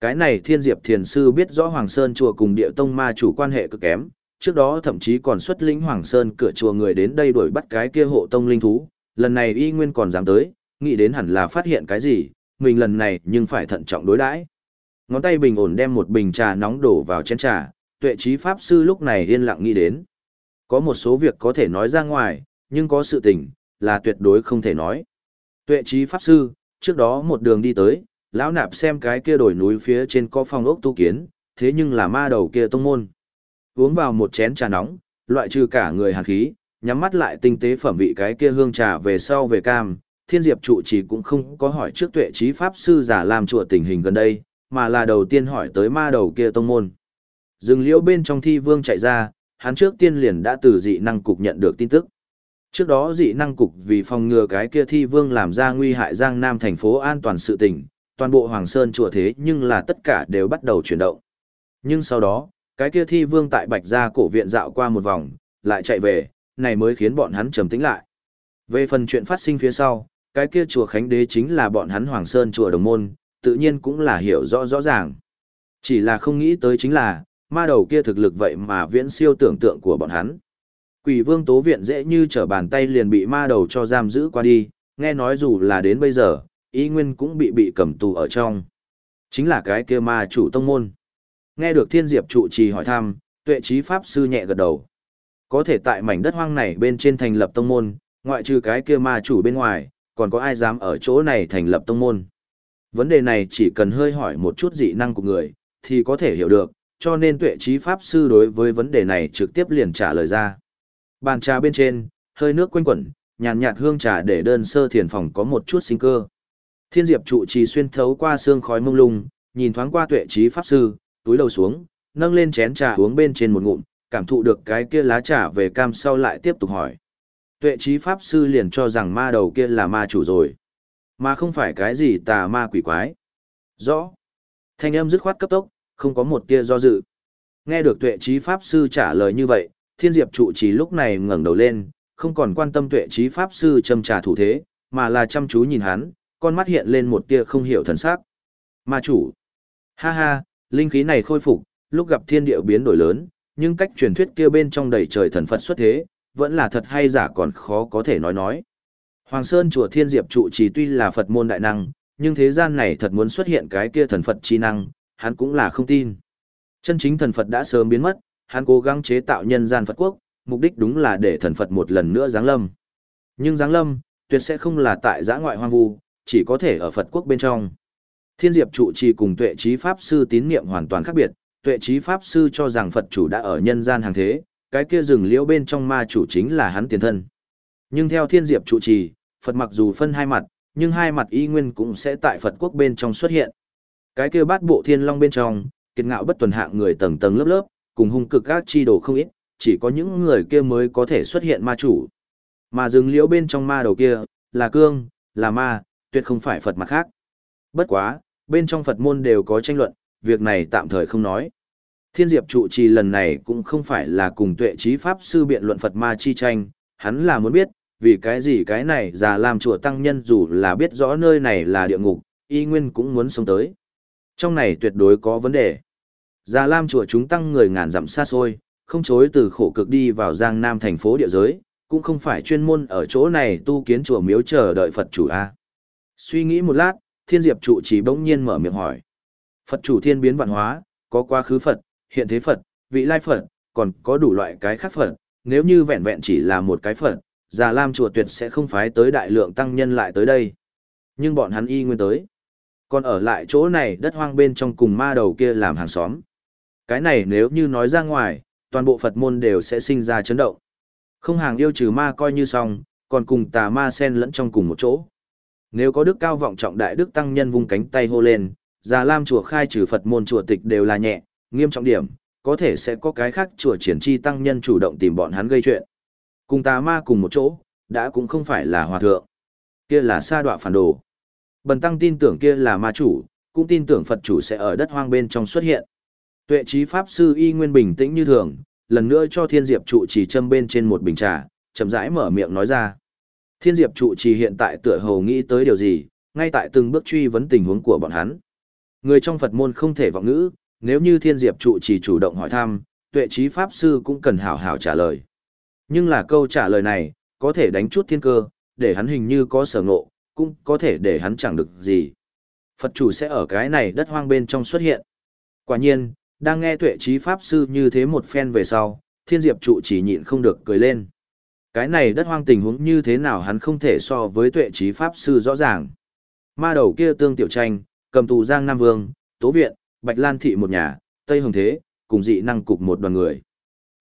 Cái này thiên diệp thiền sư biết rõ Hoàng Sơn chùa cùng địa tông ma chủ quan hệ cực kém, trước đó thậm chí còn xuất lĩnh Hoàng Sơn cửa chùa người đến đây đuổi bắt cái kia hộ tông linh thú, lần này y nguyên còn dám tới, nghĩ đến hẳn là phát hiện cái gì, mình lần này nhưng phải thận trọng đối đãi. Ngón tay bình ổn đem một bình trà nóng đổ vào chén trà, tuệ trí pháp sư lúc này yên lặng nghĩ đến. Có một số việc có thể nói ra ngoài, nhưng có sự tình, là tuyệt đối không thể nói. Tuệ trí pháp sư, trước đó một đường đi tới, lão nạp xem cái kia đổi núi phía trên có phong ốc tu kiến, thế nhưng là ma đầu kia tông môn. Uống vào một chén trà nóng, loại trừ cả người hàn khí, nhắm mắt lại tinh tế phẩm vị cái kia hương trà về sau về cam, thiên diệp trụ chỉ cũng không có hỏi trước tuệ trí pháp sư giả làm chùa tình hình gần đây, mà là đầu tiên hỏi tới ma đầu kia tông môn. Dừng liễu bên trong thi vương chạy ra, hắn trước tiên liền đã từ dị năng cục nhận được tin tức. Trước đó dị năng cục vì phòng ngừa cái kia thi vương làm ra nguy hại Giang Nam thành phố an toàn sự tình, toàn bộ Hoàng Sơn chùa thế nhưng là tất cả đều bắt đầu chuyển động. Nhưng sau đó, cái kia thi vương tại Bạch Gia cổ viện dạo qua một vòng, lại chạy về, này mới khiến bọn hắn trầm tĩnh lại. Về phần chuyện phát sinh phía sau, cái kia chùa Khánh Đế chính là bọn hắn Hoàng Sơn chùa đồng môn, tự nhiên cũng là hiểu rõ rõ ràng. Chỉ là không nghĩ tới chính là, ma đầu kia thực lực vậy mà viễn siêu tưởng tượng của bọn hắn. Quỷ vương tố viện dễ như trở bàn tay liền bị ma đầu cho giam giữ qua đi, nghe nói dù là đến bây giờ, y nguyên cũng bị bị cầm tù ở trong. Chính là cái kia ma chủ tông môn. Nghe được thiên diệp trụ trì hỏi thăm, tuệ trí pháp sư nhẹ gật đầu. Có thể tại mảnh đất hoang này bên trên thành lập tông môn, ngoại trừ cái kia ma chủ bên ngoài, còn có ai dám ở chỗ này thành lập tông môn. Vấn đề này chỉ cần hơi hỏi một chút dị năng của người, thì có thể hiểu được, cho nên tuệ trí pháp sư đối với vấn đề này trực tiếp liền trả lời ra. Bàn trà bên trên, hơi nước quanh quẩn, nhàn nhạt hương trà để đơn sơ thiền phòng có một chút sinh cơ. Thiên diệp trụ trì xuyên thấu qua xương khói mông lung, nhìn thoáng qua tuệ trí pháp sư, túi đầu xuống, nâng lên chén trà uống bên trên một ngụm, cảm thụ được cái kia lá trà về cam sau lại tiếp tục hỏi. Tuệ trí pháp sư liền cho rằng ma đầu kia là ma chủ rồi, mà không phải cái gì tà ma quỷ quái. Rõ. Thanh âm dứt khoát cấp tốc, không có một tia do dự. Nghe được tuệ trí pháp sư trả lời như vậy, thiên diệp trụ trì lúc này ngẩng đầu lên, không còn quan tâm tuệ trí pháp sư châm trà thủ thế, mà là chăm chú nhìn hắn, con mắt hiện lên một tia không hiểu thần sắc. Ma chủ. Ha ha, linh khí này khôi phục, lúc gặp thiên địa biến đổi lớn, nhưng cách truyền thuyết kia bên trong đầy trời thần Phật xuất thế, vẫn là thật hay giả còn khó có thể nói nói. Hoàng Sơn chùa Thiên Diệp trụ trì tuy là Phật môn đại năng, nhưng thế gian này thật muốn xuất hiện cái kia thần Phật chi năng, hắn cũng là không tin. Chân chính thần Phật đã sớm biến mất, hắn cố gắng chế tạo nhân gian Phật quốc, mục đích đúng là để thần Phật một lần nữa giáng lâm. Nhưng giáng lâm, tuyệt sẽ không là tại giã ngoại hoang vu, chỉ có thể ở Phật quốc bên trong. Thiên Diệp trụ trì cùng Tuệ trí Pháp sư tín niệm hoàn toàn khác biệt, Tuệ trí Pháp sư cho rằng Phật chủ đã ở nhân gian hàng thế, cái kia rừng liễu bên trong ma chủ chính là hắn tiền thân. Nhưng theo Thiên Diệp trụ trì, Phật mặc dù phân hai mặt, nhưng hai mặt y nguyên cũng sẽ tại Phật quốc bên trong xuất hiện. Cái kia bát bộ thiên long bên trong, kiệt ngạo bất tuần hạng người tầng tầng lớp lớp, cùng hung cực các chi đồ không ít, chỉ có những người kia mới có thể xuất hiện ma chủ. Mà rừng liễu bên trong ma đầu kia, là cương, là ma, tuyệt không phải Phật mặt khác. Bất quá, bên trong Phật môn đều có tranh luận, việc này tạm thời không nói. Thiên Diệp trụ trì lần này cũng không phải là cùng tuệ trí Pháp sư biện luận Phật ma chi tranh, hắn là muốn biết, vì cái gì cái này già làm chùa tăng nhân dù là biết rõ nơi này là địa ngục, y nguyên cũng muốn sống tới. Trong này tuyệt đối có vấn đề. Già Lam chùa chúng tăng người ngàn dặm xa xôi, không chối từ khổ cực đi vào Giang Nam thành phố địa giới, cũng không phải chuyên môn ở chỗ này tu kiến chùa miếu chờ đợi Phật chủ A. Suy nghĩ một lát, thiên diệp trụ chỉ bỗng nhiên mở miệng hỏi. Phật chủ thiên biến vạn hóa, có quá khứ Phật, hiện thế Phật, vị lai Phật, còn có đủ loại cái khác Phật, nếu như vẹn vẹn chỉ là một cái Phật, Già Lam chùa tuyệt sẽ không phái tới đại lượng tăng nhân lại tới đây. Nhưng bọn hắn y nguyên tới. Còn ở lại chỗ này đất hoang bên trong cùng ma đầu kia làm hàng xóm. Cái này nếu như nói ra ngoài, toàn bộ Phật môn đều sẽ sinh ra chấn động. Không hàng yêu trừ ma coi như xong, còn cùng tà ma sen lẫn trong cùng một chỗ. Nếu có đức cao vọng trọng đại đức tăng nhân vung cánh tay hô lên, Già Lam chùa khai trừ Phật môn chùa tịch đều là nhẹ, nghiêm trọng điểm, có thể sẽ có cái khác chùa triển chi tăng nhân chủ động tìm bọn hắn gây chuyện. Cùng tà ma cùng một chỗ, đã cũng không phải là hòa thượng. Kia là sa đọa phản đồ. Bần tăng tin tưởng kia là ma chủ, cũng tin tưởng Phật chủ sẽ ở đất hoang bên trong xuất hiện. Tuệ trí Pháp Sư y nguyên bình tĩnh như thường, lần nữa cho Thiên Diệp trụ trì châm bên trên một bình trà, chậm rãi mở miệng nói ra. Thiên Diệp trụ trì hiện tại tựa hồ nghĩ tới điều gì, ngay tại từng bước truy vấn tình huống của bọn hắn. Người trong Phật môn không thể vọng ngữ, nếu như Thiên Diệp trụ trì chủ động hỏi thăm, tuệ trí Pháp Sư cũng cần hảo hảo trả lời. Nhưng là câu trả lời này, có thể đánh chút thiên cơ, để hắn hình như có sở ngộ, cũng có thể để hắn chẳng được gì. Phật chủ sẽ ở cái này đất hoang bên trong xuất hiện. Quả nhiên, đang nghe tuệ trí Pháp Sư như thế một phen về sau, Thiên Diệp trụ chỉ nhịn không được cười lên. Cái này đất hoang tình huống như thế nào hắn không thể so với tuệ trí pháp sư rõ ràng. Ma đầu kia tương tiểu tranh, cầm tù Giang Nam Vương, Tố Viện, Bạch Lan Thị một nhà, Tây Hồng Thế, cùng dị năng cục một đoàn người.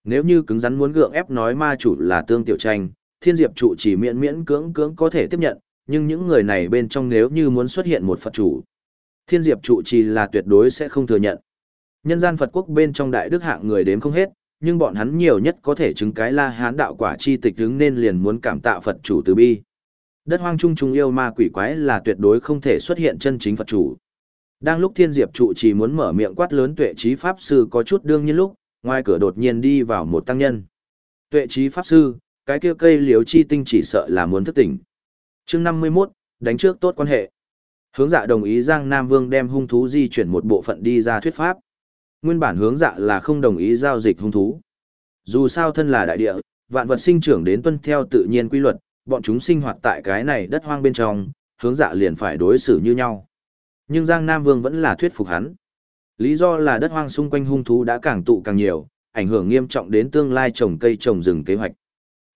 Nếu như cứng rắn muốn gượng ép nói ma chủ là tương tiểu tranh, thiên diệp trụ chỉ miễn miễn cưỡng cưỡng có thể tiếp nhận, nhưng những người này bên trong nếu như muốn xuất hiện một Phật chủ, thiên diệp trụ trì là tuyệt đối sẽ không thừa nhận. Nhân gian Phật quốc bên trong đại đức hạng người đếm không hết, nhưng bọn hắn nhiều nhất có thể chứng cái la hán đạo quả chi tịch đứng nên liền muốn cảm tạ Phật chủ từ bi. Đất hoang trung trung yêu ma quỷ quái là tuyệt đối không thể xuất hiện chân chính Phật chủ. Đang lúc Thiên Diệp trụ trì muốn mở miệng quát lớn tuệ trí pháp sư có chút đương nhiên lúc, ngoài cửa đột nhiên đi vào một tăng nhân. Tuệ trí pháp sư, cái kia cây liếu chi tinh chỉ sợ là muốn thức tỉnh. Chương 51, đánh trước tốt quan hệ. Hướng dạ đồng ý Giang Nam Vương đem hung thú di chuyển một bộ phận đi ra thuyết pháp nguyên bản hướng dạ là không đồng ý giao dịch hung thú. Dù sao thân là đại địa, vạn vật sinh trưởng đến tuân theo tự nhiên quy luật, bọn chúng sinh hoạt tại cái này đất hoang bên trong, hướng dạ liền phải đối xử như nhau. Nhưng Giang Nam Vương vẫn là thuyết phục hắn. Lý do là đất hoang xung quanh hung thú đã càng tụ càng nhiều, ảnh hưởng nghiêm trọng đến tương lai trồng cây trồng rừng kế hoạch.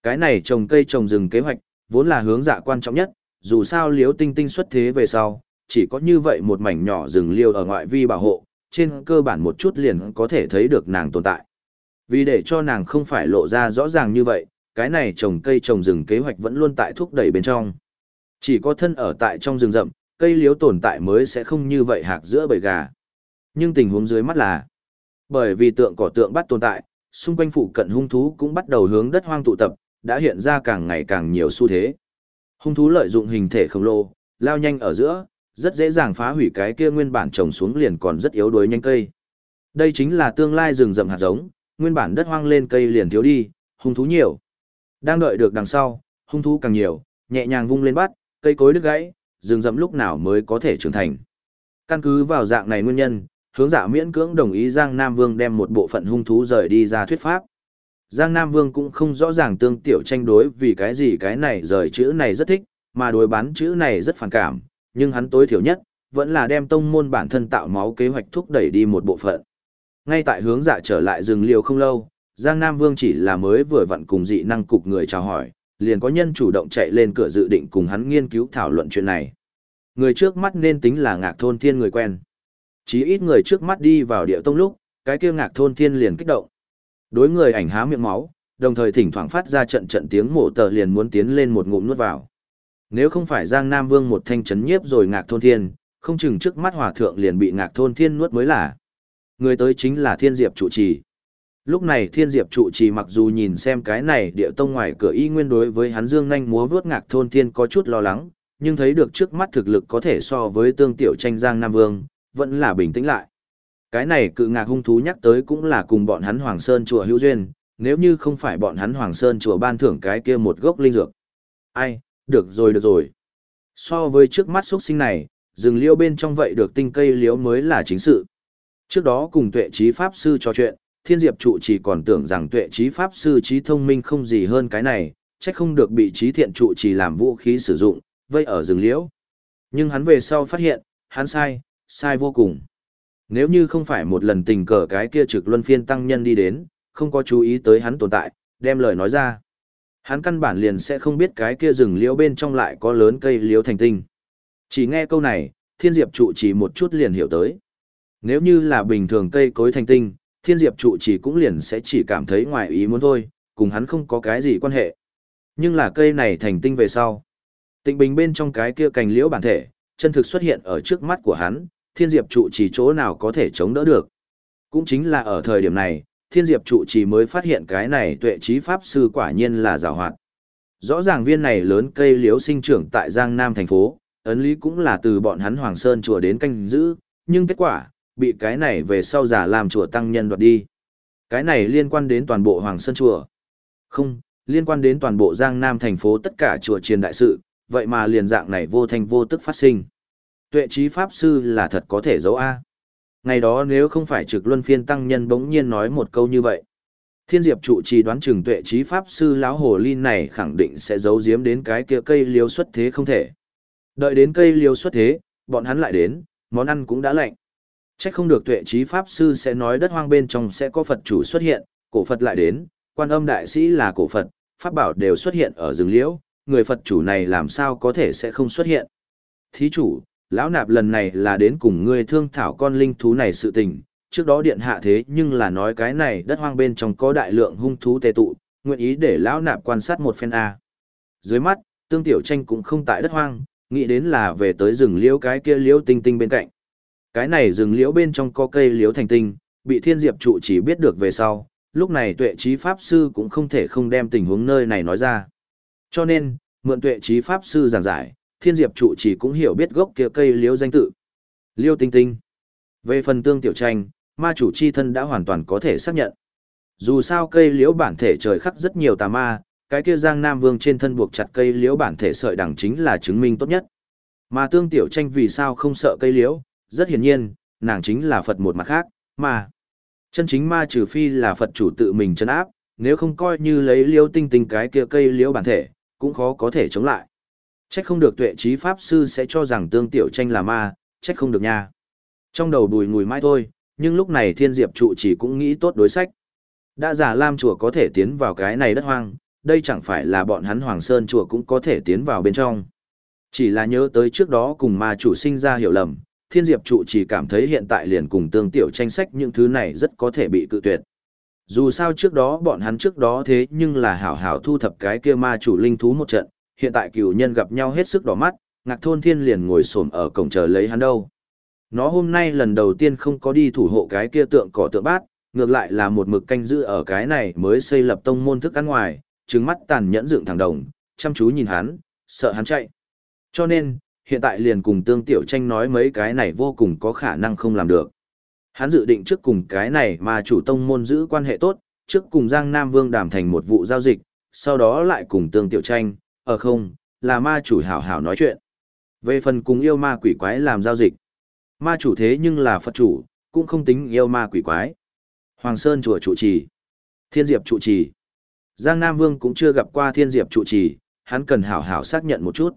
Cái này trồng cây trồng rừng kế hoạch, vốn là hướng dạ quan trọng nhất, dù sao liếu tinh tinh xuất thế về sau, chỉ có như vậy một mảnh nhỏ rừng liêu ở ngoại vi bảo hộ, trên cơ bản một chút liền có thể thấy được nàng tồn tại. Vì để cho nàng không phải lộ ra rõ ràng như vậy, cái này trồng cây trồng rừng kế hoạch vẫn luôn tại thúc đẩy bên trong. Chỉ có thân ở tại trong rừng rậm, cây liếu tồn tại mới sẽ không như vậy hạc giữa bầy gà. Nhưng tình huống dưới mắt là, bởi vì tượng cỏ tượng bắt tồn tại, xung quanh phụ cận hung thú cũng bắt đầu hướng đất hoang tụ tập, đã hiện ra càng ngày càng nhiều xu thế. Hung thú lợi dụng hình thể khổng lồ, lao nhanh ở giữa, rất dễ dàng phá hủy cái kia nguyên bản trồng xuống liền còn rất yếu đuối nhanh cây. Đây chính là tương lai rừng rậm hạt giống, nguyên bản đất hoang lên cây liền thiếu đi, hung thú nhiều. Đang đợi được đằng sau, hung thú càng nhiều, nhẹ nhàng vung lên bắt, cây cối đứt gãy, rừng rậm lúc nào mới có thể trưởng thành. Căn cứ vào dạng này nguyên nhân, hướng giả miễn cưỡng đồng ý Giang Nam Vương đem một bộ phận hung thú rời đi ra thuyết pháp. Giang Nam Vương cũng không rõ ràng tương tiểu tranh đối vì cái gì cái này rời chữ này rất thích, mà đối bán chữ này rất phản cảm, nhưng hắn tối thiểu nhất, vẫn là đem tông môn bản thân tạo máu kế hoạch thúc đẩy đi một bộ phận. Ngay tại hướng dạ trở lại rừng liều không lâu, Giang Nam Vương chỉ là mới vừa vặn cùng dị năng cục người chào hỏi, liền có nhân chủ động chạy lên cửa dự định cùng hắn nghiên cứu thảo luận chuyện này. Người trước mắt nên tính là ngạc thôn thiên người quen. Chí ít người trước mắt đi vào địa tông lúc, cái kia ngạc thôn thiên liền kích động. Đối người ảnh há miệng máu, đồng thời thỉnh thoảng phát ra trận trận tiếng mổ tờ liền muốn tiến lên một ngụm nuốt vào. Nếu không phải Giang Nam Vương một thanh chấn nhiếp rồi ngạc thôn thiên, không chừng trước mắt hòa thượng liền bị ngạc thôn thiên nuốt mới là. Người tới chính là thiên diệp trụ trì. Lúc này thiên diệp trụ trì mặc dù nhìn xem cái này địa tông ngoài cửa y nguyên đối với hắn dương nhanh múa vướt ngạc thôn thiên có chút lo lắng, nhưng thấy được trước mắt thực lực có thể so với tương tiểu tranh Giang Nam Vương, vẫn là bình tĩnh lại. Cái này cự ngạc hung thú nhắc tới cũng là cùng bọn hắn Hoàng Sơn chùa hữu duyên, nếu như không phải bọn hắn Hoàng Sơn chùa ban thưởng cái kia một gốc linh dược. Ai, được rồi được rồi. So với trước mắt xuất sinh này, rừng Liễu bên trong vậy được tinh cây liễu mới là chính sự. Trước đó cùng tuệ trí pháp sư trò chuyện, thiên diệp trụ chỉ còn tưởng rằng tuệ trí pháp sư trí thông minh không gì hơn cái này, chắc không được bị trí thiện trụ chỉ làm vũ khí sử dụng, vây ở rừng liễu. Nhưng hắn về sau phát hiện, hắn sai, sai vô cùng. Nếu như không phải một lần tình cờ cái kia trực luân phiên tăng nhân đi đến, không có chú ý tới hắn tồn tại, đem lời nói ra. Hắn căn bản liền sẽ không biết cái kia rừng liễu bên trong lại có lớn cây liễu thành tinh. Chỉ nghe câu này, thiên diệp trụ chỉ một chút liền hiểu tới. Nếu như là bình thường cây cối thành tinh, thiên diệp trụ chỉ cũng liền sẽ chỉ cảm thấy ngoài ý muốn thôi, cùng hắn không có cái gì quan hệ. Nhưng là cây này thành tinh về sau. Tịnh bình bên trong cái kia cành liễu bản thể, chân thực xuất hiện ở trước mắt của hắn, thiên diệp trụ chỉ chỗ nào có thể chống đỡ được. Cũng chính là ở thời điểm này, thiên diệp trụ trì mới phát hiện cái này tuệ trí pháp sư quả nhiên là rào hoạt. Rõ ràng viên này lớn cây liễu sinh trưởng tại Giang Nam thành phố, ấn lý cũng là từ bọn hắn Hoàng Sơn chùa đến canh giữ, nhưng kết quả, bị cái này về sau giả làm chùa tăng nhân đoạt đi. Cái này liên quan đến toàn bộ Hoàng Sơn Chùa. Không, liên quan đến toàn bộ Giang Nam thành phố tất cả chùa triền đại sự, vậy mà liền dạng này vô thành vô tức phát sinh. Tuệ trí Pháp Sư là thật có thể giấu A. Ngày đó nếu không phải trực luân phiên tăng nhân bỗng nhiên nói một câu như vậy. Thiên Diệp trụ trì đoán chừng tuệ trí Pháp Sư lão hồ ly này khẳng định sẽ giấu giếm đến cái kia cây liêu xuất thế không thể. Đợi đến cây liêu xuất thế, bọn hắn lại đến, món ăn cũng đã lạnh. Chắc không được tuệ trí Pháp Sư sẽ nói đất hoang bên trong sẽ có Phật chủ xuất hiện, cổ Phật lại đến, quan âm đại sĩ là cổ Phật, Pháp bảo đều xuất hiện ở rừng liễu, người Phật chủ này làm sao có thể sẽ không xuất hiện. Thí chủ, lão nạp lần này là đến cùng ngươi thương thảo con linh thú này sự tình, trước đó điện hạ thế nhưng là nói cái này đất hoang bên trong có đại lượng hung thú tề tụ, nguyện ý để lão nạp quan sát một phen A. Dưới mắt, tương tiểu tranh cũng không tại đất hoang, nghĩ đến là về tới rừng liễu cái kia liễu tinh tinh bên cạnh. Cái này rừng liễu bên trong có cây liễu thành tinh, bị thiên diệp trụ chỉ biết được về sau, lúc này tuệ trí pháp sư cũng không thể không đem tình huống nơi này nói ra. Cho nên, mượn tuệ trí pháp sư giảng giải, thiên diệp trụ chỉ cũng hiểu biết gốc kia cây liễu danh tự. Liêu tinh tinh. Về phần tương tiểu tranh, ma chủ chi thân đã hoàn toàn có thể xác nhận. Dù sao cây liễu bản thể trời khắc rất nhiều tà ma, cái kia Giang Nam Vương trên thân buộc chặt cây liễu bản thể sợi đẳng chính là chứng minh tốt nhất. Mà tương tiểu tranh vì sao không sợ cây liễu, rất hiển nhiên, nàng chính là Phật một mặt khác, mà chân chính ma trừ phi là Phật chủ tự mình chân áp, nếu không coi như lấy liễu tinh tinh cái kia cây liễu bản thể, cũng khó có thể chống lại. Trách không được tuệ trí pháp sư sẽ cho rằng tương tiểu tranh là ma, trách không được nha. Trong đầu đùi ngùi mãi thôi, nhưng lúc này thiên diệp trụ chỉ cũng nghĩ tốt đối sách. Đã giả lam chùa có thể tiến vào cái này đất hoang, đây chẳng phải là bọn hắn Hoàng Sơn chùa cũng có thể tiến vào bên trong. Chỉ là nhớ tới trước đó cùng ma chủ sinh ra hiểu lầm, thiên diệp trụ chỉ cảm thấy hiện tại liền cùng tương tiểu tranh sách những thứ này rất có thể bị cự tuyệt. Dù sao trước đó bọn hắn trước đó thế nhưng là hảo hảo thu thập cái kia ma chủ linh thú một trận, hiện tại cửu nhân gặp nhau hết sức đỏ mắt, ngạc thôn thiên liền ngồi xổm ở cổng chờ lấy hắn đâu. Nó hôm nay lần đầu tiên không có đi thủ hộ cái kia tượng cỏ tượng bát, ngược lại là một mực canh giữ ở cái này mới xây lập tông môn thức ăn ngoài, trừng mắt tàn nhẫn dựng thẳng đồng, chăm chú nhìn hắn, sợ hắn chạy. Cho nên, hiện tại liền cùng tương tiểu tranh nói mấy cái này vô cùng có khả năng không làm được. Hắn dự định trước cùng cái này mà chủ tông môn giữ quan hệ tốt, trước cùng Giang Nam Vương đàm thành một vụ giao dịch, sau đó lại cùng tương tiểu tranh, ở không, là ma chủ hảo hảo nói chuyện. Về phần cùng yêu ma quỷ quái làm giao dịch, ma chủ thế nhưng là Phật chủ, cũng không tính yêu ma quỷ quái. Hoàng Sơn chùa trụ trì, Thiên Diệp trụ trì. Giang Nam Vương cũng chưa gặp qua Thiên Diệp trụ trì, hắn cần hảo hảo xác nhận một chút.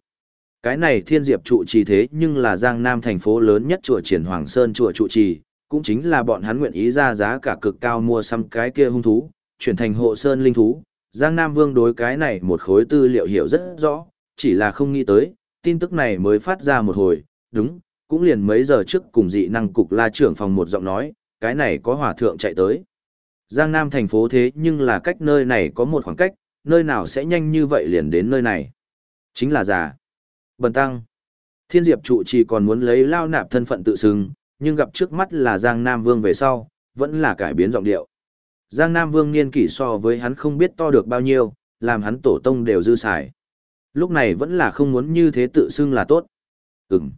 Cái này Thiên Diệp trụ trì thế nhưng là Giang Nam thành phố lớn nhất chùa triển Hoàng Sơn chùa trụ trì, cũng chính là bọn hắn nguyện ý ra giá cả cực cao mua xăm cái kia hung thú, chuyển thành hộ sơn linh thú, Giang Nam Vương đối cái này một khối tư liệu hiểu rất rõ, chỉ là không nghĩ tới, tin tức này mới phát ra một hồi, đúng, cũng liền mấy giờ trước cùng dị năng cục la trưởng phòng một giọng nói, cái này có hỏa thượng chạy tới. Giang Nam thành phố thế nhưng là cách nơi này có một khoảng cách, nơi nào sẽ nhanh như vậy liền đến nơi này. Chính là già. Bần tăng. Thiên Diệp trụ chỉ còn muốn lấy lao nạp thân phận tự xưng, nhưng gặp trước mắt là Giang Nam Vương về sau, vẫn là cải biến giọng điệu. Giang Nam Vương niên kỷ so với hắn không biết to được bao nhiêu, làm hắn tổ tông đều dư xài. Lúc này vẫn là không muốn như thế tự xưng là tốt. Ừm.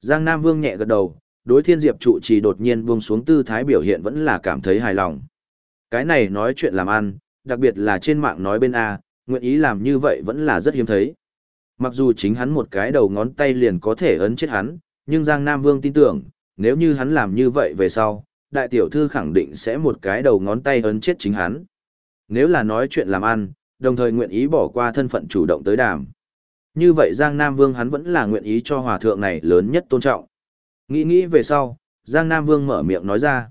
Giang Nam Vương nhẹ gật đầu, đối thiên diệp trụ trì đột nhiên buông xuống tư thái biểu hiện vẫn là cảm thấy hài lòng. Cái này nói chuyện làm ăn, đặc biệt là trên mạng nói bên A, nguyện ý làm như vậy vẫn là rất hiếm thấy. Mặc dù chính hắn một cái đầu ngón tay liền có thể ấn chết hắn, nhưng Giang Nam Vương tin tưởng, nếu như hắn làm như vậy về sau, đại tiểu thư khẳng định sẽ một cái đầu ngón tay ấn chết chính hắn. Nếu là nói chuyện làm ăn, đồng thời nguyện ý bỏ qua thân phận chủ động tới đàm. Như vậy Giang Nam Vương hắn vẫn là nguyện ý cho hòa thượng này lớn nhất tôn trọng. Nghĩ nghĩ về sau, Giang Nam Vương mở miệng nói ra.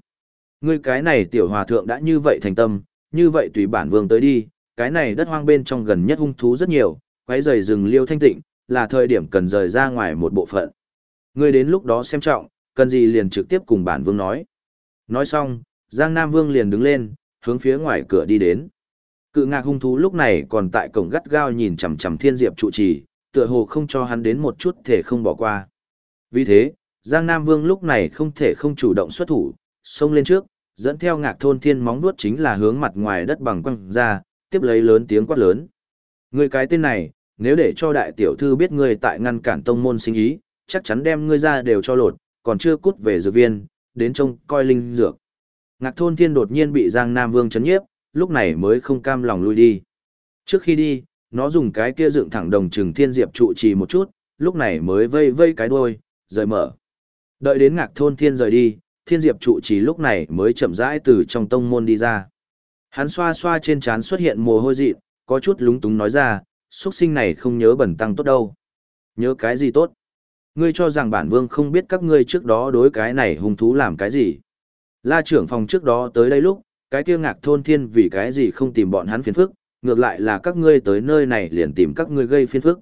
Ngươi cái này tiểu hòa thượng đã như vậy thành tâm, như vậy tùy bản vương tới đi, cái này đất hoang bên trong gần nhất hung thú rất nhiều, quấy rầy rừng liêu thanh tịnh, là thời điểm cần rời ra ngoài một bộ phận. Ngươi đến lúc đó xem trọng, cần gì liền trực tiếp cùng bản vương nói. Nói xong, Giang Nam Vương liền đứng lên, hướng phía ngoài cửa đi đến. Cự ngạc hung thú lúc này còn tại cổng gắt gao nhìn chằm chằm thiên diệp trụ trì, tựa hồ không cho hắn đến một chút thể không bỏ qua. Vì thế, Giang Nam Vương lúc này không thể không chủ động xuất thủ, xông lên trước, dẫn theo ngạc thôn thiên móng vuốt chính là hướng mặt ngoài đất bằng quăng ra, tiếp lấy lớn tiếng quát lớn. Người cái tên này, nếu để cho đại tiểu thư biết ngươi tại ngăn cản tông môn sinh ý, chắc chắn đem ngươi ra đều cho lột, còn chưa cút về dược viên, đến trông coi linh dược. Ngạc thôn thiên đột nhiên bị Giang Nam Vương chấn nhiếp, lúc này mới không cam lòng lui đi. Trước khi đi, nó dùng cái kia dựng thẳng đồng trừng thiên diệp trụ trì một chút, lúc này mới vây vây cái đuôi, rời mở. Đợi đến ngạc thôn thiên rời đi, thiên diệp trụ trì lúc này mới chậm rãi từ trong tông môn đi ra. Hắn xoa xoa trên trán xuất hiện mồ hôi dị, có chút lúng túng nói ra, xuất sinh này không nhớ bẩn tăng tốt đâu. Nhớ cái gì tốt? Ngươi cho rằng bản vương không biết các ngươi trước đó đối cái này hung thú làm cái gì. La trưởng phòng trước đó tới đây lúc, cái kia ngạc thôn thiên vì cái gì không tìm bọn hắn phiền phức, ngược lại là các ngươi tới nơi này liền tìm các ngươi gây phiền phức.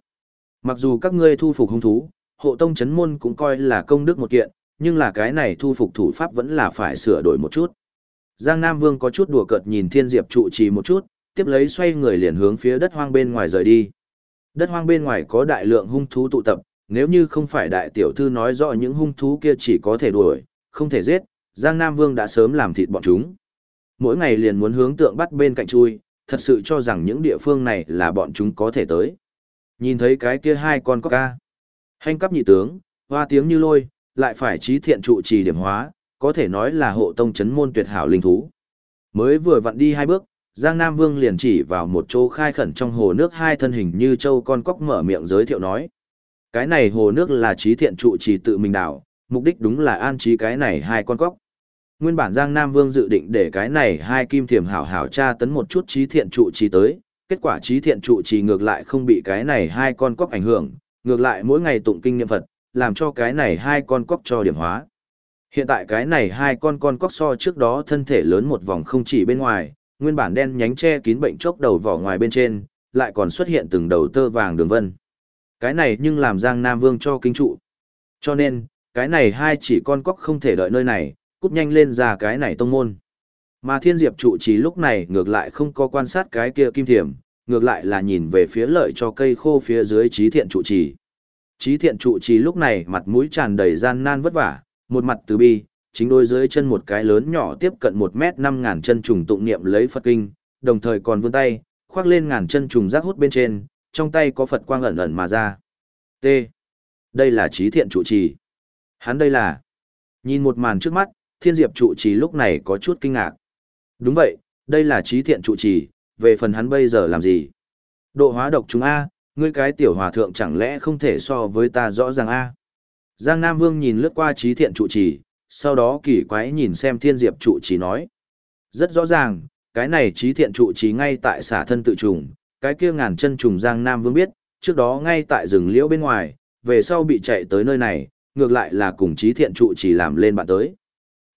Mặc dù các ngươi thu phục hung thú, hộ tông chấn môn cũng coi là công đức một kiện, nhưng là cái này thu phục thủ pháp vẫn là phải sửa đổi một chút. Giang Nam Vương có chút đùa cợt nhìn Thiên Diệp trụ trì một chút, tiếp lấy xoay người liền hướng phía đất hoang bên ngoài rời đi. Đất hoang bên ngoài có đại lượng hung thú tụ tập, nếu như không phải đại tiểu thư nói rõ những hung thú kia chỉ có thể đuổi, không thể giết, Giang Nam Vương đã sớm làm thịt bọn chúng. Mỗi ngày liền muốn hướng tượng bắt bên cạnh chui, thật sự cho rằng những địa phương này là bọn chúng có thể tới. Nhìn thấy cái kia hai con có ca. Hành cấp nhị tướng, hoa tiếng như lôi, lại phải trí thiện trụ trì điểm hóa, có thể nói là hộ tông chấn môn tuyệt hảo linh thú. Mới vừa vặn đi hai bước, Giang Nam Vương liền chỉ vào một chỗ khai khẩn trong hồ nước hai thân hình như châu con cóc mở miệng giới thiệu nói. Cái này hồ nước là trí thiện trụ trì tự mình đảo, mục đích đúng là an trí cái này hai con cóc. Nguyên bản Giang Nam Vương dự định để cái này hai kim thiểm hảo hảo tra tấn một chút trí thiện trụ trì tới, kết quả trí thiện trụ trì ngược lại không bị cái này hai con cóc ảnh hưởng, ngược lại mỗi ngày tụng kinh niệm Phật, làm cho cái này hai con cóc cho điểm hóa. Hiện tại cái này hai con con cóc so trước đó thân thể lớn một vòng không chỉ bên ngoài, nguyên bản đen nhánh che kín bệnh chốc đầu vỏ ngoài bên trên, lại còn xuất hiện từng đầu tơ vàng đường vân. Cái này nhưng làm Giang Nam Vương cho kinh trụ. Cho nên, cái này hai chỉ con cóc không thể đợi nơi này, cút nhanh lên ra cái này tông môn. Mà thiên diệp trụ trì lúc này ngược lại không có quan sát cái kia kim thiểm, ngược lại là nhìn về phía lợi cho cây khô phía dưới trí thiện trụ trì. Trí thiện trụ trì lúc này mặt mũi tràn đầy gian nan vất vả, một mặt từ bi, chính đôi dưới chân một cái lớn nhỏ tiếp cận một mét năm ngàn chân trùng tụng niệm lấy Phật kinh, đồng thời còn vươn tay, khoác lên ngàn chân trùng rác hút bên trên, trong tay có Phật quang ẩn ẩn mà ra. T. Đây là trí thiện trụ trì. Hắn đây là. Nhìn một màn trước mắt, thiên diệp trụ trì lúc này có chút kinh ngạc. Đúng vậy, đây là trí thiện trụ trì, về phần hắn bây giờ làm gì? Độ hóa độc chúng A, ngươi cái tiểu hòa thượng chẳng lẽ không thể so với ta rõ ràng A? Giang Nam Vương nhìn lướt qua trí thiện trụ trì, sau đó kỳ quái nhìn xem thiên diệp trụ trì nói. Rất rõ ràng, cái này trí thiện trụ trì ngay tại xả thân tự trùng, cái kia ngàn chân trùng Giang Nam Vương biết, trước đó ngay tại rừng liễu bên ngoài, về sau bị chạy tới nơi này, ngược lại là cùng trí thiện trụ chỉ làm lên bạn tới.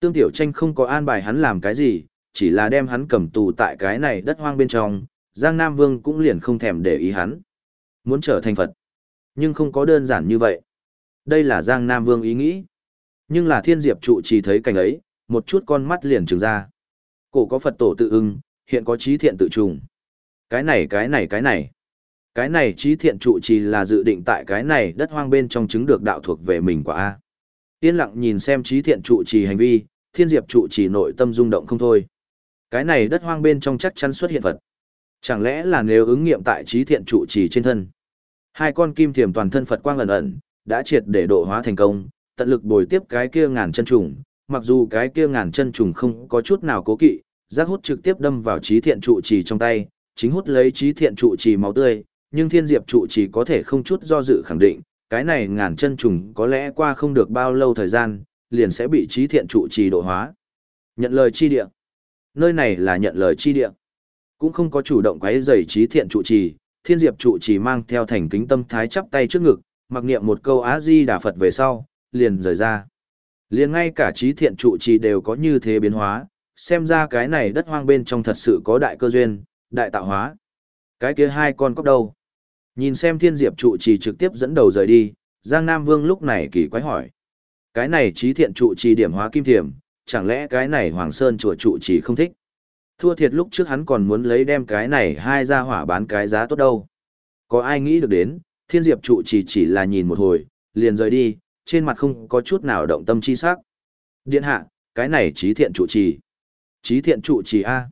Tương Tiểu Tranh không có an bài hắn làm cái gì, chỉ là đem hắn cầm tù tại cái này đất hoang bên trong, Giang Nam Vương cũng liền không thèm để ý hắn. Muốn trở thành Phật. Nhưng không có đơn giản như vậy. Đây là Giang Nam Vương ý nghĩ. Nhưng là thiên diệp trụ chỉ thấy cảnh ấy, một chút con mắt liền trừng ra. Cổ có Phật tổ tự ưng, hiện có trí thiện tự trùng. Cái này cái này cái này. Cái này trí thiện trụ trì là dự định tại cái này đất hoang bên trong chứng được đạo thuộc về mình quả A. Yên lặng nhìn xem trí thiện trụ trì hành vi, thiên diệp trụ trì nội tâm rung động không thôi. Cái này đất hoang bên trong chắc chắn xuất hiện Phật. Chẳng lẽ là nếu ứng nghiệm tại trí thiện trụ trì trên thân. Hai con kim thiềm toàn thân Phật quang ẩn ẩn, đã triệt để độ hóa thành công, tận lực bồi tiếp cái kia ngàn chân trùng, mặc dù cái kia ngàn chân trùng không có chút nào cố kỵ, giác hút trực tiếp đâm vào trí thiện trụ trì trong tay, chính hút lấy trí thiện trụ trì máu tươi, nhưng thiên diệp trụ trì có thể không chút do dự khẳng định, cái này ngàn chân trùng có lẽ qua không được bao lâu thời gian, liền sẽ bị trí thiện trụ trì độ hóa. Nhận lời chi địa. Nơi này là nhận lời chi địa. Cũng không có chủ động quấy rầy trí thiện trụ trì, thiên diệp trụ trì mang theo thành kính tâm thái chắp tay trước ngực, mặc niệm một câu á di đà Phật về sau, liền rời ra. Liền ngay cả trí thiện trụ trì đều có như thế biến hóa, xem ra cái này đất hoang bên trong thật sự có đại cơ duyên, đại tạo hóa. Cái kia hai con cóc đâu? Nhìn xem thiên diệp trụ trì trực tiếp dẫn đầu rời đi, Giang Nam Vương lúc này kỳ quái hỏi. Cái này trí thiện trụ trì điểm hóa kim thiểm, chẳng lẽ cái này Hoàng Sơn chùa trụ trì không thích? Thua thiệt lúc trước hắn còn muốn lấy đem cái này hai ra hỏa bán cái giá tốt đâu. Có ai nghĩ được đến, thiên diệp trụ trì chỉ là nhìn một hồi, liền rời đi, trên mặt không có chút nào động tâm chi sắc. Điện hạ, cái này trí thiện trụ trì. Trí thiện trụ trì A.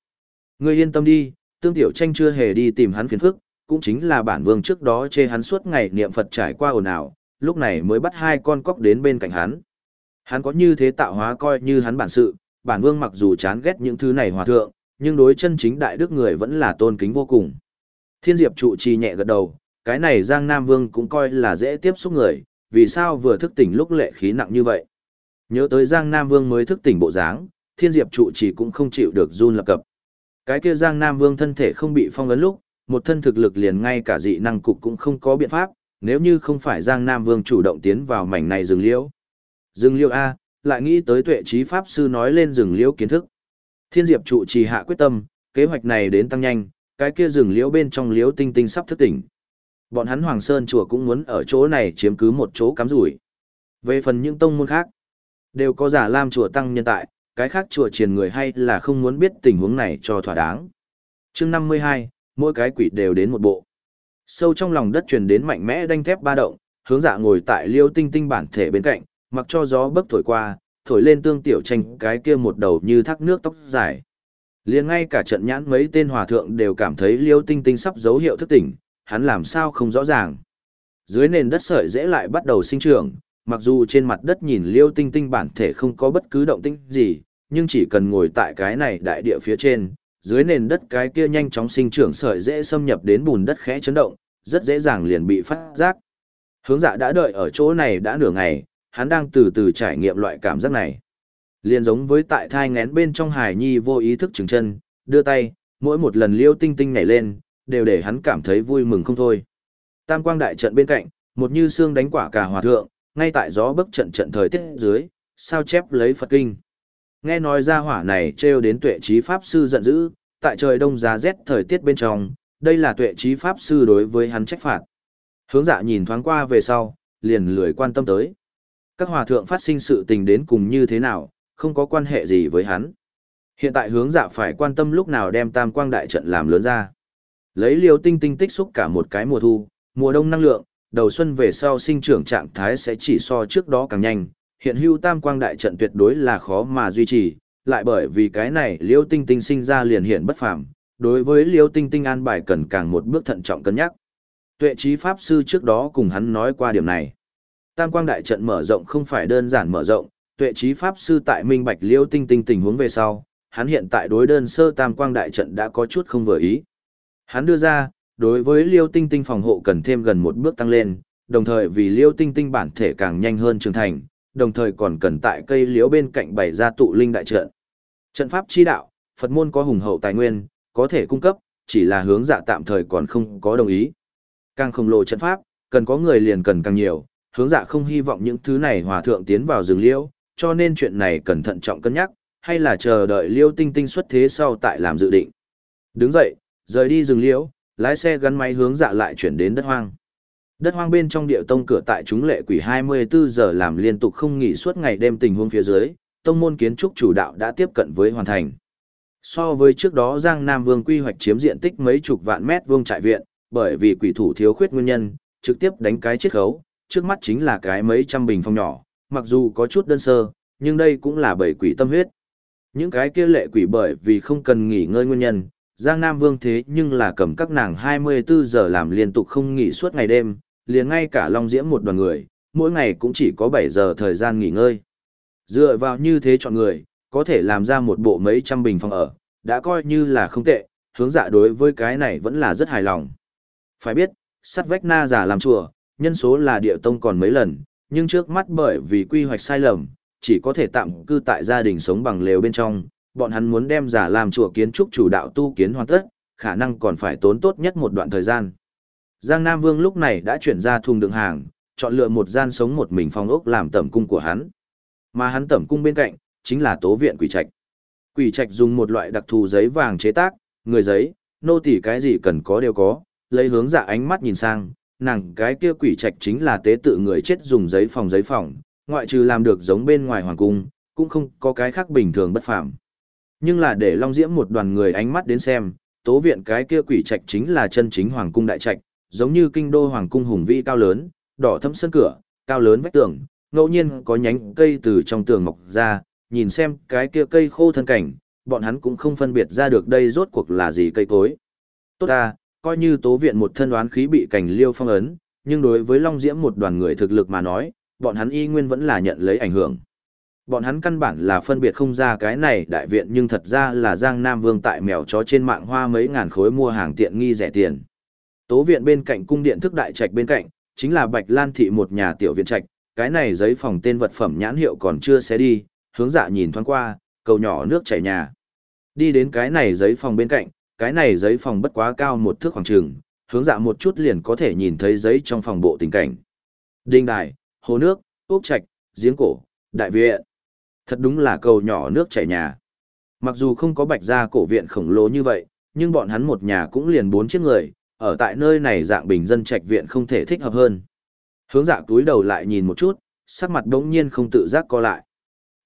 Ngươi yên tâm đi, tương tiểu tranh chưa hề đi tìm hắn phiền phức, cũng chính là bản vương trước đó chê hắn suốt ngày niệm Phật trải qua ồn ào, lúc này mới bắt hai con cóc đến bên cạnh hắn. Hắn có như thế tạo hóa coi như hắn bản sự, bản vương mặc dù chán ghét những thứ này hòa thượng, nhưng đối chân chính đại đức người vẫn là tôn kính vô cùng. Thiên Diệp trụ trì nhẹ gật đầu, cái này Giang Nam Vương cũng coi là dễ tiếp xúc người, vì sao vừa thức tỉnh lúc lệ khí nặng như vậy. Nhớ tới Giang Nam Vương mới thức tỉnh bộ dáng, Thiên Diệp trụ trì cũng không chịu được run lập cập. Cái kia Giang Nam Vương thân thể không bị phong ấn lúc, một thân thực lực liền ngay cả dị năng cục cũng không có biện pháp, nếu như không phải Giang Nam Vương chủ động tiến vào mảnh này rừng liễu. Rừng liễu A, lại nghĩ tới tuệ trí pháp sư nói lên rừng liễu kiến thức. Thiên Diệp trụ trì hạ quyết tâm, kế hoạch này đến tăng nhanh, cái kia rừng liễu bên trong liễu tinh tinh sắp thức tỉnh. Bọn hắn Hoàng Sơn chùa cũng muốn ở chỗ này chiếm cứ một chỗ cắm rủi. Về phần những tông môn khác, đều có giả lam chùa tăng nhân tại, cái khác chùa triền người hay là không muốn biết tình huống này cho thỏa đáng. chương 52, mỗi cái quỷ đều đến một bộ. Sâu trong lòng đất truyền đến mạnh mẽ đanh thép ba động, hướng dạ ngồi tại liêu tinh tinh bản thể bên cạnh, mặc cho gió bấc thổi qua, thổi lên tương tiểu tranh cái kia một đầu như thác nước tóc dài. liền ngay cả trận nhãn mấy tên hòa thượng đều cảm thấy liêu tinh tinh sắp dấu hiệu thức tỉnh, hắn làm sao không rõ ràng. Dưới nền đất sợi dễ lại bắt đầu sinh trưởng, mặc dù trên mặt đất nhìn liêu tinh tinh bản thể không có bất cứ động tinh gì, nhưng chỉ cần ngồi tại cái này đại địa phía trên, dưới nền đất cái kia nhanh chóng sinh trưởng sợi dễ xâm nhập đến bùn đất khẽ chấn động, rất dễ dàng liền bị phát giác. Hướng dạ đã đợi ở chỗ này đã nửa ngày, hắn đang từ từ trải nghiệm loại cảm giác này. Liền giống với tại thai ngén bên trong hài nhi vô ý thức chừng chân, đưa tay, mỗi một lần liêu tinh tinh nhảy lên, đều để hắn cảm thấy vui mừng không thôi. Tam quang đại trận bên cạnh, một như xương đánh quả cả hòa thượng, ngay tại gió bấc trận trận thời tiết dưới, sao chép lấy Phật kinh. Nghe nói ra hỏa này trêu đến tuệ trí pháp sư giận dữ, tại trời đông giá rét thời tiết bên trong, đây là tuệ trí pháp sư đối với hắn trách phạt. Hướng dạ nhìn thoáng qua về sau, liền lười quan tâm tới. Các hòa thượng phát sinh sự tình đến cùng như thế nào, không có quan hệ gì với hắn. Hiện tại hướng dạ phải quan tâm lúc nào đem tam quang đại trận làm lớn ra. Lấy liều tinh tinh tích xúc cả một cái mùa thu, mùa đông năng lượng, đầu xuân về sau sinh trưởng trạng thái sẽ chỉ so trước đó càng nhanh, hiện hưu tam quang đại trận tuyệt đối là khó mà duy trì, lại bởi vì cái này liêu tinh tinh sinh ra liền hiện bất phàm, đối với liêu tinh tinh an bài cần càng một bước thận trọng cân nhắc. Tuệ trí pháp sư trước đó cùng hắn nói qua điểm này. Tam quang đại trận mở rộng không phải đơn giản mở rộng, tuệ trí pháp sư tại minh bạch liêu tinh tinh tình huống về sau, hắn hiện tại đối đơn sơ tam quang đại trận đã có chút không vừa ý. Hắn đưa ra, đối với liêu tinh tinh phòng hộ cần thêm gần một bước tăng lên, đồng thời vì liêu tinh tinh bản thể càng nhanh hơn trưởng thành, đồng thời còn cần tại cây liễu bên cạnh bày ra tụ linh đại trận. Trận pháp chi đạo, Phật môn có hùng hậu tài nguyên, có thể cung cấp, chỉ là hướng dạ tạm thời còn không có đồng ý. Càng khổng lồ trận pháp, cần có người liền cần càng nhiều, hướng dạ không hy vọng những thứ này hòa thượng tiến vào rừng liễu, cho nên chuyện này cần thận trọng cân nhắc, hay là chờ đợi liễu tinh tinh xuất thế sau tại làm dự định. Đứng dậy, rời đi rừng liễu, lái xe gắn máy hướng dạ lại chuyển đến đất hoang. Đất hoang bên trong địa tông cửa tại chúng lệ quỷ 24 giờ làm liên tục không nghỉ suốt ngày đêm tình huống phía dưới, tông môn kiến trúc chủ đạo đã tiếp cận với hoàn thành. So với trước đó Giang Nam Vương quy hoạch chiếm diện tích mấy chục vạn mét vuông trại viện, bởi vì quỷ thủ thiếu khuyết nguyên nhân, trực tiếp đánh cái chiết khấu, trước mắt chính là cái mấy trăm bình phòng nhỏ, mặc dù có chút đơn sơ, nhưng đây cũng là bảy quỷ tâm huyết. Những cái kia lệ quỷ bởi vì không cần nghỉ ngơi nguyên nhân, Giang Nam Vương thế nhưng là cầm các nàng 24 giờ làm liên tục không nghỉ suốt ngày đêm, liền ngay cả Long Diễm một đoàn người, mỗi ngày cũng chỉ có 7 giờ thời gian nghỉ ngơi. Dựa vào như thế chọn người, có thể làm ra một bộ mấy trăm bình phòng ở, đã coi như là không tệ, hướng dạ đối với cái này vẫn là rất hài lòng. Phải biết, sắt vách na giả làm chùa, nhân số là địa tông còn mấy lần, nhưng trước mắt bởi vì quy hoạch sai lầm, chỉ có thể tạm cư tại gia đình sống bằng lều bên trong, bọn hắn muốn đem giả làm chùa kiến trúc chủ đạo tu kiến hoàn tất, khả năng còn phải tốn tốt nhất một đoạn thời gian. Giang Nam Vương lúc này đã chuyển ra thùng đựng hàng, chọn lựa một gian sống một mình phong ốc làm tẩm cung của hắn. Mà hắn tẩm cung bên cạnh, chính là tố viện quỷ trạch. Quỷ trạch dùng một loại đặc thù giấy vàng chế tác, người giấy, nô tỳ cái gì cần có đều có, lấy hướng dạ ánh mắt nhìn sang, nàng cái kia quỷ trạch chính là tế tự người chết dùng giấy phòng giấy phòng, ngoại trừ làm được giống bên ngoài hoàng cung, cũng không có cái khác bình thường bất phàm. Nhưng là để Long Diễm một đoàn người ánh mắt đến xem, tố viện cái kia quỷ trạch chính là chân chính hoàng cung đại trạch, giống như kinh đô hoàng cung hùng vĩ cao lớn, đỏ thẫm sân cửa, cao lớn vách tường, ngẫu nhiên có nhánh cây từ trong tường mọc ra, nhìn xem cái kia cây khô thân cảnh, bọn hắn cũng không phân biệt ra được đây rốt cuộc là gì cây cối. Tốt ta, coi như tố viện một thân đoán khí bị cảnh liêu phong ấn, nhưng đối với Long Diễm một đoàn người thực lực mà nói, bọn hắn y nguyên vẫn là nhận lấy ảnh hưởng. Bọn hắn căn bản là phân biệt không ra cái này đại viện nhưng thật ra là Giang Nam Vương tại mèo chó trên mạng hoa mấy ngàn khối mua hàng tiện nghi rẻ tiền. Tố viện bên cạnh cung điện thức đại trạch bên cạnh, chính là Bạch Lan thị một nhà tiểu viện trạch, cái này giấy phòng tên vật phẩm nhãn hiệu còn chưa xé đi, hướng dạ nhìn thoáng qua, cầu nhỏ nước chảy nhà. Đi đến cái này giấy phòng bên cạnh, cái này giấy phòng bất quá cao một thước khoảng trường, hướng dạ một chút liền có thể nhìn thấy giấy trong phòng bộ tình cảnh. Đinh đài, hồ nước, ốc trạch, giếng cổ, đại viện. Thật đúng là cầu nhỏ nước chảy nhà. Mặc dù không có bạch gia cổ viện khổng lồ như vậy, nhưng bọn hắn một nhà cũng liền bốn chiếc người, ở tại nơi này dạng bình dân trạch viện không thể thích hợp hơn. Hướng dạ túi đầu lại nhìn một chút, sắc mặt đống nhiên không tự giác co lại.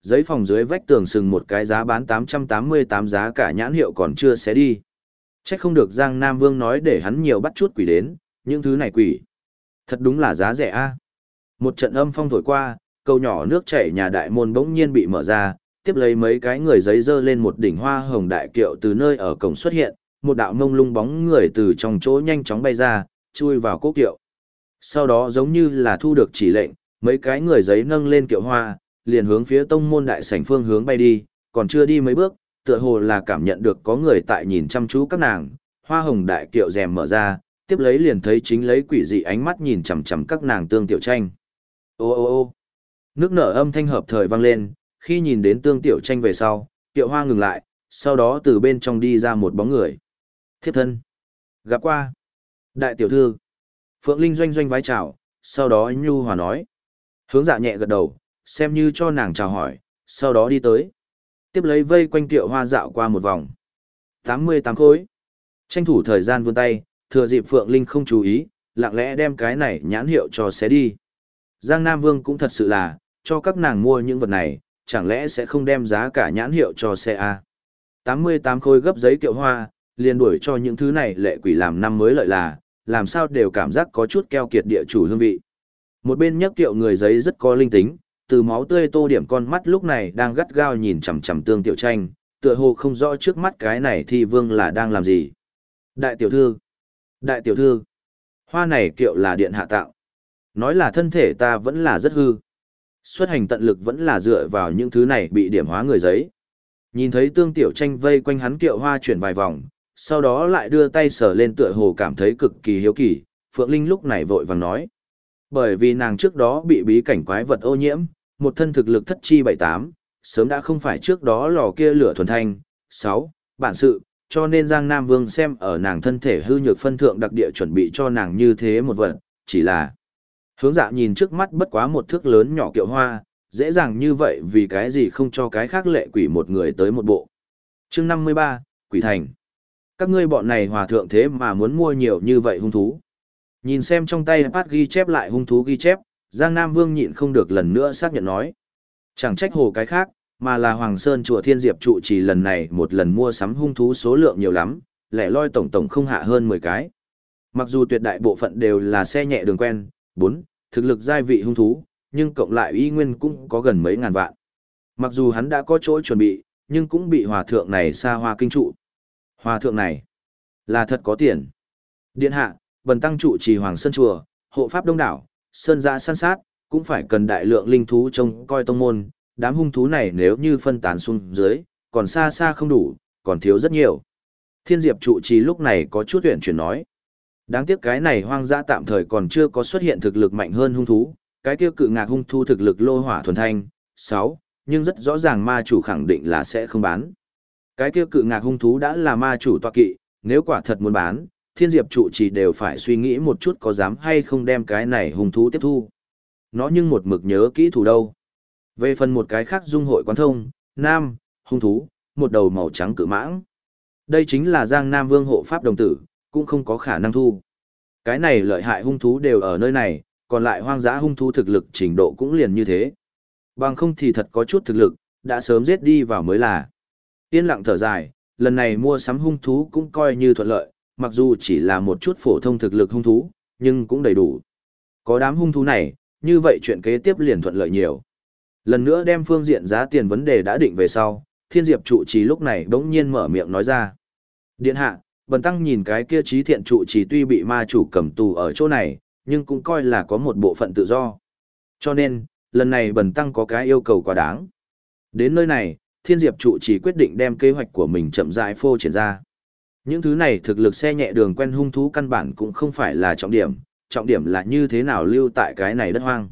Giấy phòng dưới vách tường sừng một cái giá bán 888 giá cả nhãn hiệu còn chưa xé đi. Chắc không được Giang Nam Vương nói để hắn nhiều bắt chút quỷ đến, những thứ này quỷ. Thật đúng là giá rẻ a. Một trận âm phong thổi qua, cầu nhỏ nước chảy nhà đại môn bỗng nhiên bị mở ra, tiếp lấy mấy cái người giấy dơ lên một đỉnh hoa hồng đại kiệu từ nơi ở cổng xuất hiện, một đạo mông lung bóng người từ trong chỗ nhanh chóng bay ra, chui vào cố kiệu. Sau đó giống như là thu được chỉ lệnh, mấy cái người giấy nâng lên kiệu hoa, liền hướng phía tông môn đại sảnh phương hướng bay đi, còn chưa đi mấy bước, tựa hồ là cảm nhận được có người tại nhìn chăm chú các nàng, hoa hồng đại kiệu rèm mở ra, tiếp lấy liền thấy chính lấy quỷ dị ánh mắt nhìn chằm chằm các nàng tương tiểu tranh. Ô ô ô nước nở âm thanh hợp thời vang lên, khi nhìn đến tương tiểu tranh về sau, kiệu hoa ngừng lại, sau đó từ bên trong đi ra một bóng người. Thiếp thân. Gặp qua. Đại tiểu thư. Phượng Linh doanh doanh vái chào, sau đó nhu hòa nói. Hướng dạ nhẹ gật đầu, xem như cho nàng chào hỏi, sau đó đi tới. Tiếp lấy vây quanh tiệu hoa dạo qua một vòng. 88 khối. Tranh thủ thời gian vươn tay, thừa dịp Phượng Linh không chú ý, lặng lẽ đem cái này nhãn hiệu cho xé đi. Giang Nam Vương cũng thật sự là, cho các nàng mua những vật này, chẳng lẽ sẽ không đem giá cả nhãn hiệu cho xe A. 88 khối gấp giấy kiệu hoa, liền đuổi cho những thứ này lệ quỷ làm năm mới lợi là, làm sao đều cảm giác có chút keo kiệt địa chủ hương vị. Một bên nhắc tiệu người giấy rất có linh tính, từ máu tươi tô điểm con mắt lúc này đang gắt gao nhìn chằm chằm tương tiểu tranh, tựa hồ không rõ trước mắt cái này thì vương là đang làm gì. Đại tiểu thư, đại tiểu thư, hoa này kiệu là điện hạ tạo. Nói là thân thể ta vẫn là rất hư. Xuất hành tận lực vẫn là dựa vào những thứ này bị điểm hóa người giấy. Nhìn thấy tương tiểu tranh vây quanh hắn kiệu hoa chuyển vài vòng, sau đó lại đưa tay sờ lên tựa hồ cảm thấy cực kỳ hiếu kỳ, Phượng Linh lúc này vội vàng nói. Bởi vì nàng trước đó bị bí cảnh quái vật ô nhiễm, một thân thực lực thất chi bảy tám, sớm đã không phải trước đó lò kia lửa thuần thanh, sáu, bản sự, cho nên Giang Nam Vương xem ở nàng thân thể hư nhược phân thượng đặc địa chuẩn bị cho nàng như thế một vật, chỉ là hướng dạ nhìn trước mắt bất quá một thước lớn nhỏ kiệu hoa, dễ dàng như vậy vì cái gì không cho cái khác lệ quỷ một người tới một bộ. chương 53, Quỷ Thành các ngươi bọn này hòa thượng thế mà muốn mua nhiều như vậy hung thú. Nhìn xem trong tay Pat ghi chép lại hung thú ghi chép, Giang Nam Vương nhịn không được lần nữa xác nhận nói. Chẳng trách hồ cái khác, mà là Hoàng Sơn chùa Thiên Diệp trụ chỉ lần này một lần mua sắm hung thú số lượng nhiều lắm, lẻ loi tổng tổng không hạ hơn 10 cái. Mặc dù tuyệt đại bộ phận đều là xe nhẹ đường quen, 4, thực lực giai vị hung thú, nhưng cộng lại y nguyên cũng có gần mấy ngàn vạn. Mặc dù hắn đã có chỗ chuẩn bị, nhưng cũng bị hòa thượng này xa hoa kinh trụ. Hòa thượng này, là thật có tiền. Điện hạ, bần tăng trụ trì Hoàng Sơn Chùa, hộ pháp đông đảo, sơn giã săn sát, cũng phải cần đại lượng linh thú trông coi tông môn, đám hung thú này nếu như phân tán xuống dưới, còn xa xa không đủ, còn thiếu rất nhiều. Thiên Diệp trụ trì lúc này có chút huyện chuyển nói. Đáng tiếc cái này hoang dã tạm thời còn chưa có xuất hiện thực lực mạnh hơn hung thú, cái kia cự ngạc hung thú thực lực lô hỏa thuần thanh, 6, nhưng rất rõ ràng ma chủ khẳng định là sẽ không bán. Cái kia cự ngạc hung thú đã là ma chủ tọa kỵ, nếu quả thật muốn bán, thiên diệp trụ chỉ đều phải suy nghĩ một chút có dám hay không đem cái này hung thú tiếp thu. Nó nhưng một mực nhớ kỹ thủ đâu. Về phần một cái khác dung hội quán thông, nam, hung thú, một đầu màu trắng cự mãng. Đây chính là Giang Nam Vương hộ pháp đồng tử, cũng không có khả năng thu. Cái này lợi hại hung thú đều ở nơi này, còn lại hoang dã hung thú thực lực trình độ cũng liền như thế. Bằng không thì thật có chút thực lực, đã sớm giết đi vào mới là. Yên lặng thở dài, lần này mua sắm hung thú cũng coi như thuận lợi, mặc dù chỉ là một chút phổ thông thực lực hung thú, nhưng cũng đầy đủ. Có đám hung thú này, như vậy chuyện kế tiếp liền thuận lợi nhiều. Lần nữa đem phương diện giá tiền vấn đề đã định về sau, thiên diệp trụ trì lúc này bỗng nhiên mở miệng nói ra. Điện hạ, bần tăng nhìn cái kia trí thiện trụ trì tuy bị ma chủ cầm tù ở chỗ này, nhưng cũng coi là có một bộ phận tự do. Cho nên, lần này bần tăng có cái yêu cầu quá đáng. Đến nơi này, Thiên Diệp trụ chỉ quyết định đem kế hoạch của mình chậm rãi phô triển ra. Những thứ này thực lực xe nhẹ đường quen hung thú căn bản cũng không phải là trọng điểm, trọng điểm là như thế nào lưu tại cái này đất hoang.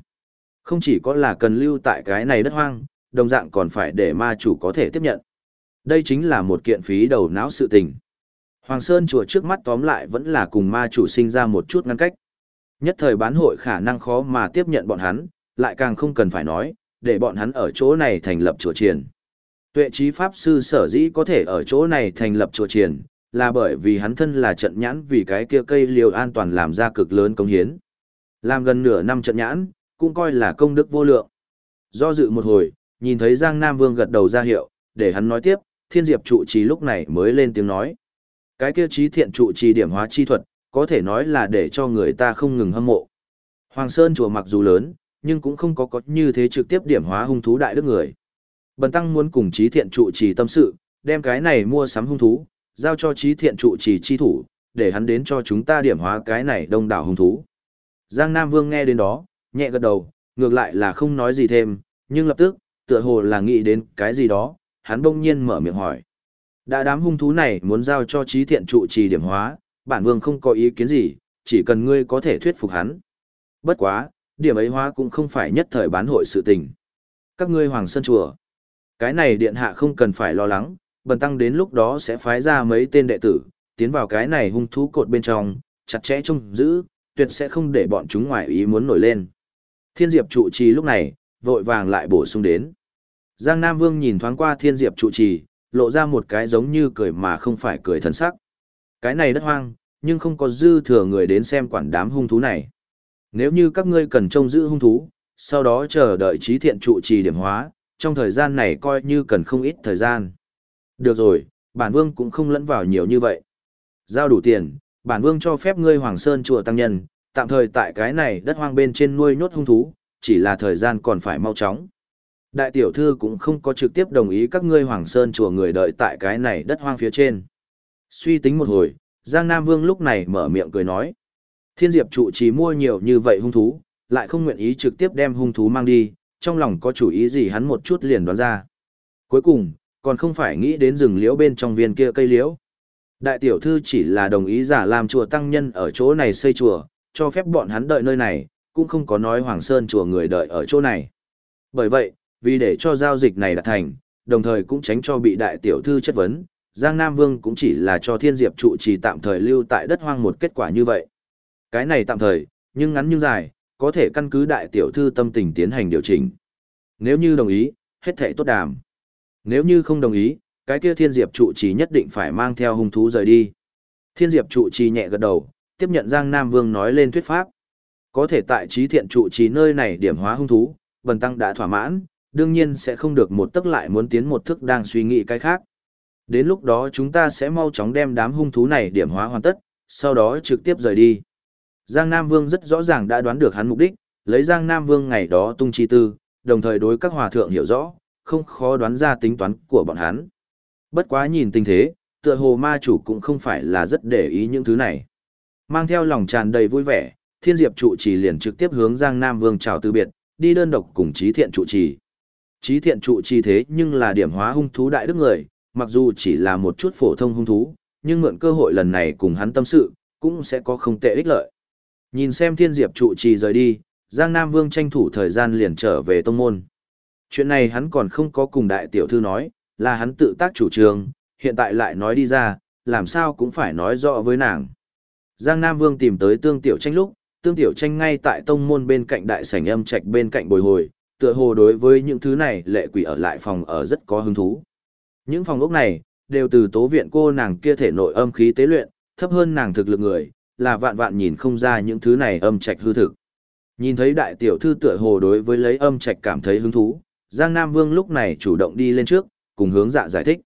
Không chỉ có là cần lưu tại cái này đất hoang, đồng dạng còn phải để ma chủ có thể tiếp nhận. Đây chính là một kiện phí đầu não sự tình. Hoàng Sơn chùa trước mắt tóm lại vẫn là cùng ma chủ sinh ra một chút ngăn cách. Nhất thời bán hội khả năng khó mà tiếp nhận bọn hắn, lại càng không cần phải nói, để bọn hắn ở chỗ này thành lập chùa triền. Tuệ trí Pháp Sư sở dĩ có thể ở chỗ này thành lập chùa triển là bởi vì hắn thân là trận nhãn vì cái kia cây liều an toàn làm ra cực lớn công hiến. Làm gần nửa năm trận nhãn, cũng coi là công đức vô lượng. Do dự một hồi, nhìn thấy Giang Nam Vương gật đầu ra hiệu, để hắn nói tiếp, thiên diệp trụ trì lúc này mới lên tiếng nói. Cái kia trí thiện trụ trì điểm hóa chi thuật, có thể nói là để cho người ta không ngừng hâm mộ. Hoàng Sơn chùa mặc dù lớn, nhưng cũng không có có như thế trực tiếp điểm hóa hung thú đại đức người. Bần tăng muốn cùng trí thiện trụ trì tâm sự, đem cái này mua sắm hung thú, giao cho trí thiện trụ trì chi thủ, để hắn đến cho chúng ta điểm hóa cái này đông đảo hung thú. Giang Nam Vương nghe đến đó, nhẹ gật đầu, ngược lại là không nói gì thêm, nhưng lập tức, tựa hồ là nghĩ đến cái gì đó, hắn bỗng nhiên mở miệng hỏi. Đã đám hung thú này muốn giao cho trí thiện trụ trì điểm hóa, bản vương không có ý kiến gì, chỉ cần ngươi có thể thuyết phục hắn. Bất quá, điểm ấy hóa cũng không phải nhất thời bán hội sự tình. Các ngươi hoàng sơn chùa. Cái này điện hạ không cần phải lo lắng, bần tăng đến lúc đó sẽ phái ra mấy tên đệ tử, tiến vào cái này hung thú cột bên trong, chặt chẽ trông giữ, tuyệt sẽ không để bọn chúng ngoài ý muốn nổi lên. Thiên Diệp trụ trì lúc này, vội vàng lại bổ sung đến. Giang Nam Vương nhìn thoáng qua Thiên Diệp trụ trì, lộ ra một cái giống như cười mà không phải cười thần sắc. Cái này đất hoang, nhưng không có dư thừa người đến xem quản đám hung thú này. Nếu như các ngươi cần trông giữ hung thú, sau đó chờ đợi trí thiện trụ trì điểm hóa, trong thời gian này coi như cần không ít thời gian. Được rồi, bản vương cũng không lẫn vào nhiều như vậy. Giao đủ tiền, bản vương cho phép ngươi Hoàng Sơn chùa tăng nhân, tạm thời tại cái này đất hoang bên trên nuôi nhốt hung thú, chỉ là thời gian còn phải mau chóng. Đại tiểu thư cũng không có trực tiếp đồng ý các ngươi Hoàng Sơn chùa người đợi tại cái này đất hoang phía trên. Suy tính một hồi, Giang Nam Vương lúc này mở miệng cười nói. Thiên Diệp trụ chỉ mua nhiều như vậy hung thú, lại không nguyện ý trực tiếp đem hung thú mang đi, trong lòng có chủ ý gì hắn một chút liền đoán ra. Cuối cùng, còn không phải nghĩ đến rừng liễu bên trong viên kia cây liễu. Đại tiểu thư chỉ là đồng ý giả làm chùa tăng nhân ở chỗ này xây chùa, cho phép bọn hắn đợi nơi này, cũng không có nói Hoàng Sơn chùa người đợi ở chỗ này. Bởi vậy, vì để cho giao dịch này đạt thành, đồng thời cũng tránh cho bị đại tiểu thư chất vấn, Giang Nam Vương cũng chỉ là cho Thiên Diệp trụ trì tạm thời lưu tại đất hoang một kết quả như vậy. Cái này tạm thời, nhưng ngắn nhưng dài, có thể căn cứ đại tiểu thư tâm tình tiến hành điều chỉnh. Nếu như đồng ý, hết thể tốt đàm. Nếu như không đồng ý, cái kia Thiên Diệp trụ trì nhất định phải mang theo hung thú rời đi. Thiên Diệp trụ trì nhẹ gật đầu, tiếp nhận Giang Nam Vương nói lên thuyết pháp. Có thể tại trí thiện trụ trì nơi này điểm hóa hung thú, bần tăng đã thỏa mãn, đương nhiên sẽ không được một tức lại muốn tiến một thức đang suy nghĩ cái khác. Đến lúc đó chúng ta sẽ mau chóng đem đám hung thú này điểm hóa hoàn tất, sau đó trực tiếp rời đi. Giang Nam Vương rất rõ ràng đã đoán được hắn mục đích, lấy Giang Nam Vương ngày đó tung chi tư, đồng thời đối các hòa thượng hiểu rõ, không khó đoán ra tính toán của bọn hắn. Bất quá nhìn tình thế, tựa hồ ma chủ cũng không phải là rất để ý những thứ này. Mang theo lòng tràn đầy vui vẻ, Thiên Diệp trụ trì liền trực tiếp hướng Giang Nam Vương chào từ biệt, đi đơn độc cùng Chí Thiện trụ trì. Chí Thiện trụ trì thế nhưng là điểm hóa hung thú đại đức người, mặc dù chỉ là một chút phổ thông hung thú, nhưng mượn cơ hội lần này cùng hắn tâm sự, cũng sẽ có không tệ ích lợi. Nhìn xem Thiên Diệp trụ trì rời đi, Giang Nam Vương tranh thủ thời gian liền trở về tông môn. Chuyện này hắn còn không có cùng đại tiểu thư nói, là hắn tự tác chủ trương, hiện tại lại nói đi ra, làm sao cũng phải nói rõ với nàng. Giang Nam Vương tìm tới tương tiểu tranh lúc, tương tiểu tranh ngay tại tông môn bên cạnh đại sảnh âm trạch bên cạnh bồi hồi, tựa hồ đối với những thứ này lệ quỷ ở lại phòng ở rất có hứng thú. Những phòng ốc này, đều từ tố viện cô nàng kia thể nội âm khí tế luyện, thấp hơn nàng thực lực người, là vạn vạn nhìn không ra những thứ này âm trạch hư thực. Nhìn thấy đại tiểu thư tựa hồ đối với lấy âm trạch cảm thấy hứng thú, Giang Nam Vương lúc này chủ động đi lên trước, cùng hướng dạ giải thích.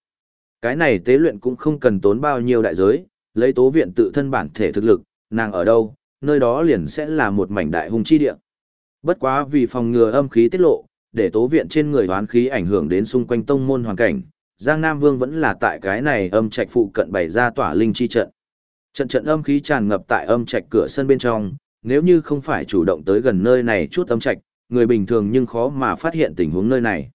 Cái này tế luyện cũng không cần tốn bao nhiêu đại giới, lấy tố viện tự thân bản thể thực lực, nàng ở đâu, nơi đó liền sẽ là một mảnh đại hung chi địa. Bất quá vì phòng ngừa âm khí tiết lộ, để tố viện trên người hoán khí ảnh hưởng đến xung quanh tông môn hoàn cảnh, Giang Nam Vương vẫn là tại cái này âm trạch phụ cận bày ra tỏa linh chi trận. Trận trận âm khí tràn ngập tại âm trạch cửa sân bên trong, nếu như không phải chủ động tới gần nơi này chút âm trạch, người bình thường nhưng khó mà phát hiện tình huống nơi này.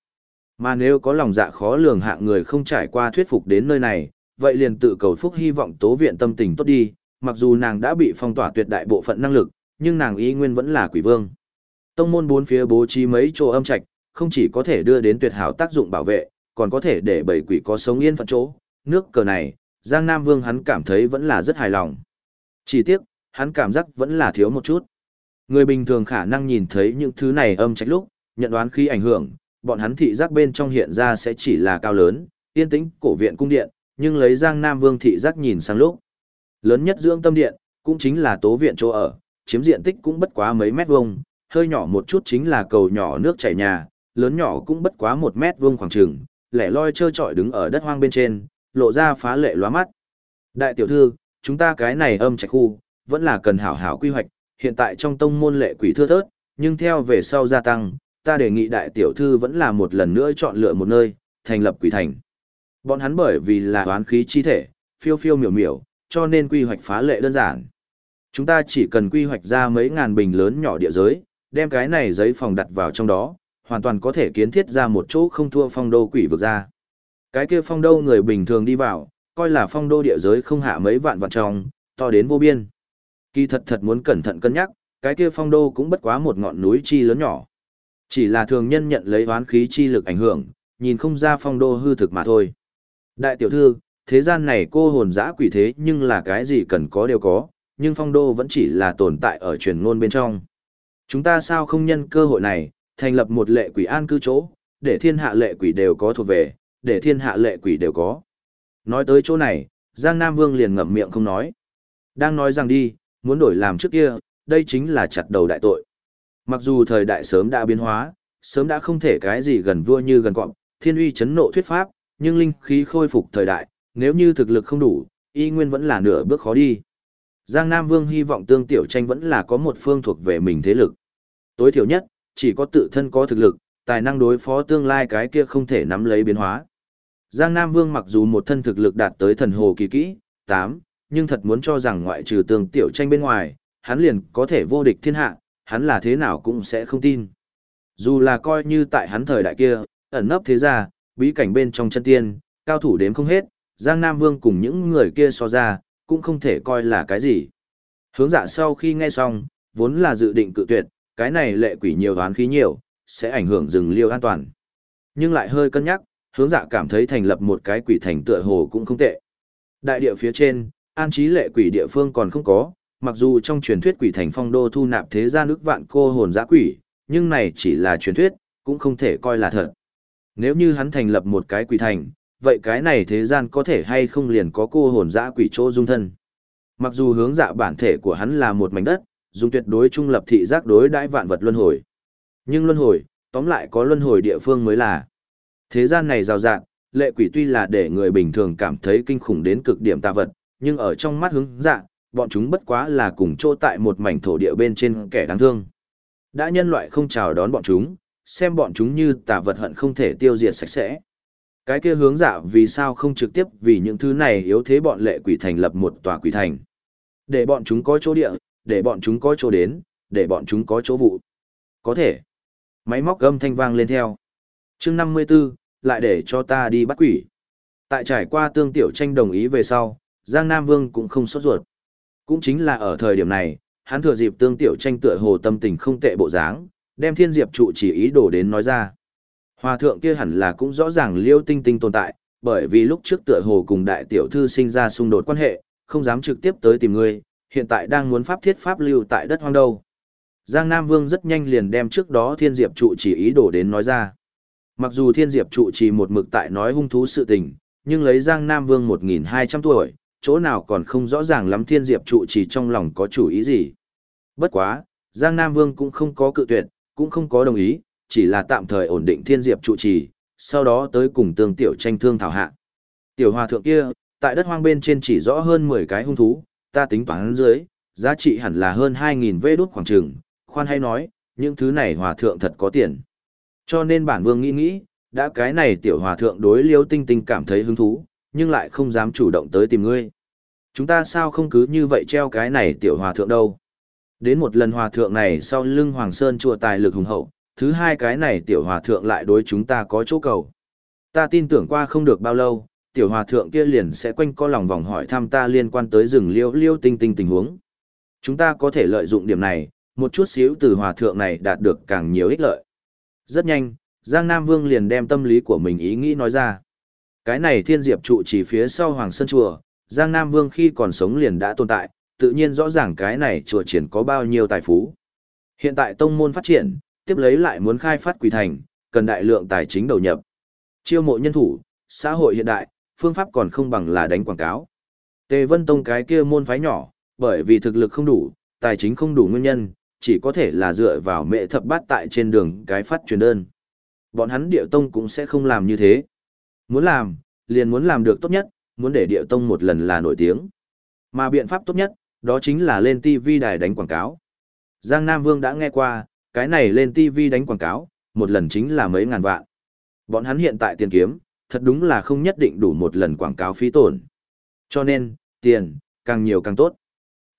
Mà nếu có lòng dạ khó lường hạng người không trải qua thuyết phục đến nơi này, vậy liền tự cầu phúc hy vọng tố viện tâm tình tốt đi, mặc dù nàng đã bị phong tỏa tuyệt đại bộ phận năng lực, nhưng nàng ý nguyên vẫn là quỷ vương. Tông môn bốn phía bố trí mấy chỗ âm trạch, không chỉ có thể đưa đến tuyệt hảo tác dụng bảo vệ, còn có thể để bảy quỷ có sống yên phận chỗ. Nước cờ này, Giang Nam Vương hắn cảm thấy vẫn là rất hài lòng. Chỉ tiếc, hắn cảm giác vẫn là thiếu một chút. Người bình thường khả năng nhìn thấy những thứ này âm trách lúc, nhận đoán khi ảnh hưởng, bọn hắn thị giác bên trong hiện ra sẽ chỉ là cao lớn, yên tĩnh, cổ viện cung điện, nhưng lấy Giang Nam Vương thị giác nhìn sang lúc. Lớn nhất dưỡng tâm điện, cũng chính là tố viện chỗ ở, chiếm diện tích cũng bất quá mấy mét vuông, hơi nhỏ một chút chính là cầu nhỏ nước chảy nhà, lớn nhỏ cũng bất quá một mét vuông khoảng trường, lẻ loi trơ trọi đứng ở đất hoang bên trên, lộ ra phá lệ lóa mắt. Đại tiểu thư, chúng ta cái này âm trạch khu, vẫn là cần hảo hảo quy hoạch, hiện tại trong tông môn lệ quỷ thưa thớt, nhưng theo về sau gia tăng, ta đề nghị đại tiểu thư vẫn là một lần nữa chọn lựa một nơi, thành lập quỷ thành. Bọn hắn bởi vì là oán khí chi thể, phiêu phiêu miểu miểu, cho nên quy hoạch phá lệ đơn giản. Chúng ta chỉ cần quy hoạch ra mấy ngàn bình lớn nhỏ địa giới, đem cái này giấy phòng đặt vào trong đó, hoàn toàn có thể kiến thiết ra một chỗ không thua phong đô quỷ vực ra. Cái kia phong đô người bình thường đi vào, coi là phong đô địa giới không hạ mấy vạn vạn trong, to đến vô biên. Kỳ thật thật muốn cẩn thận cân nhắc, cái kia phong đô cũng bất quá một ngọn núi chi lớn nhỏ. Chỉ là thường nhân nhận lấy oán khí chi lực ảnh hưởng, nhìn không ra phong đô hư thực mà thôi. Đại tiểu thư, thế gian này cô hồn dã quỷ thế nhưng là cái gì cần có đều có, nhưng phong đô vẫn chỉ là tồn tại ở truyền ngôn bên trong. Chúng ta sao không nhân cơ hội này, thành lập một lệ quỷ an cư chỗ, để thiên hạ lệ quỷ đều có thuộc về, để thiên hạ lệ quỷ đều có. Nói tới chỗ này, Giang Nam Vương liền ngậm miệng không nói. Đang nói rằng đi, muốn đổi làm trước kia, đây chính là chặt đầu đại tội. Mặc dù thời đại sớm đã biến hóa, sớm đã không thể cái gì gần vua như gần cọp, thiên uy chấn nộ thuyết pháp, nhưng linh khí khôi phục thời đại, nếu như thực lực không đủ, y nguyên vẫn là nửa bước khó đi. Giang Nam Vương hy vọng tương tiểu tranh vẫn là có một phương thuộc về mình thế lực. Tối thiểu nhất, chỉ có tự thân có thực lực, tài năng đối phó tương lai cái kia không thể nắm lấy biến hóa. Giang Nam Vương mặc dù một thân thực lực đạt tới thần hồ kỳ kỹ, 8, nhưng thật muốn cho rằng ngoại trừ tương tiểu tranh bên ngoài, hắn liền có thể vô địch thiên hạ, hắn là thế nào cũng sẽ không tin. Dù là coi như tại hắn thời đại kia, ẩn nấp thế gia, bí cảnh bên trong chân tiên, cao thủ đếm không hết, Giang Nam Vương cùng những người kia so ra, cũng không thể coi là cái gì. Hướng dạ sau khi nghe xong, vốn là dự định cự tuyệt, cái này lệ quỷ nhiều đoán khí nhiều, sẽ ảnh hưởng rừng liêu an toàn. Nhưng lại hơi cân nhắc, hướng dạ cảm thấy thành lập một cái quỷ thành tựa hồ cũng không tệ. Đại địa phía trên, an trí lệ quỷ địa phương còn không có, mặc dù trong truyền thuyết quỷ thành phong đô thu nạp thế gian ước vạn cô hồn giã quỷ, nhưng này chỉ là truyền thuyết, cũng không thể coi là thật. Nếu như hắn thành lập một cái quỷ thành, vậy cái này thế gian có thể hay không liền có cô hồn dã quỷ chỗ dung thân. Mặc dù hướng dạ bản thể của hắn là một mảnh đất, dùng tuyệt đối trung lập thị giác đối đãi vạn vật luân hồi. Nhưng luân hồi, tóm lại có luân hồi địa phương mới là. Thế gian này rào rạng, lệ quỷ tuy là để người bình thường cảm thấy kinh khủng đến cực điểm tà vật, nhưng ở trong mắt hướng dạ, bọn chúng bất quá là cùng chỗ tại một mảnh thổ địa bên trên kẻ đáng thương. Đã nhân loại không chào đón bọn chúng, xem bọn chúng như tà vật hận không thể tiêu diệt sạch sẽ. Cái kia hướng dạ vì sao không trực tiếp vì những thứ này yếu thế bọn lệ quỷ thành lập một tòa quỷ thành. Để bọn chúng có chỗ địa, để bọn chúng có chỗ đến, để bọn chúng có chỗ vụ. Có thể. Máy móc gâm thanh vang lên theo. chương 54, lại để cho ta đi bắt quỷ. Tại trải qua tương tiểu tranh đồng ý về sau, Giang Nam Vương cũng không sốt ruột. Cũng chính là ở thời điểm này, hắn thừa dịp tương tiểu tranh tựa hồ tâm tình không tệ bộ dáng, đem thiên diệp trụ chỉ ý đồ đến nói ra. Hòa thượng kia hẳn là cũng rõ ràng liêu tinh tinh tồn tại, bởi vì lúc trước tựa hồ cùng đại tiểu thư sinh ra xung đột quan hệ, không dám trực tiếp tới tìm ngươi, hiện tại đang muốn pháp thiết pháp lưu tại đất hoang đâu. Giang Nam Vương rất nhanh liền đem trước đó thiên diệp trụ chỉ ý đồ đến nói ra. Mặc dù thiên diệp trụ chỉ một mực tại nói hung thú sự tình, nhưng lấy Giang Nam Vương 1.200 tuổi, chỗ nào còn không rõ ràng lắm thiên diệp trụ chỉ trong lòng có chủ ý gì. Bất quá, Giang Nam Vương cũng không có cự tuyệt, cũng không có đồng ý, chỉ là tạm thời ổn định thiên diệp trụ trì, sau đó tới cùng tương tiểu tranh thương thảo hạ. Tiểu hòa thượng kia, tại đất hoang bên trên chỉ rõ hơn 10 cái hung thú, ta tính toán dưới, giá trị hẳn là hơn 2.000 vê đốt khoảng trường, khoan hay nói, những thứ này hòa thượng thật có tiền. Cho nên bản vương nghĩ nghĩ, đã cái này tiểu hòa thượng đối liêu tinh tinh cảm thấy hứng thú, nhưng lại không dám chủ động tới tìm ngươi. Chúng ta sao không cứ như vậy treo cái này tiểu hòa thượng đâu. Đến một lần hòa thượng này sau lưng Hoàng Sơn chùa tài lực hùng hậu, thứ hai cái này tiểu hòa thượng lại đối chúng ta có chỗ cầu. Ta tin tưởng qua không được bao lâu, tiểu hòa thượng kia liền sẽ quanh co lòng vòng hỏi thăm ta liên quan tới rừng liêu liêu tinh tinh tình huống. Chúng ta có thể lợi dụng điểm này, một chút xíu từ hòa thượng này đạt được càng nhiều ích lợi. Rất nhanh, Giang Nam Vương liền đem tâm lý của mình ý nghĩ nói ra. Cái này thiên diệp trụ chỉ phía sau Hoàng Sơn Chùa, Giang Nam Vương khi còn sống liền đã tồn tại, tự nhiên rõ ràng cái này chùa triển có bao nhiêu tài phú. Hiện tại tông môn phát triển, tiếp lấy lại muốn khai phát quỷ thành, cần đại lượng tài chính đầu nhập. Chiêu mộ nhân thủ, xã hội hiện đại, phương pháp còn không bằng là đánh quảng cáo. Tề Vân Tông cái kia môn phái nhỏ, bởi vì thực lực không đủ, tài chính không đủ nguyên nhân, chỉ có thể là dựa vào mẹ thập bát tại trên đường cái phát truyền đơn. Bọn hắn địa tông cũng sẽ không làm như thế. Muốn làm, liền muốn làm được tốt nhất, muốn để địa tông một lần là nổi tiếng. Mà biện pháp tốt nhất, đó chính là lên TV đài đánh quảng cáo. Giang Nam Vương đã nghe qua, cái này lên TV đánh quảng cáo, một lần chính là mấy ngàn vạn. Bọn hắn hiện tại tiền kiếm, thật đúng là không nhất định đủ một lần quảng cáo phí tổn. Cho nên, tiền, càng nhiều càng tốt.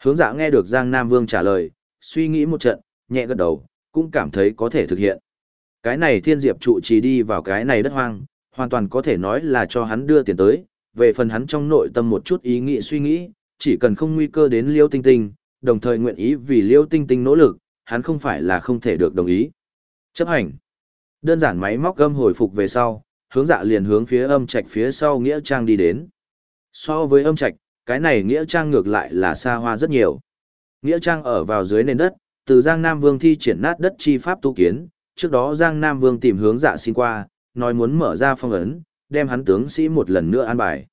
Hướng dạ nghe được Giang Nam Vương trả lời, suy nghĩ một trận, nhẹ gật đầu, cũng cảm thấy có thể thực hiện. Cái này thiên diệp trụ trì đi vào cái này đất hoang, hoàn toàn có thể nói là cho hắn đưa tiền tới, về phần hắn trong nội tâm một chút ý nghĩ suy nghĩ, chỉ cần không nguy cơ đến liêu tinh tinh, đồng thời nguyện ý vì liêu tinh tinh nỗ lực, hắn không phải là không thể được đồng ý. Chấp hành. Đơn giản máy móc gâm hồi phục về sau, hướng dạ liền hướng phía âm trạch phía sau nghĩa trang đi đến. So với âm trạch, cái này nghĩa trang ngược lại là xa hoa rất nhiều. Nghĩa trang ở vào dưới nền đất, từ Giang Nam Vương thi triển nát đất chi pháp tu kiến, trước đó Giang Nam Vương tìm hướng dạ xin qua, nói muốn mở ra phong ấn, đem hắn tướng sĩ một lần nữa an bài.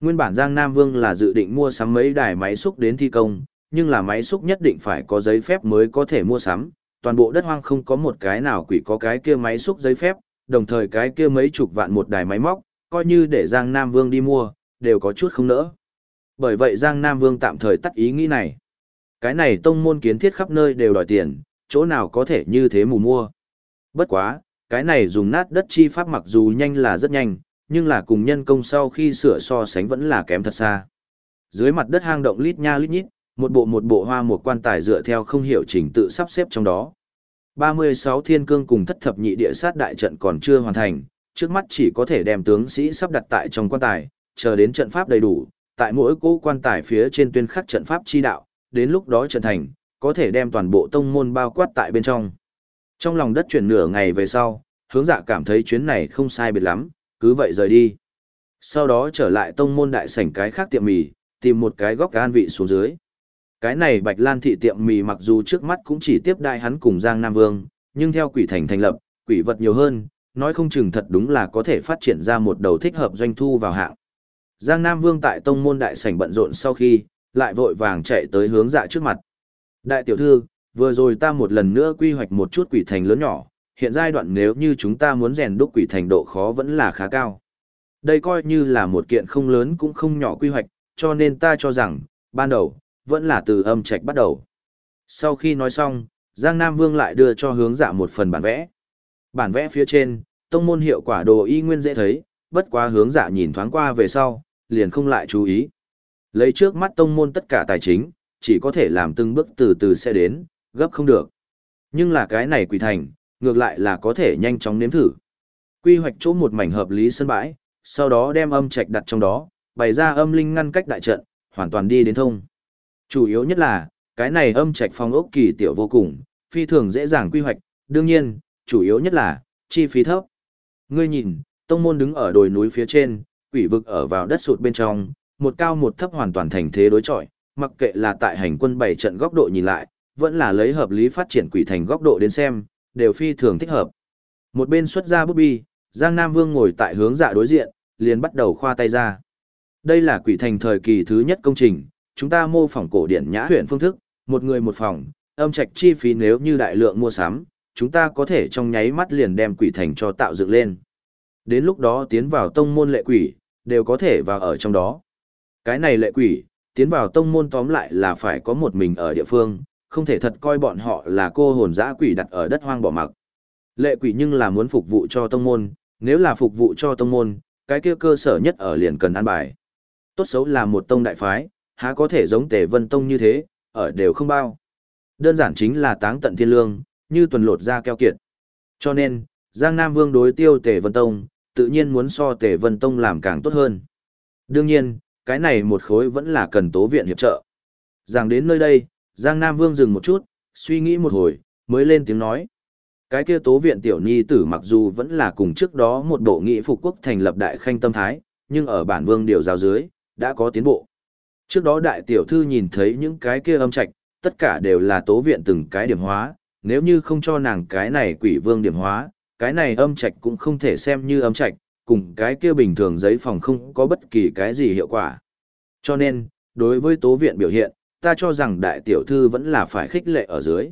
Nguyên bản Giang Nam Vương là dự định mua sắm mấy đài máy xúc đến thi công, nhưng là máy xúc nhất định phải có giấy phép mới có thể mua sắm, toàn bộ đất hoang không có một cái nào quỷ có cái kia máy xúc giấy phép, đồng thời cái kia mấy chục vạn một đài máy móc, coi như để Giang Nam Vương đi mua, đều có chút không nỡ. Bởi vậy Giang Nam Vương tạm thời tắt ý nghĩ này. Cái này tông môn kiến thiết khắp nơi đều đòi tiền, chỗ nào có thể như thế mù mua. Bất quá, cái này dùng nát đất chi pháp mặc dù nhanh là rất nhanh, nhưng là cùng nhân công sau khi sửa so sánh vẫn là kém thật xa. Dưới mặt đất hang động lít nha lít nhít, một bộ một bộ hoa một quan tài dựa theo không hiểu trình tự sắp xếp trong đó. 36 thiên cương cùng thất thập nhị địa sát đại trận còn chưa hoàn thành, trước mắt chỉ có thể đem tướng sĩ sắp đặt tại trong quan tài, chờ đến trận pháp đầy đủ, tại mỗi cố quan tài phía trên tuyên khắc trận pháp chi đạo, đến lúc đó trận thành, có thể đem toàn bộ tông môn bao quát tại bên trong. Trong lòng đất chuyển nửa ngày về sau, hướng dạ cảm thấy chuyến này không sai biệt lắm, cứ vậy rời đi. Sau đó trở lại tông môn đại sảnh cái khác tiệm mì, tìm một cái góc an vị xuống dưới. Cái này Bạch Lan thị tiệm mì mặc dù trước mắt cũng chỉ tiếp đại hắn cùng Giang Nam Vương, nhưng theo quỷ thành thành lập, quỷ vật nhiều hơn, nói không chừng thật đúng là có thể phát triển ra một đầu thích hợp doanh thu vào hạng. Giang Nam Vương tại tông môn đại sảnh bận rộn sau khi, lại vội vàng chạy tới hướng dạ trước mặt. Đại tiểu thư, vừa rồi ta một lần nữa quy hoạch một chút quỷ thành lớn nhỏ, hiện giai đoạn nếu như chúng ta muốn rèn đúc quỷ thành độ khó vẫn là khá cao. Đây coi như là một kiện không lớn cũng không nhỏ quy hoạch, cho nên ta cho rằng, ban đầu, vẫn là từ âm trạch bắt đầu. Sau khi nói xong, Giang Nam Vương lại đưa cho hướng dạ một phần bản vẽ. Bản vẽ phía trên, tông môn hiệu quả đồ y nguyên dễ thấy, bất quá hướng dạ nhìn thoáng qua về sau, liền không lại chú ý. Lấy trước mắt tông môn tất cả tài chính, chỉ có thể làm từng bước từ từ sẽ đến, gấp không được. Nhưng là cái này quỷ thành, ngược lại là có thể nhanh chóng nếm thử. Quy hoạch chỗ một mảnh hợp lý sân bãi, sau đó đem âm trạch đặt trong đó, bày ra âm linh ngăn cách đại trận, hoàn toàn đi đến thông. Chủ yếu nhất là, cái này âm trạch phong ốc kỳ tiểu vô cùng, phi thường dễ dàng quy hoạch, đương nhiên, chủ yếu nhất là, chi phí thấp. Ngươi nhìn, tông môn đứng ở đồi núi phía trên, quỷ vực ở vào đất sụt bên trong, một cao một thấp hoàn toàn thành thế đối chọi, mặc kệ là tại hành quân bảy trận góc độ nhìn lại, vẫn là lấy hợp lý phát triển quỷ thành góc độ đến xem, đều phi thường thích hợp. Một bên xuất ra bút bi, Giang Nam Vương ngồi tại hướng dạ đối diện, liền bắt đầu khoa tay ra. Đây là quỷ thành thời kỳ thứ nhất công trình, chúng ta mô phỏng cổ điển nhã huyện phương thức, một người một phòng, âm trạch chi phí nếu như đại lượng mua sắm, chúng ta có thể trong nháy mắt liền đem quỷ thành cho tạo dựng lên. Đến lúc đó tiến vào tông môn lệ quỷ, đều có thể vào ở trong đó. Cái này lệ quỷ, tiến vào tông môn tóm lại là phải có một mình ở địa phương, không thể thật coi bọn họ là cô hồn dã quỷ đặt ở đất hoang bỏ mặc. Lệ quỷ nhưng là muốn phục vụ cho tông môn, nếu là phục vụ cho tông môn, cái kia cơ sở nhất ở liền cần an bài. Tốt xấu là một tông đại phái, há có thể giống tề vân tông như thế, ở đều không bao. Đơn giản chính là táng tận thiên lương, như tuần lột ra keo kiệt. Cho nên, Giang Nam Vương đối tiêu Tề Vân Tông, tự nhiên muốn so Tề Vân Tông làm càng tốt hơn. Đương nhiên, cái này một khối vẫn là cần tố viện hiệp trợ. Giang đến nơi đây, Giang Nam Vương dừng một chút, suy nghĩ một hồi, mới lên tiếng nói. Cái kia tố viện tiểu nhi tử mặc dù vẫn là cùng trước đó một bộ nghị phục quốc thành lập đại khanh tâm thái, nhưng ở bản vương điều giáo dưới, đã có tiến bộ. Trước đó đại tiểu thư nhìn thấy những cái kia âm trạch, tất cả đều là tố viện từng cái điểm hóa, nếu như không cho nàng cái này quỷ vương điểm hóa, cái này âm trạch cũng không thể xem như âm trạch, cùng cái kia bình thường giấy phòng không có bất kỳ cái gì hiệu quả. Cho nên, đối với tố viện biểu hiện, ta cho rằng đại tiểu thư vẫn là phải khích lệ ở dưới.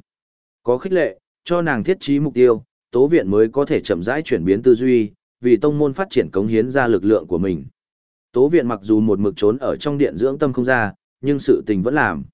Có khích lệ, cho nàng thiết trí mục tiêu, tố viện mới có thể chậm rãi chuyển biến tư duy, vì tông môn phát triển cống hiến ra lực lượng của mình. Tố viện mặc dù một mực trốn ở trong điện dưỡng tâm không ra, nhưng sự tình vẫn làm.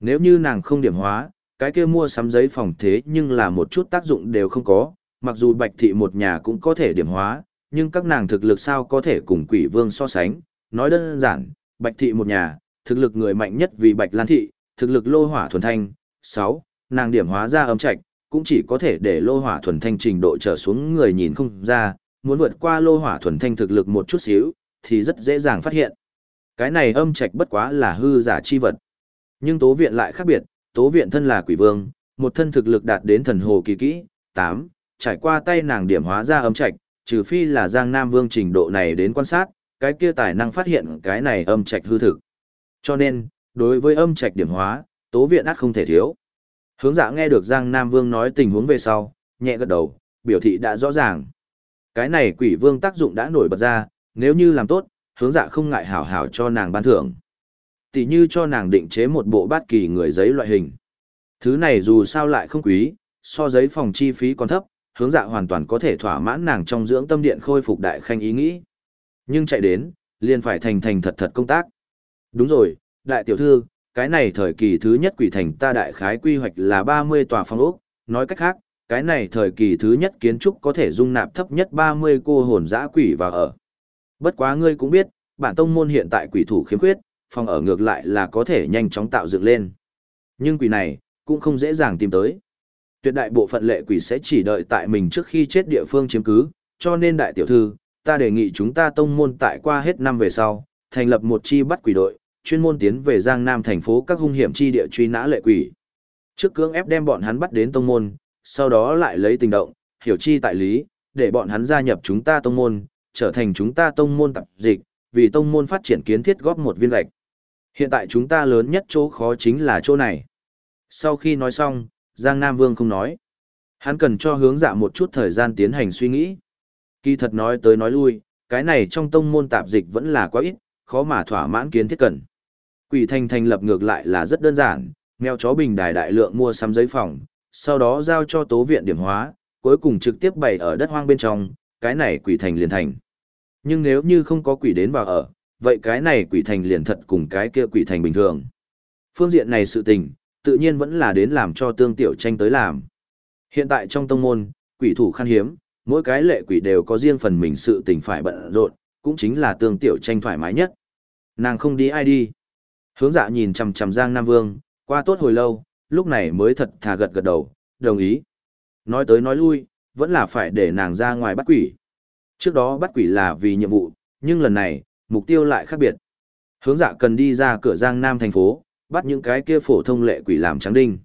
Nếu như nàng không điểm hóa, cái kia mua sắm giấy phòng thế nhưng là một chút tác dụng đều không có, mặc dù bạch thị một nhà cũng có thể điểm hóa, nhưng các nàng thực lực sao có thể cùng quỷ vương so sánh. Nói đơn giản, bạch thị một nhà, thực lực người mạnh nhất vì bạch lan thị, thực lực lô hỏa thuần thanh. sáu, Nàng điểm hóa ra âm trạch, cũng chỉ có thể để lô hỏa thuần thanh trình độ trở xuống người nhìn không ra, muốn vượt qua lô hỏa thuần thanh thực lực một chút xíu, thì rất dễ dàng phát hiện. Cái này âm trạch bất quá là hư giả chi vật. Nhưng tố viện lại khác biệt, tố viện thân là quỷ vương, một thân thực lực đạt đến thần hồ kỳ kỹ, 8, trải qua tay nàng điểm hóa ra âm trạch, trừ phi là Giang Nam Vương trình độ này đến quan sát, cái kia tài năng phát hiện cái này âm trạch hư thực. Cho nên, đối với âm trạch điểm hóa, tố viện át không thể thiếu. Hướng dạ nghe được Giang Nam Vương nói tình huống về sau, nhẹ gật đầu, biểu thị đã rõ ràng. Cái này quỷ vương tác dụng đã nổi bật ra, nếu như làm tốt, hướng dạ không ngại hảo hảo cho nàng ban thưởng. Tỷ như cho nàng định chế một bộ bát kỳ người giấy loại hình. Thứ này dù sao lại không quý, so giấy phòng chi phí còn thấp, hướng dạ hoàn toàn có thể thỏa mãn nàng trong dưỡng tâm điện khôi phục đại khanh ý nghĩ. Nhưng chạy đến, liền phải thành thành thật thật công tác. Đúng rồi, đại tiểu thư, cái này thời kỳ thứ nhất quỷ thành ta đại khái quy hoạch là 30 tòa phòng ốc, nói cách khác, cái này thời kỳ thứ nhất kiến trúc có thể dung nạp thấp nhất 30 cô hồn dã quỷ vào ở. Bất quá ngươi cũng biết, bản tông môn hiện tại quỷ thủ khiếm khuyết, phòng ở ngược lại là có thể nhanh chóng tạo dựng lên. Nhưng quỷ này, cũng không dễ dàng tìm tới. Tuyệt đại bộ phận lệ quỷ sẽ chỉ đợi tại mình trước khi chết địa phương chiếm cứ, cho nên đại tiểu thư, ta đề nghị chúng ta tông môn tại qua hết năm về sau, thành lập một chi bắt quỷ đội, chuyên môn tiến về Giang Nam thành phố các hung hiểm chi địa truy nã lệ quỷ. Trước cưỡng ép đem bọn hắn bắt đến tông môn, sau đó lại lấy tình động, hiểu chi tại lý, để bọn hắn gia nhập chúng ta tông môn, trở thành chúng ta tông môn tập dịch, vì tông môn phát triển kiến thiết góp một viên gạch. Hiện tại chúng ta lớn nhất chỗ khó chính là chỗ này. Sau khi nói xong, Giang Nam Vương không nói. Hắn cần cho hướng dạ một chút thời gian tiến hành suy nghĩ. Kỳ thật nói tới nói lui, cái này trong tông môn tạp dịch vẫn là quá ít, khó mà thỏa mãn kiến thiết cần. Quỷ thành thành lập ngược lại là rất đơn giản, mèo chó bình đài đại lượng mua sắm giấy phòng, sau đó giao cho tố viện điểm hóa, cuối cùng trực tiếp bày ở đất hoang bên trong, cái này quỷ thành liền thành. Nhưng nếu như không có quỷ đến vào ở, vậy cái này quỷ thành liền thật cùng cái kia quỷ thành bình thường. Phương diện này sự tình, tự nhiên vẫn là đến làm cho tương tiểu tranh tới làm. Hiện tại trong tông môn, quỷ thủ khan hiếm, mỗi cái lệ quỷ đều có riêng phần mình sự tình phải bận rộn, cũng chính là tương tiểu tranh thoải mái nhất. Nàng không đi ai đi. Hướng dạ nhìn chằm chằm Giang Nam Vương, qua tốt hồi lâu, lúc này mới thật thà gật gật đầu, đồng ý. Nói tới nói lui, vẫn là phải để nàng ra ngoài bắt quỷ. Trước đó bắt quỷ là vì nhiệm vụ, nhưng lần này, mục tiêu lại khác biệt. Hướng dạ cần đi ra cửa Giang Nam thành phố, bắt những cái kia phổ thông lệ quỷ làm trắng đinh.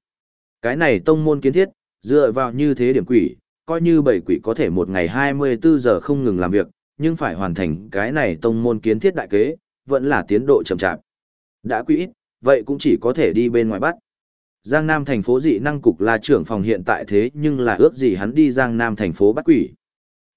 Cái này tông môn kiến thiết, dựa vào như thế điểm quỷ, coi như bảy quỷ có thể một ngày 24 giờ không ngừng làm việc, nhưng phải hoàn thành cái này tông môn kiến thiết đại kế, vẫn là tiến độ chậm chạp. Đã quỷ ít, vậy cũng chỉ có thể đi bên ngoài bắt. Giang Nam thành phố dị năng cục là trưởng phòng hiện tại thế nhưng là ước gì hắn đi Giang Nam thành phố bắt quỷ.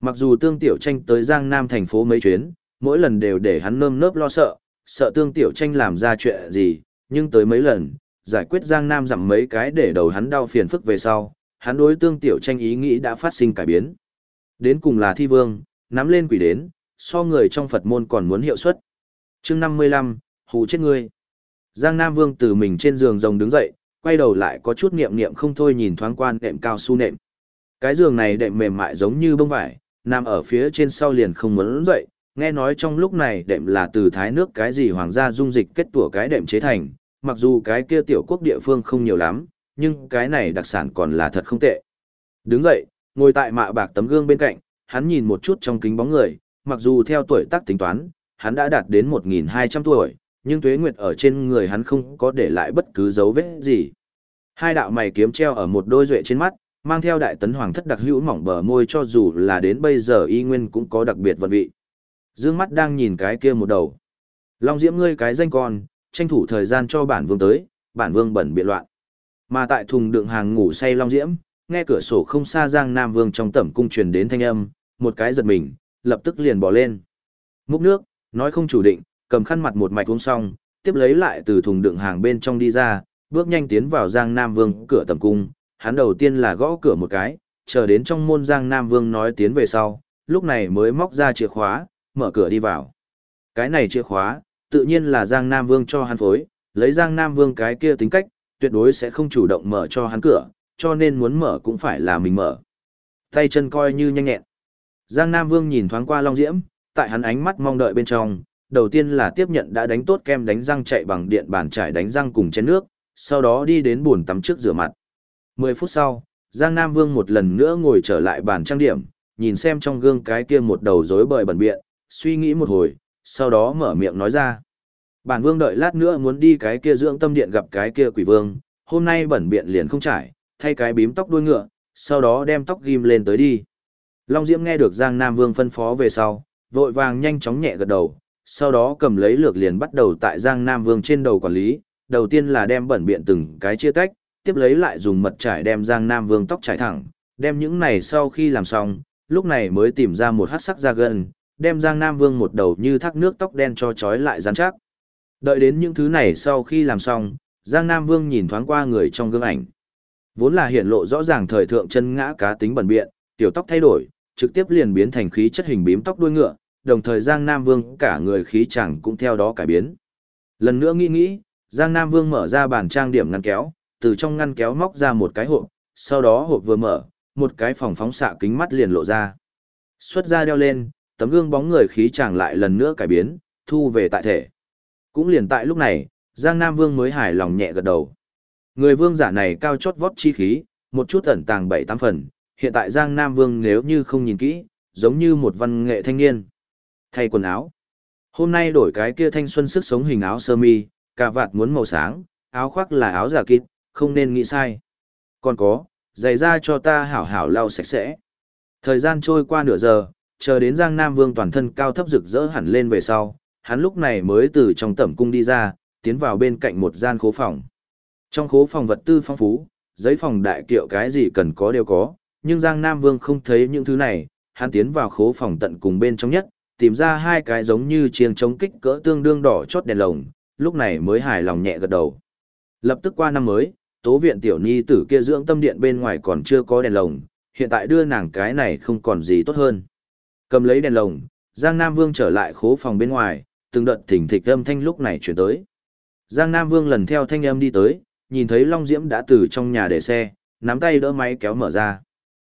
Mặc dù tương tiểu tranh tới Giang Nam thành phố mấy chuyến, mỗi lần đều để hắn nơm nớp lo sợ, sợ tương tiểu tranh làm ra chuyện gì, nhưng tới mấy lần, giải quyết Giang Nam dặm mấy cái để đầu hắn đau phiền phức về sau, hắn đối tương tiểu tranh ý nghĩ đã phát sinh cải biến. Đến cùng là thi vương, nắm lên quỷ đến, so người trong Phật môn còn muốn hiệu suất. chương 55, hù chết ngươi. Giang Nam Vương từ mình trên giường rồng đứng dậy, quay đầu lại có chút niệm niệm không thôi nhìn thoáng quan đệm cao su nệm. Cái giường này đệm mềm mại giống như bông vải, nằm ở phía trên sau liền không muốn dậy, nghe nói trong lúc này đệm là từ thái nước cái gì hoàng gia dung dịch kết tủa cái đệm chế thành, mặc dù cái kia tiểu quốc địa phương không nhiều lắm, nhưng cái này đặc sản còn là thật không tệ. Đứng dậy, Ngồi tại mạ bạc tấm gương bên cạnh, hắn nhìn một chút trong kính bóng người, mặc dù theo tuổi tác tính toán, hắn đã đạt đến 1.200 tuổi, nhưng tuế nguyệt ở trên người hắn không có để lại bất cứ dấu vết gì. Hai đạo mày kiếm treo ở một đôi duệ trên mắt, mang theo đại tấn hoàng thất đặc hữu mỏng bờ môi cho dù là đến bây giờ y nguyên cũng có đặc biệt vận vị. Dương mắt đang nhìn cái kia một đầu. Long diễm ngươi cái danh con, tranh thủ thời gian cho bản vương tới, bản vương bẩn biện loạn. Mà tại thùng đựng hàng ngủ say Long diễm, nghe cửa sổ không xa Giang Nam Vương trong tẩm cung truyền đến thanh âm, một cái giật mình, lập tức liền bỏ lên. Múc nước, nói không chủ định, cầm khăn mặt một mạch uống xong, tiếp lấy lại từ thùng đựng hàng bên trong đi ra, bước nhanh tiến vào Giang Nam Vương cửa tẩm cung, hắn đầu tiên là gõ cửa một cái, chờ đến trong môn Giang Nam Vương nói tiến về sau, lúc này mới móc ra chìa khóa, mở cửa đi vào. Cái này chìa khóa, tự nhiên là Giang Nam Vương cho hắn phối, lấy Giang Nam Vương cái kia tính cách, tuyệt đối sẽ không chủ động mở cho hắn cửa, cho nên muốn mở cũng phải là mình mở. Tay chân coi như nhanh nhẹn. Giang Nam Vương nhìn thoáng qua Long Diễm, tại hắn ánh mắt mong đợi bên trong, đầu tiên là tiếp nhận đã đánh tốt kem đánh răng chạy bằng điện bàn trải đánh răng cùng chén nước, sau đó đi đến bồn tắm trước rửa mặt. 10 phút sau, Giang Nam Vương một lần nữa ngồi trở lại bàn trang điểm, nhìn xem trong gương cái kia một đầu rối bời bẩn biện, suy nghĩ một hồi, sau đó mở miệng nói ra. Bản Vương đợi lát nữa muốn đi cái kia dưỡng tâm điện gặp cái kia quỷ vương, hôm nay bẩn biện liền không trải, thay cái bím tóc đuôi ngựa, sau đó đem tóc ghim lên tới đi. Long Diễm nghe được Giang Nam Vương phân phó về sau, vội vàng nhanh chóng nhẹ gật đầu, sau đó cầm lấy lược liền bắt đầu tại Giang Nam Vương trên đầu quản lý, đầu tiên là đem bẩn biện từng cái chia tách, tiếp lấy lại dùng mật trải đem Giang Nam Vương tóc trải thẳng, đem những này sau khi làm xong, lúc này mới tìm ra một hắc sắc da gần, đem Giang Nam Vương một đầu như thác nước tóc đen cho trói lại rắn chắc. Đợi đến những thứ này sau khi làm xong, Giang Nam Vương nhìn thoáng qua người trong gương ảnh. Vốn là hiện lộ rõ ràng thời thượng chân ngã cá tính bẩn biện, tiểu tóc thay đổi, trực tiếp liền biến thành khí chất hình bím tóc đuôi ngựa, đồng thời Giang Nam Vương cả người khí chẳng cũng theo đó cải biến. Lần nữa nghĩ nghĩ, Giang Nam Vương mở ra bàn trang điểm ngăn kéo, từ trong ngăn kéo móc ra một cái hộp, sau đó hộp vừa mở, một cái phòng phóng xạ kính mắt liền lộ ra. Xuất ra đeo lên, tấm gương bóng người khí chàng lại lần nữa cải biến, thu về tại thể. Cũng liền tại lúc này, Giang Nam Vương mới hài lòng nhẹ gật đầu. Người vương giả này cao chót vót chi khí, một chút ẩn tàng bảy tám phần, hiện tại Giang Nam Vương nếu như không nhìn kỹ, giống như một văn nghệ thanh niên. Thay quần áo. Hôm nay đổi cái kia thanh xuân sức sống hình áo sơ mi, cà vạt muốn màu sáng, áo khoác là áo giả kịt, không nên nghĩ sai. Còn có, giày ra cho ta hảo hảo lau sạch sẽ. Thời gian trôi qua nửa giờ, chờ đến Giang Nam Vương toàn thân cao thấp rực rỡ hẳn lên về sau, hắn lúc này mới từ trong tẩm cung đi ra, tiến vào bên cạnh một gian khố phòng. Trong khố phòng vật tư phong phú, giấy phòng đại kiệu cái gì cần có đều có, nhưng Giang Nam Vương không thấy những thứ này, hắn tiến vào khố phòng tận cùng bên trong nhất, tìm ra hai cái giống như chiêng chống kích cỡ tương đương đỏ chót đèn lồng, lúc này mới hài lòng nhẹ gật đầu. Lập tức qua năm mới, tố viện tiểu nhi tử kia dưỡng tâm điện bên ngoài còn chưa có đèn lồng, hiện tại đưa nàng cái này không còn gì tốt hơn. Cầm lấy đèn lồng, Giang Nam Vương trở lại khố phòng bên ngoài, từng đợt thỉnh thịch âm thanh lúc này chuyển tới. Giang Nam Vương lần theo thanh âm đi tới, nhìn thấy Long Diễm đã từ trong nhà để xe, nắm tay đỡ máy kéo mở ra.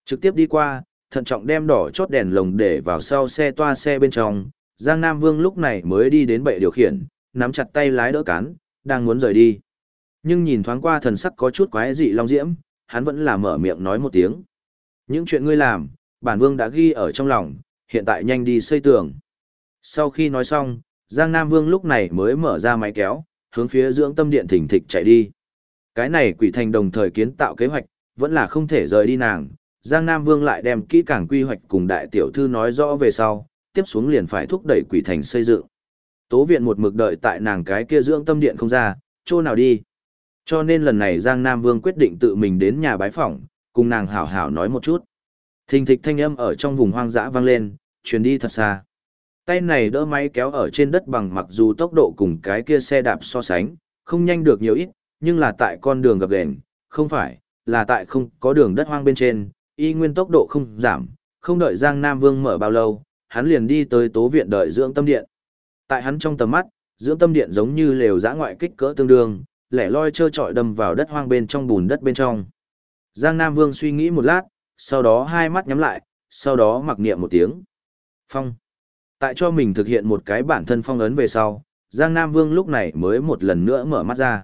Trực tiếp đi qua, thận trọng đem đỏ chốt đèn lồng để vào sau xe toa xe bên trong, Giang Nam Vương lúc này mới đi đến bệ điều khiển, nắm chặt tay lái đỡ cán, đang muốn rời đi. Nhưng nhìn thoáng qua thần sắc có chút quái dị Long Diễm, hắn vẫn là mở miệng nói một tiếng. Những chuyện ngươi làm, bản vương đã ghi ở trong lòng, hiện tại nhanh đi xây tường. Sau khi nói xong, Giang Nam Vương lúc này mới mở ra máy kéo, hướng phía dưỡng tâm điện thỉnh thịch chạy đi. Cái này quỷ thành đồng thời kiến tạo kế hoạch, vẫn là không thể rời đi nàng. Giang Nam Vương lại đem kỹ càng quy hoạch cùng đại tiểu thư nói rõ về sau, tiếp xuống liền phải thúc đẩy quỷ thành xây dựng. Tố viện một mực đợi tại nàng cái kia dưỡng tâm điện không ra, chỗ nào đi. Cho nên lần này Giang Nam Vương quyết định tự mình đến nhà bái phỏng, cùng nàng hảo hảo nói một chút. Thình thịch thanh âm ở trong vùng hoang dã vang lên, truyền đi thật xa. Tay này đỡ máy kéo ở trên đất bằng mặc dù tốc độ cùng cái kia xe đạp so sánh, không nhanh được nhiều ít, nhưng là tại con đường gập ghềnh, không phải, là tại không có đường đất hoang bên trên, y nguyên tốc độ không giảm, không đợi Giang Nam Vương mở bao lâu, hắn liền đi tới tố viện đợi dưỡng tâm điện. Tại hắn trong tầm mắt, dưỡng tâm điện giống như lều giã ngoại kích cỡ tương đương, lẻ loi trơ trọi đâm vào đất hoang bên trong bùn đất bên trong. Giang Nam Vương suy nghĩ một lát, sau đó hai mắt nhắm lại, sau đó mặc niệm một tiếng. Phong. Tại cho mình thực hiện một cái bản thân phong ấn về sau, Giang Nam Vương lúc này mới một lần nữa mở mắt ra.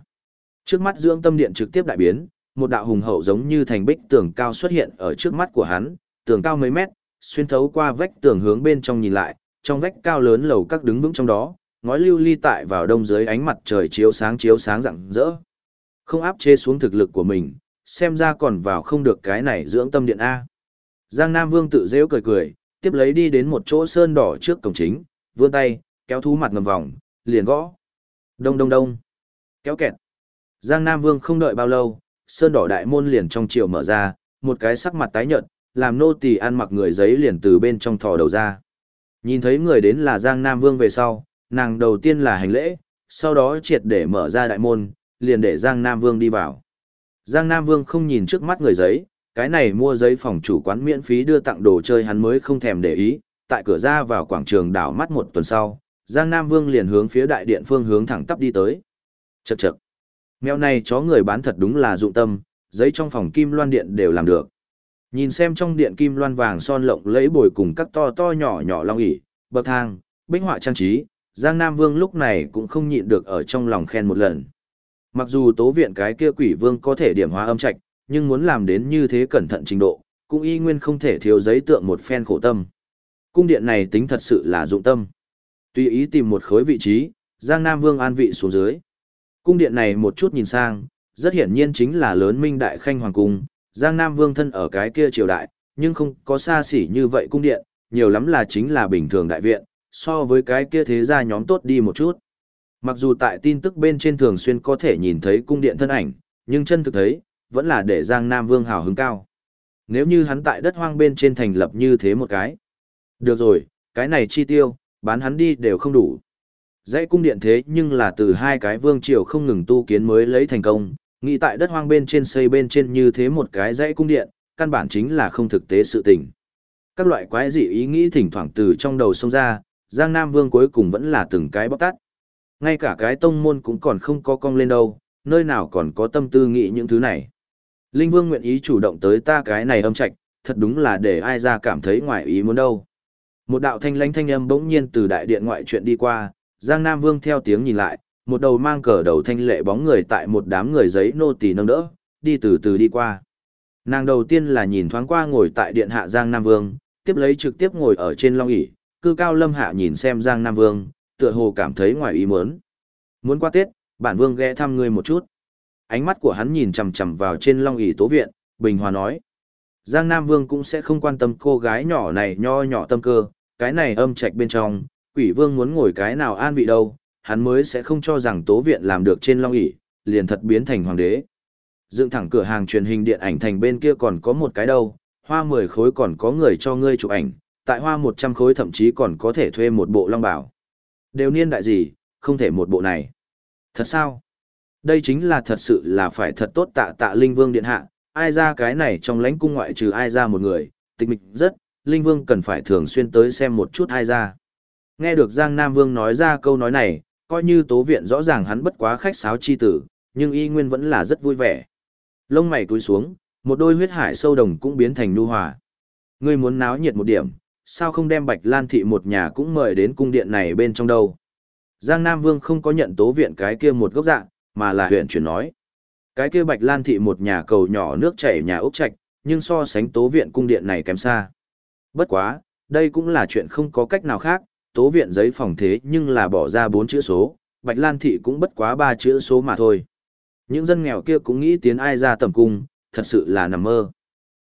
Trước mắt dưỡng tâm điện trực tiếp đại biến, một đạo hùng hậu giống như thành bích tường cao xuất hiện ở trước mắt của hắn, tường cao mấy mét, xuyên thấu qua vách tường hướng bên trong nhìn lại, trong vách cao lớn lầu các đứng vững trong đó, ngói lưu ly tại vào đông dưới ánh mặt trời chiếu sáng chiếu sáng rạng rỡ. Không áp chế xuống thực lực của mình, xem ra còn vào không được cái này dưỡng tâm điện A. Giang Nam Vương tự dễ cười cười, tiếp lấy đi đến một chỗ sơn đỏ trước cổng chính, vươn tay, kéo thú mặt ngầm vòng, liền gõ. Đông đông đông. Kéo kẹt. Giang Nam Vương không đợi bao lâu, sơn đỏ đại môn liền trong chiều mở ra, một cái sắc mặt tái nhợt, làm nô tỳ ăn mặc người giấy liền từ bên trong thò đầu ra. Nhìn thấy người đến là Giang Nam Vương về sau, nàng đầu tiên là hành lễ, sau đó triệt để mở ra đại môn, liền để Giang Nam Vương đi vào. Giang Nam Vương không nhìn trước mắt người giấy, cái này mua giấy phòng chủ quán miễn phí đưa tặng đồ chơi hắn mới không thèm để ý, tại cửa ra vào quảng trường đảo mắt một tuần sau, Giang Nam Vương liền hướng phía đại điện phương hướng thẳng tắp đi tới. Chậc chậc. Mèo này chó người bán thật đúng là dụng tâm, giấy trong phòng kim loan điện đều làm được. Nhìn xem trong điện kim loan vàng son lộng lẫy bồi cùng các to to nhỏ nhỏ long ỉ, bậc thang, bích họa trang trí, Giang Nam Vương lúc này cũng không nhịn được ở trong lòng khen một lần. Mặc dù tố viện cái kia quỷ vương có thể điểm hóa âm trạch, nhưng muốn làm đến như thế cẩn thận trình độ, cũng y nguyên không thể thiếu giấy tượng một phen khổ tâm. Cung điện này tính thật sự là dụng tâm. Tùy ý tìm một khối vị trí, Giang Nam Vương an vị xuống dưới. Cung điện này một chút nhìn sang, rất hiển nhiên chính là lớn minh đại khanh hoàng cung, Giang Nam Vương thân ở cái kia triều đại, nhưng không có xa xỉ như vậy cung điện, nhiều lắm là chính là bình thường đại viện, so với cái kia thế gia nhóm tốt đi một chút. Mặc dù tại tin tức bên trên thường xuyên có thể nhìn thấy cung điện thân ảnh, nhưng chân thực thấy, vẫn là để Giang Nam Vương hào hứng cao. Nếu như hắn tại đất hoang bên trên thành lập như thế một cái. Được rồi, cái này chi tiêu, bán hắn đi đều không đủ. Dãy cung điện thế nhưng là từ hai cái vương triều không ngừng tu kiến mới lấy thành công, nghĩ tại đất hoang bên trên xây bên trên như thế một cái dãy cung điện, căn bản chính là không thực tế sự tình. Các loại quái dị ý nghĩ thỉnh thoảng từ trong đầu xông ra, Giang Nam Vương cuối cùng vẫn là từng cái bóc tát Ngay cả cái tông môn cũng còn không có cong lên đâu, nơi nào còn có tâm tư nghĩ những thứ này. Linh Vương nguyện ý chủ động tới ta cái này âm trạch, thật đúng là để ai ra cảm thấy ngoài ý muốn đâu. Một đạo thanh lãnh thanh âm bỗng nhiên từ đại điện ngoại chuyện đi qua, Giang Nam Vương theo tiếng nhìn lại, một đầu mang cờ đầu thanh lệ bóng người tại một đám người giấy nô tỳ nâng đỡ, đi từ từ đi qua. Nàng đầu tiên là nhìn thoáng qua ngồi tại điện hạ Giang Nam Vương, tiếp lấy trực tiếp ngồi ở trên long ỷ, cư cao lâm hạ nhìn xem Giang Nam Vương, tựa hồ cảm thấy ngoài ý muốn. Muốn qua Tết, bản vương ghé thăm ngươi một chút. Ánh mắt của hắn nhìn chằm chằm vào trên long ỷ tố viện, bình hòa nói. Giang Nam Vương cũng sẽ không quan tâm cô gái nhỏ này nho nhỏ tâm cơ, cái này âm trạch bên trong, quỷ vương muốn ngồi cái nào an vị đâu, hắn mới sẽ không cho rằng tố viện làm được trên long ỷ liền thật biến thành hoàng đế. Dựng thẳng cửa hàng truyền hình điện ảnh thành bên kia còn có một cái đâu, hoa 10 khối còn có người cho ngươi chụp ảnh, tại hoa 100 khối thậm chí còn có thể thuê một bộ long bảo. Đều niên đại gì, không thể một bộ này. Thật sao? Đây chính là thật sự là phải thật tốt tạ tạ Linh Vương Điện Hạ, ai ra cái này trong lãnh cung ngoại trừ ai ra một người, tịch mịch rất, Linh Vương cần phải thường xuyên tới xem một chút ai ra. Nghe được Giang Nam Vương nói ra câu nói này, coi như tố viện rõ ràng hắn bất quá khách sáo chi tử, nhưng y nguyên vẫn là rất vui vẻ. Lông mày cúi xuống, một đôi huyết hải sâu đồng cũng biến thành nu hòa. Ngươi muốn náo nhiệt một điểm, sao không đem Bạch Lan thị một nhà cũng mời đến cung điện này bên trong đâu? Giang Nam Vương không có nhận tố viện cái kia một gốc dạng, mà là huyện chuyển nói. Cái kia Bạch Lan thị một nhà cầu nhỏ nước chảy nhà ốc trạch, nhưng so sánh tố viện cung điện này kém xa. Bất quá, đây cũng là chuyện không có cách nào khác, tố viện giấy phòng thế nhưng là bỏ ra bốn chữ số, Bạch Lan thị cũng bất quá ba chữ số mà thôi. Những dân nghèo kia cũng nghĩ tiến ai ra tầm cung, thật sự là nằm mơ.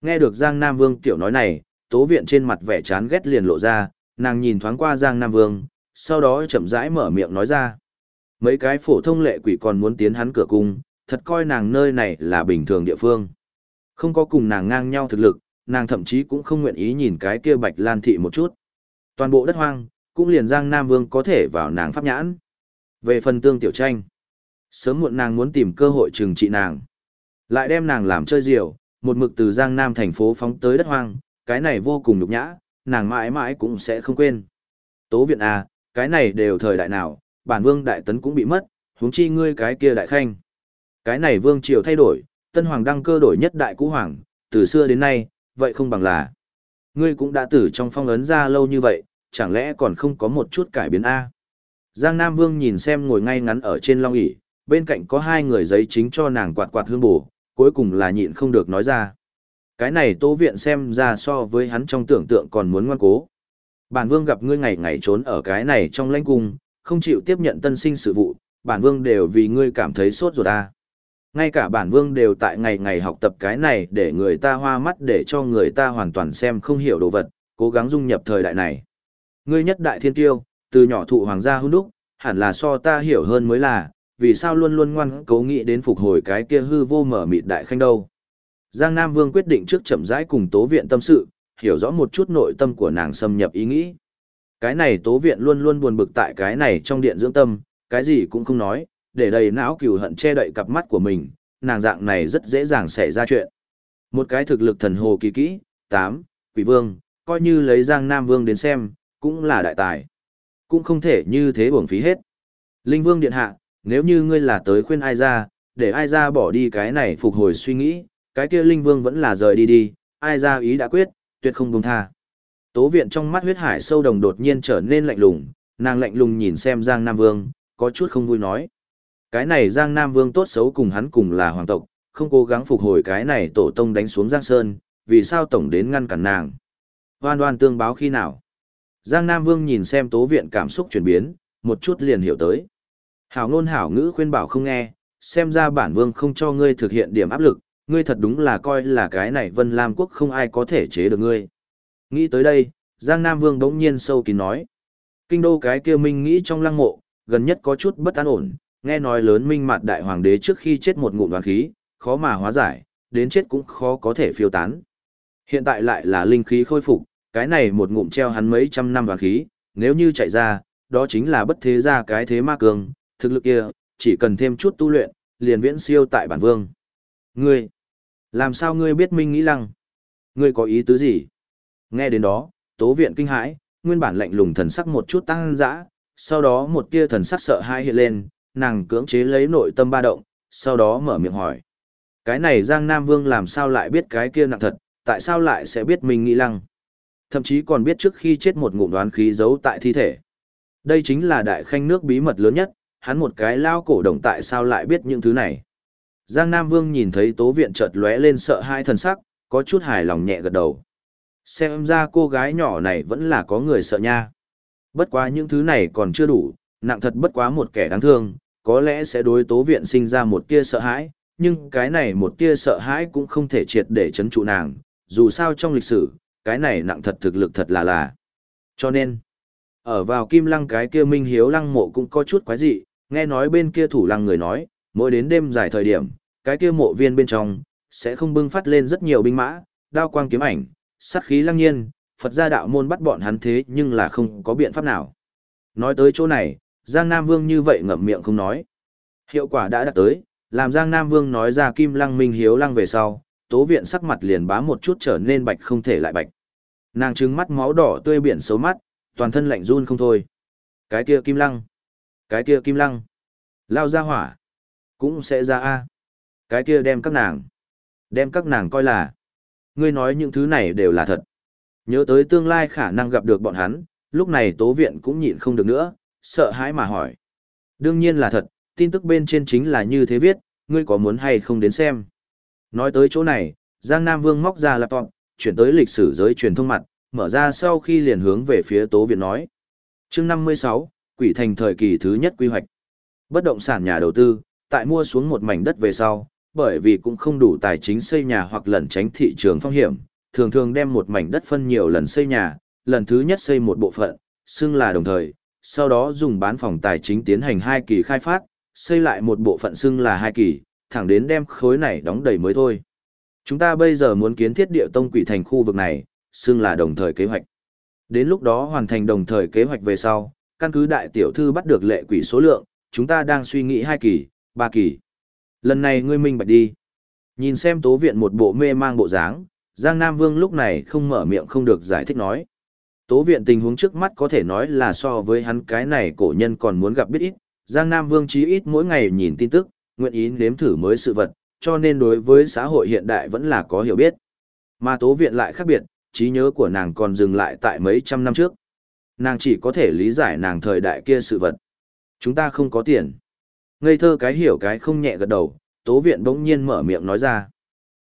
Nghe được Giang Nam Vương tiểu nói này, tố viện trên mặt vẻ chán ghét liền lộ ra, nàng nhìn thoáng qua Giang Nam Vương, sau đó chậm rãi mở miệng nói ra. Mấy cái phổ thông lệ quỷ còn muốn tiến hắn cửa cung, thật coi nàng nơi này là bình thường địa phương. Không có cùng nàng ngang nhau thực lực, nàng thậm chí cũng không nguyện ý nhìn cái kia bạch lan thị một chút. Toàn bộ đất hoang, cũng liền Giang Nam Vương có thể vào nàng pháp nhãn. Về phần tương tiểu tranh, sớm muộn nàng muốn tìm cơ hội trừng trị nàng. Lại đem nàng làm chơi diều, một mực từ Giang Nam thành phố phóng tới đất hoang, cái này vô cùng nhục nhã, nàng mãi mãi cũng sẽ không quên. Tố viện à, cái này đều thời đại nào, bản vương đại tấn cũng bị mất, huống chi ngươi cái kia đại khanh. Cái này vương triều thay đổi, tân hoàng đăng cơ đổi nhất đại cũ hoàng, từ xưa đến nay, vậy không bằng là. Ngươi cũng đã tử trong phong ấn ra lâu như vậy, chẳng lẽ còn không có một chút cải biến A. Giang Nam Vương nhìn xem ngồi ngay ngắn ở trên long ỷ bên cạnh có hai người giấy chính cho nàng quạt quạt hương bù, cuối cùng là nhịn không được nói ra. Cái này tố viện xem ra so với hắn trong tưởng tượng còn muốn ngoan cố. Bản vương gặp ngươi ngày ngày trốn ở cái này trong lãnh cung, không chịu tiếp nhận tân sinh sự vụ, bản vương đều vì ngươi cảm thấy sốt ruột ta. Ngay cả bản vương đều tại ngày ngày học tập cái này để người ta hoa mắt để cho người ta hoàn toàn xem không hiểu đồ vật, cố gắng dung nhập thời đại này. Ngươi nhất đại thiên tiêu, từ nhỏ thụ hoàng gia hôn đúc, hẳn là so ta hiểu hơn mới là, vì sao luôn luôn ngoan cố nghĩ đến phục hồi cái kia hư vô mở mịt đại khanh đâu. Giang Nam Vương quyết định trước chậm rãi cùng tố viện tâm sự, hiểu rõ một chút nội tâm của nàng xâm nhập ý nghĩ. Cái này tố viện luôn luôn buồn bực tại cái này trong điện dưỡng tâm, cái gì cũng không nói, để đầy não cừu hận che đậy cặp mắt của mình, nàng dạng này rất dễ dàng xảy ra chuyện. Một cái thực lực thần hồ kỳ kỹ, 8, quỷ vương, coi như lấy Giang Nam Vương đến xem, cũng là đại tài. Cũng không thể như thế uổng phí hết. Linh Vương Điện Hạ, nếu như ngươi là tới khuyên ai ra, để ai ra bỏ đi cái này phục hồi suy nghĩ, cái kia Linh Vương vẫn là rời đi đi, ai ra ý đã quyết, tuyệt không buông tha. Tố viện trong mắt huyết hải sâu đồng đột nhiên trở nên lạnh lùng, nàng lạnh lùng nhìn xem Giang Nam Vương, có chút không vui nói. Cái này Giang Nam Vương tốt xấu cùng hắn cùng là hoàng tộc, không cố gắng phục hồi cái này tổ tông đánh xuống Giang Sơn, vì sao tổng đến ngăn cản nàng. Hoan hoan tương báo khi nào. Giang Nam Vương nhìn xem tố viện cảm xúc chuyển biến, một chút liền hiểu tới. Hảo ngôn hảo ngữ khuyên bảo không nghe, xem ra bản vương không cho ngươi thực hiện điểm áp lực, ngươi thật đúng là coi là cái này Vân Lam quốc không ai có thể chế được ngươi. Nghĩ tới đây, Giang Nam Vương bỗng nhiên sâu kín nói. Kinh đô cái kia minh nghĩ trong lăng mộ, gần nhất có chút bất an ổn, nghe nói lớn minh mặt đại hoàng đế trước khi chết một ngụm đoàn khí, khó mà hóa giải, đến chết cũng khó có thể phiêu tán. Hiện tại lại là linh khí khôi phục, cái này một ngụm treo hắn mấy trăm năm đoàn khí, nếu như chạy ra, đó chính là bất thế ra cái thế ma cường, thực lực kia, chỉ cần thêm chút tu luyện, liền viễn siêu tại bản vương. Ngươi, làm sao ngươi biết minh nghĩ lăng? Ngươi có ý tứ gì? Nghe đến đó, tố viện kinh hãi, nguyên bản lạnh lùng thần sắc một chút tăng dã, sau đó một tia thần sắc sợ hãi hiện lên, nàng cưỡng chế lấy nội tâm ba động, sau đó mở miệng hỏi. Cái này Giang Nam Vương làm sao lại biết cái kia nặng thật, tại sao lại sẽ biết mình nghĩ lăng? Thậm chí còn biết trước khi chết một ngụm đoán khí giấu tại thi thể. Đây chính là đại khanh nước bí mật lớn nhất, hắn một cái lao cổ đồng tại sao lại biết những thứ này. Giang Nam Vương nhìn thấy tố viện chợt lóe lên sợ hai thần sắc, có chút hài lòng nhẹ gật đầu. Xem ra cô gái nhỏ này vẫn là có người sợ nha. Bất quá những thứ này còn chưa đủ, nặng thật bất quá một kẻ đáng thương, có lẽ sẽ đối tố viện sinh ra một tia sợ hãi, nhưng cái này một tia sợ hãi cũng không thể triệt để chấn trụ nàng, dù sao trong lịch sử, cái này nặng thật thực lực thật là là. Cho nên, ở vào kim lăng cái kia minh hiếu lăng mộ cũng có chút quái dị, nghe nói bên kia thủ lăng người nói, mỗi đến đêm dài thời điểm, cái kia mộ viên bên trong, sẽ không bưng phát lên rất nhiều binh mã, đao quang kiếm ảnh, sát khí lăng nhiên, Phật gia đạo môn bắt bọn hắn thế nhưng là không có biện pháp nào. Nói tới chỗ này, Giang Nam Vương như vậy ngậm miệng không nói. Hiệu quả đã đạt tới, làm Giang Nam Vương nói ra kim lăng minh hiếu lăng về sau, tố viện sắc mặt liền bá một chút trở nên bạch không thể lại bạch. Nàng trừng mắt máu đỏ tươi biển xấu mắt, toàn thân lạnh run không thôi. Cái kia kim lăng, cái kia kim lăng, lao ra hỏa, cũng sẽ ra a. Cái kia đem các nàng, đem các nàng coi là, ngươi nói những thứ này đều là thật. Nhớ tới tương lai khả năng gặp được bọn hắn, lúc này tố viện cũng nhịn không được nữa, sợ hãi mà hỏi. Đương nhiên là thật, tin tức bên trên chính là như thế viết, ngươi có muốn hay không đến xem. Nói tới chỗ này, Giang Nam Vương móc ra laptop, chuyển tới lịch sử giới truyền thông mặt, mở ra sau khi liền hướng về phía tố viện nói. chương 56, Quỷ Thành thời kỳ thứ nhất quy hoạch. Bất động sản nhà đầu tư, tại mua xuống một mảnh đất về sau, bởi vì cũng không đủ tài chính xây nhà hoặc lẩn tránh thị trường phong hiểm, thường thường đem một mảnh đất phân nhiều lần xây nhà, lần thứ nhất xây một bộ phận, xưng là đồng thời, sau đó dùng bán phòng tài chính tiến hành hai kỳ khai phát, xây lại một bộ phận xưng là hai kỳ, thẳng đến đem khối này đóng đầy mới thôi. Chúng ta bây giờ muốn kiến thiết địa tông quỷ thành khu vực này, xưng là đồng thời kế hoạch. Đến lúc đó hoàn thành đồng thời kế hoạch về sau, căn cứ đại tiểu thư bắt được lệ quỷ số lượng, chúng ta đang suy nghĩ hai kỳ, ba kỳ. Lần này ngươi minh bạch đi. Nhìn xem tố viện một bộ mê mang bộ dáng, Giang Nam Vương lúc này không mở miệng không được giải thích nói. Tố viện tình huống trước mắt có thể nói là so với hắn cái này cổ nhân còn muốn gặp biết ít, Giang Nam Vương chí ít mỗi ngày nhìn tin tức, nguyện ý nếm thử mới sự vật, cho nên đối với xã hội hiện đại vẫn là có hiểu biết. Mà tố viện lại khác biệt, trí nhớ của nàng còn dừng lại tại mấy trăm năm trước. Nàng chỉ có thể lý giải nàng thời đại kia sự vật. Chúng ta không có tiền. Ngây thơ cái hiểu cái không nhẹ gật đầu, Tố viện bỗng nhiên mở miệng nói ra.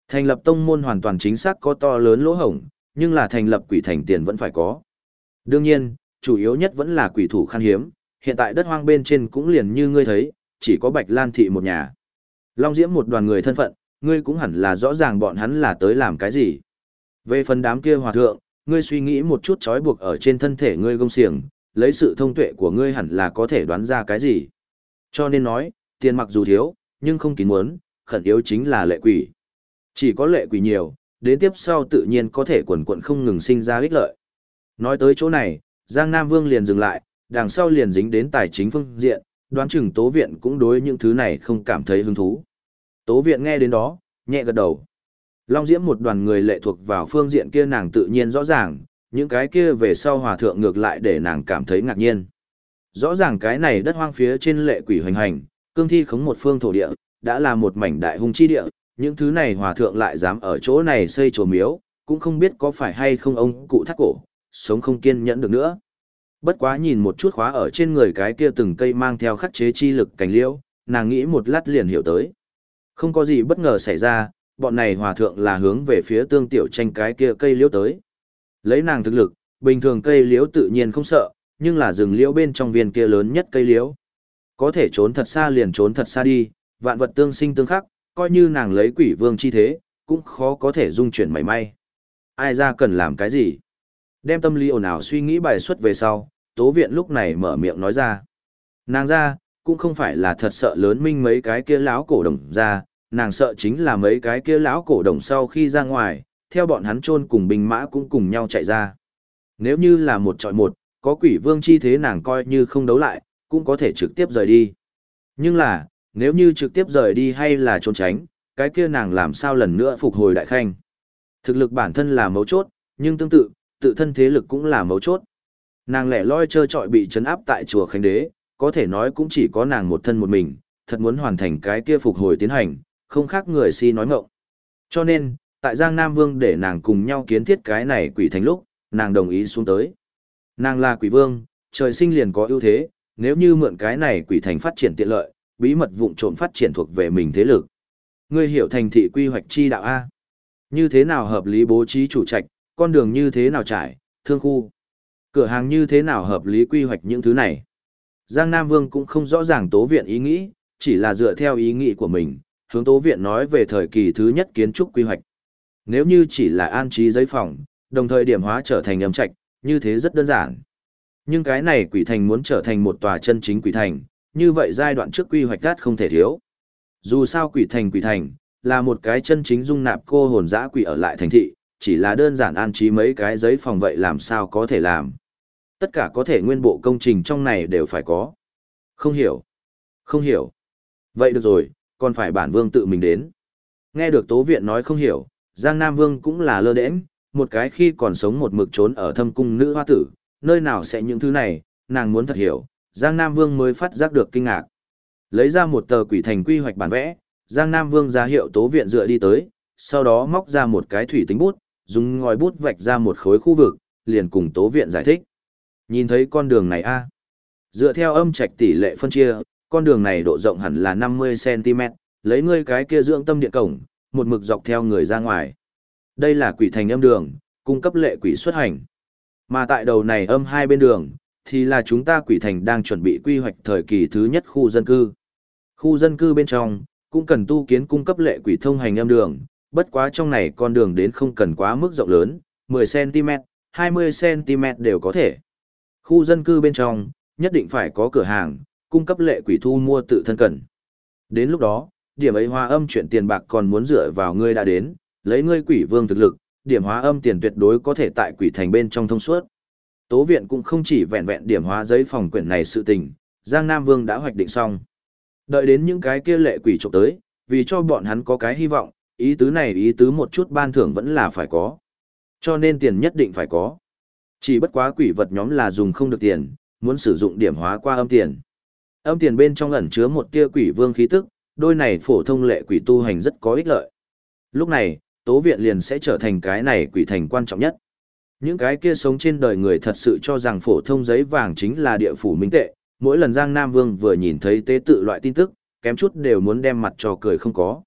Thành lập tông môn hoàn toàn chính xác có to lớn lỗ hổng, nhưng là thành lập quỷ thành tiền vẫn phải có. Đương nhiên, chủ yếu nhất vẫn là quỷ thủ khan hiếm, hiện tại đất hoang bên trên cũng liền như ngươi thấy, chỉ có Bạch Lan thị một nhà. Long Diễm một đoàn người thân phận, ngươi cũng hẳn là rõ ràng bọn hắn là tới làm cái gì. Về phần đám kia hòa thượng, ngươi suy nghĩ một chút trói buộc ở trên thân thể ngươi gông xiềng, lấy sự thông tuệ của ngươi hẳn là có thể đoán ra cái gì. Cho nên nói, tiền mặc dù thiếu, nhưng không kín muốn, khẩn yếu chính là lệ quỷ. Chỉ có lệ quỷ nhiều, đến tiếp sau tự nhiên có thể quần quận không ngừng sinh ra ích lợi. Nói tới chỗ này, Giang Nam Vương liền dừng lại, đằng sau liền dính đến tài chính phương diện, đoán chừng Tố Viện cũng đối những thứ này không cảm thấy hứng thú. Tố Viện nghe đến đó, nhẹ gật đầu. Long Diễm một đoàn người lệ thuộc vào phương diện kia nàng tự nhiên rõ ràng, những cái kia về sau hòa thượng ngược lại để nàng cảm thấy ngạc nhiên. Rõ ràng cái này đất hoang phía trên lệ quỷ hoành hành, cương thi khống một phương thổ địa, đã là một mảnh đại hung chi địa, những thứ này hòa thượng lại dám ở chỗ này xây chùa miếu, cũng không biết có phải hay không ông cụ thắt cổ, sống không kiên nhẫn được nữa. Bất quá nhìn một chút khóa ở trên người cái kia từng cây mang theo khắc chế chi lực cảnh liễu, nàng nghĩ một lát liền hiểu tới. Không có gì bất ngờ xảy ra, bọn này hòa thượng là hướng về phía tương tiểu tranh cái kia cây liễu tới. Lấy nàng thực lực, bình thường cây liễu tự nhiên không sợ, nhưng là rừng liễu bên trong viên kia lớn nhất cây liễu. Có thể trốn thật xa liền trốn thật xa đi, vạn vật tương sinh tương khắc, coi như nàng lấy quỷ vương chi thế, cũng khó có thể dung chuyển mảy may. Ai ra cần làm cái gì? Đem tâm lý ồn ào suy nghĩ bài xuất về sau, tố viện lúc này mở miệng nói ra. Nàng ra, cũng không phải là thật sợ lớn minh mấy cái kia lão cổ đồng ra, nàng sợ chính là mấy cái kia lão cổ đồng sau khi ra ngoài, theo bọn hắn chôn cùng binh mã cũng cùng nhau chạy ra. Nếu như là một trọi một, có quỷ vương chi thế nàng coi như không đấu lại, cũng có thể trực tiếp rời đi. Nhưng là, nếu như trực tiếp rời đi hay là trốn tránh, cái kia nàng làm sao lần nữa phục hồi đại khanh. Thực lực bản thân là mấu chốt, nhưng tương tự, tự thân thế lực cũng là mấu chốt. Nàng lẻ loi chơi trọi bị trấn áp tại chùa Khánh Đế, có thể nói cũng chỉ có nàng một thân một mình, thật muốn hoàn thành cái kia phục hồi tiến hành, không khác người si nói ngọng. Cho nên, tại Giang Nam Vương để nàng cùng nhau kiến thiết cái này quỷ thành lúc, nàng đồng ý xuống tới. Nàng là quỷ vương, trời sinh liền có ưu thế, nếu như mượn cái này quỷ thành phát triển tiện lợi, bí mật vụng trộm phát triển thuộc về mình thế lực. Ngươi hiểu thành thị quy hoạch chi đạo A. Như thế nào hợp lý bố trí chủ trạch, con đường như thế nào trải, thương khu. Cửa hàng như thế nào hợp lý quy hoạch những thứ này. Giang Nam Vương cũng không rõ ràng tố viện ý nghĩ, chỉ là dựa theo ý nghĩ của mình, hướng tố viện nói về thời kỳ thứ nhất kiến trúc quy hoạch. Nếu như chỉ là an trí giấy phòng, đồng thời điểm hóa trở thành âm trạch, như thế rất đơn giản. Nhưng cái này quỷ thành muốn trở thành một tòa chân chính quỷ thành, như vậy giai đoạn trước quy hoạch gắt không thể thiếu. Dù sao quỷ thành quỷ thành, là một cái chân chính dung nạp cô hồn dã quỷ ở lại thành thị, chỉ là đơn giản an trí mấy cái giấy phòng vậy làm sao có thể làm. Tất cả có thể nguyên bộ công trình trong này đều phải có. Không hiểu. Không hiểu. Vậy được rồi, còn phải bản vương tự mình đến. Nghe được Tố Viện nói không hiểu, Giang Nam Vương cũng là lơ đễnh, một cái khi còn sống một mực trốn ở thâm cung nữ hoa tử, nơi nào sẽ những thứ này, nàng muốn thật hiểu, Giang Nam Vương mới phát giác được kinh ngạc. Lấy ra một tờ quỷ thành quy hoạch bản vẽ, Giang Nam Vương ra hiệu Tố Viện dựa đi tới, sau đó móc ra một cái thủy tính bút, dùng ngòi bút vạch ra một khối khu vực, liền cùng Tố Viện giải thích. Nhìn thấy con đường này a Dựa theo âm trạch tỷ lệ phân chia, con đường này độ rộng hẳn là 50cm, lấy ngươi cái kia dưỡng tâm điện cổng, một mực dọc theo người ra ngoài. Đây là quỷ thành âm đường, cung cấp lệ quỷ xuất hành. Mà tại đầu này âm hai bên đường, thì là chúng ta quỷ thành đang chuẩn bị quy hoạch thời kỳ thứ nhất khu dân cư. Khu dân cư bên trong, cũng cần tu kiến cung cấp lệ quỷ thông hành âm đường, bất quá trong này con đường đến không cần quá mức rộng lớn, 10cm, 20cm đều có thể. Khu dân cư bên trong, nhất định phải có cửa hàng, cung cấp lệ quỷ thu mua tự thân cần. Đến lúc đó, điểm ấy hoa âm chuyện tiền bạc còn muốn dựa vào ngươi đã đến, lấy ngươi quỷ vương thực lực, điểm hóa âm tiền tuyệt đối có thể tại quỷ thành bên trong thông suốt. Tố viện cũng không chỉ vẹn vẹn điểm hóa giấy phòng quyển này sự tình, Giang Nam Vương đã hoạch định xong. Đợi đến những cái kia lệ quỷ trộm tới, vì cho bọn hắn có cái hy vọng, ý tứ này ý tứ một chút ban thưởng vẫn là phải có. Cho nên tiền nhất định phải có. Chỉ bất quá quỷ vật nhóm là dùng không được tiền, muốn sử dụng điểm hóa qua âm tiền. Âm tiền bên trong ẩn chứa một tia quỷ vương khí tức, đôi này phổ thông lệ quỷ tu hành rất có ích lợi. Lúc này, tố viện liền sẽ trở thành cái này quỷ thành quan trọng nhất. Những cái kia sống trên đời người thật sự cho rằng phổ thông giấy vàng chính là địa phủ minh tệ, mỗi lần Giang Nam Vương vừa nhìn thấy tế tự loại tin tức, kém chút đều muốn đem mặt cho cười không có.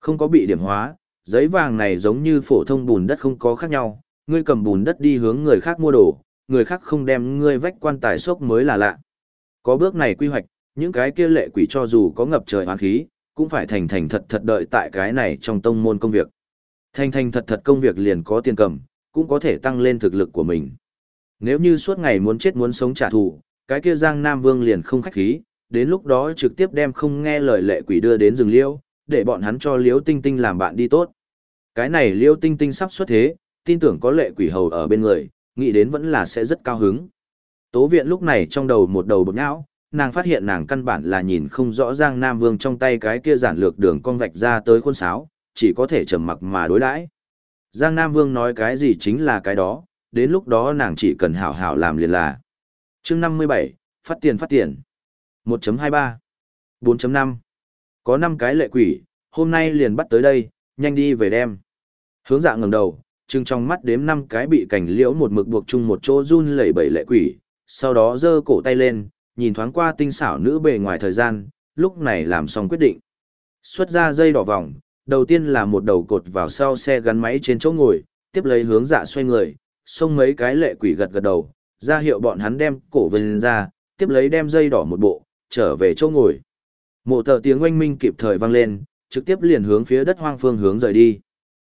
Không có bị điểm hóa, giấy vàng này giống như phổ thông bùn đất không có khác nhau, ngươi cầm bùn đất đi hướng người khác mua đồ, người khác không đem ngươi vách quan tài sốc mới là lạ. Có bước này quy hoạch, những cái kia lệ quỷ cho dù có ngập trời hoán khí, cũng phải thành thành thật thật đợi tại cái này trong tông môn công việc. Thành thành thật thật công việc liền có tiền cầm, cũng có thể tăng lên thực lực của mình. Nếu như suốt ngày muốn chết muốn sống trả thù, cái kia Giang Nam Vương liền không khách khí, đến lúc đó trực tiếp đem không nghe lời lệ quỷ đưa đến rừng liêu, để bọn hắn cho Liêu Tinh Tinh làm bạn đi tốt. Cái này Liêu Tinh Tinh sắp xuất thế, tin tưởng có lệ quỷ hầu ở bên người, nghĩ đến vẫn là sẽ rất cao hứng. Tố viện lúc này trong đầu một đầu bực não, nàng phát hiện nàng căn bản là nhìn không rõ Giang Nam Vương trong tay cái kia giản lược đường con vạch ra tới khuôn sáo, chỉ có thể trầm mặc mà đối đãi. Giang Nam Vương nói cái gì chính là cái đó, đến lúc đó nàng chỉ cần hảo hảo làm liền là. chương 57, phát tiền phát tiền. 1.23 4.5 Có 5 cái lệ quỷ, hôm nay liền bắt tới đây, nhanh đi về đem. Hướng dạ ngẩng đầu, trưng trong mắt đếm 5 cái bị cảnh liễu một mực buộc chung một chỗ run lẩy bẩy lệ quỷ, sau đó giơ cổ tay lên, nhìn thoáng qua tinh xảo nữ bề ngoài thời gian, lúc này làm xong quyết định. Xuất ra dây đỏ vòng, đầu tiên là một đầu cột vào sau xe gắn máy trên chỗ ngồi, tiếp lấy hướng dạ xoay người, xông mấy cái lệ quỷ gật gật đầu, ra hiệu bọn hắn đem cổ vân ra, tiếp lấy đem dây đỏ một bộ, trở về chỗ ngồi. Mộ tờ tiếng oanh minh kịp thời vang lên, trực tiếp liền hướng phía đất hoang phương hướng rời đi.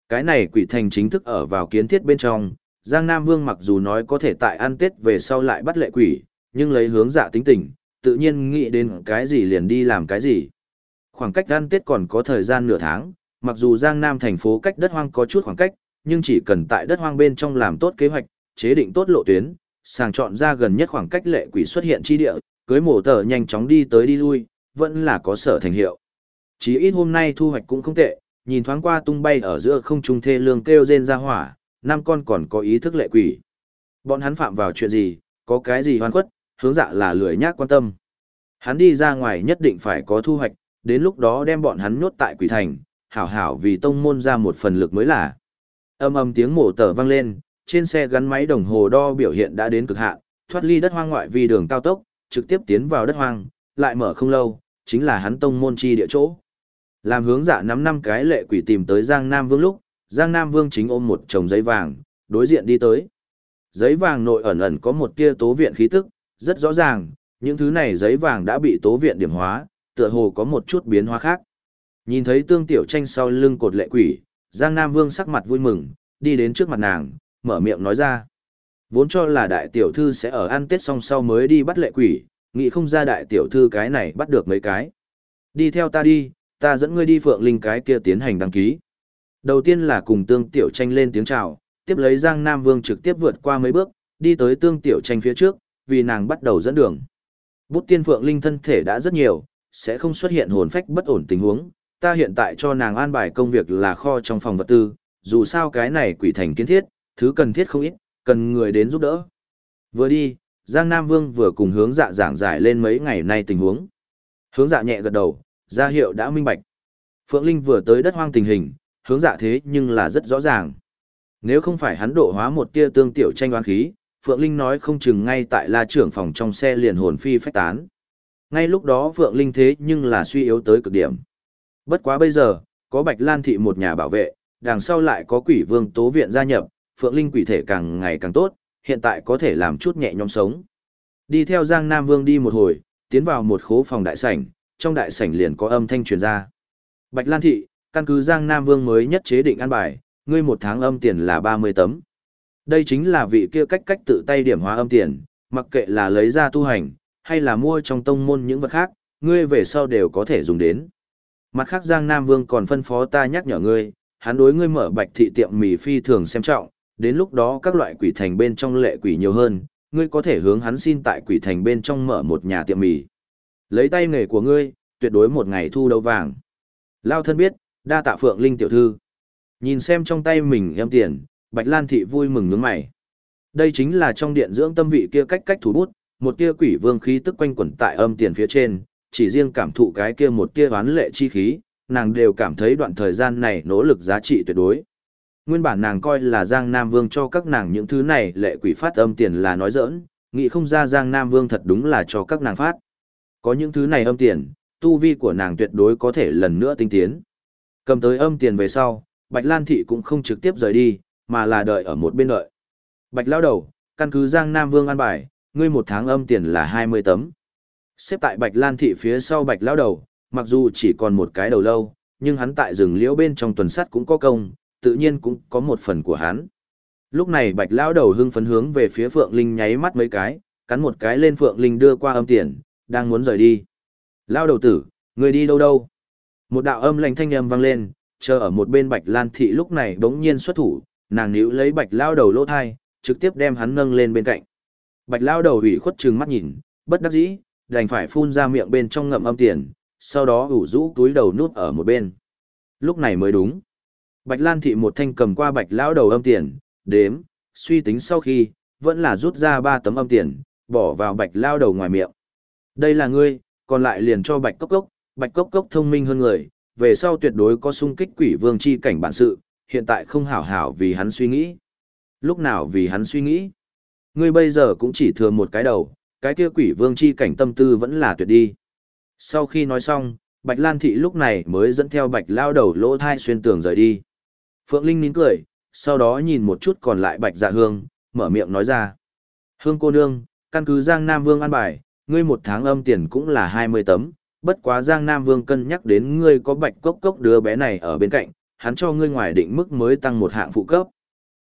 Cái này quỷ thành chính thức ở vào kiến thiết bên trong, Giang Nam Vương mặc dù nói có thể tại ăn Tết về sau lại bắt lệ quỷ, nhưng lấy hướng dạ tính tình, tự nhiên nghĩ đến cái gì liền đi làm cái gì. Khoảng cách ăn Tết còn có thời gian nửa tháng, mặc dù Giang Nam thành phố cách đất hoang có chút khoảng cách, nhưng chỉ cần tại đất hoang bên trong làm tốt kế hoạch, chế định tốt lộ tuyến, sàng chọn ra gần nhất khoảng cách lệ quỷ xuất hiện chi địa, cưới mổ tờ nhanh chóng đi tới đi lui, vẫn là có sở thành hiệu. Chỉ ít hôm nay thu hoạch cũng không tệ, nhìn thoáng qua tung bay ở giữa không trung thê lương kêu rên ra hỏa, năm con còn có ý thức lệ quỷ. Bọn hắn phạm vào chuyện gì, có cái gì hoan khuất, hướng dạ là lười nhác quan tâm. Hắn đi ra ngoài nhất định phải có thu hoạch, đến lúc đó đem bọn hắn nhốt tại quỷ thành, hảo hảo vì tông môn ra một phần lực mới là. Âm âm tiếng mổ tờ vang lên, trên xe gắn máy đồng hồ đo biểu hiện đã đến cực hạn, thoát ly đất hoang ngoại vi đường cao tốc, trực tiếp tiến vào đất hoang, lại mở không lâu, chính là hắn tông môn chi địa chỗ. Làm hướng dạ nắm năm cái lệ quỷ tìm tới Giang Nam Vương lúc, Giang Nam Vương chính ôm một chồng giấy vàng, đối diện đi tới. Giấy vàng nội ẩn ẩn có một tia tố viện khí tức, rất rõ ràng, những thứ này giấy vàng đã bị tố viện điểm hóa, tựa hồ có một chút biến hóa khác. Nhìn thấy tương tiểu tranh sau lưng cột lệ quỷ, Giang Nam Vương sắc mặt vui mừng, đi đến trước mặt nàng, mở miệng nói ra. Vốn cho là đại tiểu thư sẽ ở ăn tết xong sau mới đi bắt lệ quỷ, nghĩ không ra đại tiểu thư cái này bắt được mấy cái. Đi theo ta đi, ta dẫn ngươi đi phượng linh cái kia tiến hành đăng ký. Đầu tiên là cùng tương tiểu tranh lên tiếng chào, tiếp lấy Giang Nam Vương trực tiếp vượt qua mấy bước, đi tới tương tiểu tranh phía trước, vì nàng bắt đầu dẫn đường. Bút tiên phượng linh thân thể đã rất nhiều, sẽ không xuất hiện hồn phách bất ổn tình huống, ta hiện tại cho nàng an bài công việc là kho trong phòng vật tư, dù sao cái này quỷ thành kiến thiết, thứ cần thiết không ít, cần người đến giúp đỡ. Vừa đi, Giang Nam Vương vừa cùng hướng dạ giảng giải lên mấy ngày nay tình huống. Hướng dạ nhẹ gật đầu, ra hiệu đã minh bạch. Phượng Linh vừa tới đất hoang tình hình, hướng dạ thế nhưng là rất rõ ràng. Nếu không phải hắn độ hóa một tia tương tiểu tranh oán khí, Phượng Linh nói không chừng ngay tại la trưởng phòng trong xe liền hồn phi phách tán. Ngay lúc đó Phượng Linh thế nhưng là suy yếu tới cực điểm. Bất quá bây giờ, có Bạch Lan Thị một nhà bảo vệ, đằng sau lại có quỷ vương tố viện gia nhập, Phượng Linh quỷ thể càng ngày càng tốt, hiện tại có thể làm chút nhẹ nhõm sống. Đi theo Giang Nam Vương đi một hồi, tiến vào một khố phòng đại sảnh, trong đại sảnh liền có âm thanh truyền ra. Bạch Lan Thị, căn cứ Giang Nam Vương mới nhất chế định an bài, ngươi một tháng âm tiền là 30 tấm. Đây chính là vị kia cách cách tự tay điểm hóa âm tiền, mặc kệ là lấy ra tu hành, hay là mua trong tông môn những vật khác, ngươi về sau đều có thể dùng đến. Mặt khác Giang Nam Vương còn phân phó ta nhắc nhở ngươi, hắn đối ngươi mở bạch thị tiệm mì phi thường xem trọng, đến lúc đó các loại quỷ thành bên trong lệ quỷ nhiều hơn, ngươi có thể hướng hắn xin tại quỷ thành bên trong mở một nhà tiệm mì. Lấy tay nghề của ngươi, tuyệt đối một ngày thu đầu vàng. Lao thân biết, đa tạ phượng linh tiểu thư. Nhìn xem trong tay mình em tiền, Bạch Lan thị vui mừng nhướng mày. Đây chính là trong điện dưỡng tâm vị kia cách cách thủ bút, một tia quỷ vương khí tức quanh quẩn tại âm tiền phía trên, chỉ riêng cảm thụ cái kia một tia oán lệ chi khí, nàng đều cảm thấy đoạn thời gian này nỗ lực giá trị tuyệt đối. Nguyên bản nàng coi là Giang Nam Vương cho các nàng những thứ này lệ quỷ phát âm tiền là nói giỡn, nghĩ không ra Giang Nam Vương thật đúng là cho các nàng phát. Có những thứ này âm tiền, tu vi của nàng tuyệt đối có thể lần nữa tinh tiến. Cầm tới âm tiền về sau, Bạch Lan Thị cũng không trực tiếp rời đi, mà là đợi ở một bên đợi. Bạch lao đầu, căn cứ Giang Nam Vương an bài, ngươi một tháng âm tiền là 20 tấm. Xếp tại Bạch Lan Thị phía sau Bạch lão đầu, mặc dù chỉ còn một cái đầu lâu, nhưng hắn tại rừng liễu bên trong tuần sắt cũng có công, tự nhiên cũng có một phần của hắn. Lúc này Bạch lão đầu hưng phấn hướng về phía Phượng Linh nháy mắt mấy cái, cắn một cái lên Phượng Linh đưa qua âm tiền, đang muốn rời đi. lão đầu tử, người đi đâu đâu? Một đạo âm lạnh thanh âm vang lên, chờ ở một bên Bạch Lan Thị lúc này bỗng nhiên xuất thủ, nàng níu lấy Bạch lão đầu lỗ thai, trực tiếp đem hắn nâng lên bên cạnh. Bạch lão đầu ủy khuất trừng mắt nhìn, bất đắc dĩ, đành phải phun ra miệng bên trong ngậm âm tiền, sau đó ủ rũ túi đầu nút ở một bên. Lúc này mới đúng. Bạch Lan Thị một thanh cầm qua Bạch Lao đầu âm tiền, đếm, suy tính sau khi, vẫn là rút ra ba tấm âm tiền, bỏ vào Bạch Lao đầu ngoài miệng. Đây là ngươi, còn lại liền cho Bạch Cốc Cốc, Bạch Cốc Cốc thông minh hơn người, về sau tuyệt đối có sung kích quỷ vương chi cảnh bản sự, hiện tại không hảo hảo vì hắn suy nghĩ. Lúc nào vì hắn suy nghĩ? Ngươi bây giờ cũng chỉ thừa một cái đầu, cái kia quỷ vương chi cảnh tâm tư vẫn là tuyệt đi. Sau khi nói xong, Bạch Lan Thị lúc này mới dẫn theo Bạch lao đầu lỗ thai xuyên tường rời đi. Phượng Linh nín cười, sau đó nhìn một chút còn lại Bạch Dạ Hương, mở miệng nói ra. Hương cô nương, căn cứ Giang Nam Vương an bài, ngươi một tháng âm tiền cũng là 20 tấm, bất quá Giang Nam Vương cân nhắc đến ngươi có bạch cốc cốc đứa bé này ở bên cạnh, hắn cho ngươi ngoài định mức mới tăng một hạng phụ cấp.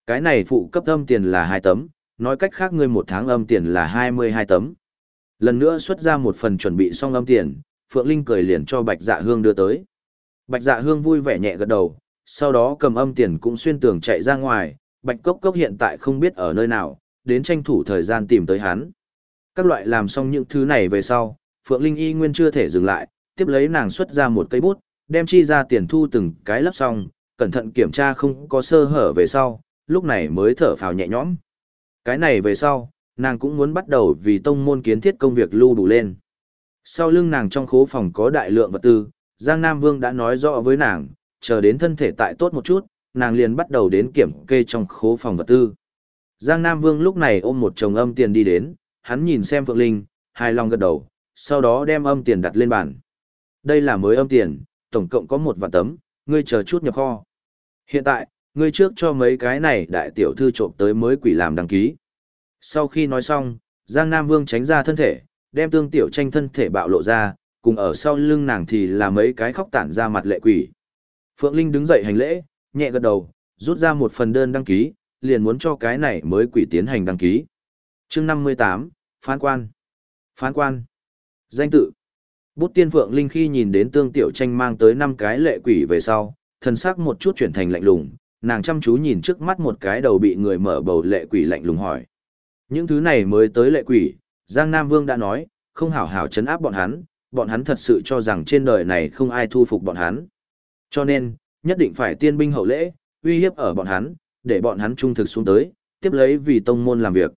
Cái này phụ cấp âm tiền là 2 tấm, nói cách khác ngươi một tháng âm tiền là 22 tấm. Lần nữa xuất ra một phần chuẩn bị xong âm tiền, Phượng Linh cười liền cho Bạch Dạ Hương đưa tới. Bạch Dạ Hương vui vẻ nhẹ gật đầu, sau đó cầm âm tiền cũng xuyên tường chạy ra ngoài, Bạch Cốc Cốc hiện tại không biết ở nơi nào, đến tranh thủ thời gian tìm tới hắn. Các loại làm xong những thứ này về sau, Phượng Linh y nguyên chưa thể dừng lại, tiếp lấy nàng xuất ra một cây bút, đem chi ra tiền thu từng cái lắp xong, cẩn thận kiểm tra không có sơ hở về sau, lúc này mới thở phào nhẹ nhõm. Cái này về sau, nàng cũng muốn bắt đầu vì tông môn kiến thiết công việc lưu đủ lên. Sau lưng nàng trong khố phòng có đại lượng vật tư, Giang Nam Vương đã nói rõ với nàng, chờ đến thân thể tại tốt một chút, nàng liền bắt đầu đến kiểm kê trong khố phòng vật tư. Giang Nam Vương lúc này ôm một chồng âm tiền đi đến, hắn nhìn xem Phượng Linh, hài lòng gật đầu, sau đó đem âm tiền đặt lên bàn. Đây là mới âm tiền, tổng cộng có một vạn tấm, ngươi chờ chút nhập kho. Hiện tại, ngươi trước cho mấy cái này đại tiểu thư trộm tới mới quỷ làm đăng ký. Sau khi nói xong, Giang Nam Vương tránh ra thân thể, đem tương tiểu tranh thân thể bạo lộ ra, cùng ở sau lưng nàng thì là mấy cái khóc tản ra mặt lệ quỷ. Phượng Linh đứng dậy hành lễ, nhẹ gật đầu, rút ra một phần đơn đăng ký, liền muốn cho cái này mới quỷ tiến hành đăng ký. chương 58, Phán quan. Phán quan. Danh tự. Bút tiên phượng linh khi nhìn đến tương tiểu tranh mang tới năm cái lệ quỷ về sau, thần sắc một chút chuyển thành lạnh lùng, nàng chăm chú nhìn trước mắt một cái đầu bị người mở bầu lệ quỷ lạnh lùng hỏi. Những thứ này mới tới lệ quỷ, Giang Nam Vương đã nói, không hảo hảo chấn áp bọn hắn, bọn hắn thật sự cho rằng trên đời này không ai thu phục bọn hắn. Cho nên, nhất định phải tiên binh hậu lễ, uy hiếp ở bọn hắn, để bọn hắn trung thực xuống tới, tiếp lấy vì tông môn làm việc.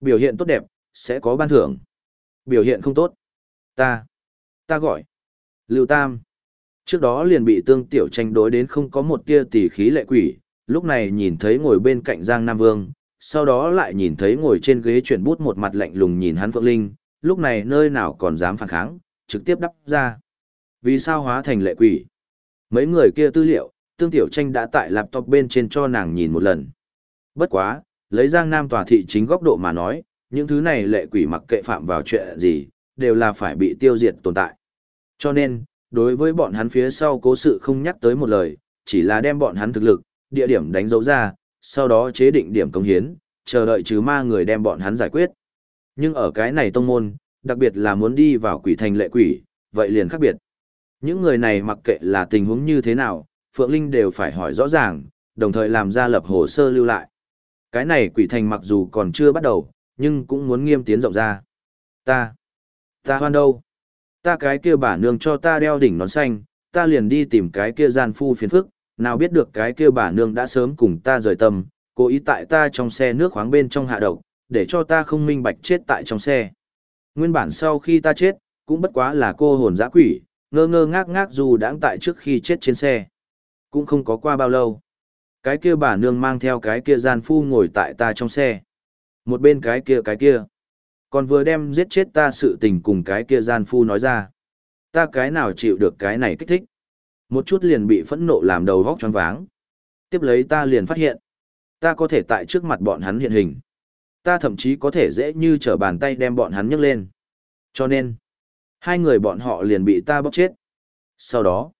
Biểu hiện tốt đẹp, sẽ có ban thưởng. Biểu hiện không tốt. Ta, ta gọi. Lưu Tam. Trước đó liền bị tương tiểu tranh đối đến không có một tia tỉ khí lệ quỷ, lúc này nhìn thấy ngồi bên cạnh Giang Nam Vương, sau đó lại nhìn thấy ngồi trên ghế chuyển bút một mặt lạnh lùng nhìn hắn Phượng Linh, lúc này nơi nào còn dám phản kháng, trực tiếp đắp ra. Vì sao hóa thành lệ quỷ? Mấy người kia tư liệu, tương tiểu tranh đã tại laptop bên trên cho nàng nhìn một lần. Bất quá, lấy Giang Nam tòa thị chính góc độ mà nói, những thứ này lệ quỷ mặc kệ phạm vào chuyện gì, đều là phải bị tiêu diệt tồn tại. Cho nên, đối với bọn hắn phía sau cố sự không nhắc tới một lời, chỉ là đem bọn hắn thực lực, địa điểm đánh dấu ra, sau đó chế định điểm công hiến, chờ đợi trừ ma người đem bọn hắn giải quyết. Nhưng ở cái này tông môn, đặc biệt là muốn đi vào quỷ thành lệ quỷ, vậy liền khác biệt. Những người này mặc kệ là tình huống như thế nào, Phượng Linh đều phải hỏi rõ ràng, đồng thời làm ra lập hồ sơ lưu lại. Cái này quỷ thành mặc dù còn chưa bắt đầu, nhưng cũng muốn nghiêm tiến rộng ra. Ta, Ta hoan đâu? Ta cái kia bà nương cho ta đeo đỉnh nón xanh, ta liền đi tìm cái kia gian phu phiền phức, nào biết được cái kia bà nương đã sớm cùng ta rời tâm, cố ý tại ta trong xe nước khoáng bên trong hạ độc, để cho ta không minh bạch chết tại trong xe. Nguyên bản sau khi ta chết, cũng bất quá là cô hồn dã quỷ, ngơ ngơ ngác ngác dù đãng tại trước khi chết trên xe. Cũng không có qua bao lâu. Cái kia bà nương mang theo cái kia gian phu ngồi tại ta trong xe. Một bên cái kia cái kia còn vừa đem giết chết ta sự tình cùng cái kia gian phu nói ra. Ta cái nào chịu được cái này kích thích. Một chút liền bị phẫn nộ làm đầu vóc choáng váng. Tiếp lấy ta liền phát hiện. Ta có thể tại trước mặt bọn hắn hiện hình. Ta thậm chí có thể dễ như trở bàn tay đem bọn hắn nhấc lên. Cho nên, hai người bọn họ liền bị ta bóc chết. Sau đó,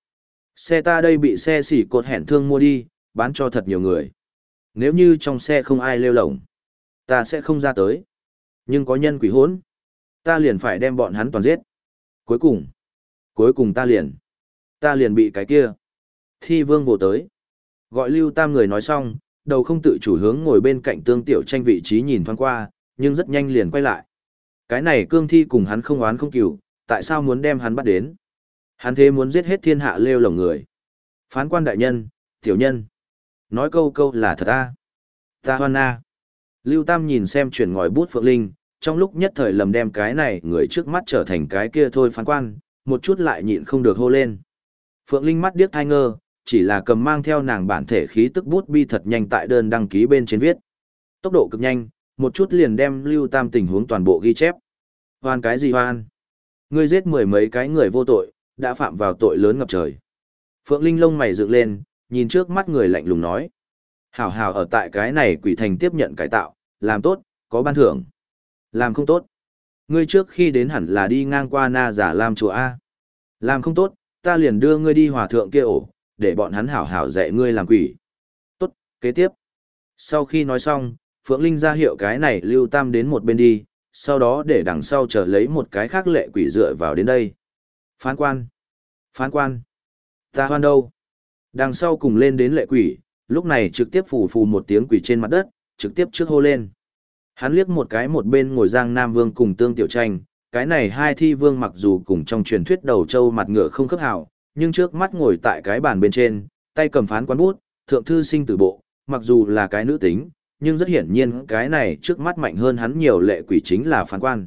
xe ta đây bị xe xỉ cột hẻn thương mua đi, bán cho thật nhiều người. Nếu như trong xe không ai lêu lỏng, ta sẽ không ra tới. Nhưng có nhân quỷ hỗn, ta liền phải đem bọn hắn toàn giết. Cuối cùng, cuối cùng ta liền, ta liền bị cái kia. Thi vương vô tới. Gọi lưu tam người nói xong, đầu không tự chủ hướng ngồi bên cạnh tương tiểu tranh vị trí nhìn thoáng qua, nhưng rất nhanh liền quay lại. Cái này cương thi cùng hắn không oán không cửu, tại sao muốn đem hắn bắt đến? Hắn thế muốn giết hết thiên hạ lêu lồng người. Phán quan đại nhân, tiểu nhân. Nói câu câu là thật ta, Ta hoan a. Lưu Tam nhìn xem chuyển ngòi bút Phượng Linh, trong lúc nhất thời lầm đem cái này người trước mắt trở thành cái kia thôi phán quan, một chút lại nhịn không được hô lên. Phượng Linh mắt điếc thai ngơ, chỉ là cầm mang theo nàng bản thể khí tức bút bi thật nhanh tại đơn đăng ký bên trên viết. Tốc độ cực nhanh, một chút liền đem Lưu Tam tình huống toàn bộ ghi chép. Hoan cái gì hoan? Ngươi giết mười mấy cái người vô tội, đã phạm vào tội lớn ngập trời. Phượng Linh lông mày dựng lên, nhìn trước mắt người lạnh lùng nói. Hảo hảo ở tại cái này quỷ thành tiếp nhận cải tạo, làm tốt, có ban thưởng. Làm không tốt. Ngươi trước khi đến hẳn là đi ngang qua na giả Lam chùa A. Làm không tốt, ta liền đưa ngươi đi hòa thượng kia ổ, để bọn hắn hảo hảo dạy ngươi làm quỷ. Tốt, kế tiếp. Sau khi nói xong, Phượng Linh ra hiệu cái này lưu tam đến một bên đi, sau đó để đằng sau chờ lấy một cái khác lệ quỷ dựa vào đến đây. Phán quan. Phán quan. Ta hoan đâu? Đằng sau cùng lên đến lệ quỷ, lúc này trực tiếp phù phù một tiếng quỷ trên mặt đất, trực tiếp trước hô lên. Hắn liếc một cái một bên ngồi Giang Nam Vương cùng Tương Tiểu Tranh, cái này hai thi vương mặc dù cùng trong truyền thuyết đầu trâu mặt ngựa không khớp hảo, nhưng trước mắt ngồi tại cái bàn bên trên, tay cầm phán quán bút, thượng thư sinh tử bộ, mặc dù là cái nữ tính, nhưng rất hiển nhiên cái này trước mắt mạnh hơn hắn nhiều lệ quỷ chính là phán quan.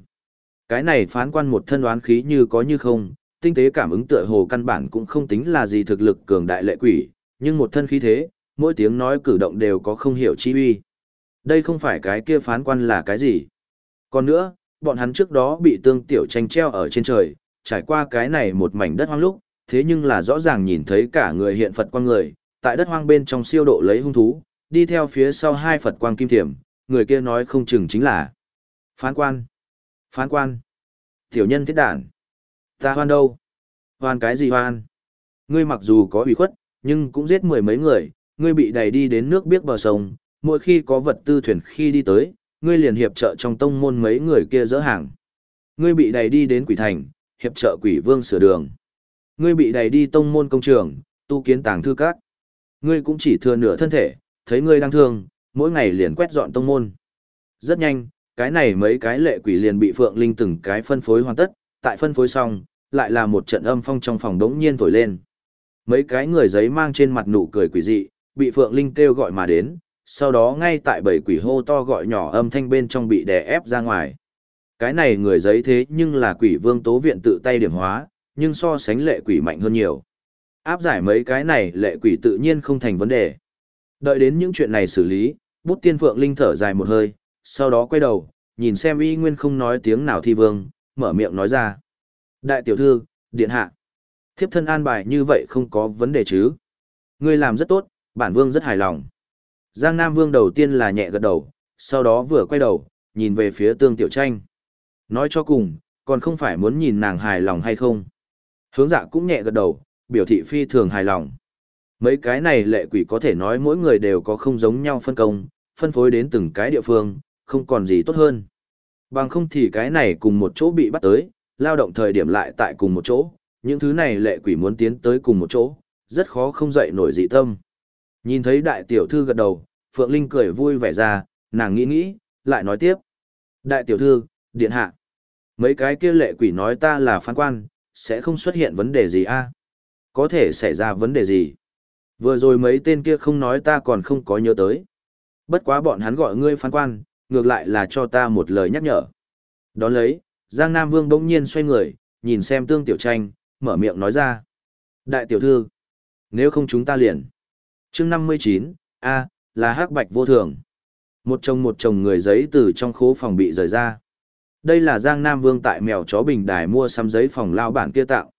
Cái này phán quan một thân đoán khí như có như không, tinh tế cảm ứng tựa hồ căn bản cũng không tính là gì thực lực cường đại lệ quỷ, nhưng một thân khí thế, mỗi tiếng nói cử động đều có không hiểu chi uy. Đây không phải cái kia phán quan là cái gì. Còn nữa, bọn hắn trước đó bị tương tiểu tranh treo ở trên trời, trải qua cái này một mảnh đất hoang lúc, thế nhưng là rõ ràng nhìn thấy cả người hiện Phật quang người, tại đất hoang bên trong siêu độ lấy hung thú, đi theo phía sau hai Phật quang kim thiểm, người kia nói không chừng chính là phán quan. Phán quan. Tiểu nhân thiết đản. Ta hoan đâu? Hoan cái gì hoan? Ngươi mặc dù có ủy khuất, nhưng cũng giết mười mấy người, ngươi bị đẩy đi đến nước biếc bờ sông, mỗi khi có vật tư thuyền khi đi tới, ngươi liền hiệp trợ trong tông môn mấy người kia dỡ hàng. Ngươi bị đẩy đi đến quỷ thành, hiệp trợ quỷ vương sửa đường. Ngươi bị đẩy đi tông môn công trường, tu kiến tàng thư các. Ngươi cũng chỉ thừa nửa thân thể, thấy ngươi đang thương, mỗi ngày liền quét dọn tông môn. Rất nhanh, cái này mấy cái lệ quỷ liền bị Phượng Linh từng cái phân phối hoàn tất, tại phân phối xong, lại là một trận âm phong trong phòng đống nhiên thổi lên. Mấy cái người giấy mang trên mặt nụ cười quỷ dị, bị Phượng Linh kêu gọi mà đến, sau đó ngay tại bảy quỷ hô to gọi nhỏ âm thanh bên trong bị đè ép ra ngoài. Cái này người giấy thế nhưng là quỷ vương tố viện tự tay điểm hóa, nhưng so sánh lệ quỷ mạnh hơn nhiều. Áp giải mấy cái này lệ quỷ tự nhiên không thành vấn đề. Đợi đến những chuyện này xử lý, bút tiên Phượng Linh thở dài một hơi, sau đó quay đầu, nhìn xem y nguyên không nói tiếng nào thi vương, mở miệng nói ra. Đại tiểu thư, điện hạ. Thiếp thân an bài như vậy không có vấn đề chứ. Ngươi làm rất tốt, bản vương rất hài lòng. Giang Nam Vương đầu tiên là nhẹ gật đầu, sau đó vừa quay đầu, nhìn về phía tương tiểu tranh. Nói cho cùng, còn không phải muốn nhìn nàng hài lòng hay không. Hướng dạ cũng nhẹ gật đầu, biểu thị phi thường hài lòng. Mấy cái này lệ quỷ có thể nói mỗi người đều có không giống nhau phân công, phân phối đến từng cái địa phương, không còn gì tốt hơn. Bằng không thì cái này cùng một chỗ bị bắt tới, lao động thời điểm lại tại cùng một chỗ, những thứ này lệ quỷ muốn tiến tới cùng một chỗ, rất khó không dậy nổi dị tâm. Nhìn thấy đại tiểu thư gật đầu, Phượng Linh cười vui vẻ ra, nàng nghĩ nghĩ, lại nói tiếp. Đại tiểu thư, điện hạ. Mấy cái kia lệ quỷ nói ta là phán quan, sẽ không xuất hiện vấn đề gì a? Có thể xảy ra vấn đề gì? Vừa rồi mấy tên kia không nói ta còn không có nhớ tới. Bất quá bọn hắn gọi ngươi phán quan, ngược lại là cho ta một lời nhắc nhở. Đón lấy, Giang Nam Vương bỗng nhiên xoay người, nhìn xem tương tiểu tranh, mở miệng nói ra. Đại tiểu thư, nếu không chúng ta liền chương 59, A, là hắc bạch vô thường. Một chồng một chồng người giấy từ trong khố phòng bị rời ra. Đây là Giang Nam Vương tại mèo chó bình đài mua xăm giấy phòng lao bản kia tạo.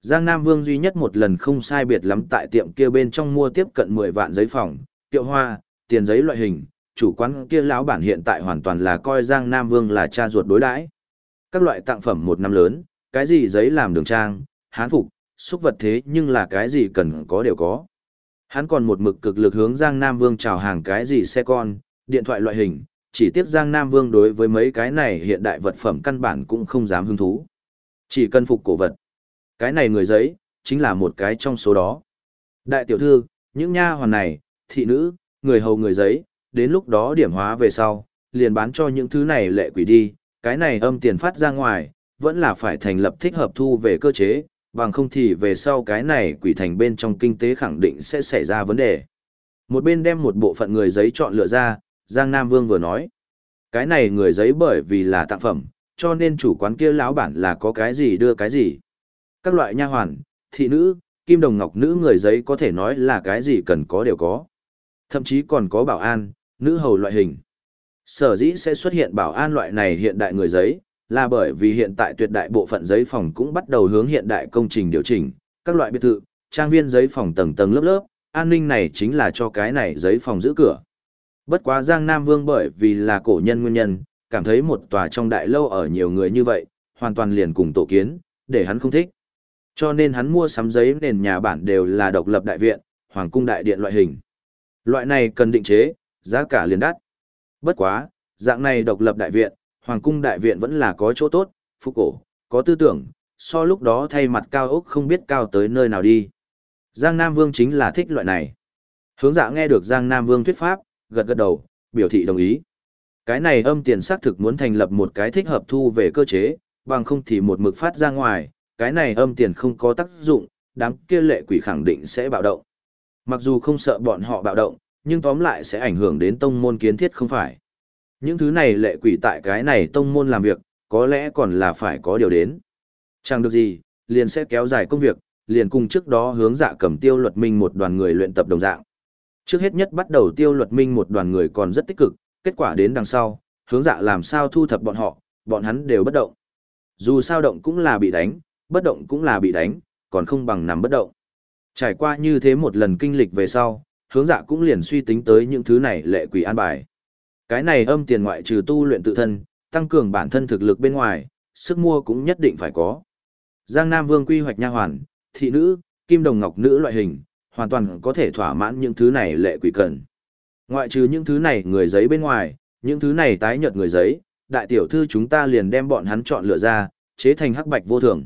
Giang Nam Vương duy nhất một lần không sai biệt lắm tại tiệm kia bên trong mua tiếp cận 10 vạn giấy phòng, tiệu hoa, tiền giấy loại hình, chủ quán kia lão bản hiện tại hoàn toàn là coi Giang Nam Vương là cha ruột đối đãi. Các loại tặng phẩm một năm lớn, cái gì giấy làm đường trang, hán phục, xúc vật thế nhưng là cái gì cần có đều có. Hắn còn một mực cực lực hướng Giang Nam Vương chào hàng cái gì xe con, điện thoại loại hình, chỉ tiếc Giang Nam Vương đối với mấy cái này hiện đại vật phẩm căn bản cũng không dám hứng thú. Chỉ cần phục cổ vật. Cái này người giấy, chính là một cái trong số đó. Đại tiểu thư, những nha hoàn này, thị nữ, người hầu người giấy, đến lúc đó điểm hóa về sau, liền bán cho những thứ này lệ quỷ đi, cái này âm tiền phát ra ngoài, vẫn là phải thành lập thích hợp thu về cơ chế, bằng không thì về sau cái này quỷ thành bên trong kinh tế khẳng định sẽ xảy ra vấn đề. Một bên đem một bộ phận người giấy chọn lựa ra, Giang Nam Vương vừa nói. Cái này người giấy bởi vì là tặng phẩm, cho nên chủ quán kia lão bản là có cái gì đưa cái gì. Các loại nha hoàn, thị nữ, kim đồng ngọc nữ người giấy có thể nói là cái gì cần có đều có. Thậm chí còn có bảo an, nữ hầu loại hình. Sở dĩ sẽ xuất hiện bảo an loại này hiện đại người giấy, là bởi vì hiện tại tuyệt đại bộ phận giấy phòng cũng bắt đầu hướng hiện đại công trình điều chỉnh, các loại biệt thự, trang viên giấy phòng tầng tầng lớp lớp, an ninh này chính là cho cái này giấy phòng giữ cửa. Bất quá Giang Nam Vương bởi vì là cổ nhân nguyên nhân, cảm thấy một tòa trong đại lâu ở nhiều người như vậy, hoàn toàn liền cùng tổ kiến, để hắn không thích. Cho nên hắn mua sắm giấy nền nhà bản đều là độc lập đại viện, hoàng cung đại điện loại hình. Loại này cần định chế, giá cả liền đắt. Bất quá, dạng này độc lập đại viện, hoàng cung đại viện vẫn là có chỗ tốt, phục cổ, có tư tưởng, so lúc đó thay mặt cao ốc không biết cao tới nơi nào đi. Giang Nam Vương chính là thích loại này. Hướng dạ nghe được Giang Nam Vương thuyết pháp, gật gật đầu, biểu thị đồng ý. Cái này âm tiền xác thực muốn thành lập một cái thích hợp thu về cơ chế, bằng không thì một mực phát ra ngoài, cái này âm tiền không có tác dụng, đám kia lệ quỷ khẳng định sẽ bạo động. Mặc dù không sợ bọn họ bạo động, nhưng tóm lại sẽ ảnh hưởng đến tông môn kiến thiết không phải. Những thứ này lệ quỷ tại cái này tông môn làm việc, có lẽ còn là phải có điều đến. Chẳng được gì, liền sẽ kéo dài công việc, liền cùng trước đó hướng dạ cầm tiêu luật minh một đoàn người luyện tập đồng dạng. Trước hết nhất bắt đầu tiêu luật minh một đoàn người còn rất tích cực, kết quả đến đằng sau, hướng dạ làm sao thu thập bọn họ, bọn hắn đều bất động. Dù sao động cũng là bị đánh, bất động cũng là bị đánh, còn không bằng nằm bất động. Trải qua như thế một lần kinh lịch về sau, hướng dạ cũng liền suy tính tới những thứ này lệ quỷ an bài. Cái này âm tiền ngoại trừ tu luyện tự thân, tăng cường bản thân thực lực bên ngoài, sức mua cũng nhất định phải có. Giang Nam Vương quy hoạch nha hoàn, thị nữ, kim đồng ngọc nữ loại hình, hoàn toàn có thể thỏa mãn những thứ này lệ quỷ cần. Ngoại trừ những thứ này người giấy bên ngoài, những thứ này tái nhợt người giấy, đại tiểu thư chúng ta liền đem bọn hắn chọn lựa ra, chế thành hắc bạch vô thường.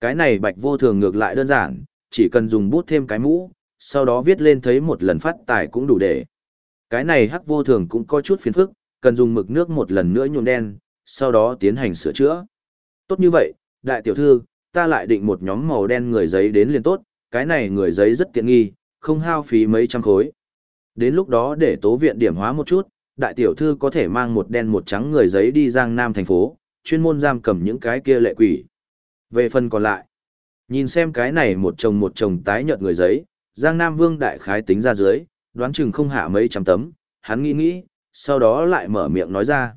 Cái này bạch vô thường ngược lại đơn giản, chỉ cần dùng bút thêm cái mũ, sau đó viết lên thấy một lần phát tài cũng đủ để. Cái này hắc vô thường cũng có chút phiền phức, cần dùng mực nước một lần nữa nhuộm đen, sau đó tiến hành sửa chữa. Tốt như vậy, đại tiểu thư, ta lại định một nhóm màu đen người giấy đến liền tốt, cái này người giấy rất tiện nghi, không hao phí mấy trăm khối. Đến lúc đó để tố viện điểm hóa một chút, đại tiểu thư có thể mang một đen một trắng người giấy đi giang nam thành phố, chuyên môn giam cầm những cái kia lệ quỷ. Về phần còn lại, nhìn xem cái này một chồng một chồng tái nhợt người giấy, giang nam vương đại khái tính ra dưới, đoán chừng không hạ mấy trăm tấm, hắn nghĩ nghĩ, sau đó lại mở miệng nói ra.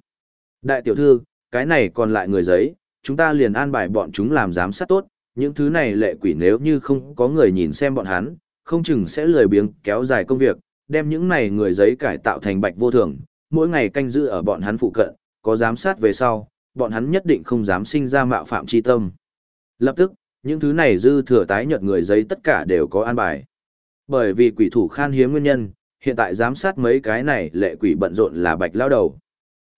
Đại tiểu thư, cái này còn lại người giấy, chúng ta liền an bài bọn chúng làm giám sát tốt, những thứ này lệ quỷ nếu như không có người nhìn xem bọn hắn, không chừng sẽ lười biếng kéo dài công việc, đem những này người giấy cải tạo thành bạch vô thường, mỗi ngày canh giữ ở bọn hắn phụ cận, có giám sát về sau, bọn hắn nhất định không dám sinh ra mạo phạm chi tâm. Lập tức, những thứ này dư thừa tái nhợt người giấy tất cả đều có an bài. Bởi vì quỷ thủ khan hiếm nguyên nhân, hiện tại giám sát mấy cái này lệ quỷ bận rộn là bạch lao đầu.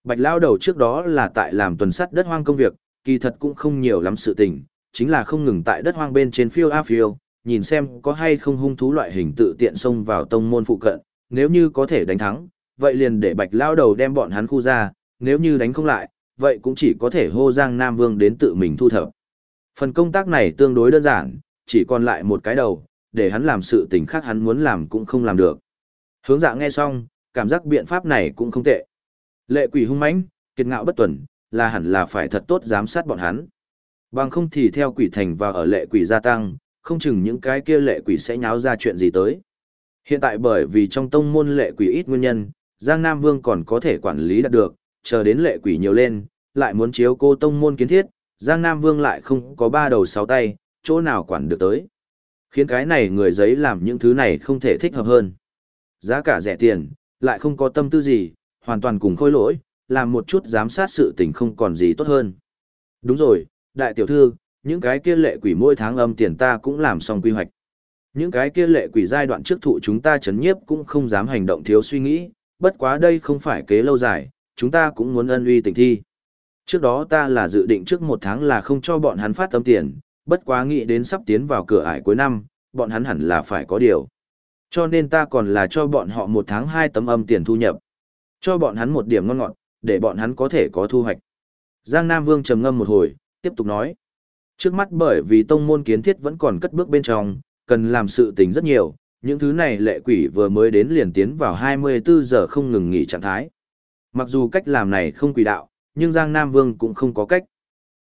Bạch lao đầu trước đó là tại làm tuần sắt đất hoang công việc, kỳ thật cũng không nhiều lắm sự tình, chính là không ngừng tại đất hoang bên trên phiêu a phiêu, nhìn xem có hay không hung thú loại hình tự tiện xông vào tông môn phụ cận, nếu như có thể đánh thắng, vậy liền để bạch lao đầu đem bọn hắn khu ra, nếu như đánh không lại, vậy cũng chỉ có thể hô Giang Nam Vương đến tự mình thu thập. Phần công tác này tương đối đơn giản, chỉ còn lại một cái đầu, để hắn làm sự tình khác hắn muốn làm cũng không làm được. Hướng dạ nghe xong, cảm giác biện pháp này cũng không tệ. Lệ quỷ hung mãnh, kiệt ngạo bất tuần, là hẳn là phải thật tốt giám sát bọn hắn. Bằng không thì theo quỷ thành và ở lệ quỷ gia tăng, không chừng những cái kia lệ quỷ sẽ nháo ra chuyện gì tới. Hiện tại bởi vì trong tông môn lệ quỷ ít nguyên nhân, Giang Nam Vương còn có thể quản lý đạt được, chờ đến lệ quỷ nhiều lên, lại muốn chiếu cô tông môn kiến thiết, Giang Nam Vương lại không có ba đầu sáu tay, chỗ nào quản được tới. Khiến cái này người giấy làm những thứ này không thể thích hợp hơn. Giá cả rẻ tiền, lại không có tâm tư gì, hoàn toàn cùng khôi lỗi, làm một chút giám sát sự tình không còn gì tốt hơn. Đúng rồi, đại tiểu thư, những cái kia lệ quỷ mỗi tháng âm tiền ta cũng làm xong quy hoạch. Những cái kia lệ quỷ giai đoạn trước thụ chúng ta chấn nhiếp cũng không dám hành động thiếu suy nghĩ, bất quá đây không phải kế lâu dài, chúng ta cũng muốn ân uy tình thi. Trước đó ta là dự định trước một tháng là không cho bọn hắn phát âm tiền, bất quá nghĩ đến sắp tiến vào cửa ải cuối năm, bọn hắn hẳn là phải có điều. Cho nên ta còn là cho bọn họ một tháng hai tấm âm tiền thu nhập. Cho bọn hắn một điểm ngon ngọt, để bọn hắn có thể có thu hoạch. Giang Nam Vương trầm ngâm một hồi, tiếp tục nói. Trước mắt bởi vì tông môn kiến thiết vẫn còn cất bước bên trong, cần làm sự tình rất nhiều, những thứ này lệ quỷ vừa mới đến liền tiến vào 24 giờ không ngừng nghỉ trạng thái. Mặc dù cách làm này không quỷ đạo, nhưng Giang Nam Vương cũng không có cách.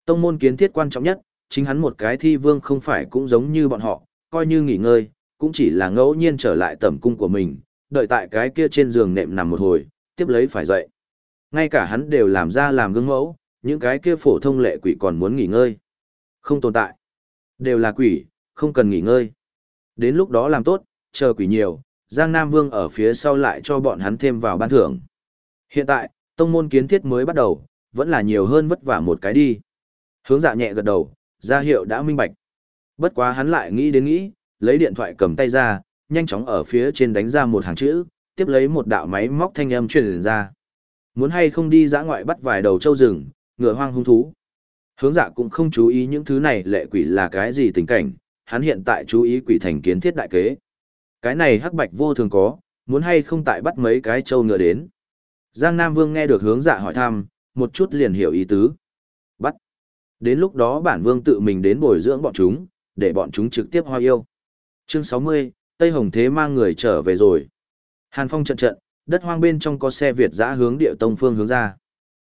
Tông môn kiến thiết quan trọng nhất, chính hắn một cái thi vương không phải cũng giống như bọn họ, coi như nghỉ ngơi, cũng chỉ là ngẫu nhiên trở lại tẩm cung của mình, đợi tại cái kia trên giường nệm nằm một hồi, tiếp lấy phải dậy. Ngay cả hắn đều làm ra làm gương mẫu, những cái kia phổ thông lệ quỷ còn muốn nghỉ ngơi. Không tồn tại. Đều là quỷ, không cần nghỉ ngơi. Đến lúc đó làm tốt, chờ quỷ nhiều, Giang Nam Vương ở phía sau lại cho bọn hắn thêm vào ban thưởng. Hiện tại, tông môn kiến thiết mới bắt đầu, vẫn là nhiều hơn vất vả một cái đi. Hướng dạ nhẹ gật đầu, ra hiệu đã minh bạch. Bất quá hắn lại nghĩ đến nghĩ, lấy điện thoại cầm tay ra, nhanh chóng ở phía trên đánh ra một hàng chữ, tiếp lấy một đạo máy móc thanh âm truyền ra. Muốn hay không đi dã ngoại bắt vài đầu trâu rừng, ngựa hoang hung thú. Hướng dạ cũng không chú ý những thứ này lệ quỷ là cái gì tình cảnh, hắn hiện tại chú ý quỷ thành kiến thiết đại kế. Cái này hắc bạch vô thường có, muốn hay không tại bắt mấy cái trâu ngựa đến. Giang Nam Vương nghe được hướng dạ hỏi thăm, một chút liền hiểu ý tứ. Đến lúc đó bản vương tự mình đến bồi dưỡng bọn chúng, để bọn chúng trực tiếp hoa yêu. Chương 60, Tây Hồng Thế mang người trở về rồi. Hàn Phong trận trận, đất hoang bên trong có xe Việt giã hướng địa tông phương hướng ra.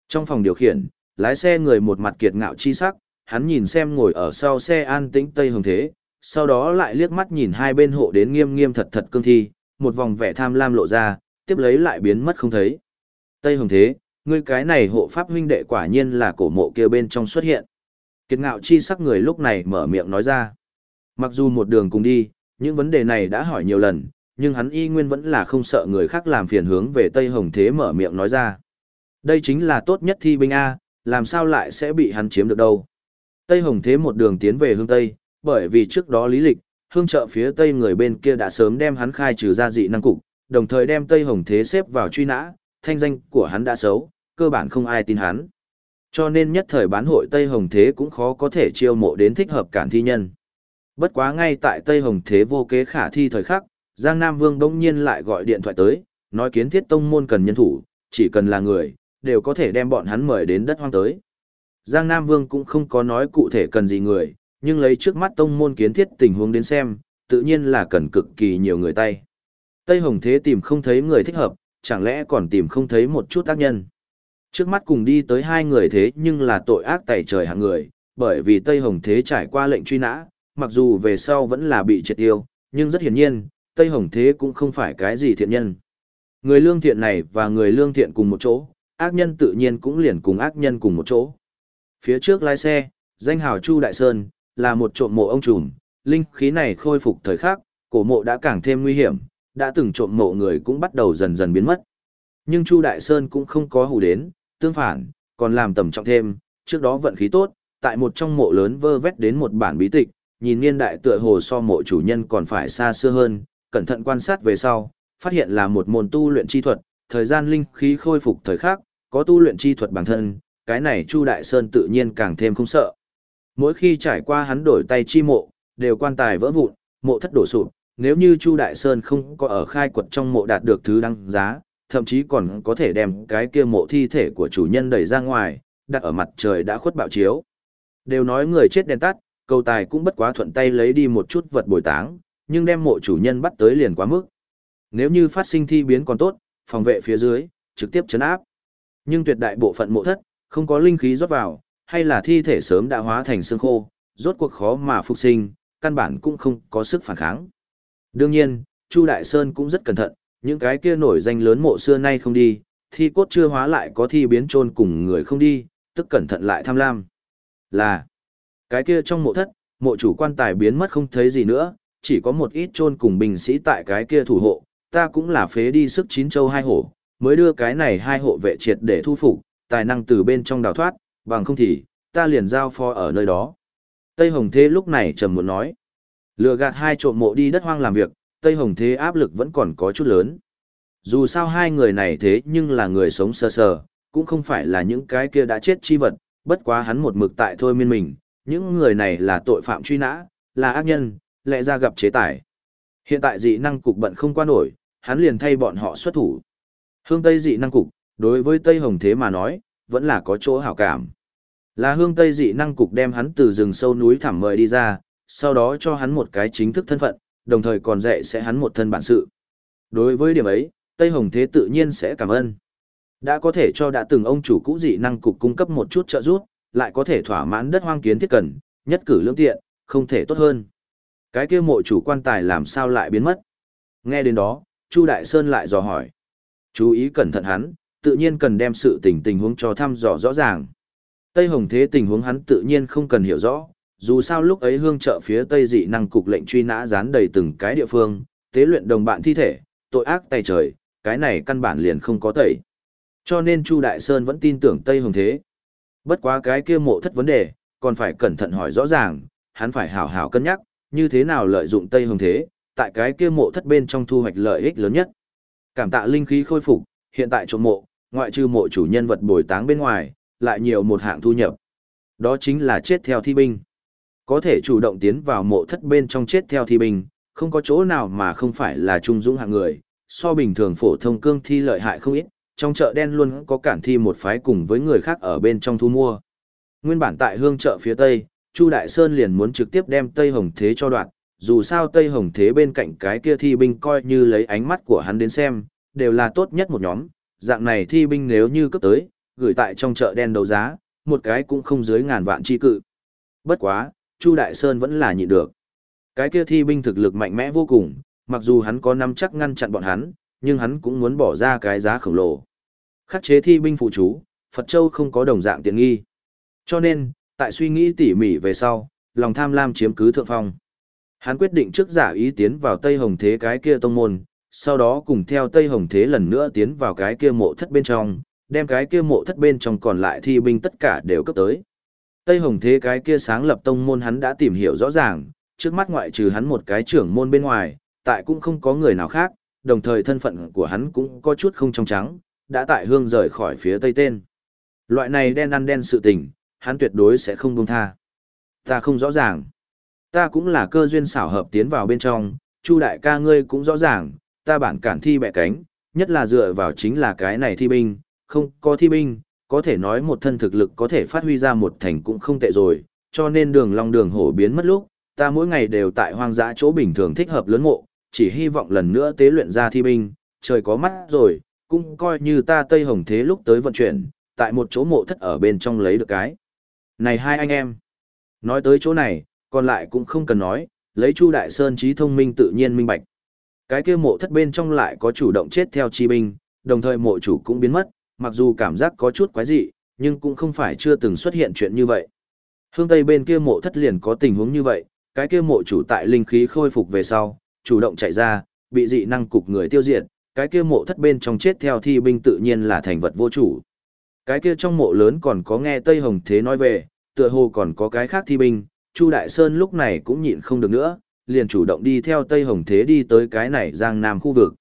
Trong phòng điều khiển, lái xe người một mặt kiệt ngạo chi sắc, hắn nhìn xem ngồi ở sau xe an tĩnh Tây Hồng Thế, sau đó lại liếc mắt nhìn hai bên hộ đến nghiêm nghiêm thật thật cương thi, một vòng vẻ tham lam lộ ra, tiếp lấy lại biến mất không thấy. Tây Hồng Thế, ngươi cái này hộ pháp huynh đệ quả nhiên là cổ mộ kia bên trong xuất hiện. Kiệt ngạo chi sắc người lúc này mở miệng nói ra. Mặc dù một đường cùng đi, những vấn đề này đã hỏi nhiều lần, nhưng hắn y nguyên vẫn là không sợ người khác làm phiền hướng về Tây Hồng Thế mở miệng nói ra. Đây chính là tốt nhất thi binh A, làm sao lại sẽ bị hắn chiếm được đâu. Tây Hồng Thế một đường tiến về hướng Tây, bởi vì trước đó lý lịch, hương trợ phía Tây người bên kia đã sớm đem hắn khai trừ ra dị năng cục, đồng thời đem Tây Hồng Thế xếp vào truy nã, thanh danh của hắn đã xấu, cơ bản không ai tin hắn. Cho nên nhất thời bán hội Tây Hồng Thế cũng khó có thể chiêu mộ đến thích hợp cản thi nhân. Bất quá ngay tại Tây Hồng Thế vô kế khả thi thời khắc, Giang Nam Vương bỗng nhiên lại gọi điện thoại tới, nói kiến thiết tông môn cần nhân thủ, chỉ cần là người, đều có thể đem bọn hắn mời đến đất hoang tới. Giang Nam Vương cũng không có nói cụ thể cần gì người, nhưng lấy trước mắt tông môn kiến thiết tình huống đến xem, tự nhiên là cần cực kỳ nhiều người tay. Tây Hồng Thế tìm không thấy người thích hợp, chẳng lẽ còn tìm không thấy một chút tác nhân. Trước mắt cùng đi tới hai người thế nhưng là tội ác tẩy trời hạng người, bởi vì Tây Hồng Thế trải qua lệnh truy nã, mặc dù về sau vẫn là bị triệt tiêu, nhưng rất hiển nhiên, Tây Hồng Thế cũng không phải cái gì thiện nhân. Người lương thiện này và người lương thiện cùng một chỗ, ác nhân tự nhiên cũng liền cùng ác nhân cùng một chỗ. Phía trước lái xe, danh hào Chu Đại Sơn, là một trộm mộ ông trùm, linh khí này khôi phục thời khắc, cổ mộ đã càng thêm nguy hiểm, đã từng trộm mộ người cũng bắt đầu dần dần biến mất. Nhưng Chu Đại Sơn cũng không có hù đến, tương phản, còn làm tầm trọng thêm, trước đó vận khí tốt, tại một trong mộ lớn vơ vét đến một bản bí tịch, nhìn niên đại tựa hồ so mộ chủ nhân còn phải xa xưa hơn, cẩn thận quan sát về sau, phát hiện là một môn tu luyện chi thuật, thời gian linh khí khôi phục thời khắc, có tu luyện chi thuật bản thân, cái này Chu Đại Sơn tự nhiên càng thêm không sợ. Mỗi khi trải qua hắn đổi tay chi mộ, đều quan tài vỡ vụn, mộ thất đổ sụp, nếu như Chu Đại Sơn không có ở khai quật trong mộ đạt được thứ đăng giá, thậm chí còn có thể đem cái kia mộ thi thể của chủ nhân đẩy ra ngoài, đặt ở mặt trời đã khuất bạo chiếu. Đều nói người chết đèn tắt, cầu tài cũng bất quá thuận tay lấy đi một chút vật bồi táng, nhưng đem mộ chủ nhân bắt tới liền quá mức. Nếu như phát sinh thi biến còn tốt, phòng vệ phía dưới, trực tiếp chấn áp. Nhưng tuyệt đại bộ phận mộ thất, không có linh khí rót vào, hay là thi thể sớm đã hóa thành xương khô, rốt cuộc khó mà phục sinh, căn bản cũng không có sức phản kháng. Đương nhiên, Chu Đại Sơn cũng rất cẩn thận, những cái kia nổi danh lớn mộ xưa nay không đi, thi cốt chưa hóa lại có thi biến chôn cùng người không đi, tức cẩn thận lại tham lam. Là, cái kia trong mộ thất, Mộ chủ quan tài biến mất không thấy gì nữa, chỉ có một ít chôn cùng binh sĩ tại cái kia thủ hộ, ta cũng là phế đi sức chín châu hai hổ, mới đưa cái này hai hộ vệ triệt để thu phục, tài năng từ bên trong đào thoát, bằng không thì, ta liền giao phó ở nơi đó. Tây Hồng Thế lúc này trầm muốn nói, lừa gạt hai trộm mộ đi đất hoang làm việc, Tây Hồng Thế áp lực vẫn còn có chút lớn. Dù sao hai người này thế nhưng là người sống sơ sờ, cũng không phải là những cái kia đã chết chi vật, bất quá hắn một mực tại thôi miên mình, những người này là tội phạm truy nã, là ác nhân, lẽ ra gặp chế tài. Hiện tại dị năng cục bận không qua nổi, hắn liền thay bọn họ xuất thủ. Hương Tây dị năng cục, đối với Tây Hồng Thế mà nói, vẫn là có chỗ hảo cảm. Là hương Tây dị năng cục đem hắn từ rừng sâu núi thẳm mời đi ra, sau đó cho hắn một cái chính thức thân phận, đồng thời còn dạy sẽ hắn một thân bản sự. Đối với điểm ấy, Tây Hồng Thế tự nhiên sẽ cảm ơn. Đã có thể cho đã từng ông chủ cũ dị năng cục cung cấp một chút trợ giúp, lại có thể thỏa mãn đất hoang kiến thiết cần, nhất cử lương tiện, không thể tốt hơn. Cái kia mộ chủ quan tài làm sao lại biến mất? Nghe đến đó, Chu Đại Sơn lại dò hỏi. Chú ý cẩn thận hắn, tự nhiên cần đem sự tình tình huống cho thăm dò rõ ràng. Tây Hồng Thế tình huống hắn tự nhiên không cần hiểu rõ, dù sao lúc ấy hương trợ phía Tây dị năng cục lệnh truy nã dán đầy từng cái địa phương, tế luyện đồng bạn thi thể, tội ác tay trời, cái này căn bản liền không có tẩy. Cho nên Chu Đại Sơn vẫn tin tưởng Tây Hồng Thế. Bất quá cái kia mộ thất vấn đề, còn phải cẩn thận hỏi rõ ràng, hắn phải hảo hảo cân nhắc, như thế nào lợi dụng Tây Hồng Thế, tại cái kia mộ thất bên trong thu hoạch lợi ích lớn nhất. Cảm tạ linh khí khôi phục, hiện tại trộm mộ, ngoại trừ mộ chủ nhân vật bồi táng bên ngoài, lại nhiều một hạng thu nhập. Đó chính là chết theo thi binh. Có thể chủ động tiến vào mộ thất bên trong chết theo thi binh, không có chỗ nào mà không phải là trung dũng hạng người, so bình thường phổ thông cương thi lợi hại không ít, trong chợ đen luôn có cản thi một phái cùng với người khác ở bên trong thu mua. Nguyên bản tại hương chợ phía Tây, Chu Đại Sơn liền muốn trực tiếp đem Tây Hồng Thế cho đoạn, dù sao Tây Hồng Thế bên cạnh cái kia thi binh coi như lấy ánh mắt của hắn đến xem, đều là tốt nhất một nhóm, dạng này thi binh nếu như cấp tới, gửi tại trong chợ đen đấu giá, một cái cũng không dưới ngàn vạn chi cự. Bất quá, Chu Đại Sơn vẫn là nhịn được. Cái kia thi binh thực lực mạnh mẽ vô cùng, mặc dù hắn có nắm chắc ngăn chặn bọn hắn, nhưng hắn cũng muốn bỏ ra cái giá khổng lồ. Khắc chế thi binh phụ chú, Phật Châu không có đồng dạng tiện nghi. Cho nên, tại suy nghĩ tỉ mỉ về sau, lòng tham lam chiếm cứ thượng phong. Hắn quyết định trước giả ý tiến vào Tây Hồng Thế cái kia tông môn, sau đó cùng theo Tây Hồng Thế lần nữa tiến vào cái kia mộ thất bên trong, đem cái kia mộ thất bên trong còn lại thi binh tất cả đều cấp tới. Tây Hồng Thế cái kia sáng lập tông môn hắn đã tìm hiểu rõ ràng, trước mắt ngoại trừ hắn một cái trưởng môn bên ngoài, tại cũng không có người nào khác, đồng thời thân phận của hắn cũng có chút không trong trắng, đã tại hương rời khỏi phía tây tên. Loại này đen ăn đen sự tình, hắn tuyệt đối sẽ không buông tha. Ta không rõ ràng. Ta cũng là cơ duyên xảo hợp tiến vào bên trong, Chu đại ca ngươi cũng rõ ràng, ta bản cản thi bẻ cánh, nhất là dựa vào chính là cái này thi binh, không có thi binh, có thể nói một thân thực lực có thể phát huy ra một thành cũng không tệ rồi, cho nên đường long đường hổ biến mất lúc, ta mỗi ngày đều tại hoang dã chỗ bình thường thích hợp lớn mộ, chỉ hy vọng lần nữa tế luyện ra thi binh, trời có mắt rồi, cũng coi như ta Tây Hồng Thế lúc tới vận chuyển, tại một chỗ mộ thất ở bên trong lấy được cái. Này hai anh em, nói tới chỗ này, còn lại cũng không cần nói, lấy Chu Đại Sơn trí thông minh tự nhiên minh bạch. Cái kia mộ thất bên trong lại có chủ động chết theo chi binh, đồng thời mộ chủ cũng biến mất, mặc dù cảm giác có chút quái dị, nhưng cũng không phải chưa từng xuất hiện chuyện như vậy. Hương Tây bên kia mộ thất liền có tình huống như vậy, cái kia mộ chủ tại linh khí khôi phục về sau, chủ động chạy ra, bị dị năng cục người tiêu diệt, cái kia mộ thất bên trong chết theo thi binh tự nhiên là thành vật vô chủ. Cái kia trong mộ lớn còn có nghe Tây Hồng Thế nói về, tựa hồ còn có cái khác thi binh, Chu Đại Sơn lúc này cũng nhịn không được nữa, liền chủ động đi theo Tây Hồng Thế đi tới cái này giang nam khu vực.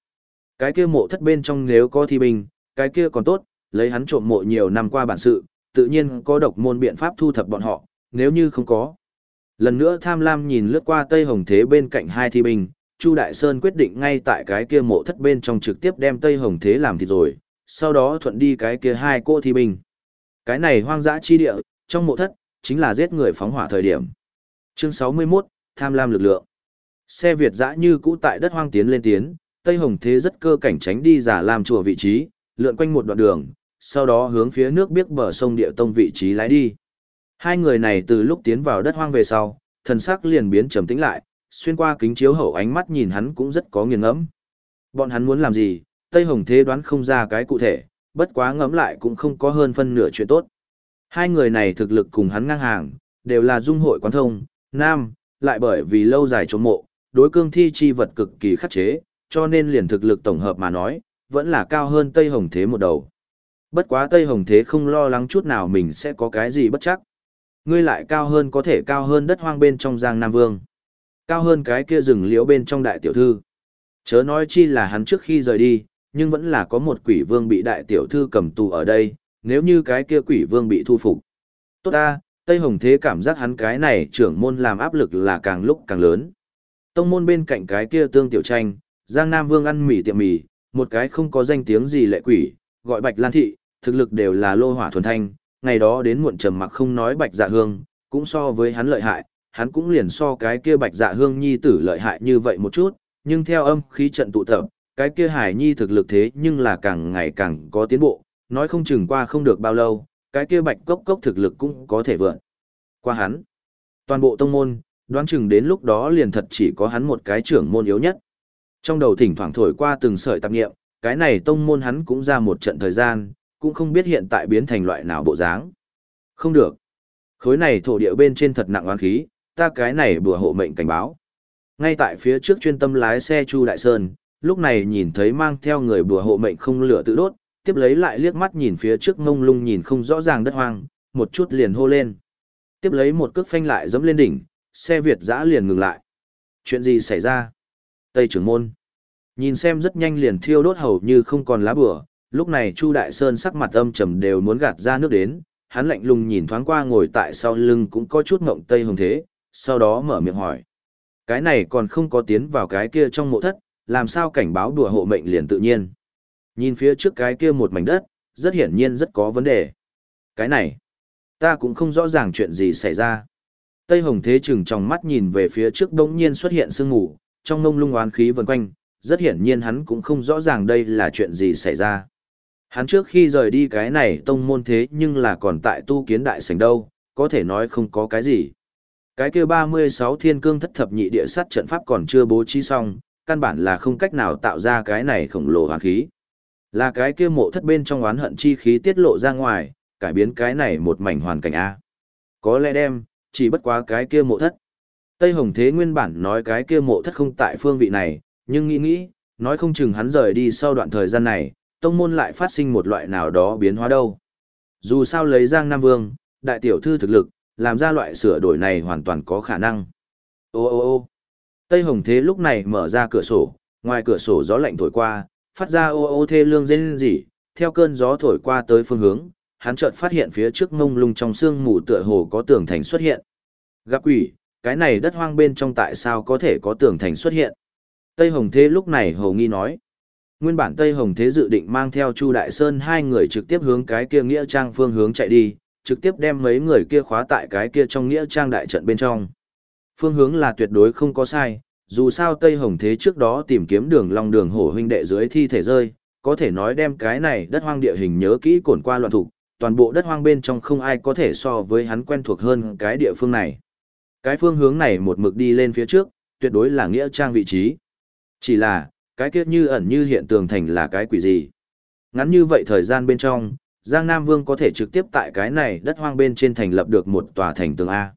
Cái kia mộ thất bên trong nếu có thi binh, cái kia còn tốt, lấy hắn trộm mộ nhiều năm qua bản sự, tự nhiên có độc môn biện pháp thu thập bọn họ, nếu như không có. Lần nữa tham lam nhìn lướt qua Tây Hồng Thế bên cạnh hai thi binh, Chu Đại Sơn quyết định ngay tại cái kia mộ thất bên trong trực tiếp đem Tây Hồng Thế làm thịt rồi, sau đó thuận đi cái kia hai cô thi binh. Cái này hoang dã chi địa, trong mộ thất, chính là giết người phóng hỏa thời điểm. Chương 61, tham lam lực lượng. Xe Việt dã như cũ tại đất hoang tiến lên tiến, Tây Hồng Thế rất cơ cảnh tránh đi giả làm chùa vị trí, lượn quanh một đoạn đường, sau đó hướng phía nước biếc bờ sông địa tông vị trí lái đi. Hai người này từ lúc tiến vào đất hoang về sau, thần sắc liền biến trầm tĩnh lại, xuyên qua kính chiếu hậu ánh mắt nhìn hắn cũng rất có nghiền ngẫm. Bọn hắn muốn làm gì, Tây Hồng Thế đoán không ra cái cụ thể, bất quá ngẫm lại cũng không có hơn phân nửa chuyện tốt. Hai người này thực lực cùng hắn ngang hàng, đều là dung hội quán thông, Nam, lại bởi vì lâu dài chống mộ, đối cương thi chi vật cực kỳ khắc chế, cho nên liền thực lực tổng hợp mà nói, vẫn là cao hơn Tây Hồng Thế một đầu. Bất quá Tây Hồng Thế không lo lắng chút nào mình sẽ có cái gì bất chắc. Ngươi lại cao hơn có thể cao hơn đất hoang bên trong Giang Nam Vương. Cao hơn cái kia rừng liễu bên trong đại tiểu thư. Chớ nói chi là hắn trước khi rời đi, nhưng vẫn là có một quỷ vương bị đại tiểu thư cầm tù ở đây, nếu như cái kia quỷ vương bị thu phục. Tốt ta, Tây Hồng Thế cảm giác hắn cái này trưởng môn làm áp lực là càng lúc càng lớn. Tông môn bên cạnh cái kia tương tiểu tranh, Giang Nam Vương ăn mì tiệm mì, một cái không có danh tiếng gì lệ quỷ, gọi Bạch Lan Thị, thực lực đều là lô hỏa thuần thanh, ngày đó đến muộn trầm mặc không nói Bạch Dạ Hương, cũng so với hắn lợi hại, hắn cũng liền so cái kia Bạch Dạ Hương nhi tử lợi hại như vậy một chút, nhưng theo âm khí trận tụ tập, cái kia Hải Nhi thực lực thế nhưng là càng ngày càng có tiến bộ, nói không chừng qua không được bao lâu, cái kia Bạch Cốc Cốc thực lực cũng có thể vượt qua hắn. Toàn bộ tông môn, đoán chừng đến lúc đó liền thật chỉ có hắn một cái trưởng môn yếu nhất. Trong đầu thỉnh thoảng thổi qua từng sợi tạp nghiệm, cái này tông môn hắn cũng ra một trận thời gian, cũng không biết hiện tại biến thành loại nào bộ dáng. Không được. Khối này thổ địa bên trên thật nặng oán khí, ta cái này bùa hộ mệnh cảnh báo. Ngay tại phía trước chuyên tâm lái xe Chu Đại Sơn, lúc này nhìn thấy mang theo người bùa hộ mệnh không lửa tự đốt, tiếp lấy lại liếc mắt nhìn phía trước ngông lung nhìn không rõ ràng đất hoang, một chút liền hô lên. Tiếp lấy một cước phanh lại dẫm lên đỉnh, xe Việt dã liền ngừng lại. Chuyện gì xảy ra? Tây trưởng môn. Nhìn xem rất nhanh liền thiêu đốt hầu như không còn lá bửa, lúc này Chu Đại Sơn sắc mặt âm trầm đều muốn gạt ra nước đến, hắn lạnh lùng nhìn thoáng qua ngồi tại sau lưng cũng có chút ngộng tây hồng thế, sau đó mở miệng hỏi. Cái này còn không có tiến vào cái kia trong mộ thất, làm sao cảnh báo đùa hộ mệnh liền tự nhiên. Nhìn phía trước cái kia một mảnh đất, rất hiển nhiên rất có vấn đề. Cái này, ta cũng không rõ ràng chuyện gì xảy ra. Tây Hồng Thế chừng trong mắt nhìn về phía trước đống nhiên xuất hiện sương mù, trong ngông lung oán khí vần quanh, rất hiển nhiên hắn cũng không rõ ràng đây là chuyện gì xảy ra. Hắn trước khi rời đi cái này tông môn thế nhưng là còn tại tu kiến đại sảnh đâu, có thể nói không có cái gì. Cái kia 36 thiên cương thất thập nhị địa sát trận pháp còn chưa bố trí xong, căn bản là không cách nào tạo ra cái này khổng lồ hoàn khí. Là cái kia mộ thất bên trong oán hận chi khí tiết lộ ra ngoài, cải biến cái này một mảnh hoàn cảnh A. Có lẽ đem, chỉ bất quá cái kia mộ thất. Tây Hồng Thế nguyên bản nói cái kia mộ thất không tại phương vị này, nhưng nghĩ nghĩ, nói không chừng hắn rời đi sau đoạn thời gian này, tông môn lại phát sinh một loại nào đó biến hóa đâu. Dù sao lấy Giang Nam Vương, đại tiểu thư thực lực, làm ra loại sửa đổi này hoàn toàn có khả năng. Ô ô ô Tây Hồng Thế lúc này mở ra cửa sổ, ngoài cửa sổ gió lạnh thổi qua, phát ra ô ô thê lương rên rỉ, theo cơn gió thổi qua tới phương hướng, hắn chợt phát hiện phía trước mông lung trong sương mù tựa hồ có tường thành xuất hiện. Gặp quỷ, cái này đất hoang bên trong tại sao có thể có tường thành xuất hiện? Tây Hồng Thế lúc này hầu nghi nói. Nguyên bản Tây Hồng Thế dự định mang theo Chu Đại Sơn hai người trực tiếp hướng cái kia nghĩa trang phương hướng chạy đi, trực tiếp đem mấy người kia khóa tại cái kia trong nghĩa trang đại trận bên trong. Phương hướng là tuyệt đối không có sai, dù sao Tây Hồng Thế trước đó tìm kiếm đường long đường hổ huynh đệ dưới thi thể rơi, có thể nói đem cái này đất hoang địa hình nhớ kỹ cổn qua loạn thủ, toàn bộ đất hoang bên trong không ai có thể so với hắn quen thuộc hơn cái địa phương này. Cái phương hướng này một mực đi lên phía trước, tuyệt đối là nghĩa trang vị trí. Chỉ là, cái kia như ẩn như hiện tường thành là cái quỷ gì. Ngắn như vậy thời gian bên trong, Giang Nam Vương có thể trực tiếp tại cái này đất hoang bên trên thành lập được một tòa thành tường A.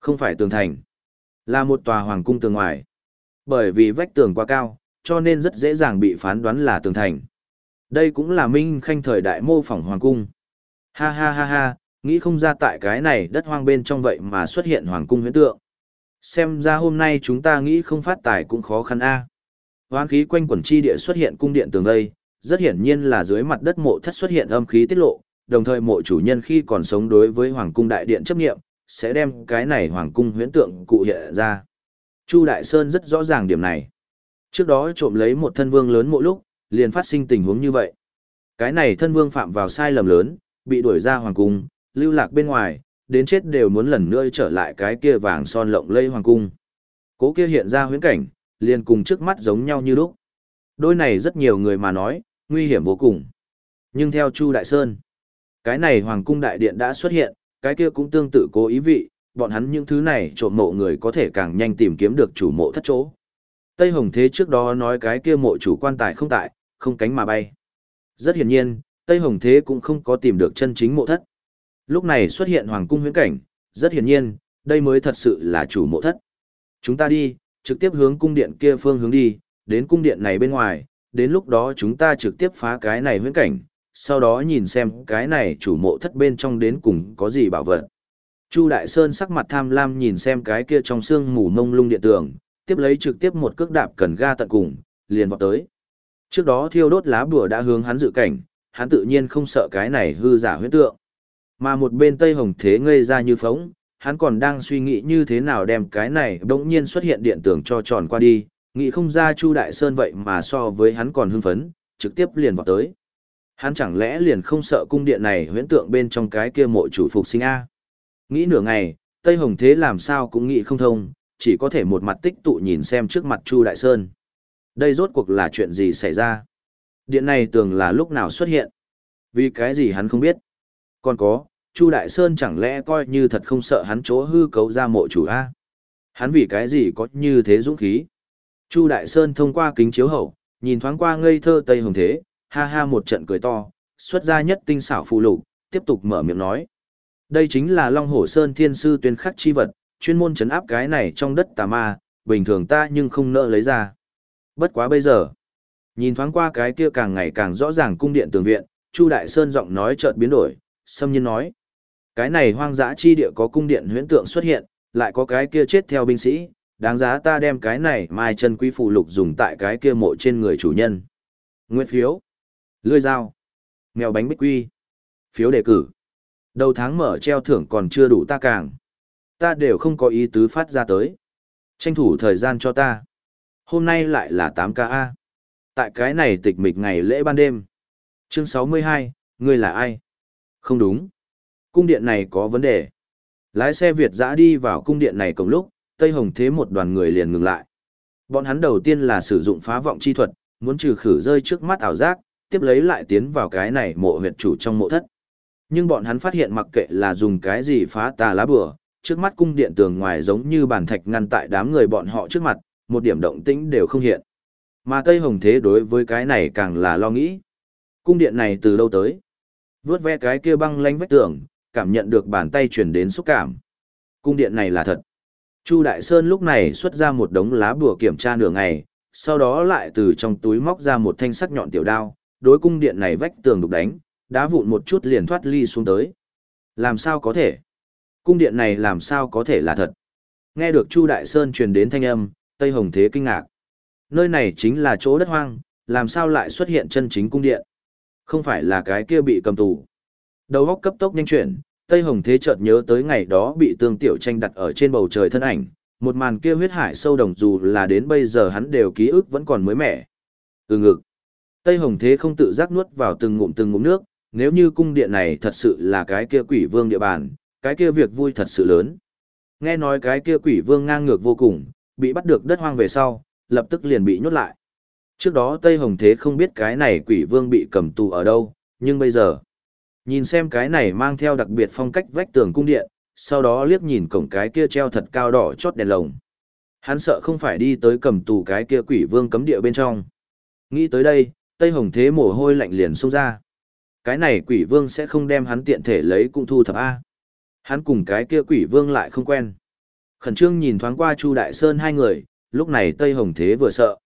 Không phải tường thành, là một tòa hoàng cung tường ngoài. Bởi vì vách tường quá cao, cho nên rất dễ dàng bị phán đoán là tường thành. Đây cũng là minh khanh thời đại mô phỏng hoàng cung. Ha ha ha ha, nghĩ không ra tại cái này đất hoang bên trong vậy mà xuất hiện hoàng cung huyễn tượng. Xem ra hôm nay chúng ta nghĩ không phát tài cũng khó khăn a. Hoán khí quanh quẩn chi địa xuất hiện cung điện tường vây, rất hiển nhiên là dưới mặt đất mộ thất xuất hiện âm khí tiết lộ, đồng thời mộ chủ nhân khi còn sống đối với hoàng cung đại điện chấp nghiệm, sẽ đem cái này hoàng cung huyễn tượng cụ hiện ra. Chu Đại Sơn rất rõ ràng điểm này. Trước đó trộm lấy một thân vương lớn mỗi lúc, liền phát sinh tình huống như vậy. Cái này thân vương phạm vào sai lầm lớn, bị đuổi ra hoàng cung, lưu lạc bên ngoài, đến chết đều muốn lần nữa trở lại cái kia vàng son lộng lây hoàng cung. Cố kia hiện ra huyễn cảnh, liền cùng trước mắt giống nhau như lúc. Đôi này rất nhiều người mà nói, nguy hiểm vô cùng. Nhưng theo Chu Đại Sơn, cái này hoàng cung đại điện đã xuất hiện, cái kia cũng tương tự cố ý vị, bọn hắn những thứ này trộm mộ người có thể càng nhanh tìm kiếm được chủ mộ thất chỗ. Tây Hồng Thế trước đó nói cái kia mộ chủ quan tài không tại, không cánh mà bay. Rất hiển nhiên, Tây Hồng Thế cũng không có tìm được chân chính mộ thất. Lúc này xuất hiện hoàng cung huyễn cảnh, rất hiển nhiên, đây mới thật sự là chủ mộ thất. Chúng ta đi, trực tiếp hướng cung điện kia phương hướng đi, đến cung điện này bên ngoài, đến lúc đó chúng ta trực tiếp phá cái này huyễn cảnh, sau đó nhìn xem cái này chủ mộ thất bên trong đến cùng có gì bảo vật. Chu Đại Sơn sắc mặt tham lam nhìn xem cái kia trong xương mù mông lung điện tường, tiếp lấy trực tiếp một cước đạp cần ga tận cùng, liền vọt tới. Trước đó thiêu đốt lá bùa đã hướng hắn dự cảnh, hắn tự nhiên không sợ cái này hư giả huyễn tượng. Mà một bên Tây Hồng Thế ngây ra như phóng, hắn còn đang suy nghĩ như thế nào đem cái này bỗng nhiên xuất hiện điện tường cho tròn qua đi, nghĩ không ra Chu Đại Sơn vậy mà so với hắn còn hưng phấn, trực tiếp liền vào tới. Hắn chẳng lẽ liền không sợ cung điện này huyễn tượng bên trong cái kia mộ chủ phục sinh A. Nghĩ nửa ngày, Tây Hồng Thế làm sao cũng nghĩ không thông, chỉ có thể một mặt tích tụ nhìn xem trước mặt Chu Đại Sơn. Đây rốt cuộc là chuyện gì xảy ra? Điện này tường là lúc nào xuất hiện? Vì cái gì hắn không biết? Còn có, Chu Đại Sơn chẳng lẽ coi như thật không sợ hắn chỗ hư cấu ra mộ chủ A? Hắn vì cái gì có như thế dũng khí? Chu Đại Sơn thông qua kính chiếu hậu, nhìn thoáng qua ngây thơ Tây Hồng Thế, ha ha một trận cười to, xuất ra nhất tinh xảo phụ lục, tiếp tục mở miệng nói. Đây chính là Long Hổ Sơn Thiên Sư tuyên khắc chi vật, chuyên môn chấn áp cái này trong đất tà ma, bình thường ta nhưng không nỡ lấy ra. Bất quá bây giờ, nhìn thoáng qua cái kia càng ngày càng rõ ràng cung điện tường viện, Chu Đại Sơn giọng nói chợt biến đổi, xâm nhiên nói. Cái này hoang dã chi địa có cung điện huyễn tượng xuất hiện, lại có cái kia chết theo binh sĩ, đáng giá ta đem cái này mai chân quý phụ lục dùng tại cái kia mộ trên người chủ nhân. Nguyện phiếu, lươi dao, mèo bánh bích quy, phiếu đề cử. Đầu tháng mở treo thưởng còn chưa đủ ta càng. Ta đều không có ý tứ phát ra tới. Tranh thủ thời gian cho ta. Hôm nay lại là 8KA. Tại cái này tịch mịch ngày lễ ban đêm. Chương 62, ngươi là ai? Không đúng. Cung điện này có vấn đề. Lái xe Việt dã đi vào cung điện này cùng lúc, Tây Hồng Thế một đoàn người liền ngừng lại. Bọn hắn đầu tiên là sử dụng phá vọng chi thuật, muốn trừ khử rơi trước mắt ảo giác, tiếp lấy lại tiến vào cái này mộ huyệt chủ trong mộ thất. Nhưng bọn hắn phát hiện mặc kệ là dùng cái gì phá tà lá bừa, trước mắt cung điện tường ngoài giống như bàn thạch ngăn tại đám người bọn họ trước mặt, một điểm động tĩnh đều không hiện. Mà Tây Hồng Thế đối với cái này càng là lo nghĩ. Cung điện này từ đâu tới? Vướt ve cái kia băng lánh vách tường, cảm nhận được bàn tay truyền đến xúc cảm. Cung điện này là thật. Chu Đại Sơn lúc này xuất ra một đống lá bùa kiểm tra nửa ngày, sau đó lại từ trong túi móc ra một thanh sắc nhọn tiểu đao, đối cung điện này vách tường đục đánh, đá vụn một chút liền thoát ly xuống tới. Làm sao có thể? Cung điện này làm sao có thể là thật? Nghe được Chu Đại Sơn truyền đến thanh âm, Tây Hồng Thế kinh ngạc. Nơi này chính là chỗ đất hoang, làm sao lại xuất hiện chân chính cung điện? Không phải là cái kia bị cầm tù. Đầu góc cấp tốc nhanh chuyển, Tây Hồng Thế chợt nhớ tới ngày đó bị Tương Tiểu Tranh đặt ở trên bầu trời thân ảnh, một màn kia huyết hải sâu đồng dù là đến bây giờ hắn đều ký ức vẫn còn mới mẻ. Từ ngực. Tây Hồng Thế không tự giác nuốt vào từng ngụm từng ngụm nước, nếu như cung điện này thật sự là cái kia quỷ vương địa bàn, cái kia việc vui thật sự lớn. Nghe nói cái kia quỷ vương ngang ngược vô cùng, bị bắt được đất hoang về sau, lập tức liền bị nhốt lại. Trước đó Tây Hồng Thế không biết cái này quỷ vương bị cầm tù ở đâu, nhưng bây giờ, nhìn xem cái này mang theo đặc biệt phong cách vách tường cung điện, sau đó liếc nhìn cổng cái kia treo thật cao đỏ chót đèn lồng. Hắn sợ không phải đi tới cầm tù cái kia quỷ vương cấm địa bên trong. Nghĩ tới đây, Tây Hồng Thế mồ hôi lạnh liền xông ra. Cái này quỷ vương sẽ không đem hắn tiện thể lấy cung thu thập A. Hắn cùng cái kia quỷ vương lại không quen. Khẩn trương nhìn thoáng qua Chu Đại Sơn hai người, lúc này Tây Hồng Thế vừa sợ.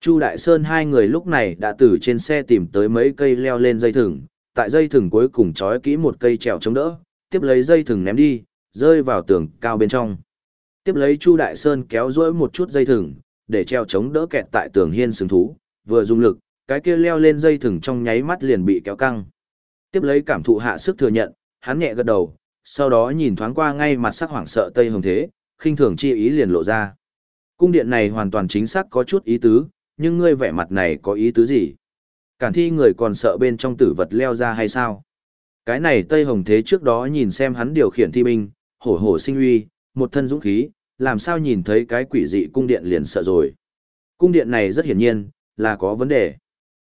Chu Đại Sơn hai người lúc này đã từ trên xe tìm tới mấy cây leo lên dây thừng, tại dây thừng cuối cùng trói kỹ một cây trèo chống đỡ, tiếp lấy dây thừng ném đi, rơi vào tường cao bên trong. Tiếp lấy Chu Đại Sơn kéo duỗi một chút dây thừng, để treo chống đỡ kẹt tại tường hiên sừng thú, vừa dùng lực, cái kia leo lên dây thừng trong nháy mắt liền bị kéo căng. Tiếp lấy cảm thụ hạ sức thừa nhận, hắn nhẹ gật đầu, sau đó nhìn thoáng qua ngay mặt sắc hoảng sợ Tây Hồng Thế, khinh thường chi ý liền lộ ra. Cung điện này hoàn toàn chính xác có chút ý tứ, nhưng ngươi vẻ mặt này có ý tứ gì? Cản thi người còn sợ bên trong tử vật leo ra hay sao? Cái này Tây Hồng Thế trước đó nhìn xem hắn điều khiển thi binh, hổ hổ sinh uy, một thân dũng khí, làm sao nhìn thấy cái quỷ dị cung điện liền sợ rồi. Cung điện này rất hiển nhiên, là có vấn đề.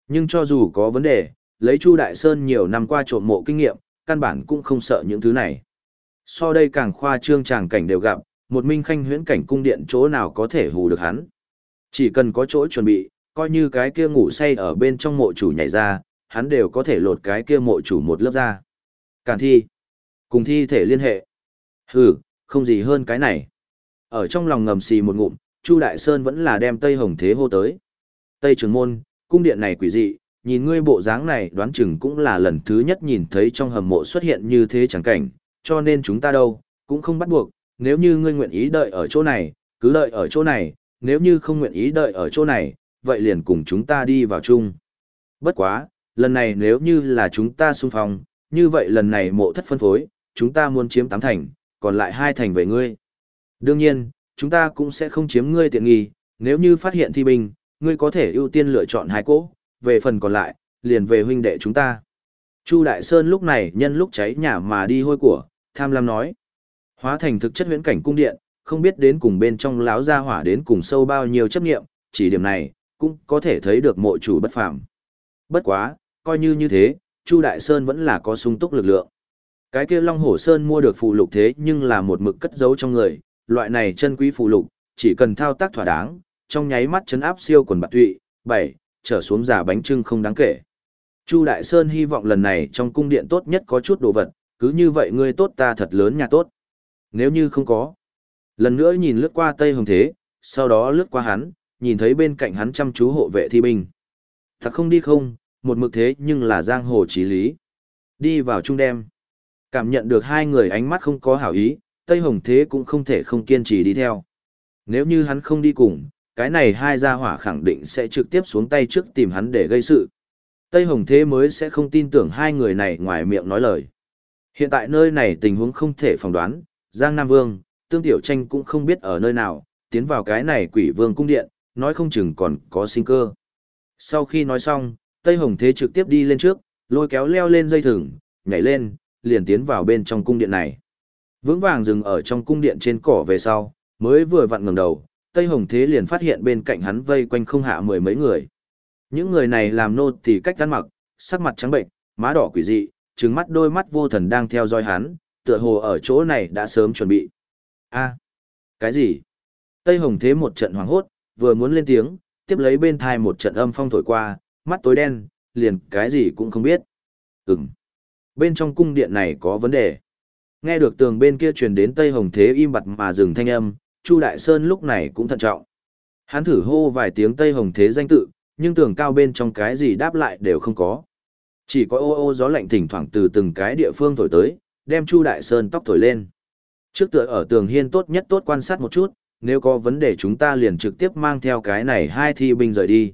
Nhưng cho dù có vấn đề, lấy Chu Đại Sơn nhiều năm qua trộm mộ kinh nghiệm, căn bản cũng không sợ những thứ này. So đây càng khoa trương tràng cảnh đều gặp, một minh khanh huyễn cảnh cung điện chỗ nào có thể hù được hắn. Chỉ cần có chỗ chuẩn bị, coi như cái kia ngủ say ở bên trong mộ chủ nhảy ra, hắn đều có thể lột cái kia mộ chủ một lớp ra. Cản thi. Cùng thi thể liên hệ. Hừ, không gì hơn cái này. Ở trong lòng ngầm xì một ngụm, Chu Đại Sơn vẫn là đem Tây Hồng Thế hô tới. Tây Trường Môn, cung điện này quỷ dị, nhìn ngươi bộ dáng này đoán chừng cũng là lần thứ nhất nhìn thấy trong hầm mộ xuất hiện như thế chẳng cảnh, cho nên chúng ta đâu, cũng không bắt buộc, nếu như ngươi nguyện ý đợi ở chỗ này, cứ đợi ở chỗ này, nếu như không nguyện ý đợi ở chỗ này, vậy liền cùng chúng ta đi vào chung. Bất quá, lần này nếu như là chúng ta xung phong, như vậy lần này mộ thất phân phối, chúng ta muốn chiếm tám thành, còn lại hai thành về ngươi. Đương nhiên, chúng ta cũng sẽ không chiếm ngươi tiện nghi, nếu như phát hiện thi binh, ngươi có thể ưu tiên lựa chọn hai cỗ, về phần còn lại, liền về huynh đệ chúng ta. Chu Đại Sơn lúc này nhân lúc cháy nhà mà đi hôi của, tham lam nói. Hóa thành thực chất huyễn cảnh cung điện, không biết đến cùng bên trong láo ra hỏa đến cùng sâu bao nhiêu chấp nghiệm, chỉ điểm này, cũng có thể thấy được mộ chủ bất phàm. Bất quá, coi như như thế, Chu Đại Sơn vẫn là có sung túc lực lượng. Cái kia Long Hổ Sơn mua được phù lục thế nhưng là một mực cất giấu trong người, loại này chân quý phù lục, chỉ cần thao tác thỏa đáng, trong nháy mắt chấn áp siêu quần bạc tụy, bảy, trở xuống giả bánh trưng không đáng kể. Chu Đại Sơn hy vọng lần này trong cung điện tốt nhất có chút đồ vật, cứ như vậy ngươi tốt ta thật lớn nhà tốt. Nếu như không có, lần nữa nhìn lướt qua Tây Hồng Thế, sau đó lướt qua hắn, nhìn thấy bên cạnh hắn chăm chú hộ vệ thi binh. Thật không đi không, một mực thế nhưng là giang hồ trí lý. Đi vào trung đêm. Cảm nhận được hai người ánh mắt không có hảo ý, Tây Hồng Thế cũng không thể không kiên trì đi theo. Nếu như hắn không đi cùng, cái này hai gia hỏa khẳng định sẽ trực tiếp xuống tay trước tìm hắn để gây sự. Tây Hồng Thế mới sẽ không tin tưởng hai người này ngoài miệng nói lời. Hiện tại nơi này tình huống không thể phỏng đoán, Giang Nam Vương, Tương Tiểu Tranh cũng không biết ở nơi nào, tiến vào cái này quỷ vương cung điện, nói không chừng còn có sinh cơ. Sau khi nói xong, Tây Hồng Thế trực tiếp đi lên trước, lôi kéo leo lên dây thừng, nhảy lên, liền tiến vào bên trong cung điện này. Vững vàng dừng ở trong cung điện trên cỏ về sau, mới vừa vặn ngẩng đầu, Tây Hồng Thế liền phát hiện bên cạnh hắn vây quanh không hạ mười mấy người. Những người này làm nô thì cách ăn mặc, sắc mặt trắng bệnh, má đỏ quỷ dị, trừng mắt đôi mắt vô thần đang theo dõi hắn, tựa hồ ở chỗ này đã sớm chuẩn bị. A, cái gì? Tây Hồng Thế một trận hoảng hốt, vừa muốn lên tiếng, tiếp lấy bên thai một trận âm phong thổi qua, mắt tối đen, liền cái gì cũng không biết. Ừm. Bên trong cung điện này có vấn đề. Nghe được tường bên kia truyền đến Tây Hồng Thế im bặt mà dừng thanh âm, Chu Đại Sơn lúc này cũng thận trọng. Hắn thử hô vài tiếng Tây Hồng Thế danh tự, nhưng tường cao bên trong cái gì đáp lại đều không có. Chỉ có ô ô gió lạnh thỉnh thoảng từ từng cái địa phương thổi tới, đem Chu Đại Sơn tóc thổi lên. Trước tựa ở tường hiên tốt nhất tốt quan sát một chút, nếu có vấn đề chúng ta liền trực tiếp mang theo cái này hai thi binh rời đi.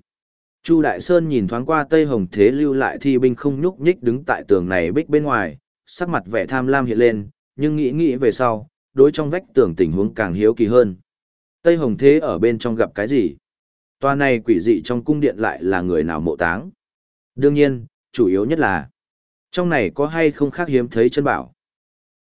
Chu Đại Sơn nhìn thoáng qua Tây Hồng Thế lưu lại thi binh không nhúc nhích đứng tại tường này bích bên ngoài, sắc mặt vẻ tham lam hiện lên, nhưng nghĩ nghĩ về sau, đối trong vách tường tình huống càng hiếu kỳ hơn. Tây Hồng Thế ở bên trong gặp cái gì? Toa này quỷ dị trong cung điện lại là người nào mộ táng? Đương nhiên, chủ yếu nhất là trong này có hay không khác hiếm thấy chân bảo.